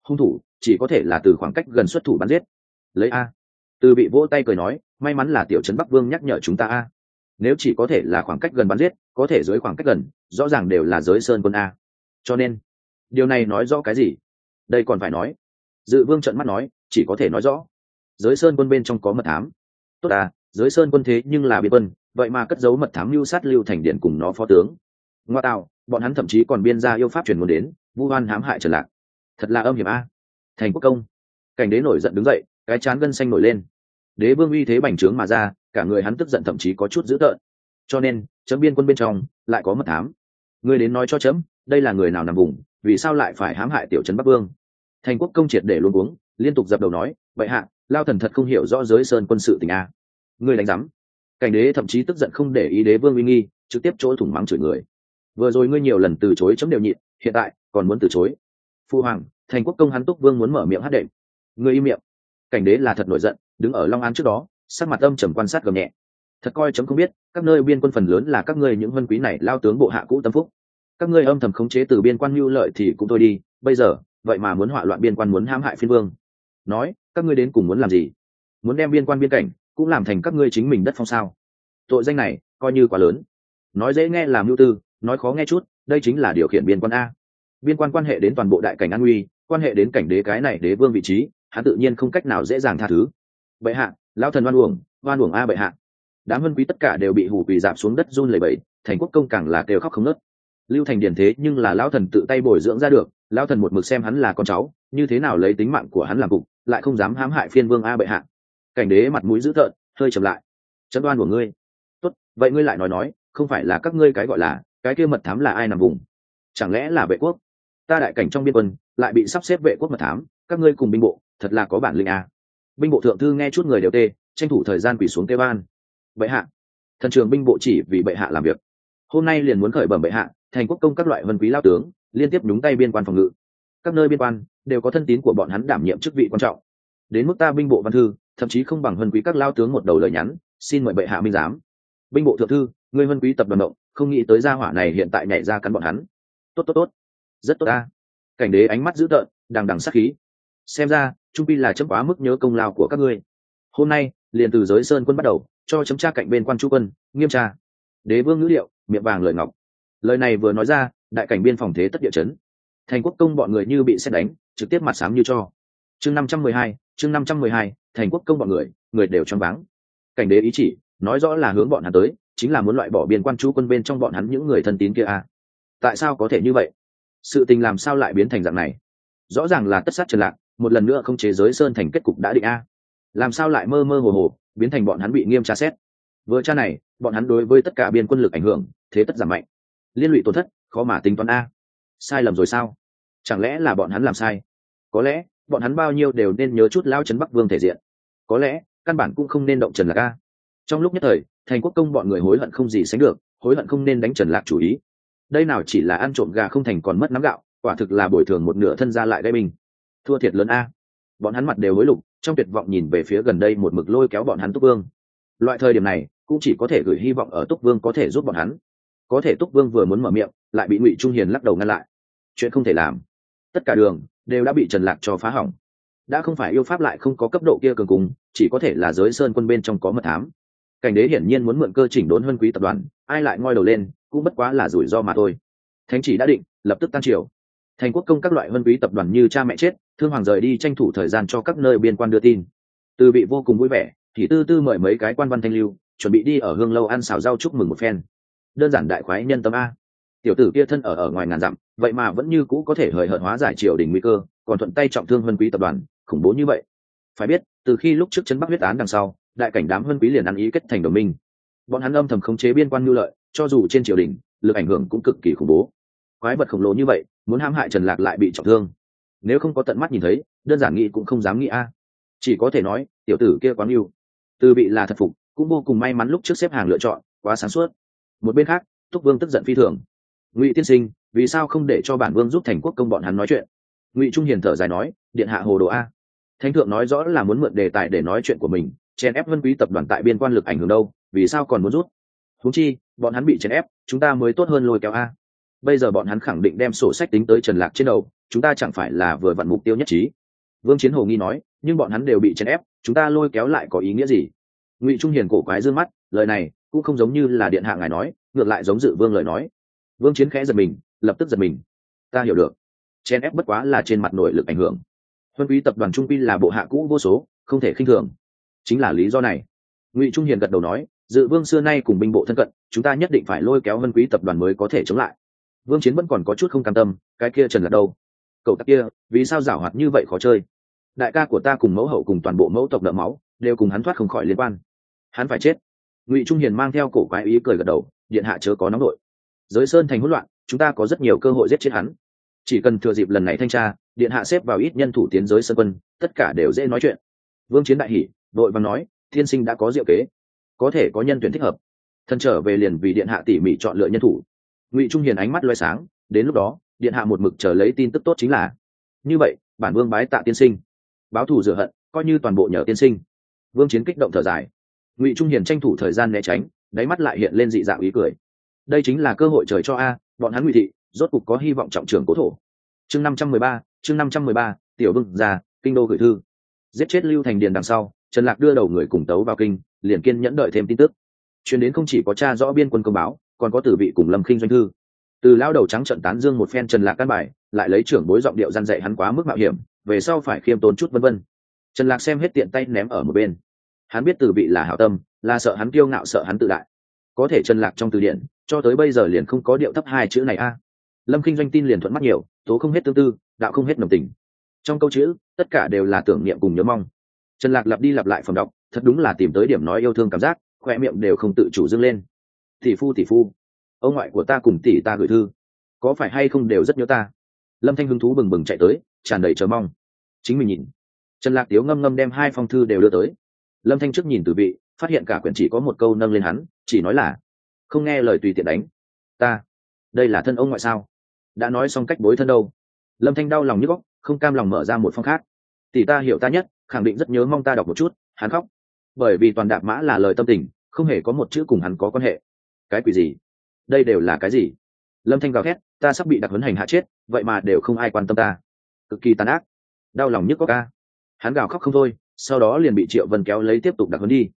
Hung thủ chỉ có thể là từ khoảng cách gần xuất thủ bắn giết lấy a. Từ bị vỗ tay cười nói, may mắn là tiểu trấn bắc vương nhắc nhở chúng ta a. Nếu chỉ có thể là khoảng cách gần bắn giết, có thể dưới khoảng cách gần, rõ ràng đều là giới sơn quân a. Cho nên, điều này nói rõ cái gì? Đây còn phải nói. Dự vương trận mắt nói, chỉ có thể nói rõ. Giới sơn quân bên trong có mật thám. Tốt à giới sơn quân thế nhưng là biên quân, vậy mà cất giấu mật thám lưu sát lưu thành điện cùng nó phó tướng. Ngoa tạo, bọn hắn thậm chí còn biên ra yêu pháp truyền muốn đến, vu hoan hãm hại trần lạc. Thật là âm hiểm a. Thành quốc công. Cảnh đế nổi giận đứng dậy cái chán gân xanh nổi lên. Đế vương uy thế bành trướng mà ra, cả người hắn tức giận thậm chí có chút dữ tợn. Cho nên, chấm biên quân bên trong, lại có mật thám ngươi đến nói cho chấm, đây là người nào nằm vùng, vì sao lại phải hãm hại tiểu trấn bắc vương? Thành quốc công triệt để luôn uống liên tục dập đầu nói vậy hạ, lao thần thật không hiểu rõ giới sơn quân sự tình a. Ngươi đánh giám. Cảnh đế thậm chí tức giận không để ý đế vương uy nghi, trực tiếp chỗ thủng mắng chửi người. Vừa rồi ngươi nhiều lần từ chối chấm đều nhịn, hiện tại còn muốn từ chối. Phu hoàng, thành quốc công hắn túc vương muốn mở miệng hát đệm. Ngươi im miệng cảnh đế là thật nổi giận, đứng ở long an trước đó, sắc mặt âm trầm quan sát gầm nhẹ. Thật coi chấm không biết, các nơi biên quân phần lớn là các ngươi những vân quý này lao tướng bộ hạ cũ tâm phúc. Các ngươi âm thầm khống chế từ biên quan mưu lợi thì cũng thôi đi, bây giờ, vậy mà muốn hỏa loạn biên quan muốn hãm hại phiên vương. Nói, các ngươi đến cùng muốn làm gì? Muốn đem biên quan biên cảnh, cũng làm thành các ngươi chính mình đất phong sao? Tội danh này, coi như quá lớn. Nói dễ nghe làm mưu tư, nói khó nghe chút, đây chính là điều khiển biên quan a. Biên quan quan hệ đến toàn bộ đại cảnh an nguy, quan hệ đến cảnh đế cái này đế vương vị trí hắn tự nhiên không cách nào dễ dàng tha thứ. Bệ hạ, lão thần oan uổng oan uổng a bệ hạ. Đám vân quý tất cả đều bị hủ quỳ dạp xuống đất run lẩy bẩy, thành quốc công càng là kêu khóc không nớt lưu thành điển thế nhưng là lão thần tự tay bồi dưỡng ra được, lão thần một mực xem hắn là con cháu, như thế nào lấy tính mạng của hắn làm cục, lại không dám hãm hại phiên vương a bệ hạ. Cảnh đế mặt mũi dữ tợn, hơi chậm lại. Chấn đoan của ngươi. Tốt, vậy ngươi lại nói nói, không phải là các ngươi cái gọi là, cái kia mật thám là ai nằm vùng? Chẳng lẽ là vệ quốc? Ta đại cảnh trong biên quân, lại bị sắp xếp vệ quốc mật thám, các ngươi cùng binh bộ thật là có bản lĩnh à. binh bộ thượng thư nghe chút người đều tê, tranh thủ thời gian quỳ xuống tê ban bệ hạ, thần trường binh bộ chỉ vì bệ hạ làm việc. Hôm nay liền muốn khởi bẩm bệ hạ, thành quốc công các loại vân quý lao tướng, liên tiếp nhúng tay biên quan phòng ngự. Các nơi biên quan đều có thân tín của bọn hắn đảm nhiệm chức vị quan trọng. Đến mức ta binh bộ văn thư, thậm chí không bằng vân quý các lao tướng một đầu lời nhắn, xin mời bệ hạ minh giám. Binh bộ thượng thư, người vân quý tập đoàn động, không nghĩ tới gia hỏa này hiện tại nhảy ra cắn bọn hắn. Tốt tốt tốt. Rất tốt ta. Cảnh đế ánh mắt dữ tợn, đằng đằng sát khí xem ra, trung pi là chấm quá mức nhớ công lao của các ngươi. Hôm nay, liền từ giới sơn quân bắt đầu, cho chấm tra cạnh bên quan chu quân, nghiêm tra. Đế vương ngữ liệu miệng vàng lời ngọc. Lời này vừa nói ra, đại cảnh biên phòng thế tất địa chấn. Thành quốc công bọn người như bị xét đánh, trực tiếp mặt sám như cho. Chương năm trăm mười hai, chương năm trăm mười hai, thành quốc công bọn người người đều choáng váng. Cảnh đế ý chỉ, nói rõ là hướng bọn hắn tới, chính là muốn loại bỏ biên quan chú quân bên trong bọn hắn những người thân tín kia à. tại sao có thể như vậy? Sự tình làm sao lại biến thành dạng này? Rõ ràng là tất sát trần lạc một lần nữa không chế giới sơn thành kết cục đã định a. Làm sao lại mơ mơ hồ hồ, biến thành bọn hắn bị nghiêm tra xét? Vừa cha này, bọn hắn đối với tất cả biên quân lực ảnh hưởng, thế tất giảm mạnh. Liên lụy tổn thất, khó mà tính toán a. Sai lầm rồi sao? Chẳng lẽ là bọn hắn làm sai? Có lẽ, bọn hắn bao nhiêu đều nên nhớ chút lao trấn bắc vương thể diện. Có lẽ, căn bản cũng không nên động trần lạc a. Trong lúc nhất thời, thành quốc công bọn người hối hận không gì sánh được, hối hận không nên đánh trần lạc chủ ý. Đây nào chỉ là ăn trộm gà không thành còn mất nắm gạo, quả thực là bồi thường một nửa thân ra lại gây mình thua thiệt lớn a. Bọn hắn mặt đều hối lục, trong tuyệt vọng nhìn về phía gần đây một mực lôi kéo bọn hắn túc vương. Loại thời điểm này, cũng chỉ có thể gửi hy vọng ở túc vương có thể giúp bọn hắn. Có thể túc vương vừa muốn mở miệng, lại bị ngụy trung hiền lắc đầu ngăn lại. Chuyện không thể làm. Tất cả đường đều đã bị trần lạc cho phá hỏng. Đã không phải yêu pháp lại không có cấp độ kia cường cùng, chỉ có thể là giới sơn quân bên trong có mật thám. Cảnh đế hiển nhiên muốn mượn cơ chỉnh đốn hơn quý tập đoàn, ai lại ngoi đầu lên, cũng bất quá là rủi ro mà thôi. Thánh chỉ đã định, lập tức tăng triều thành quốc công các loại vân quý tập đoàn như cha mẹ chết, thương hoàng rời đi tranh thủ thời gian cho các nơi biên quan đưa tin. Từ vị vô cùng vui vẻ, thì tư tư mời mấy cái quan văn thanh lưu, chuẩn bị đi ở hương lâu ăn xào rau chúc mừng một phen. Đơn giản đại khoái nhân tâm a. Tiểu tử kia thân ở ở ngoài ngàn dặm, vậy mà vẫn như cũ có thể hời hợt hóa giải triều đình nguy cơ, còn thuận tay trọng thương huân quý tập đoàn, khủng bố như vậy. Phải biết, từ khi lúc trước chấn bắc huyết án đằng sau, đại cảnh đám huân quý liền ăn ý kết thành đồng minh. Bọn hắn âm thầm khống chế biên quan nhu lợi, cho dù trên triều đình, lực ảnh hưởng cũng cực kỳ khủng bố. Quái vật khổng lồ như vậy muốn hãm hại trần lạc lại bị trọng thương. Nếu không có tận mắt nhìn thấy, đơn giản nghĩ cũng không dám nghĩ a. Chỉ có thể nói, tiểu tử kia quá yêu từ bị là thật phục, cũng vô cùng may mắn lúc trước xếp hàng lựa chọn, quá sáng suốt. Một bên khác, túc vương tức giận phi thường. Ngụy tiên sinh, vì sao không để cho bản vương giúp thành quốc công bọn hắn nói chuyện? Ngụy trung hiền thở dài nói, điện hạ hồ đồ a. Thánh thượng nói rõ là muốn mượn đề tài để nói chuyện của mình, chèn ép vân quý tập đoàn tại biên quan lực ảnh hưởng đâu, vì sao còn muốn rút? Húng chi, bọn hắn bị chèn ép, chúng ta mới tốt hơn lôi kéo a bây giờ bọn hắn khẳng định đem sổ sách tính tới trần lạc trên đầu, chúng ta chẳng phải là vừa vặn mục tiêu nhất trí. Vương chiến hồ nghi nói, nhưng bọn hắn đều bị chèn ép, chúng ta lôi kéo lại có ý nghĩa gì? Ngụy trung hiền cổ quái dương mắt, lời này cũng không giống như là điện hạ ngài nói, ngược lại giống dự vương lời nói. Vương chiến khẽ giật mình, lập tức giật mình. Ta hiểu được. Chèn ép bất quá là trên mặt nội lực ảnh hưởng. Huân quý tập đoàn trung pi là bộ hạ cũ vô số, không thể khinh thường. Chính là lý do này. Ngụy trung hiền gật đầu nói, dự vương xưa nay cùng binh bộ thân cận, chúng ta nhất định phải lôi kéo huân quý tập đoàn mới có thể chống lại vương chiến vẫn còn có chút không cam tâm, cái kia trần là đâu? Cậu ta kia, vì sao giảo hoạt như vậy khó chơi? Đại ca của ta cùng mẫu hậu cùng toàn bộ mẫu tộc nợ máu, đều cùng hắn thoát không khỏi liên quan. Hắn phải chết. Ngụy trung hiền mang theo cổ quái ý cười gật đầu, điện hạ chớ có nóng đội giới sơn thành hỗn loạn, chúng ta có rất nhiều cơ hội giết chết hắn. Chỉ cần thừa dịp lần này thanh tra, điện hạ xếp vào ít nhân thủ tiến giới sơn quân, tất cả đều dễ nói chuyện. Vương chiến đại hỷ đội văn nói, thiên sinh đã có diệu kế. Có thể có nhân tuyển thích hợp. Thần trở về liền vì điện hạ tỉ mỉ chọn lựa nhân thủ ngụy trung hiền ánh mắt loay sáng, đến lúc đó, điện hạ một mực chờ lấy tin tức tốt chính là, như vậy, bản vương bái tạ tiên sinh. Báo thù rửa hận, coi như toàn bộ nhờ tiên sinh. Vương chiến kích động thở dài. Ngụy trung hiền tranh thủ thời gian né tránh, đáy mắt lại hiện lên dị dạng ý cười. Đây chính là cơ hội trời cho a, bọn hắn ngụy thị, rốt cục có hy vọng trọng trưởng cố thổ. Chương năm trăm mười ba, chương năm trăm mười ba, tiểu vương già kinh đô gửi thư. Giết chết lưu thành điền đằng sau, trần lạc đưa đầu người cùng tấu vào kinh, liền kiên nhẫn đợi thêm tin tức. Chuyến đến không chỉ có cha rõ biên quân công báo còn có tử vị cùng lâm khinh doanh thư. Từ lao đầu trắng trận tán dương một phen trần lạc căn bài, lại lấy trưởng bối giọng điệu gian dạy hắn quá mức mạo hiểm, về sau phải khiêm tốn chút vân vân. Trần lạc xem hết tiện tay ném ở một bên. Hắn biết từ vị là hảo tâm, là sợ hắn kiêu ngạo sợ hắn tự đại. Có thể trần lạc trong từ điển, cho tới bây giờ liền không có điệu thấp hai chữ này a. Lâm kinh doanh tin liền thuận mắt nhiều, tố không hết tương tư, đạo không hết nồng tình. Trong câu chữ, tất cả đều là tưởng niệm cùng nhớ mong. Trần lạc lặp đi lặp lại phẩm đọc, thật đúng là tìm tới điểm nói yêu thương cảm giác, khoe miệng đều không tự chủ dưng lên tỷ phu tỷ phu. Ông ngoại của ta cùng tỷ ta gửi thư. Có phải hay không đều rất nhớ ta? Lâm thanh hứng thú bừng bừng chạy tới, tràn đầy chờ mong. Chính mình nhìn. Trần lạc tiếu ngâm ngâm đem hai phong thư đều đưa tới. Lâm thanh trước nhìn từ vị, phát hiện cả quyển chỉ có một câu nâng lên hắn, chỉ nói là, không nghe lời tùy tiện đánh. Ta? Đây là thân ông ngoại sao? Đã nói xong cách bối thân đâu? Lâm thanh đau lòng như góc không cam lòng mở ra một phong khác. Tỷ ta hiểu ta nhất, khẳng định rất nhớ mong ta đọc một chút. Hắn khóc. Bởi vì toàn đạp mã là lời tâm tình, không hề có một chữ cùng hắn có quan hệ cái quỷ gì? Đây đều là cái gì? Lâm thanh gào thét, ta sắp bị đặc huấn hành hạ chết, vậy mà đều không ai quan tâm ta. Cực kỳ tàn ác. Đau lòng nhất có ca hắn gào khóc không thôi, sau đó liền bị triệu vân kéo lấy tiếp tục đặc huấn đi.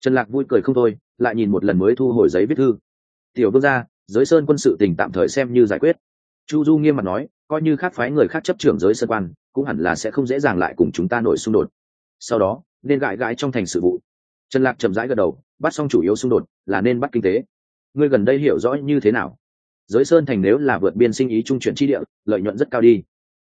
Trần lạc vui cười không thôi, lại nhìn một lần mới thu hồi giấy viết thư. Tiểu vương gia, giới sơn quân sự tình tạm thời xem như giải quyết. Chu du nghiêm mặt nói, coi như khác phái người khác chấp trưởng giới sơn quan, cũng hẳn là sẽ không dễ dàng lại cùng chúng ta nổi xung đột. Sau đó, nên gãi gãi trong thành sự vụ. Trần lạc chậm rãi gật đầu, bắt xong chủ yếu xung đột là nên bắt kinh tế ngươi gần đây hiểu rõ như thế nào? Giới sơn thành nếu là vượt biên sinh ý trung chuyển chi địa, lợi nhuận rất cao đi.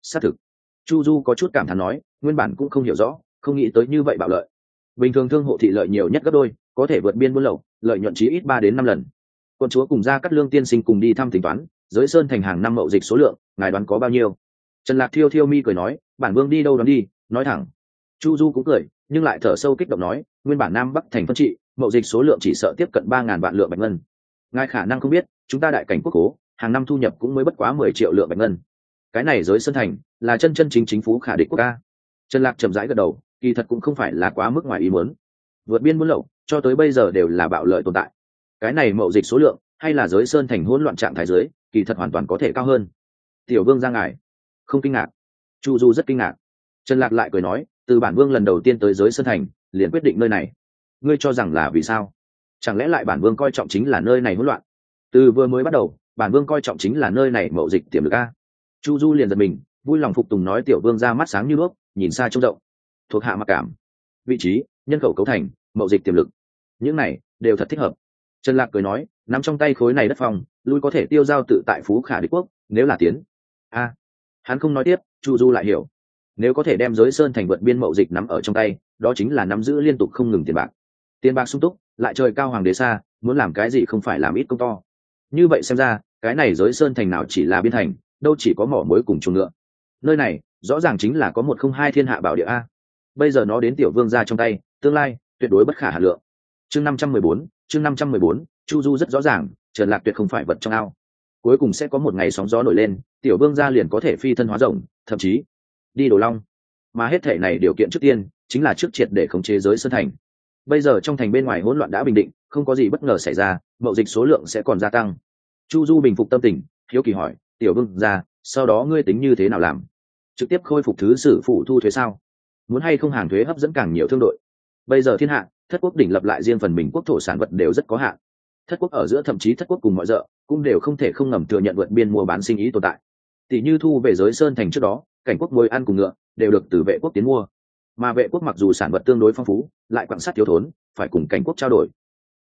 Xác thực. Chu du có chút cảm thán nói, nguyên bản cũng không hiểu rõ, không nghĩ tới như vậy bạo lợi. Bình thường thương hộ thị lợi nhiều nhất gấp đôi, có thể vượt biên buôn lậu, lợi nhuận chí ít ba đến năm lần. Quân chúa cùng ra cắt lương tiên sinh cùng đi thăm tính toán, giới sơn thành hàng năm mậu dịch số lượng, ngài đoán có bao nhiêu? Trần lạc thiêu thiêu mi cười nói, bản vương đi đâu đoán đi, nói thẳng. Chu du cũng cười, nhưng lại thở sâu kích động nói, nguyên bản nam bắc thành phân trị, mậu dịch số lượng chỉ sợ tiếp cận ba ngàn vạn lượng bạch ngân ngài khả năng không biết, chúng ta đại cảnh quốc cố, hàng năm thu nhập cũng mới bất quá mười triệu lượng bạch ngân. Cái này giới sơn thành, là chân chân chính chính phú khả địch quốc ca trần lạc chậm rãi gật đầu, kỳ thật cũng không phải là quá mức ngoài ý muốn. Vượt biên buôn lậu, cho tới bây giờ đều là bạo lợi tồn tại. Cái này mậu dịch số lượng, hay là giới sơn thành hỗn loạn trạng thái giới, kỳ thật hoàn toàn có thể cao hơn. Tiểu vương ra ngài. Không kinh ngạc. Chu du rất kinh ngạc. Trần lạc lại cười nói, từ bản vương lần đầu tiên tới giới sơn thành, liền quyết định nơi này. Ngươi cho rằng là vì sao? Chẳng lẽ lại bản vương coi trọng chính là nơi này hỗn loạn? Từ vừa mới bắt đầu, bản vương coi trọng chính là nơi này mậu dịch tiềm lực a. Chu du liền giật mình, vui lòng phục tùng nói tiểu vương ra mắt sáng như nước, nhìn xa trông rộng. Thuộc hạ mặc cảm. Vị trí, nhân khẩu cấu thành, mậu dịch tiềm lực. Những này, đều thật thích hợp. Trần lạc cười nói nằm trong tay khối này đất phòng lui có thể tiêu giao tự tại phú khả đế quốc, nếu là tiến. A. Hắn không nói tiếp, chu du lại hiểu. Nếu có thể đem giới sơn thành vượt biên mậu dịch nắm ở trong tay, đó chính là nắm giữ liên tục không ngừng tiền bạc tiền bạc sung túc, lại trời cao hoàng đế xa, muốn làm cái gì không phải làm ít công to. Như vậy xem ra, cái này giới sơn thành nào chỉ là biên thành, đâu chỉ có mỏ mối cùng chuồng ngựa. Nơi này, rõ ràng chính là có một không hai thiên hạ bảo địa a. Bây giờ nó đến tiểu vương ra trong tay, tương lai, tuyệt đối bất khả hà lượng. Chương năm trăm mười bốn, chương năm trăm mười bốn, chu du rất rõ ràng, trần lạc tuyệt không phải vật trong ao. Cuối cùng sẽ có một ngày sóng gió nổi lên, tiểu vương gia liền có thể phi thân hóa rồng, thậm chí, đi đồ long. Mà hết thể này điều kiện trước tiên, chính là trước triệt để khống chế giới sơn thành bây giờ trong thành bên ngoài hỗn loạn đã bình định, không có gì bất ngờ xảy ra, mậu dịch số lượng sẽ còn gia tăng. Chu du bình phục tâm tình, hiếu kỳ hỏi, tiểu vương ra sau đó ngươi tính như thế nào làm? Trực tiếp khôi phục thứ sử phụ thu thuế sao? Muốn hay không hàng thuế hấp dẫn càng nhiều thương đội? Bây giờ thiên hạ, thất quốc đỉnh lập lại riêng phần mình quốc thổ sản vật đều rất có hạn. Thất quốc ở giữa thậm chí thất quốc cùng mọi d cũng đều không thể không ngầm thừa nhận vượt biên mua bán sinh ý tồn tại. Tỷ như thu về giới sơn thành trước đó, cảnh quốc môi ăn cùng ngựa đều được từ vệ quốc tiến mua mà vệ quốc mặc dù sản vật tương đối phong phú, lại quạng sắt thiếu thốn, phải cùng cảnh quốc trao đổi.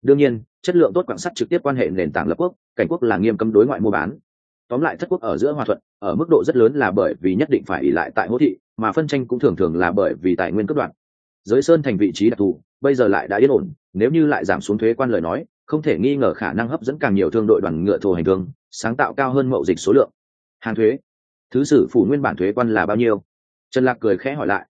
Đương nhiên, chất lượng tốt quạng sắt trực tiếp quan hệ nền tảng lập quốc, cảnh quốc là nghiêm cấm đối ngoại mua bán. Tóm lại thất quốc ở giữa hòa thuận, ở mức độ rất lớn là bởi vì nhất định phải ỉ lại tại hỗ thị, mà phân tranh cũng thường thường là bởi vì tài nguyên cấp đoạn. Giới sơn thành vị trí đặc thù, bây giờ lại đã yên ổn, nếu như lại giảm xuống thuế quan lời nói, không thể nghi ngờ khả năng hấp dẫn càng nhiều thương đội đoàn ngựa thổ hành thương sáng tạo cao hơn mậu dịch số lượng. Hàng thuế. Thứ sử phủ nguyên bản thuế quan là bao nhiêu? Trần lạc cười khẽ hỏi lại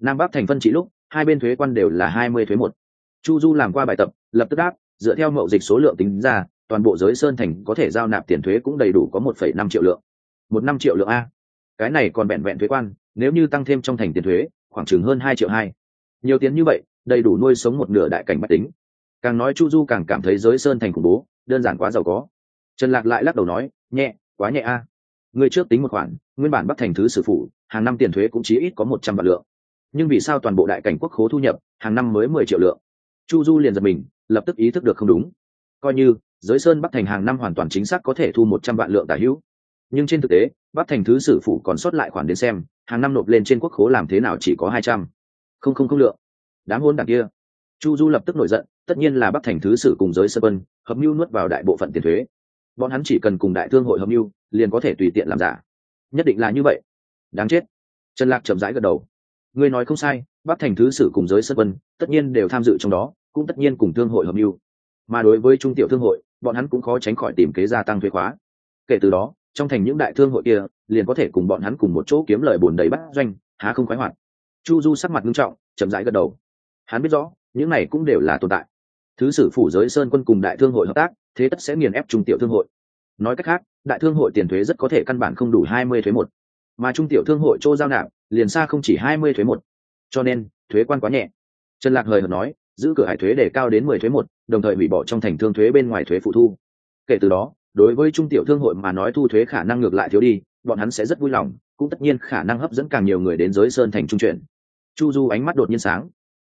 nam bắc thành phân trị lúc, hai bên thuế quan đều là hai mươi thuế một. Chu du làm qua bài tập, lập tức đáp, dựa theo mậu dịch số lượng tính ra, toàn bộ giới sơn thành có thể giao nạp tiền thuế cũng đầy đủ có một phẩy năm triệu lượng. Một năm triệu lượng a. Cái này còn vẹn vẹn thuế quan, nếu như tăng thêm trong thành tiền thuế, khoảng chừng hơn hai triệu hai. Nhiều tiền như vậy, đầy đủ nuôi sống một nửa đại cảnh bách tính. Càng nói chu du càng cảm thấy giới sơn thành khủng bố, đơn giản quá giàu có. Trần lạc lại lắc đầu nói, nhẹ, quá nhẹ a. Người trước tính một khoản, nguyên bản bắc thành thứ sử phụ hàng năm tiền thuế cũng chỉ ít có một trăm vạn lượng nhưng vì sao toàn bộ đại cảnh quốc khố thu nhập, hàng năm mới mười triệu lượng? Chu du liền giật mình, lập tức ý thức được không đúng. Coi như, giới sơn bắc thành hàng năm hoàn toàn chính xác có thể thu một trăm vạn lượng tả hữu. Nhưng trên thực tế, bắc thành thứ sử phụ còn sót lại khoản đến xem, hàng năm nộp lên trên quốc khố làm thế nào chỉ có hai trăm. Không không không lượng. Đám hôn đảng kia. Chu du lập tức nổi giận, tất nhiên là bắc thành thứ sử cùng giới sơ vân hợp mưu nuốt vào đại bộ phận tiền thuế. Bọn hắn chỉ cần cùng đại thương hội hợp mưu, liền có thể tùy tiện làm giả. Nhất định là như vậy. Đáng chết. Trần lạc chậm rãi gật đầu ngươi nói không sai, bắc thành thứ sử cùng giới sân quân, tất nhiên đều tham dự trong đó, cũng tất nhiên cùng thương hội hợp mưu mà đối với trung tiểu thương hội, bọn hắn cũng khó tránh khỏi tìm kế gia tăng thuế khóa. Kể từ đó, trong thành những đại thương hội kia, liền có thể cùng bọn hắn cùng một chỗ kiếm lời bồn đầy bắt doanh, há không khoái hoạt. Chu du sắc mặt nghiêm trọng, chậm rãi gật đầu. Hắn biết rõ, những này cũng đều là tồn tại. Thứ sử phủ giới sơn quân cùng đại thương hội hợp tác, thế tất sẽ nghiền ép trung tiểu thương hội. Nói cách khác, đại thương hội tiền thuế rất có thể căn bản không đủ hai mươi thuế một mà trung tiểu thương hội chỗ giao nạp, liền xa không chỉ hai mươi thuế một. Cho nên, thuế quan quá nhẹ. Trần lạc hời hợt nói, giữ cửa hải thuế để cao đến mười thuế một, đồng thời hủy bỏ trong thành thương thuế bên ngoài thuế phụ thu. Kể từ đó, đối với trung tiểu thương hội mà nói thu thuế khả năng ngược lại thiếu đi, bọn hắn sẽ rất vui lòng, cũng tất nhiên khả năng hấp dẫn càng nhiều người đến giới sơn thành trung chuyển. Chu du ánh mắt đột nhiên sáng.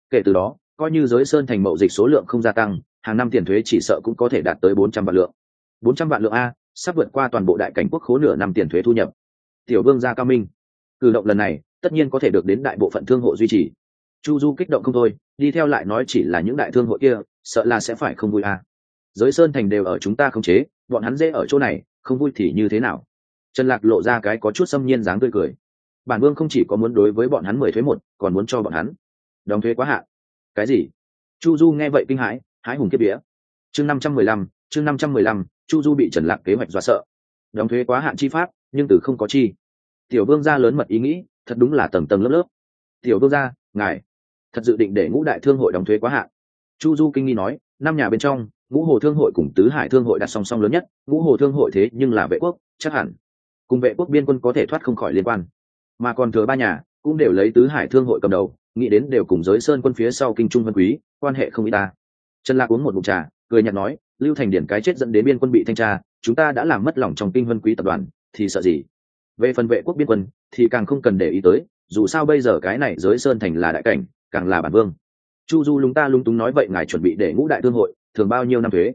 Kể từ đó, coi như giới sơn thành mậu dịch số lượng không gia tăng, hàng năm tiền thuế chỉ sợ cũng có thể đạt tới bốn trăm vạn lượng. Bốn trăm vạn lượng a, sắp vượt qua toàn bộ đại cảnh quốc khố nửa năm tiền thuế thu nhập tiểu vương gia cao minh. Cử động lần này, tất nhiên có thể được đến đại bộ phận thương hộ duy trì. Chu du kích động không thôi, đi theo lại nói chỉ là những đại thương hội kia, sợ là sẽ phải không vui à? giới sơn thành đều ở chúng ta không chế, bọn hắn dễ ở chỗ này, không vui thì như thế nào? Trần lạc lộ ra cái có chút xâm nhiên dáng tươi cười. Bản vương không chỉ có muốn đối với bọn hắn mười thuế một, còn muốn cho bọn hắn. Đóng thuế quá hạn. Cái gì? Chu du nghe vậy kinh hãi, hái hùng kiếp vía. Chương năm trăm mười lăm, chương năm trăm mười lăm, chu du bị trần lạc kế hoạch dọa sợ. Đóng thuế quá hạn chi pháp nhưng từ không có chi. Tiểu vương gia lớn mật ý nghĩ, thật đúng là tầng tầng lớp lớp. Tiểu vương gia, ngài, thật dự định để ngũ đại thương hội đóng thuế quá hạn. Chu du kinh nghi nói, năm nhà bên trong, ngũ hồ thương hội cùng tứ hải thương hội đặt song song lớn nhất, ngũ hồ thương hội thế nhưng là vệ quốc, chắc hẳn. Cùng vệ quốc biên quân có thể thoát không khỏi liên quan. Mà còn thừa ba nhà, cũng đều lấy tứ hải thương hội cầm đầu, nghĩ đến đều cùng giới sơn quân phía sau kinh trung vân quý, quan hệ không y ta. Trần lạc uống một mụn trà, cười nhạt nói, lưu thành điển cái chết dẫn đến biên quân bị thanh tra, chúng ta đã làm mất lòng trong kinh vân quý tập đoàn thì sợ gì? Về phần vệ quốc biên quân, thì càng không cần để ý tới, dù sao bây giờ cái này giới sơn thành là đại cảnh, càng là bản vương. Chu du lúng ta lúng túng nói vậy ngài chuẩn bị để ngũ đại thương hội, thường bao nhiêu năm thuế?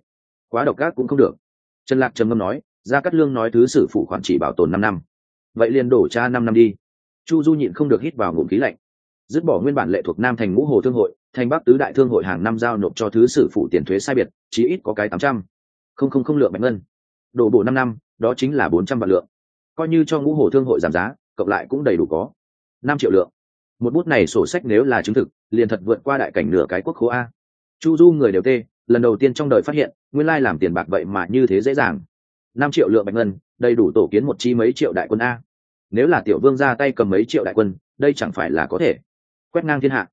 Quá độc ác cũng không được. Trần lạc trầm ngâm nói, gia cát lương nói thứ sử phụ khoản chỉ bảo tồn năm năm. Vậy liền đổ cha năm năm đi. Chu du nhịn không được hít vào ngụm khí lạnh. Dứt bỏ nguyên bản lệ thuộc nam thành ngũ hồ thương hội, thành bắc tứ đại thương hội hàng năm giao nộp cho thứ sử phụ tiền thuế sai biệt, chí ít có cái tám trăm. Không không không lượng bạch ngân. Đổ bổ năm năm đó chính là bốn trăm vạn lượng. Coi như cho ngũ hồ thương hội giảm giá, cộng lại cũng đầy đủ có năm triệu lượng. Một bút này sổ sách nếu là chứng thực, liền thật vượt qua đại cảnh nửa cái quốc khố a. Chu du người đều tê, lần đầu tiên trong đời phát hiện, nguyên lai làm tiền bạc vậy mà như thế dễ dàng. năm triệu lượng bạch ngân, đầy đủ tổ kiến một chi mấy triệu đại quân a. Nếu là tiểu vương ra tay cầm mấy triệu đại quân, đây chẳng phải là có thể. Quét ngang thiên hạ.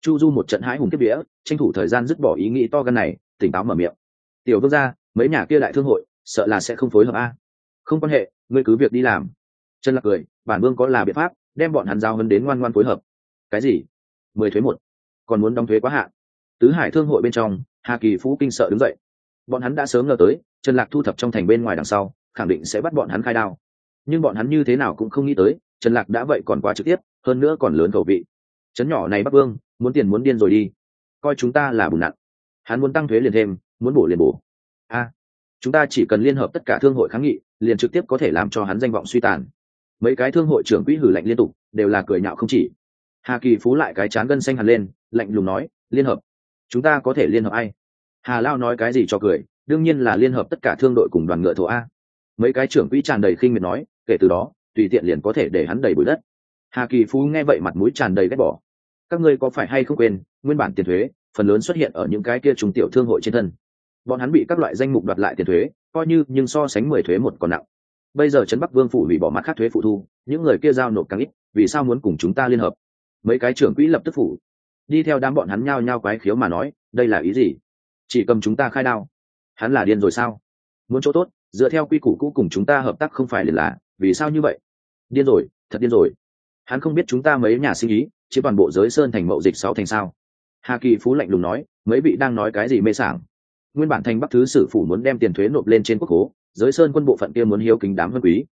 Chu du một trận hãi hùng kiếp vía, tranh thủ thời gian dứt bỏ ý nghĩ to gan này, tỉnh táo mở miệng. Tiểu vương ra, mấy nhà kia đại thương hội, sợ là sẽ không phối hợp a không quan hệ, ngươi cứ việc đi làm. Trần lạc cười, bản vương có là biện pháp, đem bọn hắn giao hơn đến ngoan ngoan phối hợp. Cái gì? Mười thuế một. Còn muốn đóng thuế quá hạn. Tứ hải thương hội bên trong, hà kỳ phú kinh sợ đứng dậy. Bọn hắn đã sớm ngờ tới, trần lạc thu thập trong thành bên ngoài đằng sau, khẳng định sẽ bắt bọn hắn khai đao. Nhưng bọn hắn như thế nào cũng không nghĩ tới, trần lạc đã vậy còn quá trực tiếp, hơn nữa còn lớn cầu vị. Trấn nhỏ này bắc vương, muốn tiền muốn điên rồi đi. Coi chúng ta là bùn nặng hắn muốn tăng thuế liền thêm, muốn bổ liền bổ. A, chúng ta chỉ cần liên hợp tất cả thương hội kháng nghị liền trực tiếp có thể làm cho hắn danh vọng suy tàn. Mấy cái thương hội trưởng quỹ hử lạnh liên tục, đều là cười nhạo không chỉ. Hà kỳ phú lại cái chán gân xanh hẳn lên, lạnh lùng nói, liên hợp, chúng ta có thể liên hợp ai? Hà lao nói cái gì cho cười, đương nhiên là liên hợp tất cả thương đội cùng đoàn ngựa thổ a. Mấy cái trưởng quỹ tràn đầy khinh miệt nói, kể từ đó, tùy tiện liền có thể để hắn đầy bụi đất. Hà kỳ phú nghe vậy mặt mũi tràn đầy ghét bỏ. Các ngươi có phải hay không quên, nguyên bản tiền thuế, phần lớn xuất hiện ở những cái kia trùng tiểu thương hội trên thân. Bọn hắn bị các loại danh mục đoạt lại tiền thuế coi như, nhưng so sánh mười thuế một còn nặng. Bây giờ trấn bắc vương phủ hủy bỏ mặt khác thuế phụ thu, những người kia giao nộp càng ít, vì sao muốn cùng chúng ta liên hợp? Mấy cái trưởng quỹ lập tức phủ. Đi theo đám bọn hắn nhao nhao quái khiếu mà nói, đây là ý gì? Chỉ cầm chúng ta khai đao. Hắn là điên rồi sao? Muốn chỗ tốt, dựa theo quy củ cũ cùng chúng ta hợp tác không phải liền là, vì sao như vậy? Điên rồi, thật điên rồi. Hắn không biết chúng ta mấy nhà sinh ý chỉ toàn bộ giới sơn thành mậu dịch sáu thành sao? Hà kỳ phú lạnh lùng nói, mấy vị đang nói cái gì mê sảng? Nguyên bản thành bắc thứ sử phủ muốn đem tiền thuế nộp lên trên quốc hố giới sơn quân bộ phận kia muốn hiếu kính đám vân quý.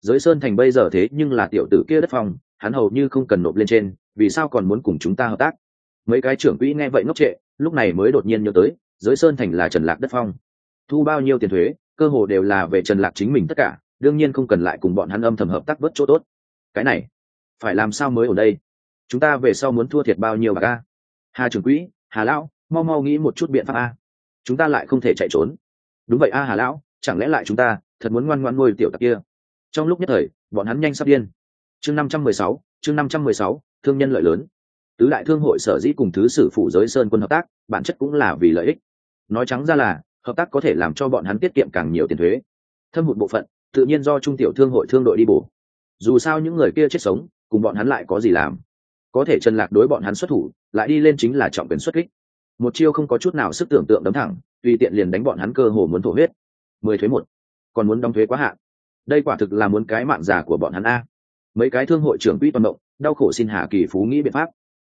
Giới sơn thành bây giờ thế nhưng là tiểu tử kia đất phong, hắn hầu như không cần nộp lên trên, vì sao còn muốn cùng chúng ta hợp tác? Mấy cái trưởng quỹ nghe vậy ngốc trệ, lúc này mới đột nhiên nhớ tới, giới sơn thành là trần lạc đất phong. Thu bao nhiêu tiền thuế, cơ hồ đều là về trần lạc chính mình tất cả, đương nhiên không cần lại cùng bọn hắn âm thầm hợp tác vớt chỗ tốt. Cái này, phải làm sao mới ở đây? Chúng ta về sau muốn thua thiệt bao nhiêu bạc a? Hà trưởng quỹ, hà lão, mau mau nghĩ một chút biện pháp a chúng ta lại không thể chạy trốn. Đúng vậy a hà lão, chẳng lẽ lại chúng ta thật muốn ngoan ngoan nuôi tiểu tặc kia? Trong lúc nhất thời, bọn hắn nhanh sắp điên. Chương năm trăm mười sáu, chương năm trăm mười sáu, thương nhân lợi lớn. Tứ đại thương hội sở dĩ cùng thứ sử phủ giới sơn quân hợp tác, bản chất cũng là vì lợi ích. Nói trắng ra là, hợp tác có thể làm cho bọn hắn tiết kiệm càng nhiều tiền thuế. Thâm hụt bộ phận, tự nhiên do trung tiểu thương hội thương đội đi bổ. Dù sao những người kia chết sống, cùng bọn hắn lại có gì làm? Có thể trần lạc đối bọn hắn xuất thủ, lại đi lên chính là trọng quyền xuất kích một chiêu không có chút nào sức tưởng tượng đấm thẳng, tùy tiện liền đánh bọn hắn cơ hồ muốn thổ huyết. Mười thuế một, còn muốn đóng thuế quá hạn. Đây quả thực là muốn cái mạng giả của bọn hắn a. Mấy cái thương hội trưởng quỹ toàn động, đau khổ xin hà kỳ phú nghĩ biện pháp.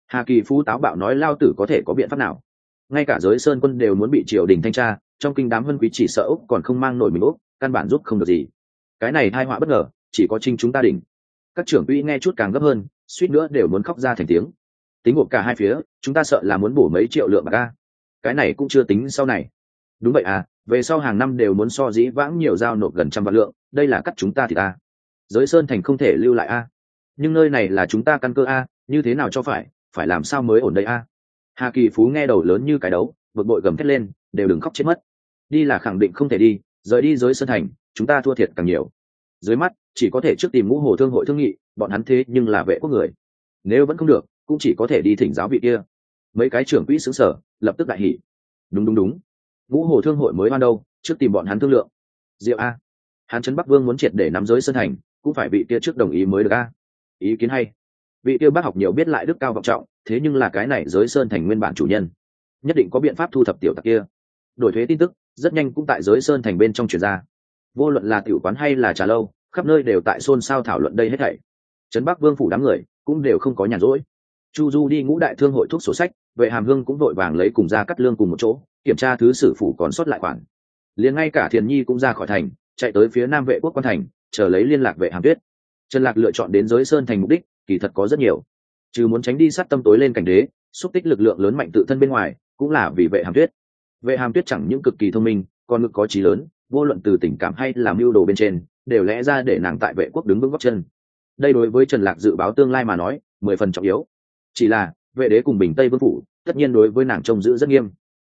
Hà kỳ phú táo bạo nói lao tử có thể có biện pháp nào? Ngay cả giới sơn quân đều muốn bị triều đình thanh tra, trong kinh đám vân quý chỉ sợ úc còn không mang nổi mình úc, căn bản giúp không được gì. Cái này hai họa bất ngờ, chỉ có trinh chúng ta đỉnh. Các trưởng quỹ nghe chút càng gấp hơn, suýt nữa đều muốn khóc ra thành tiếng tính gộp cả hai phía, chúng ta sợ là muốn bổ mấy triệu lượng bạc ca cái này cũng chưa tính sau này. Đúng vậy à về sau hàng năm đều muốn so dĩ vãng nhiều giao nộp gần trăm vạn lượng, đây là cắt chúng ta thì ta. Giới sơn thành không thể lưu lại a. Nhưng nơi này là chúng ta căn cơ a, như thế nào cho phải phải làm sao mới ổn đây a? Hà kỳ phú nghe đầu lớn như cái đấu, bực bội gầm thét lên, đều đừng khóc chết mất. Đi là khẳng định không thể đi, rời đi giới sơn thành, chúng ta thua thiệt càng nhiều. Dưới mắt, chỉ có thể trước tìm ngũ hồ thương hội thương nghị, bọn hắn thế nhưng là vệ quốc người. Nếu vẫn không được cũng chỉ có thể đi thỉnh giáo vị kia. Mấy cái trưởng quỹ xứ sở, lập tức đại hỉ. Đúng đúng đúng. Ngũ hồ thương hội mới ban đâu trước tìm bọn hắn thương lượng. Diệu a. Hán trấn bắc vương muốn triệt để nắm giới sơn thành, cũng phải vị kia trước đồng ý mới được a. Ý kiến hay. Vị kia bác học nhiều biết lại đức cao vọng trọng, thế nhưng là cái này giới sơn thành nguyên bản chủ nhân. Nhất định có biện pháp thu thập tiểu tặc kia. Đổi thuế tin tức, rất nhanh cũng tại giới sơn thành bên trong truyền ra. Vô luận là tiểu quán hay là trà lâu, khắp nơi đều tại xôn xao thảo luận đây hết thảy. Trấn bắc vương phủ đám người, cũng đều không có nhàn rỗi chu du đi ngũ đại thương hội thuốc sổ sách, vệ hàm hương cũng vội vàng lấy cùng ra cắt lương cùng một chỗ, kiểm tra thứ sử phủ còn sót lại khoản. Liền ngay cả thiền nhi cũng ra khỏi thành, chạy tới phía nam vệ quốc quan thành, chờ lấy liên lạc vệ hàm tuyết. Trần lạc lựa chọn đến giới sơn thành mục đích, kỳ thật có rất nhiều. Trừ muốn tránh đi sát tâm tối lên cảnh đế, xúc tích lực lượng lớn mạnh tự thân bên ngoài, cũng là vì vệ hàm tuyết. Vệ hàm tuyết chẳng những cực kỳ thông minh, còn ngực có trí lớn, vô luận từ tình cảm hay làm mưu đồ bên trên, đều lẽ ra để nàng tại vệ quốc đứng vững góc chân. Đây đối với trần lạc dự báo tương lai mà nói, mười phần trọng yếu chỉ là, vệ đế cùng bình tây vương phủ, tất nhiên đối với nàng trông giữ rất nghiêm.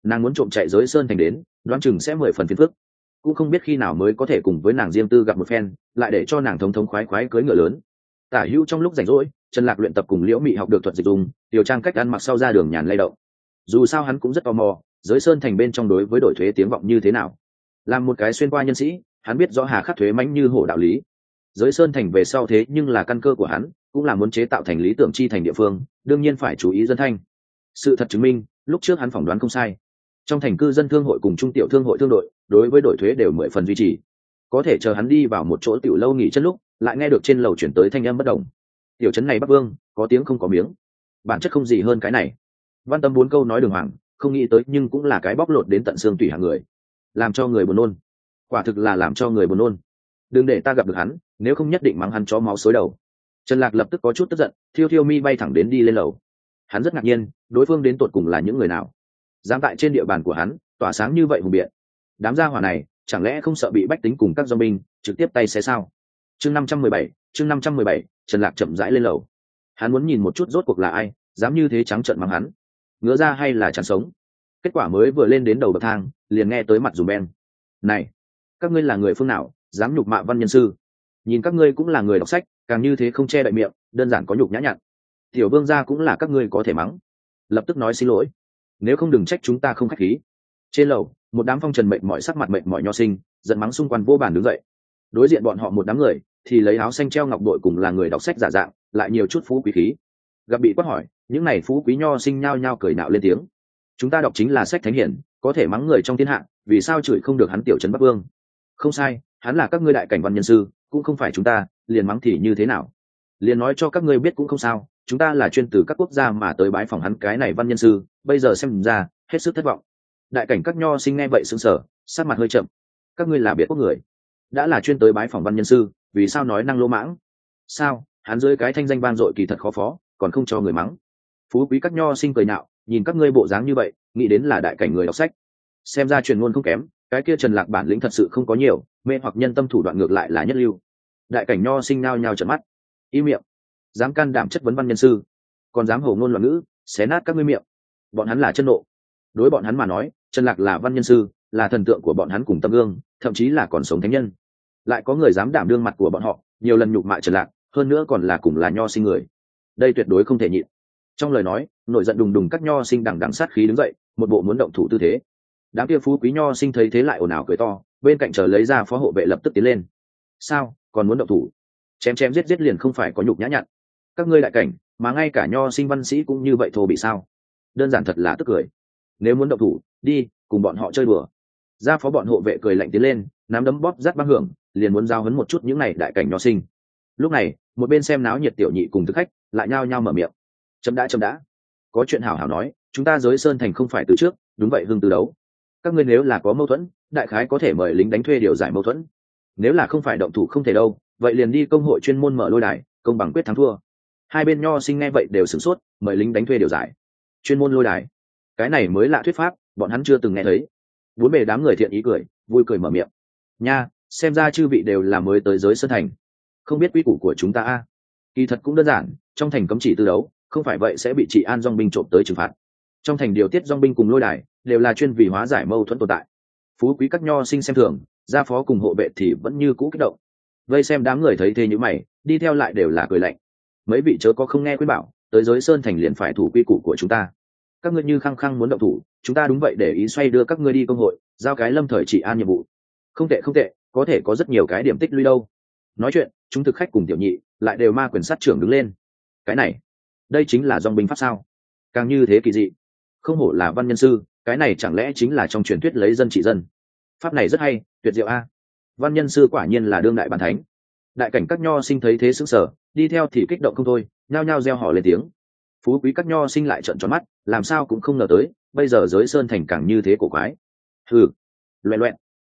Nàng muốn trộm chạy giới sơn thành đến, đoán chừng sẽ mười phần phiền phức. Cũng không biết khi nào mới có thể cùng với nàng diêm tư gặp một phen, lại để cho nàng thống thống khoái khoái cưới ngựa lớn. Tả hữu trong lúc rảnh rỗi, trần lạc luyện tập cùng liễu mị học được thuật dịch dùng, điều trang cách ăn mặc sau ra đường nhàn lay động. Dù sao hắn cũng rất tò mò, giới sơn thành bên trong đối với đổi thuế tiếng vọng như thế nào. Làm một cái xuyên qua nhân sĩ, hắn biết rõ hà khắc thuế mãnh như hổ đạo lý. Giới sơn thành về sau thế nhưng là căn cơ của hắn cũng là muốn chế tạo thành lý tưởng chi thành địa phương, đương nhiên phải chú ý dân thanh. Sự thật chứng minh, lúc trước hắn phỏng đoán không sai. Trong thành cư dân thương hội cùng trung tiểu thương hội thương đội, đối với đổi thuế đều mười phần duy trì. Có thể chờ hắn đi vào một chỗ tiểu lâu nghỉ chân lúc, lại nghe được trên lầu chuyển tới thanh âm bất động. tiểu trấn này bắc vương, có tiếng không có miếng. Bản chất không gì hơn cái này. Văn tâm bốn câu nói đường hoàng, không nghĩ tới nhưng cũng là cái bóc lột đến tận xương tủy hàng người. Làm cho người buồn nôn. Quả thực là làm cho người buồn nôn. Đừng để ta gặp được hắn, nếu không nhất định mắng hắn cho máu xối đầu trần lạc lập tức có chút tức giận, thiêu thiêu mi bay thẳng đến đi lên lầu. Hắn rất ngạc nhiên, đối phương đến tột cùng là những người nào? Dám tại trên địa bàn của hắn, tỏa sáng như vậy hùng biện. Đám gia hỏa này, chẳng lẽ không sợ bị bách tính cùng các do binh trực tiếp tay xé sao? Chương năm trăm mười bảy, chương năm trăm mười bảy, trần lạc chậm rãi lên lầu. Hắn muốn nhìn một chút rốt cuộc là ai, dám như thế trắng trợn mắng hắn. Ngứa ra hay là chán sống? Kết quả mới vừa lên đến đầu bậc thang, liền nghe tới mặt dùm ben này, các ngươi là người phương nào, dám nhục mạ văn nhân sư? Nhìn các ngươi cũng là người đọc sách, càng như thế không che đậy miệng, đơn giản có nhục nhã nhặn. Tiểu vương gia cũng là các ngươi có thể mắng. Lập tức nói xin lỗi. Nếu không đừng trách chúng ta không khách khí. Trên lầu, một đám phong trần mệnh mọi sắc mặt mệnh mọi nho sinh, giận mắng xung quanh vô bàn đứng dậy. Đối diện bọn họ một đám người, thì lấy áo xanh treo ngọc đội cùng là người đọc sách giả dạng, lại nhiều chút phú quý khí. Gặp bị quát hỏi, những này phú quý nho sinh nhao nhao cười nạo lên tiếng. Chúng ta đọc chính là sách thánh hiển, có thể mắng người trong thiên hạ, vì sao chửi không được hắn tiểu trấn bắc vương? Không sai, hắn là các ngươi đại cảnh văn nhân sư cũng không phải chúng ta, liền mắng thì như thế nào? Liền nói cho các ngươi biết cũng không sao, chúng ta là chuyên từ các quốc gia mà tới bái phòng hắn cái này văn nhân sư, bây giờ xem ra, hết sức thất vọng. Đại cảnh các nho sinh nghe vậy sững sờ sát mặt hơi chậm. Các ngươi là biệt quốc người, đã là chuyên tới bái phòng văn nhân sư, vì sao nói năng lỗ mãng? Sao, hắn dưới cái thanh danh vang dội kỳ thật khó phó, còn không cho người mắng? Phú quý các nho sinh cười nạo nhìn các ngươi bộ dáng như vậy, nghĩ đến là đại cảnh người đọc sách. Xem ra truyền ngôn không kém cái kia trần lạc bản lĩnh thật sự không có nhiều, mê hoặc nhân tâm thủ đoạn ngược lại là nhất lưu. Đại cảnh nho sinh nao nhao trận mắt. Y miệng. Dám can đảm chất vấn văn nhân sư. Còn dám hầu ngôn loạn ngữ, xé nát các ngươi miệng. Bọn hắn là chân nộ. Đối bọn hắn mà nói, trần lạc là văn nhân sư, là thần tượng của bọn hắn cùng tâm gương, thậm chí là còn sống thánh nhân. Lại có người dám đảm đương mặt của bọn họ, nhiều lần nhục mạ trần lạc, hơn nữa còn là cùng là nho sinh người. Đây tuyệt đối không thể nhịn. Trong lời nói, nổi giận đùng đùng các nho sinh đằng đằng sát khí đứng dậy, một bộ muốn động thủ tư thế đám kia phú quý nho sinh thấy thế lại ồn ào cười to, bên cạnh chờ lấy ra phó hộ vệ lập tức tiến lên. Sao, còn muốn động thủ? Chém chém giết giết liền không phải có nhục nhã nhặn. Các ngươi đại cảnh, mà ngay cả nho sinh văn sĩ cũng như vậy thô bị sao? Đơn giản thật là tức cười. Nếu muốn động thủ, đi, cùng bọn họ chơi đùa. Ra phó bọn hộ vệ cười lạnh tiến lên, nắm đấm bóp rát băng hưởng, liền muốn giao hấn một chút những n à y đại cảnh nho sinh. Lúc này, một bên xem náo nhiệt tiểu nhị cùng thực khách, lại nhao nhao mở miệng. Chấm đã chấm đã. Có chuyện hảo hảo nói, chúng ta giới sơn thành không phải từ trước, đúng vậy hưng từ đấu các ngươi nếu là có mâu thuẫn, đại khái có thể mời lính đánh thuê điều giải mâu thuẫn. Nếu là không phải động thủ không thể đâu, vậy liền đi công hội chuyên môn mở lôi đài, công bằng quyết thắng thua. Hai bên nho sinh nghe vậy đều sửng sốt, mời lính đánh thuê điều giải. Chuyên môn lôi đài. Cái này mới lạ thuyết pháp, bọn hắn chưa từng nghe thấy. Bốn bề đám người thiện ý cười, vui cười mở miệng. Nha, xem ra chư vị đều là mới tới giới sơn thành. Không biết quy củ của chúng ta a? Kỳ thật cũng đơn giản, trong thành cấm chỉ tư đấu, không phải vậy sẽ bị trị an dong binh trộm tới trừng phạt. Trong thành điều tiết dong binh cùng lôi đài đều là chuyên vì hóa giải mâu thuẫn tồn tại. Phú quý các nho sinh xem thường, gia phó cùng hộ vệ thì vẫn như cũ kích động. Vây xem đám người thấy thế như mày, đi theo lại đều là cười lạnh. Mấy vị chớ có không nghe khuyên bảo, tới giới sơn thành liền phải thủ quy củ của chúng ta. Các ngươi như khăng khăng muốn động thủ, chúng ta đúng vậy để ý xoay đưa các ngươi đi công hội, giao cái lâm thời trị an nhiệm vụ. Không tệ không tệ, có thể có rất nhiều cái điểm tích lũy đâu. Nói chuyện, chúng thực khách cùng tiểu nhị lại đều ma quyền sát trưởng đứng lên. Cái này, đây chính là dòng binh pháp sao? Càng như thế kỳ dị. Không hổ là văn nhân sư cái này chẳng lẽ chính là trong truyền thuyết lấy dân trị dân? Pháp này rất hay, tuyệt diệu a. Văn nhân sư quả nhiên là đương đại bàn thánh. Đại cảnh các nho sinh thấy thế xứng sở đi theo thì kích động không thôi, nhao nhao gieo họ lên tiếng. Phú quý các nho sinh lại trận tròn mắt, làm sao cũng không ngờ tới, bây giờ giới sơn thành càng như thế cổ quái. Ừ loẹ loẹn.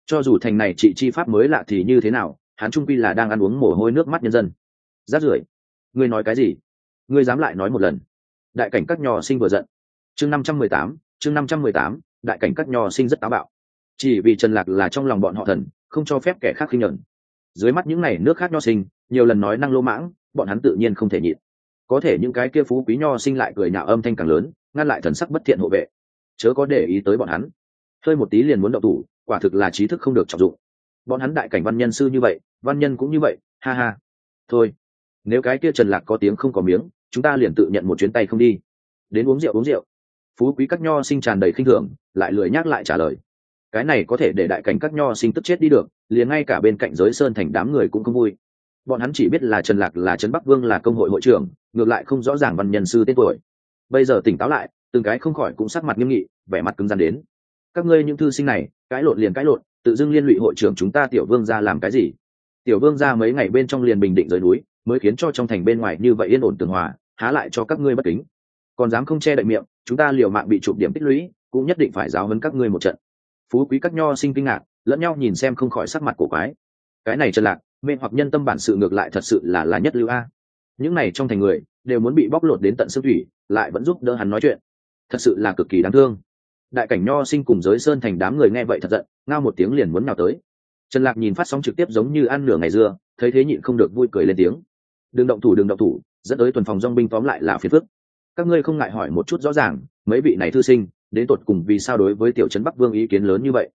Cho dù thành này trị chi pháp mới lạ thì như thế nào, hắn trung quy là đang ăn uống mồ hôi nước mắt nhân dân. Rát rưởi. Ngươi nói cái gì? Ngươi dám lại nói một lần. Đại cảnh các nho sinh vừa giận. Chương năm trăm mười tám chương năm trăm mười tám, đại cảnh các nho sinh rất táo bạo. Chỉ vì trần lạc là trong lòng bọn họ thần, không cho phép kẻ khác khinh nhẫn. Dưới mắt những n à y nước khác nho sinh, nhiều lần nói năng lô mãng, bọn hắn tự nhiên không thể nhịn. Có thể những cái kia phú quý nho sinh lại cười nhạo âm thanh càng lớn, ngăn lại thần sắc bất thiện hộ vệ. Chớ có để ý tới bọn hắn. Hơi một tí liền muốn động thủ, quả thực là trí thức không được trọng dụng. Bọn hắn đại cảnh văn nhân sư như vậy, văn nhân cũng như vậy, ha ha. Thôi, nếu cái kia trần lạc có tiếng không có miếng, chúng ta liền tự nhận một chuyến tay không đi. Đến uống rượu uống rượu phú quý các nho sinh tràn đầy khinh thường, lại lười nhắc lại trả lời. Cái này có thể để đại cảnh các nho sinh tức chết đi được, liền ngay cả bên cạnh giới sơn thành đám người cũng không vui. Bọn hắn chỉ biết là trần lạc là trấn bắc vương là công hội hội trưởng, ngược lại không rõ ràng văn nhân sư tên tuổi. Bây giờ tỉnh táo lại, từng cái không khỏi cũng sắc mặt nghiêm nghị, vẻ mặt cứng rắn đến. Các ngươi những thư sinh này, cãi lộn liền cãi lộn, tự dưng liên lụy hội trưởng chúng ta tiểu vương ra làm cái gì? Tiểu vương ra mấy ngày bên trong liền bình định rời núi, mới khiến cho trong thành bên ngoài như vậy yên ổn tường hòa, há lại cho các ngươi bất kính còn dám không che đậy miệng, chúng ta liều mạng bị chụp điểm tích lũy, cũng nhất định phải giáo hấn các ngươi một trận. Phú quý các nho sinh kinh ngạc, lẫn nhau nhìn xem không khỏi sắc mặt của quái. Cái này trần lạc, mê hoặc nhân tâm bản sự ngược lại thật sự là là nhất lưu a. Những này trong thành người, đều muốn bị bóc lột đến tận xương thủy, lại vẫn giúp đỡ hắn nói chuyện. Thật sự là cực kỳ đáng thương. Đại cảnh nho sinh cùng giới sơn thành đám người nghe vậy thật giận, ngao một tiếng liền muốn nào tới. Trần lạc nhìn phát sóng trực tiếp giống như ăn nửa ngày dưa, thấy thế nhịn không được vui cười lên tiếng. Đừng động thủ, đừng động thủ, dẫn tới tuần phòng dong binh tóm lại là phiền phức các ngươi không ngại hỏi một chút rõ ràng, mấy vị này thư sinh, đến tột cùng vì sao đối với tiểu trấn bắc vương ý kiến lớn như vậy?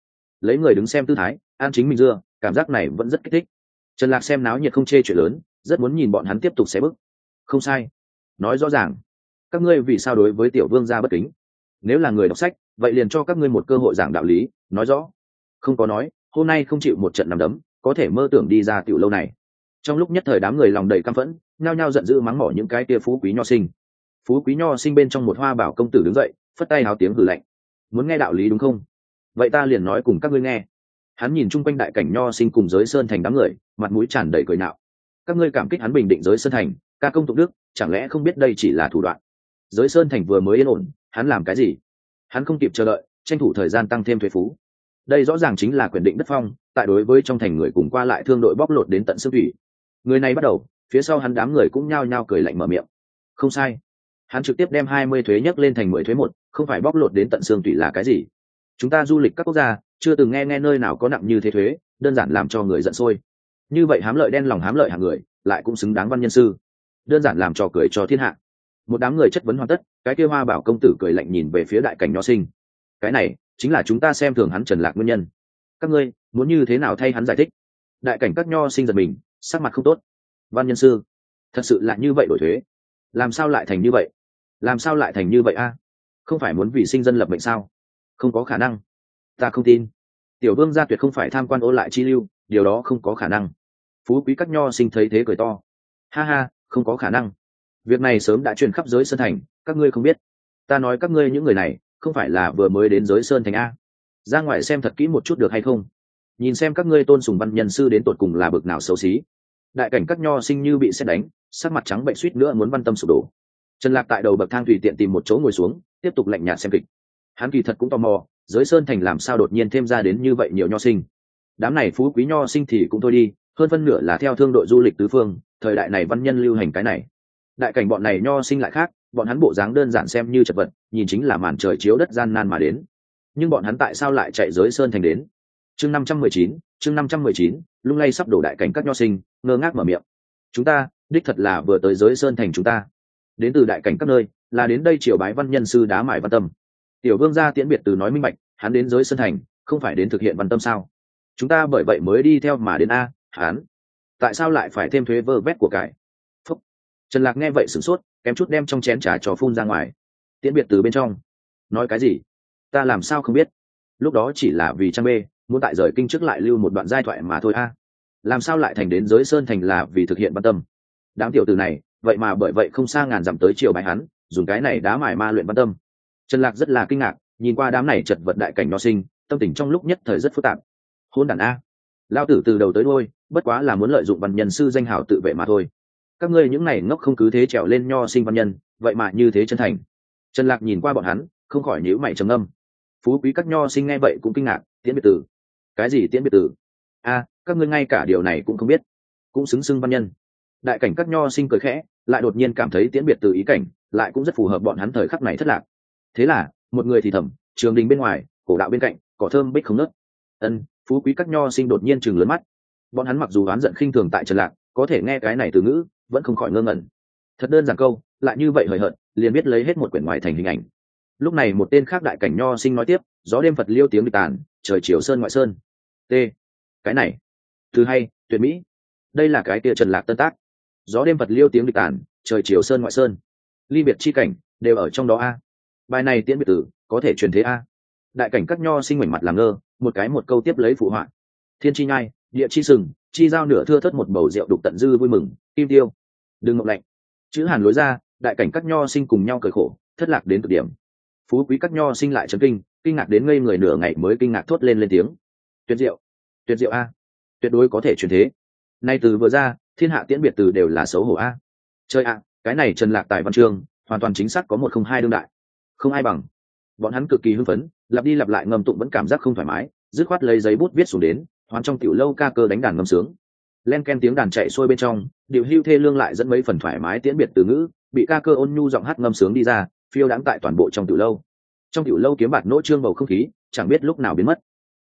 Lấy người đứng xem tư thái, an chính mình dưa, cảm giác này vẫn rất kích thích. Trần lạc xem náo nhiệt không chê chuyện lớn, rất muốn nhìn bọn hắn tiếp tục xé bức không sai. Nói rõ ràng, các ngươi vì sao đối với tiểu vương gia bất kính? Nếu là người đọc sách, vậy liền cho các ngươi một cơ hội giảng đạo lý, nói rõ. Không có nói, hôm nay không chịu một trận nằm đấm, có thể mơ tưởng đi ra tiểu lâu này. Trong lúc nhất thời đám người lòng đầy căm phẫn, nhao nhao giận dữ mắng mỏ những cái tia phú quý nho sinh phú quý nho sinh bên trong một hoa bảo công tử đứng dậy, phất tay hào tiếng hử lạnh. Muốn nghe đạo lý đúng không? Vậy ta liền nói cùng các ngươi nghe. Hắn nhìn chung quanh đại cảnh nho sinh cùng giới sơn thành đám người, mặt mũi tràn đầy cười nạo. Các ngươi cảm kích hắn bình định giới sơn thành, ca công tục đức, chẳng lẽ không biết đây chỉ là thủ đoạn? Giới sơn thành vừa mới yên ổn, hắn làm cái gì? Hắn không kịp chờ đợi, tranh thủ thời gian tăng thêm thuế phú. Đây rõ ràng chính là quyền định đất phong, tại đối với trong thành người cùng qua lại thương đội bóc lột đến tận xương thủy. Người này bắt đầu, phía sau hắn đám người cũng nhao nhao cười lạnh mở miệng. Không sai hắn trực tiếp đem hai mươi thuế nhấc lên thành mười thuế một, không phải bóc lột đến tận xương tủy là cái gì? Chúng ta du lịch các quốc gia, chưa từng nghe nghe nơi nào có nặng như thế thuế, đơn giản làm cho người giận sôi. Như vậy hám lợi đen lòng hám lợi hàng người, lại cũng xứng đáng văn nhân sư. Đơn giản làm trò cười cho thiên hạ. Một đám người chất vấn hoàn tất, cái kia hoa bảo công tử cười lạnh nhìn về phía đại cảnh nho sinh. Cái này, chính là chúng ta xem thường hắn trần lạc nguyên nhân. Các ngươi, muốn như thế nào thay hắn giải thích? Đại cảnh các nho sinh giật mình, sắc mặt không tốt. Văn nhân sư, thật sự là như vậy đổi thuế. Làm sao lại thành như vậy? Làm sao lại thành như vậy a? Không phải muốn vì sinh dân lập mệnh sao? Không có khả năng. Ta không tin. Tiểu vương gia tuyệt không phải tham quan ô lại chi lưu, điều đó không có khả năng. Phú quý các nho sinh thấy thế cười to. Ha ha, không có khả năng. Việc này sớm đã truyền khắp giới sơn thành, các ngươi không biết. Ta nói các ngươi những người này, không phải là vừa mới đến giới sơn thành a. Ra ngoài xem thật kỹ một chút được hay không? Nhìn xem các ngươi tôn sùng văn nhân sư đến tột cùng là bực nào xấu xí. Đại cảnh các nho sinh như bị xét đánh, sắc mặt trắng bệnh suýt nữa muốn văn tâm sụp đổ trần lạc tại đầu bậc thang tùy tiện tìm một chỗ ngồi xuống, tiếp tục lạnh nhạt xem kịch. Hắn kỳ thật cũng tò mò, giới sơn thành làm sao đột nhiên thêm ra đến như vậy nhiều nho sinh. Đám này phú quý nho sinh thì cũng thôi đi, hơn phân nửa là theo thương đội du lịch tứ phương, thời đại này văn nhân lưu hành cái này. Đại cảnh bọn này nho sinh lại khác, bọn hắn bộ dáng đơn giản xem như chật vật, nhìn chính là màn trời chiếu đất gian nan mà đến. Nhưng bọn hắn tại sao lại chạy giới sơn thành đến? Chương năm trăm mười chín, chương năm trăm mười chín, lung lay sắp đổ đại cảnh các nho sinh, ngơ ngác mở miệng. Chúng ta, đích thật là vừa tới giới sơn thành chúng ta đến từ đại cảnh các nơi, là đến đây triều bái văn nhân sư đá mải văn tâm. Tiểu vương gia tiễn biệt từ nói minh bạch, hắn đến giới sơn thành, không phải đến thực hiện văn tâm sao? Chúng ta bởi vậy mới đi theo mà đến a, hắn. Tại sao lại phải thêm thuế vơ vét của cải? Phúc. trần lạc nghe vậy sửng sốt, kém chút đem trong chén trà trò phun ra ngoài. Tiễn biệt từ bên trong. Nói cái gì? Ta làm sao không biết? Lúc đó chỉ là vì trang bê, muốn tại rời kinh trước lại lưu một đoạn giai thoại mà thôi a. Làm sao lại thành đến giới sơn thành là vì thực hiện văn tâm? Đám tiểu từ này vậy mà bởi vậy không xa ngàn dặm tới chiều bài hắn, dùng cái này đá mài ma luyện văn tâm. Trần lạc rất là kinh ngạc, nhìn qua đám này chật vật đại cảnh nho sinh, tâm tình trong lúc nhất thời rất phức tạp. Hôn đản a. Lao tử từ đầu tới đôi bất quá là muốn lợi dụng văn nhân sư danh hào tự vệ mà thôi. Các ngươi những này ngốc không cứ thế trèo lên nho sinh văn nhân, vậy mà như thế chân thành. Trần lạc nhìn qua bọn hắn, không khỏi nhíu mày trầm âm phú quý các nho sinh nghe vậy cũng kinh ngạc, tiễn biệt tử. Cái gì tiễn biệt tử? A, các ngươi ngay cả điều này cũng không biết. Cũng xứng xưng văn nhân đại cảnh các nho sinh cười khẽ, lại đột nhiên cảm thấy tiễn biệt từ ý cảnh, lại cũng rất phù hợp bọn hắn thời khắc này thất lạc. Thế là, một người thì thầm, trường đình bên ngoài, cổ đạo bên cạnh, cỏ thơm bích không nớt. Ân, phú quý các nho sinh đột nhiên chừng lớn mắt. Bọn hắn mặc dù oán giận khinh thường tại trần lạc, có thể nghe cái này từ ngữ, vẫn không khỏi ngơ ngẩn. Thật đơn giản câu, lại như vậy hời hợt, liền biết lấy hết một quyển ngoài thành hình ảnh. Lúc này một tên khác đại cảnh nho sinh nói tiếp, gió đêm phật liêu tiếng bị tàn, trời chiều sơn ngoại sơn. T, cái này thứ hai tuyệt mỹ. Đây là cái tia trần lạc tân tác gió đêm vật liêu tiếng địch tàn trời chiều sơn ngoại sơn. Ly biệt chi cảnh, đều ở trong đó a. Bài này tiễn biệt tử, có thể truyền thế a. Đại cảnh các nho sinh mảnh mặt làm ngơ, một cái một câu tiếp lấy phụ họa. Thiên chi nhai, địa chi sừng, chi giao nửa thưa thất một bầu rượu đục tận dư vui mừng, kim tiêu. Đừng ngọc lạnh. Chữ hàn lối ra, đại cảnh các nho sinh cùng nhau cởi khổ, thất lạc đến cực điểm. Phú quý các nho sinh lại chấn kinh kinh ngạc đến ngây người nửa ngày mới kinh ngạc thốt lên lên tiếng. Tuyệt diệu. Tuyệt diệu a. Tuyệt đối có thể truyền thế nay từ vừa ra thiên hạ tiễn biệt từ đều là xấu hổ a. Chơi ạ, cái này trần lạc tài văn chương hoàn toàn chính xác có một không hai đương đại. Không ai bằng. Bọn hắn cực kỳ hưng phấn lặp đi lặp lại ngầm tụng vẫn cảm giác không thoải mái dứt khoát lấy giấy bút viết xuống đến hoán trong tiểu lâu ca cơ đánh đàn ngâm sướng. Len ken tiếng đàn chạy xuôi bên trong điệu hưu thê lương lại dẫn mấy phần thoải mái tiễn biệt từ ngữ bị ca cơ ôn nhu giọng hát ngâm sướng đi ra phiêu đáng tại toàn bộ trong tiểu lâu. Trong tiểu lâu kiếm bạt nỗ trương bầu không khí chẳng biết lúc nào biến mất.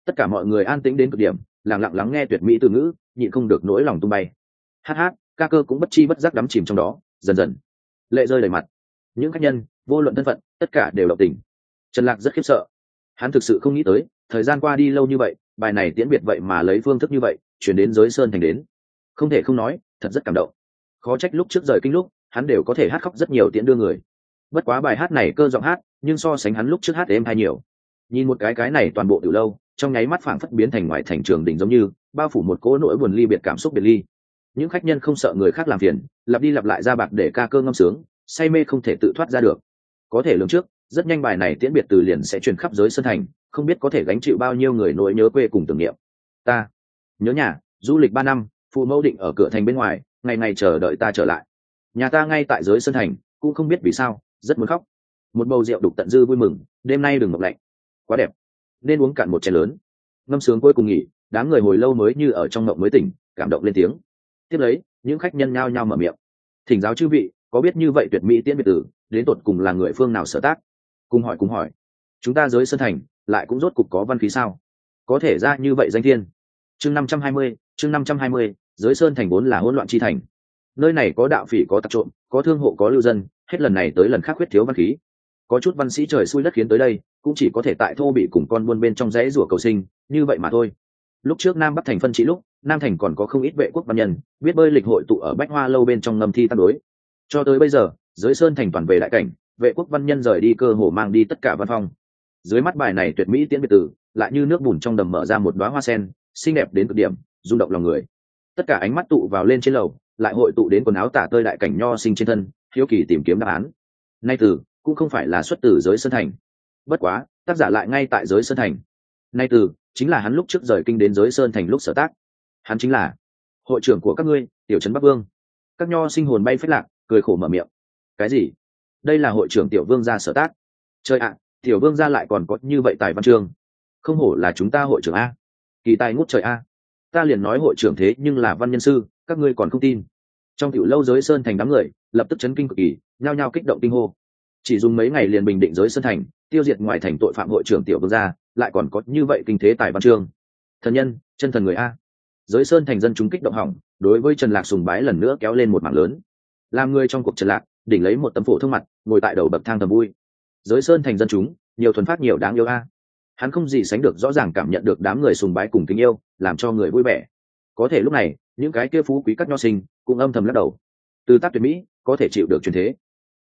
Tất cả mọi người an tĩnh đến cực điểm lặng lặng lắng nghe tuyệt mỹ từ ngữ nhịn không được nỗi lòng tung bay. Hát hát, ca cơ cũng bất chi bất giác đắm chìm trong đó, dần dần. Lệ rơi đầy mặt. Những khách nhân, vô luận thân phận, tất cả đều động tình. Trần lạc rất khiếp sợ. Hắn thực sự không nghĩ tới, thời gian qua đi lâu như vậy, bài này tiễn biệt vậy mà lấy phương thức như vậy, chuyển đến giới sơn thành đến. Không thể không nói, thật rất cảm động. Khó trách lúc trước rời kinh lúc, hắn đều có thể hát khóc rất nhiều tiễn đưa người. Bất quá bài hát này cơ giọng hát, nhưng so sánh hắn lúc trước hát êm hay nhiều nhìn một cái cái này toàn bộ từ lâu, trong nháy mắt phảng phất biến thành ngoài thành trường đỉnh giống như, bao phủ một cỗ nỗi buồn ly biệt cảm xúc biệt ly. Những khách nhân không sợ người khác làm phiền, lặp đi lặp lại ra bạc để ca cơ ngâm sướng, say mê không thể tự thoát ra được. Có thể lường trước, rất nhanh bài này tiễn biệt từ liền sẽ truyền khắp giới sân thành, không biết có thể gánh chịu bao nhiêu người nỗi nhớ quê cùng tưởng niệm. Ta, nhớ nhà, du lịch ba năm, phụ mẫu định ở cửa thành bên ngoài, ngày ngày chờ đợi ta trở lại. Nhà ta ngay tại giới sân thành, cũng không biết vì sao, rất muốn khóc. Một bầu rượu đục tận dư vui mừng, đêm nay đừng ngọc lạnh quá đẹp. Nên uống cạn một chén lớn. Ngâm sướng cuối cùng nghỉ, đám người hồi lâu mới như ở trong mộng mới tỉnh, cảm động lên tiếng. Tiếp lấy, những khách nhân nhao nhao mở miệng. Thỉnh giáo chư vị, có biết như vậy tuyệt mỹ tiễn biệt tử, đến tột cùng là người phương nào sở tác? Cùng hỏi cùng hỏi. Chúng ta giới sân thành, lại cũng rốt cục có văn khí sao? Có thể ra như vậy danh thiên. Chương năm trăm hai mươi, chương năm trăm hai mươi, giới sơn thành vốn là hỗn loạn chi thành. Nơi này có đạo phỉ có tặc trộm, có thương hộ có lưu dân, hết lần này tới lần khác khuyết thiếu văn khí có chút văn sĩ trời xui đất khiến tới đây, cũng chỉ có thể tại thô bị cùng con buôn bên trong rẽ rủa cầu sinh, như vậy mà thôi. Lúc trước nam bắc thành phân trị lúc, nam thành còn có không ít vệ quốc văn nhân, biết bơi lịch hội tụ ở bách hoa lâu bên trong ngầm thi tăng đối. Cho tới bây giờ giới sơn thành toàn về đại cảnh, vệ quốc văn nhân rời đi cơ hồ mang đi tất cả văn phong. Dưới mắt bài này tuyệt mỹ tiễn biệt tử, lại như nước bùn trong đầm mở ra một đoá hoa sen, xinh đẹp đến cực điểm, rung động lòng người. Tất cả ánh mắt tụ vào lên trên lầu, lại hội tụ đến quần áo tả tơi đại cảnh nho sinh trên thân, hiếu kỳ tìm kiếm đáp án. Nay từ cũng không phải là xuất từ giới sơn thành. Bất quá, tác giả lại ngay tại giới sơn thành. Nay từ, chính là hắn lúc trước rời kinh đến giới sơn thành lúc sở tác. Hắn chính là hội trưởng của các ngươi, tiểu trấn bắc vương. Các nho sinh hồn bay phết lạc, cười khổ mở miệng. Cái gì? Đây là hội trưởng tiểu vương gia sở tác. Trời ạ, tiểu vương gia lại còn có như vậy tài văn chương. Không hổ là chúng ta hội trưởng a. Kỳ tài ngút trời a. Ta liền nói hội trưởng thế nhưng là văn nhân sư, các ngươi còn không tin. Trong tiểu lâu giới sơn thành đám người, lập tức chấn kinh cực kỳ, nhao nhao kích động kinh hô chỉ dùng mấy ngày liền bình định giới sơn thành, tiêu diệt ngoài thành tội phạm hội trưởng tiểu vương gia, lại còn có như vậy kinh thế tài văn chương. Thần nhân, chân thần người a. Giới sơn thành dân chúng kích động hỏng, đối với trần lạc sùng bái lần nữa kéo lên một mảng lớn. Làm người trong cuộc trần lạc, đỉnh lấy một tấm phổ thông mặt, ngồi tại đầu bậc thang tầm vui. Giới sơn thành dân chúng, nhiều thuần phát nhiều đáng yêu a. Hắn không gì sánh được rõ ràng cảm nhận được đám người sùng bái cùng kính yêu, làm cho người vui vẻ. Có thể lúc này, những cái kia phú quý các nho sinh, cũng âm thầm lắc đầu. Từ tác tuyệt mỹ, có thể chịu được truyền thế.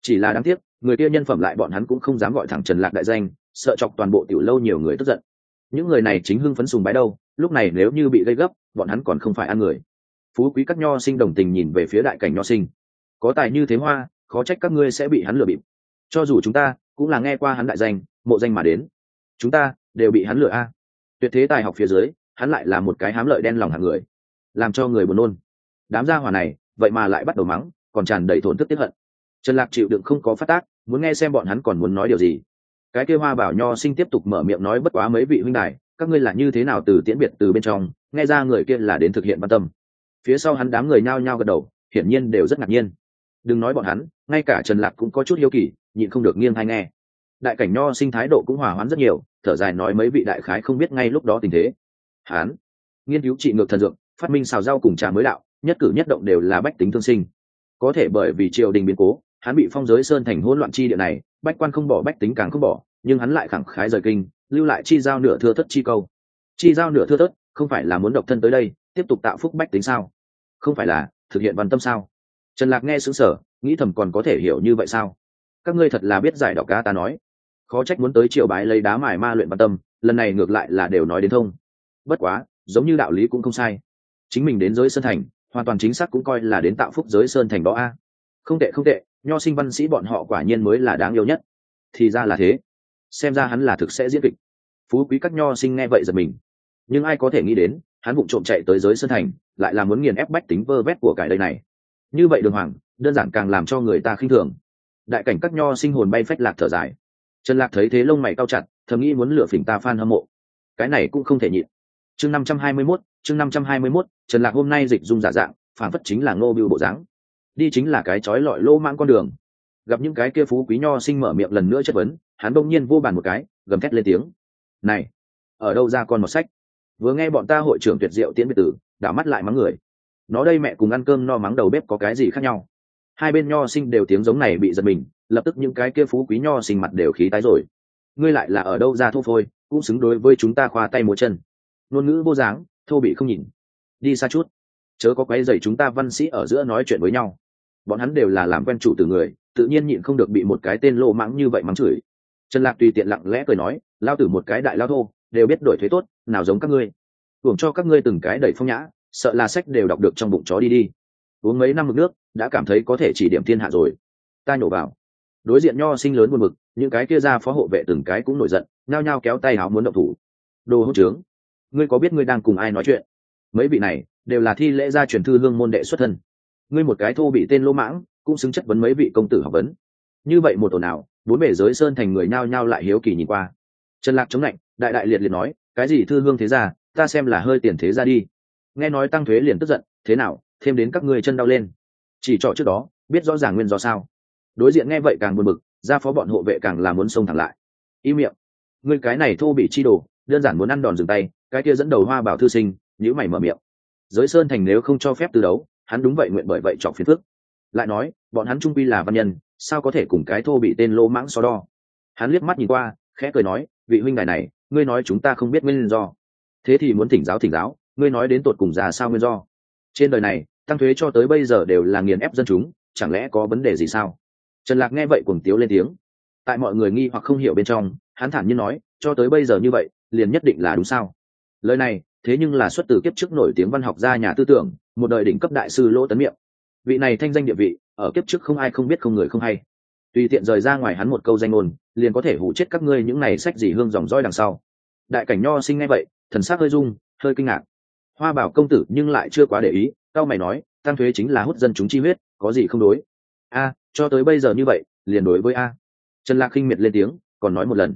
Chỉ là đáng tiếc người kia nhân phẩm lại bọn hắn cũng không dám gọi thẳng trần lạc đại danh, sợ chọc toàn bộ tiểu lâu nhiều người tức giận. Những người này chính hưng phấn sùng bái đâu, lúc này nếu như bị gây gấp, bọn hắn còn không phải ăn người. Phú quý các nho sinh đồng tình nhìn về phía đại cảnh nho sinh. Có tài như thế hoa, khó trách các ngươi sẽ bị hắn lừa bịp. Cho dù chúng ta, cũng là nghe qua hắn đại danh, mộ danh mà đến. Chúng ta, đều bị hắn lừa a. Tuyệt thế tài học phía dưới, hắn lại là một cái hám lợi đen lòng hàng người. Làm cho người buồn nôn. Đám gia hỏa này, vậy mà lại bắt đầu mắng, còn tràn đầy thổn thức tiếp hận. Trần lạc chịu đựng không có phát tác muốn nghe xem bọn hắn còn muốn nói điều gì. Cái kia hoa bảo nho sinh tiếp tục mở miệng nói bất quá mấy vị huynh đài, các ngươi là như thế nào từ tiễn biệt từ bên trong, nghe ra người kia là đến thực hiện văn tâm. Phía sau hắn đám người nhao nhao gật đầu, hiển nhiên đều rất ngạc nhiên. Đừng nói bọn hắn, ngay cả trần lạc cũng có chút hiếu kỳ, nhịn không được nghiêng hay nghe. Đại cảnh nho sinh thái độ cũng hòa hoãn rất nhiều, thở dài nói mấy vị đại khái không biết ngay lúc đó tình thế. Hán nghiên cứu trị ngược thần dược, phát minh xào rau cùng trà mới đạo, nhất cử nhất động đều là bách tính thương sinh. Có thể bởi vì triều đình biến cố hắn bị phong giới sơn thành hỗn loạn chi địa này, bách quan không bỏ, bách tính càng không bỏ, nhưng hắn lại khẳng khái rời kinh, lưu lại chi giao nửa thưa thất chi câu. Chi giao nửa thưa thất, không phải là muốn độc thân tới đây, tiếp tục tạo phúc bách tính sao? Không phải là, thực hiện văn tâm sao? Trần lạc nghe xứng sở nghĩ thầm còn có thể hiểu như vậy sao? Các ngươi thật là biết giải đọc cá ta nói. Khó trách muốn tới triều bái lấy đá mài ma luyện văn tâm, lần này ngược lại là đều nói đến thông. Bất quá, giống như đạo lý cũng không sai. Chính mình đến giới sơn thành, hoàn toàn chính xác cũng coi là đến tạo phúc giới sơn thành đó a. Không tệ không tệ nho sinh văn sĩ bọn họ quả nhiên mới là đáng yêu nhất. Thì ra là thế. Xem ra hắn là thực sẽ diễn kịch. Phú quý các nho sinh nghe vậy giật mình. Nhưng ai có thể nghĩ đến, hắn bụng trộm chạy tới giới sơn thành, lại là muốn nghiền ép bách tính vơ vét của cải đây này. Như vậy đường hoàng, đơn giản càng làm cho người ta khinh thường. Đại cảnh các nho sinh hồn bay phách lạc thở dài. Trần lạc thấy thế lông mày cao chặt, thầm nghĩ muốn lựa phỉnh ta phan hâm mộ. Cái này cũng không thể nhịn. Chương năm trăm hai mươi mốt, chương năm trăm hai mươi mốt, trần lạc hôm nay dịch dung giả dạng phản phất chính là ngô bưu bộ dáng đi chính là cái chói lọi lô mang con đường. Gặp những cái kia phú quý nho sinh mở miệng lần nữa chất vấn, hắn bỗng nhiên vô bàn một cái, gầm thét lên tiếng. Này, ở đâu ra con một sách? Vừa nghe bọn ta hội trưởng tuyệt diệu tiễn biệt tử, đảo mắt lại mắng người. Nó đây mẹ cùng ăn cơm no mắng đầu bếp có cái gì khác nhau? Hai bên nho sinh đều tiếng giống này bị giật mình, lập tức những cái kia phú quý nho sinh mặt đều khí tái rồi. Ngươi lại là ở đâu ra thô phôi, cũng xứng đối với chúng ta khoa tay múa chân. Ngôn ngữ vô dáng, thô bị không nhìn. Đi xa chút, chớ có quấy dày chúng ta văn sĩ ở giữa nói chuyện với nhau bọn hắn đều là làm quen chủ từ người, tự nhiên nhịn không được bị một cái tên lô mắng như vậy mắng chửi. Trần lạc tùy tiện lặng lẽ cười nói, lao tử một cái đại lao thô, đều biết đổi thuế tốt, nào giống các ngươi. Hưởng cho các ngươi từng cái đầy phong nhã, sợ là sách đều đọc được trong bụng chó đi đi. Uống mấy năm mực nước, đã cảm thấy có thể chỉ điểm thiên hạ rồi. Ta nhổ vào. Đối diện nho sinh lớn buồn bực, những cái kia ra phó hộ vệ từng cái cũng nổi giận, nhao nhao kéo tay áo muốn động thủ. Đồ hỗn trướng, ngươi có biết ngươi đang cùng ai nói chuyện? Mấy vị này, đều là thi lễ gia truyền thư hương môn đệ xuất thân ngươi một cái thô bị tên lỗ mãng, cũng xứng chất vấn mấy vị công tử học vấn. Như vậy một ồn nào bốn bể giới sơn thành người nhao nhao lại hiếu kỳ nhìn qua. Trần lạc chống lạnh, đại đại liệt liệt nói, cái gì thư hương thế ra ta xem là hơi tiền thế ra đi. Nghe nói tăng thuế liền tức giận, thế nào, thêm đến các ngươi chân đau lên. Chỉ trọ trước đó, biết rõ ràng nguyên do sao. Đối diện nghe vậy càng buồn bực ra phó bọn hộ vệ càng là muốn xông thẳng lại. Y miệng, ngươi cái này thô bị chi đồ, đơn giản muốn ăn đòn dừng tay, cái kia dẫn đầu hoa bảo thư sinh nhữ mày mở miệng. Giới sơn thành nếu không cho phép từ đấu hắn đúng vậy nguyện bởi vậy chọc phiền phức. Lại nói, bọn hắn trung quy là văn nhân, sao có thể cùng cái thô bị tên lô mãng so đo? Hắn liếc mắt nhìn qua, khẽ cười nói, vị huynh đài này, ngươi nói chúng ta không biết nguyên do. Thế thì muốn thỉnh giáo thỉnh giáo, ngươi nói đến tột cùng già sao nguyên do? Trên đời này, tăng thuế cho tới bây giờ đều là nghiền ép dân chúng, chẳng lẽ có vấn đề gì sao? Trần lạc nghe vậy cuồng tiếu lên tiếng. Tại mọi người nghi hoặc không hiểu bên trong, hắn thản nhiên nói, cho tới bây giờ như vậy, liền nhất định là đúng sao? Lời này thế nhưng là xuất từ kiếp trước nổi tiếng văn học gia nhà tư tưởng, một đời đỉnh cấp đại sư lỗ tấn miệng vị này thanh danh địa vị, ở kiếp trước không ai không biết không người không hay. Tùy tiện rời ra ngoài hắn một câu danh ngôn liền có thể hủ chết các ngươi những này sách gì hương dòng roi đằng sau. Đại cảnh nho sinh ngay vậy, thần sắc hơi rung, hơi kinh ngạc. Hoa bảo công tử nhưng lại chưa quá để ý, cao mày nói tăng thuế chính là hút dân chúng chi huyết, có gì không đối? A, cho tới bây giờ như vậy, liền đối với a. Trần lạc khinh miệt lên tiếng, còn nói một lần.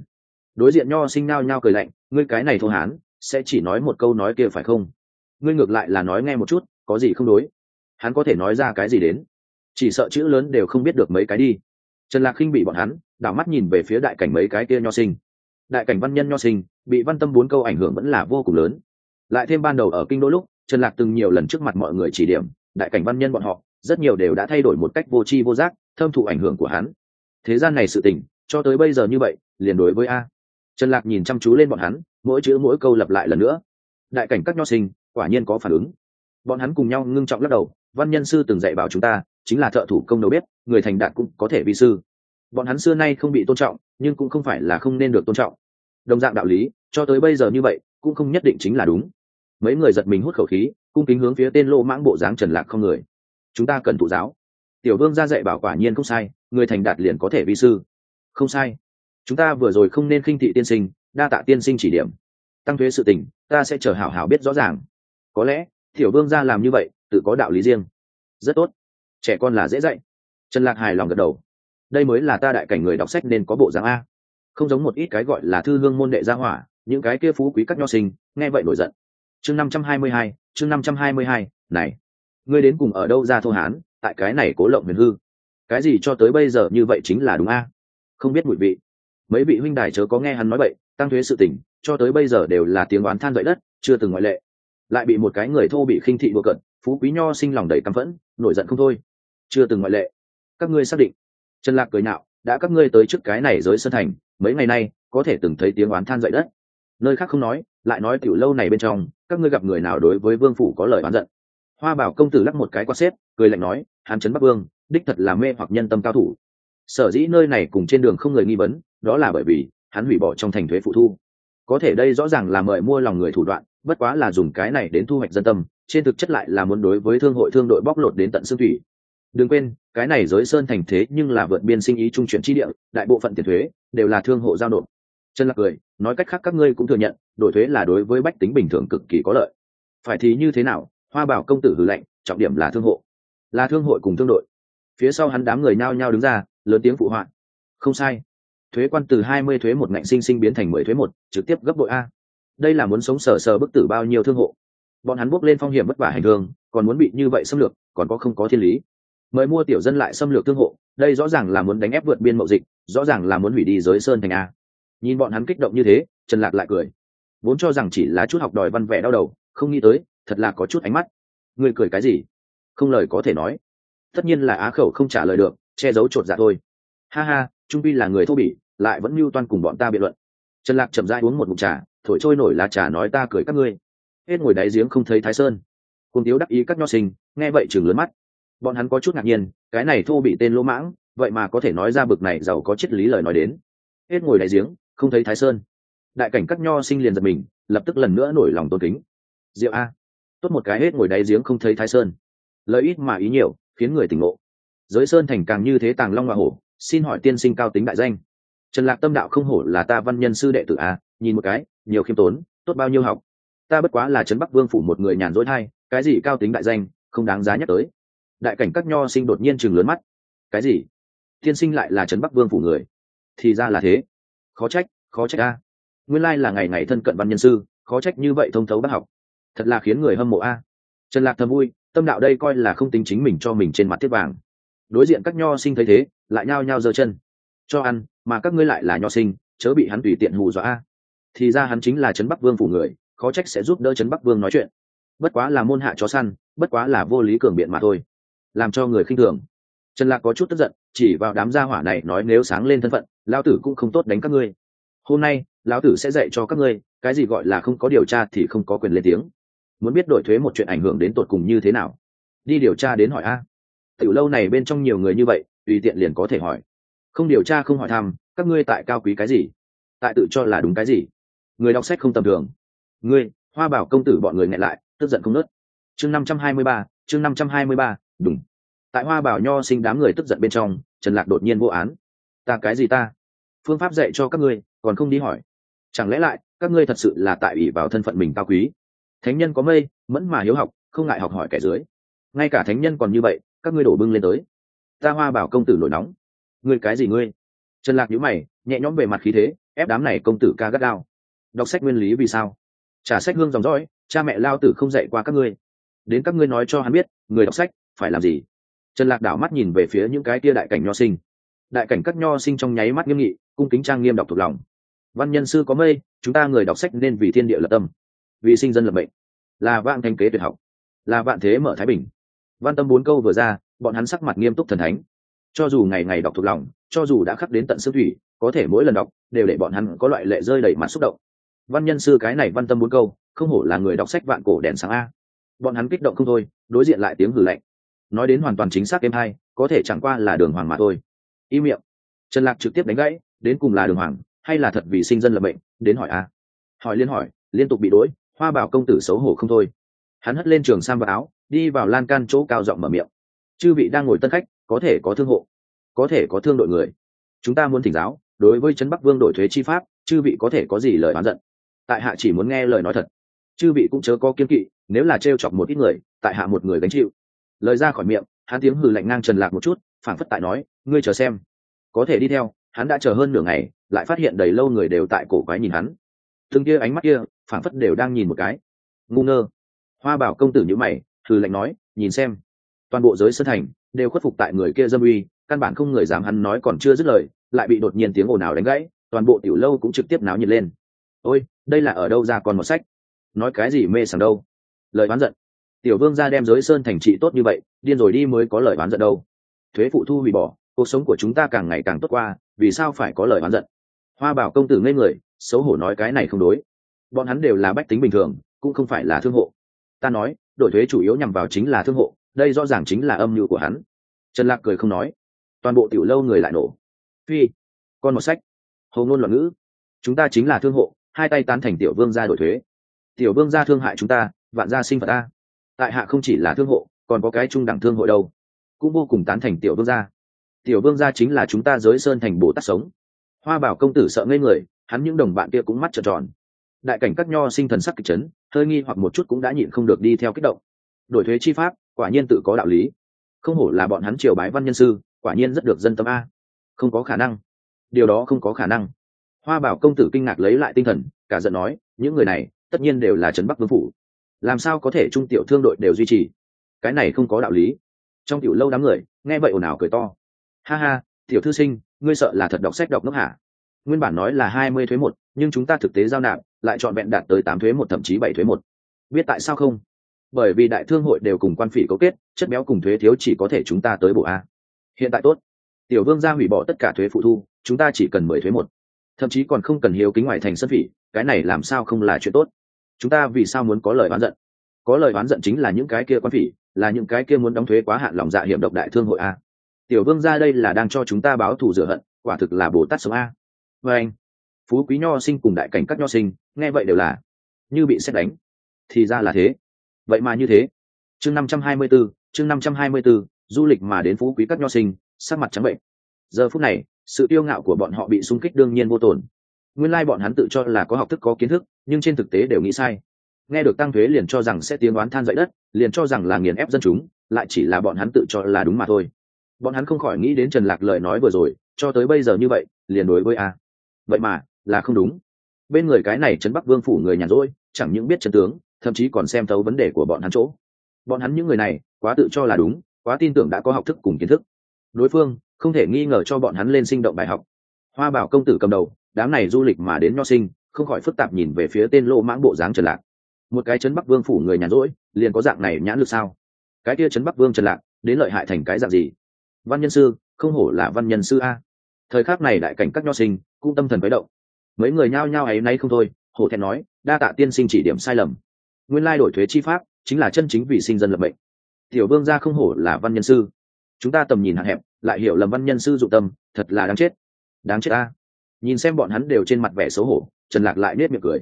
Đối diện nho sinh nao nhao cười lạnh, ngươi cái này thô hán sẽ chỉ nói một câu nói kia phải không? Ngươi ngược lại là nói nghe một chút, có gì không đối? Hắn có thể nói ra cái gì đến? Chỉ sợ chữ lớn đều không biết được mấy cái đi. Trần lạc khinh bị bọn hắn, đảo mắt nhìn về phía đại cảnh mấy cái kia nho sinh. Đại cảnh văn nhân nho sinh, bị văn tâm bốn câu ảnh hưởng vẫn là vô cùng lớn. Lại thêm ban đầu ở kinh đô lúc, trần lạc từng nhiều lần trước mặt mọi người chỉ điểm, đại cảnh văn nhân bọn họ, rất nhiều đều đã thay đổi một cách vô tri vô giác, thâm thụ ảnh hưởng của hắn. Thế gian này sự tình, cho tới bây giờ như vậy, liền đối với a. Trần lạc nhìn chăm chú lên bọn hắn mỗi chữ mỗi câu lặp lại lần nữa. Đại cảnh các nho sinh, quả nhiên có phản ứng. Bọn hắn cùng nhau ngưng trọng lắc đầu, văn nhân sư từng dạy bảo chúng ta, chính là thợ thủ công đầu bếp, người thành đạt cũng có thể vi sư. Bọn hắn xưa nay không bị tôn trọng, nhưng cũng không phải là không nên được tôn trọng. Đồng dạng đạo lý, cho tới bây giờ như vậy, cũng không nhất định chính là đúng. Mấy người giật mình hút khẩu khí, cung kính hướng phía tên lô mãng bộ dáng trần lạc không người. Chúng ta cần thụ giáo. Tiểu vương ra dạy bảo quả nhiên không sai, người thành đạt liền có thể vi sư. Không sai. Chúng ta vừa rồi không nên khinh thị tiên sinh đa tạ tiên sinh chỉ điểm. Tăng thuế sự tình, ta sẽ chờ hảo hảo biết rõ ràng. Có lẽ, tiểu vương ra làm như vậy, tự có đạo lý riêng. Rất tốt. Trẻ con là dễ dạy. Trần lạc hài lòng gật đầu. Đây mới là ta đại cảnh người đọc sách nên có bộ dáng a. Không giống một ít cái gọi là thư hương môn đệ gia hỏa, những cái kia phú quý các nho sinh, nghe vậy nổi giận. Chương năm trăm hai mươi hai, chương năm trăm hai mươi hai, này. Ngươi đến cùng ở đâu ra thô hán, tại cái này cố lộng huyền hư? Cái gì cho tới bây giờ như vậy chính là đúng a. Không biết mùi vị mấy vị huynh đài chớ có nghe hắn nói vậy, tăng thuế sự tình, cho tới bây giờ đều là tiếng oán than dậy đất, chưa từng ngoại lệ. Lại bị một cái người thô bị khinh thị bừa cận phú quý nho sinh lòng đầy căm phẫn, nổi giận không thôi. Chưa từng ngoại lệ. Các ngươi xác định. Trần lạc cười nạo đã các ngươi tới trước cái này giới sân thành, mấy ngày nay, có thể từng thấy tiếng oán than dậy đất. Nơi khác không nói, lại nói tiểu lâu này bên trong, các ngươi gặp người nào đối với vương phủ có lời oán giận. Hoa bảo công tử lắc một cái qua xếp, cười lạnh nói hán trấn bắc vương, đích thật là mê hoặc nhân tâm cao thủ. Sở dĩ nơi này cùng trên đường không người nghi vấn đó là bởi vì hắn hủy bỏ trong thành thuế phụ thu. Có thể đây rõ ràng là mời mua lòng người thủ đoạn, bất quá là dùng cái này đến thu hoạch dân tâm, trên thực chất lại là muốn đối với thương hội thương đội bóc lột đến tận xương thủy. Đừng quên, cái này giới sơn thành thế nhưng là vượt biên sinh ý trung chuyển chi địa, đại bộ phận tiền thuế đều là thương hộ giao nộp. Chân lạc cười, nói cách khác các ngươi cũng thừa nhận, đổi thuế là đối với bách tính bình thường cực kỳ có lợi. Phải thì như thế nào, hoa bảo công tử hử lệnh trọng điểm là thương hộ. Là thương hội cùng thương đội. Phía sau hắn đám người nhao nhao đứng ra, lớn tiếng phụ họa. Không sai thuế quan từ hai mươi thuế một ngạnh sinh sinh biến thành mười thuế một, trực tiếp gấp bội a. Đây là muốn sống sờ sờ bức tử bao nhiêu thương hộ. Bọn hắn bước lên phong hiểm bất vả hành hương, còn muốn bị như vậy xâm lược, còn có không có thiên lý. Mời mua tiểu dân lại xâm lược thương hộ, đây rõ ràng là muốn đánh ép vượt biên mậu dịch, rõ ràng là muốn hủy đi giới sơn thành a. Nhìn bọn hắn kích động như thế, trần lạc lại cười. Vốn cho rằng chỉ là chút học đòi văn vẻ đau đầu, không nghĩ tới, thật là có chút ánh mắt. Người cười cái gì? Không lời có thể nói. Tất nhiên là á khẩu không trả lời được, che giấu chột dạ thôi ha ha, trung pi là người thô bỉ, lại vẫn mưu toan cùng bọn ta biện luận. Trần lạc chậm rãi uống một mục trà, thổi trôi nổi lá trà nói ta cười các ngươi. Hết ngồi đáy giếng không thấy thái sơn. Cùng tiếu đắc ý các nho sinh, nghe vậy chừng lớn mắt. Bọn hắn có chút ngạc nhiên, cái này thô bị tên lỗ mãng, vậy mà có thể nói ra bực này giàu có triết lý lời nói đến. Hết ngồi đáy giếng, không thấy thái sơn. Đại cảnh các nho sinh liền giật mình, lập tức lần nữa nổi lòng tôn kính. Diệu a. Tốt một cái hết ngồi đáy giếng không thấy thái sơn. Lợi ít mà ý nhiều, khiến người tỉnh ngộ. Giới sơn thành càng như thế tàng long hoa hổ xin hỏi tiên sinh cao tính đại danh. Trần lạc tâm đạo không hổ là ta văn nhân sư đệ tử a nhìn một cái, nhiều khiêm tốn, tốt bao nhiêu học. Ta bất quá là trấn bắc vương phủ một người nhàn rỗi thay cái gì cao tính đại danh, không đáng giá nhắc tới. Đại cảnh các nho sinh đột nhiên chừng lớn mắt. Cái gì? Tiên sinh lại là trấn bắc vương phủ người. Thì ra là thế. Khó trách khó trách a. Nguyên lai là ngày ngày thân cận văn nhân sư, khó trách như vậy thông thấu bác học. Thật là khiến người hâm mộ a. Trần lạc thầm vui, tâm đạo đây coi là không tính chính mình cho mình trên mặt thiết vàng. Đối diện các nho sinh thấy thế lại nhao nhao giơ chân. Cho ăn, mà các ngươi lại là nho sinh, chớ bị hắn tùy tiện hù dọa thì ra hắn chính là trấn bắc vương phủ người, khó trách sẽ giúp đỡ trấn bắc vương nói chuyện. Bất quá là môn hạ chó săn, bất quá là vô lý cường biện mà thôi. Làm cho người khinh thường. Trần lạc có chút tức giận, chỉ vào đám gia hỏa này nói nếu sáng lên thân phận, lão tử cũng không tốt đánh các ngươi. Hôm nay, lão tử sẽ dạy cho các ngươi, cái gì gọi là không có điều tra thì không có quyền lên tiếng. Muốn biết đổi thuế một chuyện ảnh hưởng đến tột cùng như thế nào? Đi điều tra đến hỏi a. Tiểu lâu này bên trong nhiều người như vậy tùy tiện liền có thể hỏi. Không điều tra, không hỏi thăm, các ngươi tại cao quý cái gì? Tại tự cho là đúng cái gì? Người đọc sách không tầm thường. Ngươi, hoa bảo công tử bọn người nghẹn lại, tức giận không nớt. Chương năm trăm hai mươi ba, chương năm trăm hai mươi ba, đúng. Tại hoa bảo nho sinh đám người tức giận bên trong, trần lạc đột nhiên vô án. Ta cái gì ta? Phương pháp dạy cho các ngươi, còn không đi hỏi. Chẳng lẽ lại, các ngươi thật sự là tại ủy vào thân phận mình cao quý? Thánh nhân có mây mẫn mà hiếu học, không ngại học hỏi kẻ dưới. Ngay cả thánh nhân còn như vậy, các ngươi đổ bưng lên tới ta hoa bảo công tử nổi nóng. Ngươi cái gì ngươi? Trần lạc nhíu mày, nhẹ nhõm về mặt khí thế, ép đám này công tử ca gắt đao đọc sách nguyên lý vì sao? Trả sách hương dòng dõi, cha mẹ lao tử không dạy qua các ngươi. Đến các ngươi nói cho hắn biết, người đọc sách, phải làm gì? Trần lạc đảo mắt nhìn về phía những cái tia đại cảnh nho sinh. Đại cảnh các nho sinh trong nháy mắt nghiêm nghị, cung kính trang nghiêm đọc thuộc lòng. Văn nhân sư có mây chúng ta người đọc sách nên vì thiên địa lập tâm. Vì sinh dân lập mệnh. Là vạn thanh kế tuyệt học. Là vạn thế mở thái bình. Văn tâm bốn câu vừa ra bọn hắn sắc mặt nghiêm túc thần thánh. Cho dù ngày ngày đọc thuộc lòng, cho dù đã khắc đến tận xương thủy, có thể mỗi lần đọc, đều để bọn hắn có loại lệ rơi đầy mặt xúc động. Văn nhân sư cái này văn tâm bốn câu, không hổ là người đọc sách vạn cổ đèn sáng a. Bọn hắn kích động không thôi, đối diện lại tiếng hử lạnh. Nói đến hoàn toàn chính xác em hai, có thể chẳng qua là đường hoàng mà thôi. Y miệng. Trần lạc trực tiếp đánh gãy, đến cùng là đường hoàng, hay là thật vì sinh dân lập bệnh đến hỏi a. Hỏi liên hỏi, liên tục bị đỗi hoa bảo công tử xấu hổ không thôi. Hắn hất lên trường sam và áo, đi vào lan can chỗ cao giọng mở miệng chư vị đang ngồi tân khách, có thể có thương hộ, có thể có thương đội người. Chúng ta muốn thỉnh giáo, đối với trấn bắc vương đổi thuế chi pháp, chư vị có thể có gì lời oán giận? Tại hạ chỉ muốn nghe lời nói thật. Chư vị cũng chớ có kiên kỵ, nếu là t chọc một ít người, tại hạ một người gánh chịu. Lời ra khỏi miệng, hắn tiếng hừ lạnh ngang trần lạc một chút, phảng phất tại nói, ngươi chờ xem. Có thể đi theo, hắn đã chờ hơn nửa ngày, lại phát hiện đầy lâu người đều tại cổ quái nhìn hắn. Từng kia ánh mắt kia, phảng phất đều đang nhìn một cái. Ngu ngơ. Hoa bảo công tử nhữ mày, hừ lạnh nói, nhìn xem toàn bộ giới sơn thành đều khuất phục tại người kia dâm uy, căn bản không người dám hắn nói còn chưa dứt lời, lại bị đột nhiên tiếng ồn ào đánh gãy, toàn bộ tiểu lâu cũng trực tiếp náo nhiệt lên. Ôi, đây là ở đâu ra còn một sách? Nói cái gì mê sảng đâu? Lời oán giận. Tiểu vương ra đem giới sơn thành trị tốt như vậy, điên rồi đi mới có lời oán giận đâu. Thuế phụ thu hủy bỏ, cuộc sống của chúng ta càng ngày càng tốt qua, vì sao phải có lời oán giận? Hoa bảo công tử ngây người, xấu hổ nói cái này không đối. Bọn hắn đều là bách tính bình thường, cũng không phải là thương hộ. Ta nói, đổi thuế chủ yếu nhằm vào chính là thương hộ đây rõ ràng chính là âm mưu của hắn. Trần lạc cười không nói. Toàn bộ tiểu lâu người lại nổ. Phi, con một sách. Hầu ngôn loạn ngữ. Chúng ta chính là thương hộ, hai tay tán thành tiểu vương gia đổi thuế. Tiểu vương gia thương hại chúng ta, vạn gia sinh vật ta. Tại hạ không chỉ là thương hộ, còn có cái trung đẳng thương hội đâu. Cũng vô cùng tán thành tiểu vương gia. Tiểu vương gia chính là chúng ta giới sơn thành bồ tát sống. Hoa bảo công tử sợ ngây người, hắn những đồng bạn kia cũng mắt trợn tròn. Đại cảnh các nho sinh thần sắc kịch chấn, hơi nghi hoặc một chút cũng đã nhịn không được đi theo kích động. Đổi thuế chi pháp quả nhiên tự có đạo lý. Không hổ là bọn hắn triều bái văn nhân sư, quả nhiên rất được dân tâm a. Không có khả năng. Điều đó không có khả năng. Hoa bảo công tử kinh ngạc lấy lại tinh thần, cả giận nói, những người này, tất nhiên đều là trấn bắc vương phủ. Làm sao có thể trung tiểu thương đội đều duy trì? Cái này không có đạo lý. Trong tiểu lâu đám người, nghe vậy ồn ào cười to. Ha ha, tiểu thư sinh, ngươi sợ là thật đọc sách đọc nước hả? Nguyên bản nói là hai mươi thuế một, nhưng chúng ta thực tế giao nạp, lại chọn vẹn đạt tới tám thuế một, thậm chí bảy thuế một. Biết tại sao không? Bởi vì đại thương hội đều cùng quan phỉ cấu kết, chất béo cùng thuế thiếu chỉ có thể chúng ta tới bộ a. Hiện tại tốt. Tiểu vương gia hủy bỏ tất cả thuế phụ thu, chúng ta chỉ cần mười thuế một. Thậm chí còn không cần hiếu kính ngoại thành sân phỉ, cái này làm sao không là chuyện tốt? Chúng ta vì sao muốn có lời oán giận? Có lời oán giận chính là những cái kia quan phỉ, là những cái kia muốn đóng thuế quá hạn lòng dạ hiểm độc đại thương hội a. Tiểu vương gia đây là đang cho chúng ta báo thù rửa hận, quả thực là bồ tát sống a. Và anh, phú quý nho sinh cùng đại cảnh các nho sinh, nghe vậy đều là như bị xét đánh. Thì ra là thế vậy mà như thế. Chương năm trăm hai mươi 524, chương năm trăm hai mươi 524, du lịch mà đến phú quý các nho sinh sắc mặt trắng bệnh. Giờ phút này sự tiêu ngạo của bọn họ bị xung kích đương nhiên vô tổn. Nguyên lai bọn hắn tự cho là có học thức có kiến thức nhưng trên thực tế đều nghĩ sai. Nghe được tăng thuế liền cho rằng sẽ tiếng đoán than dậy đất liền cho rằng là nghiền ép dân chúng lại chỉ là bọn hắn tự cho là đúng mà thôi. Bọn hắn không khỏi nghĩ đến trần lạc lời nói vừa rồi cho tới bây giờ như vậy liền đối với a. Vậy mà là không đúng. Bên người cái này trấn bắc vương phủ người nhàn rỗi chẳng những biết trần tướng thậm chí còn xem thấu vấn đề của bọn hắn chỗ. Bọn hắn những người này, quá tự cho là đúng, quá tin tưởng đã có học thức cùng kiến thức. Đối phương, không thể nghi ngờ cho bọn hắn lên sinh động bài học. Hoa bảo công tử cầm đầu, đám này du lịch mà đến nho sinh, không khỏi phức tạp nhìn về phía tên lô mãng bộ dáng trần lạc. Một cái trấn bắc vương phủ người nhàn rỗi, liền có dạng này nhãn lực sao? Cái kia trấn bắc vương trần lạc, đến lợi hại thành cái dạng gì? Văn nhân sư, không hổ là văn nhân sư a. Thời khắc này đại cảnh các nho sinh, cũng tâm thần quấy động. Mấy người nhao nhao ấy nay không thôi, hổ thẹn nói, đa tạ tiên sinh chỉ điểm sai lầm nguyên lai đổi thuế chi pháp chính là chân chính vì sinh dân lập mệnh. Tiểu vương gia không hổ là văn nhân sư. Chúng ta tầm nhìn hạn hẹp, lại hiểu lầm văn nhân sư dụng tâm, thật là đáng chết. Đáng chết ta. Nhìn xem bọn hắn đều trên mặt vẻ xấu hổ, trần lạc lại nết miệng cười.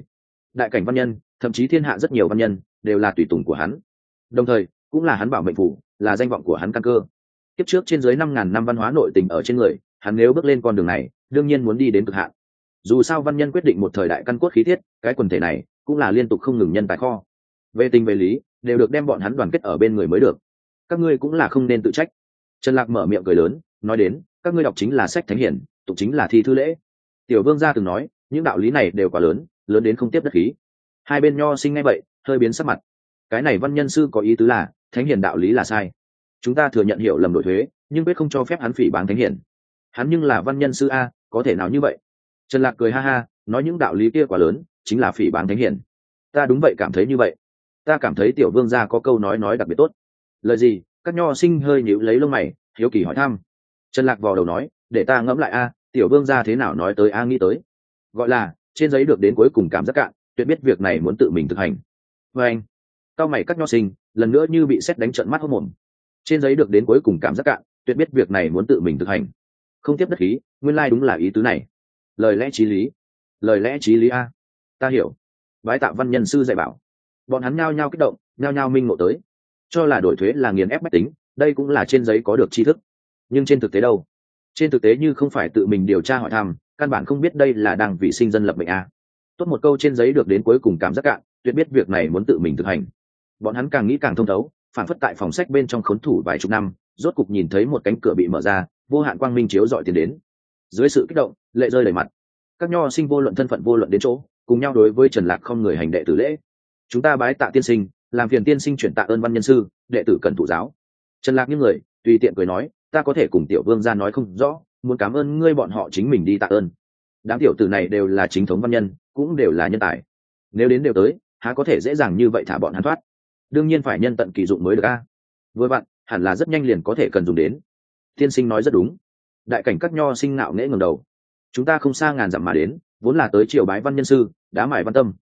Đại cảnh văn nhân, thậm chí thiên hạ rất nhiều văn nhân, đều là tùy tùng của hắn. Đồng thời, cũng là hắn bảo mệnh phủ là danh vọng của hắn căn cơ. Kiếp trước trên dưới năm ngàn năm văn hóa nội tình ở trên người, hắn nếu bước lên con đường này, đương nhiên muốn đi đến cực hạn. Dù sao văn nhân quyết định một thời đại căn cốt khí thiết cái quần thể này cũng là liên tục không ngừng nhân tài kho về tình về lý, đều được đem bọn hắn đoàn kết ở bên người mới được. Các ngươi cũng là không nên tự trách. Trần lạc mở miệng cười lớn, nói đến, các ngươi đọc chính là sách thánh hiển, tục chính là thi thư lễ. Tiểu vương gia từng nói, những đạo lý này đều quá lớn lớn đến không tiếp đất khí. Hai bên nho sinh ngay vậy, hơi biến sắc mặt. Cái này văn nhân sư có ý tứ là, thánh hiển đạo lý là sai. Chúng ta thừa nhận hiểu lầm đổi thuế, nhưng quyết không cho phép hắn phỉ báng thánh hiển. Hắn nhưng là văn nhân sư a, có thể nào như vậy? Trần lạc cười ha ha, nói những đạo lý kia quá lớn, chính là phỉ báng thánh hiển. Ta đúng vậy cảm thấy như vậy ta cảm thấy tiểu vương gia có câu nói nói đặc biệt tốt. Lời gì? Các nho sinh hơi nhíu lấy lông mày, hiếu kỳ hỏi thăm. Trần lạc vò đầu nói, để ta ngẫm lại a, tiểu vương gia thế nào nói tới a nghĩ tới. Gọi là, trên giấy được đến cuối cùng cảm giác cạn, tuyệt biết việc này muốn tự mình thực hành. Vê anh, cao mày các nho sinh, lần nữa như bị xét đánh trận mắt hốc mồm. Trên giấy được đến cuối cùng cảm giác cạn, tuyệt biết việc này muốn tự mình thực hành. Không tiếp đất khí, nguyên lai đúng là ý tứ này. Lời lẽ t r í lý. Lời lẽ t r í lý a. Ta hiểu. Bái tạo văn nhân sư dạy bảo bọn hắn nhao nhao kích động, nhao nhao minh ngộ tới. Cho là đổi thuế là nghiền ép máy tính, đây cũng là trên giấy có được tri thức. Nhưng trên thực tế đâu? Trên thực tế như không phải tự mình điều tra hỏi thăm, căn bản không biết đây là đang vì sinh dân lập mệnh a tốt một câu trên giấy được đến cuối cùng cảm giác cạn, tuyệt biết việc này muốn tự mình thực hành. Bọn hắn càng nghĩ càng thông thấu, phản phất tại phòng sách bên trong khốn thủ vài chục năm, rốt cục nhìn thấy một cánh cửa bị mở ra, vô hạn quang minh chiếu dọi tiền đến. Dưới sự kích động, lệ rơi đầy mặt. Các nho sinh vô luận thân phận vô luận đến chỗ, cùng nhau đối với trần lạc không người hành đệ tử lễ chúng ta bái tạ tiên sinh, làm phiền tiên sinh chuyển tạ ơn văn nhân sư, đệ tử cần thụ giáo. Trần lạc những người, tùy tiện cười nói, ta có thể cùng tiểu vương ra nói không rõ, muốn cảm ơn ngươi bọn họ chính mình đi tạ ơn. Đám tiểu tử này đều là chính thống văn nhân, cũng đều là nhân tài. Nếu đến đều tới, há có thể dễ dàng như vậy thả bọn hắn thoát? Đương nhiên phải nhân tận kỳ dụng mới được a. Vừa bạn hẳn là rất nhanh liền có thể cần dùng đến. Tiên sinh nói rất đúng. Đại cảnh các nho sinh ngạo nghễ ngầm đầu. Chúng ta không xa ngàn dặm mà đến, vốn là tới triều bái văn nhân sư, đá mải văn tâm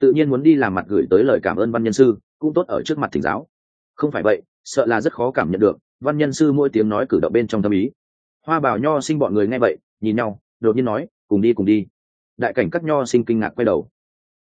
tự nhiên muốn đi làm mặt gửi tới lời cảm ơn văn nhân sư, cũng tốt ở trước mặt thỉnh giáo. Không phải vậy, sợ là rất khó cảm nhận được, văn nhân sư mỗi tiếng nói cử động bên trong tâm ý. Hoa bảo nho sinh bọn người nghe vậy, nhìn nhau, đột nhiên nói, cùng đi cùng đi. Đại cảnh các nho sinh kinh ngạc quay đầu.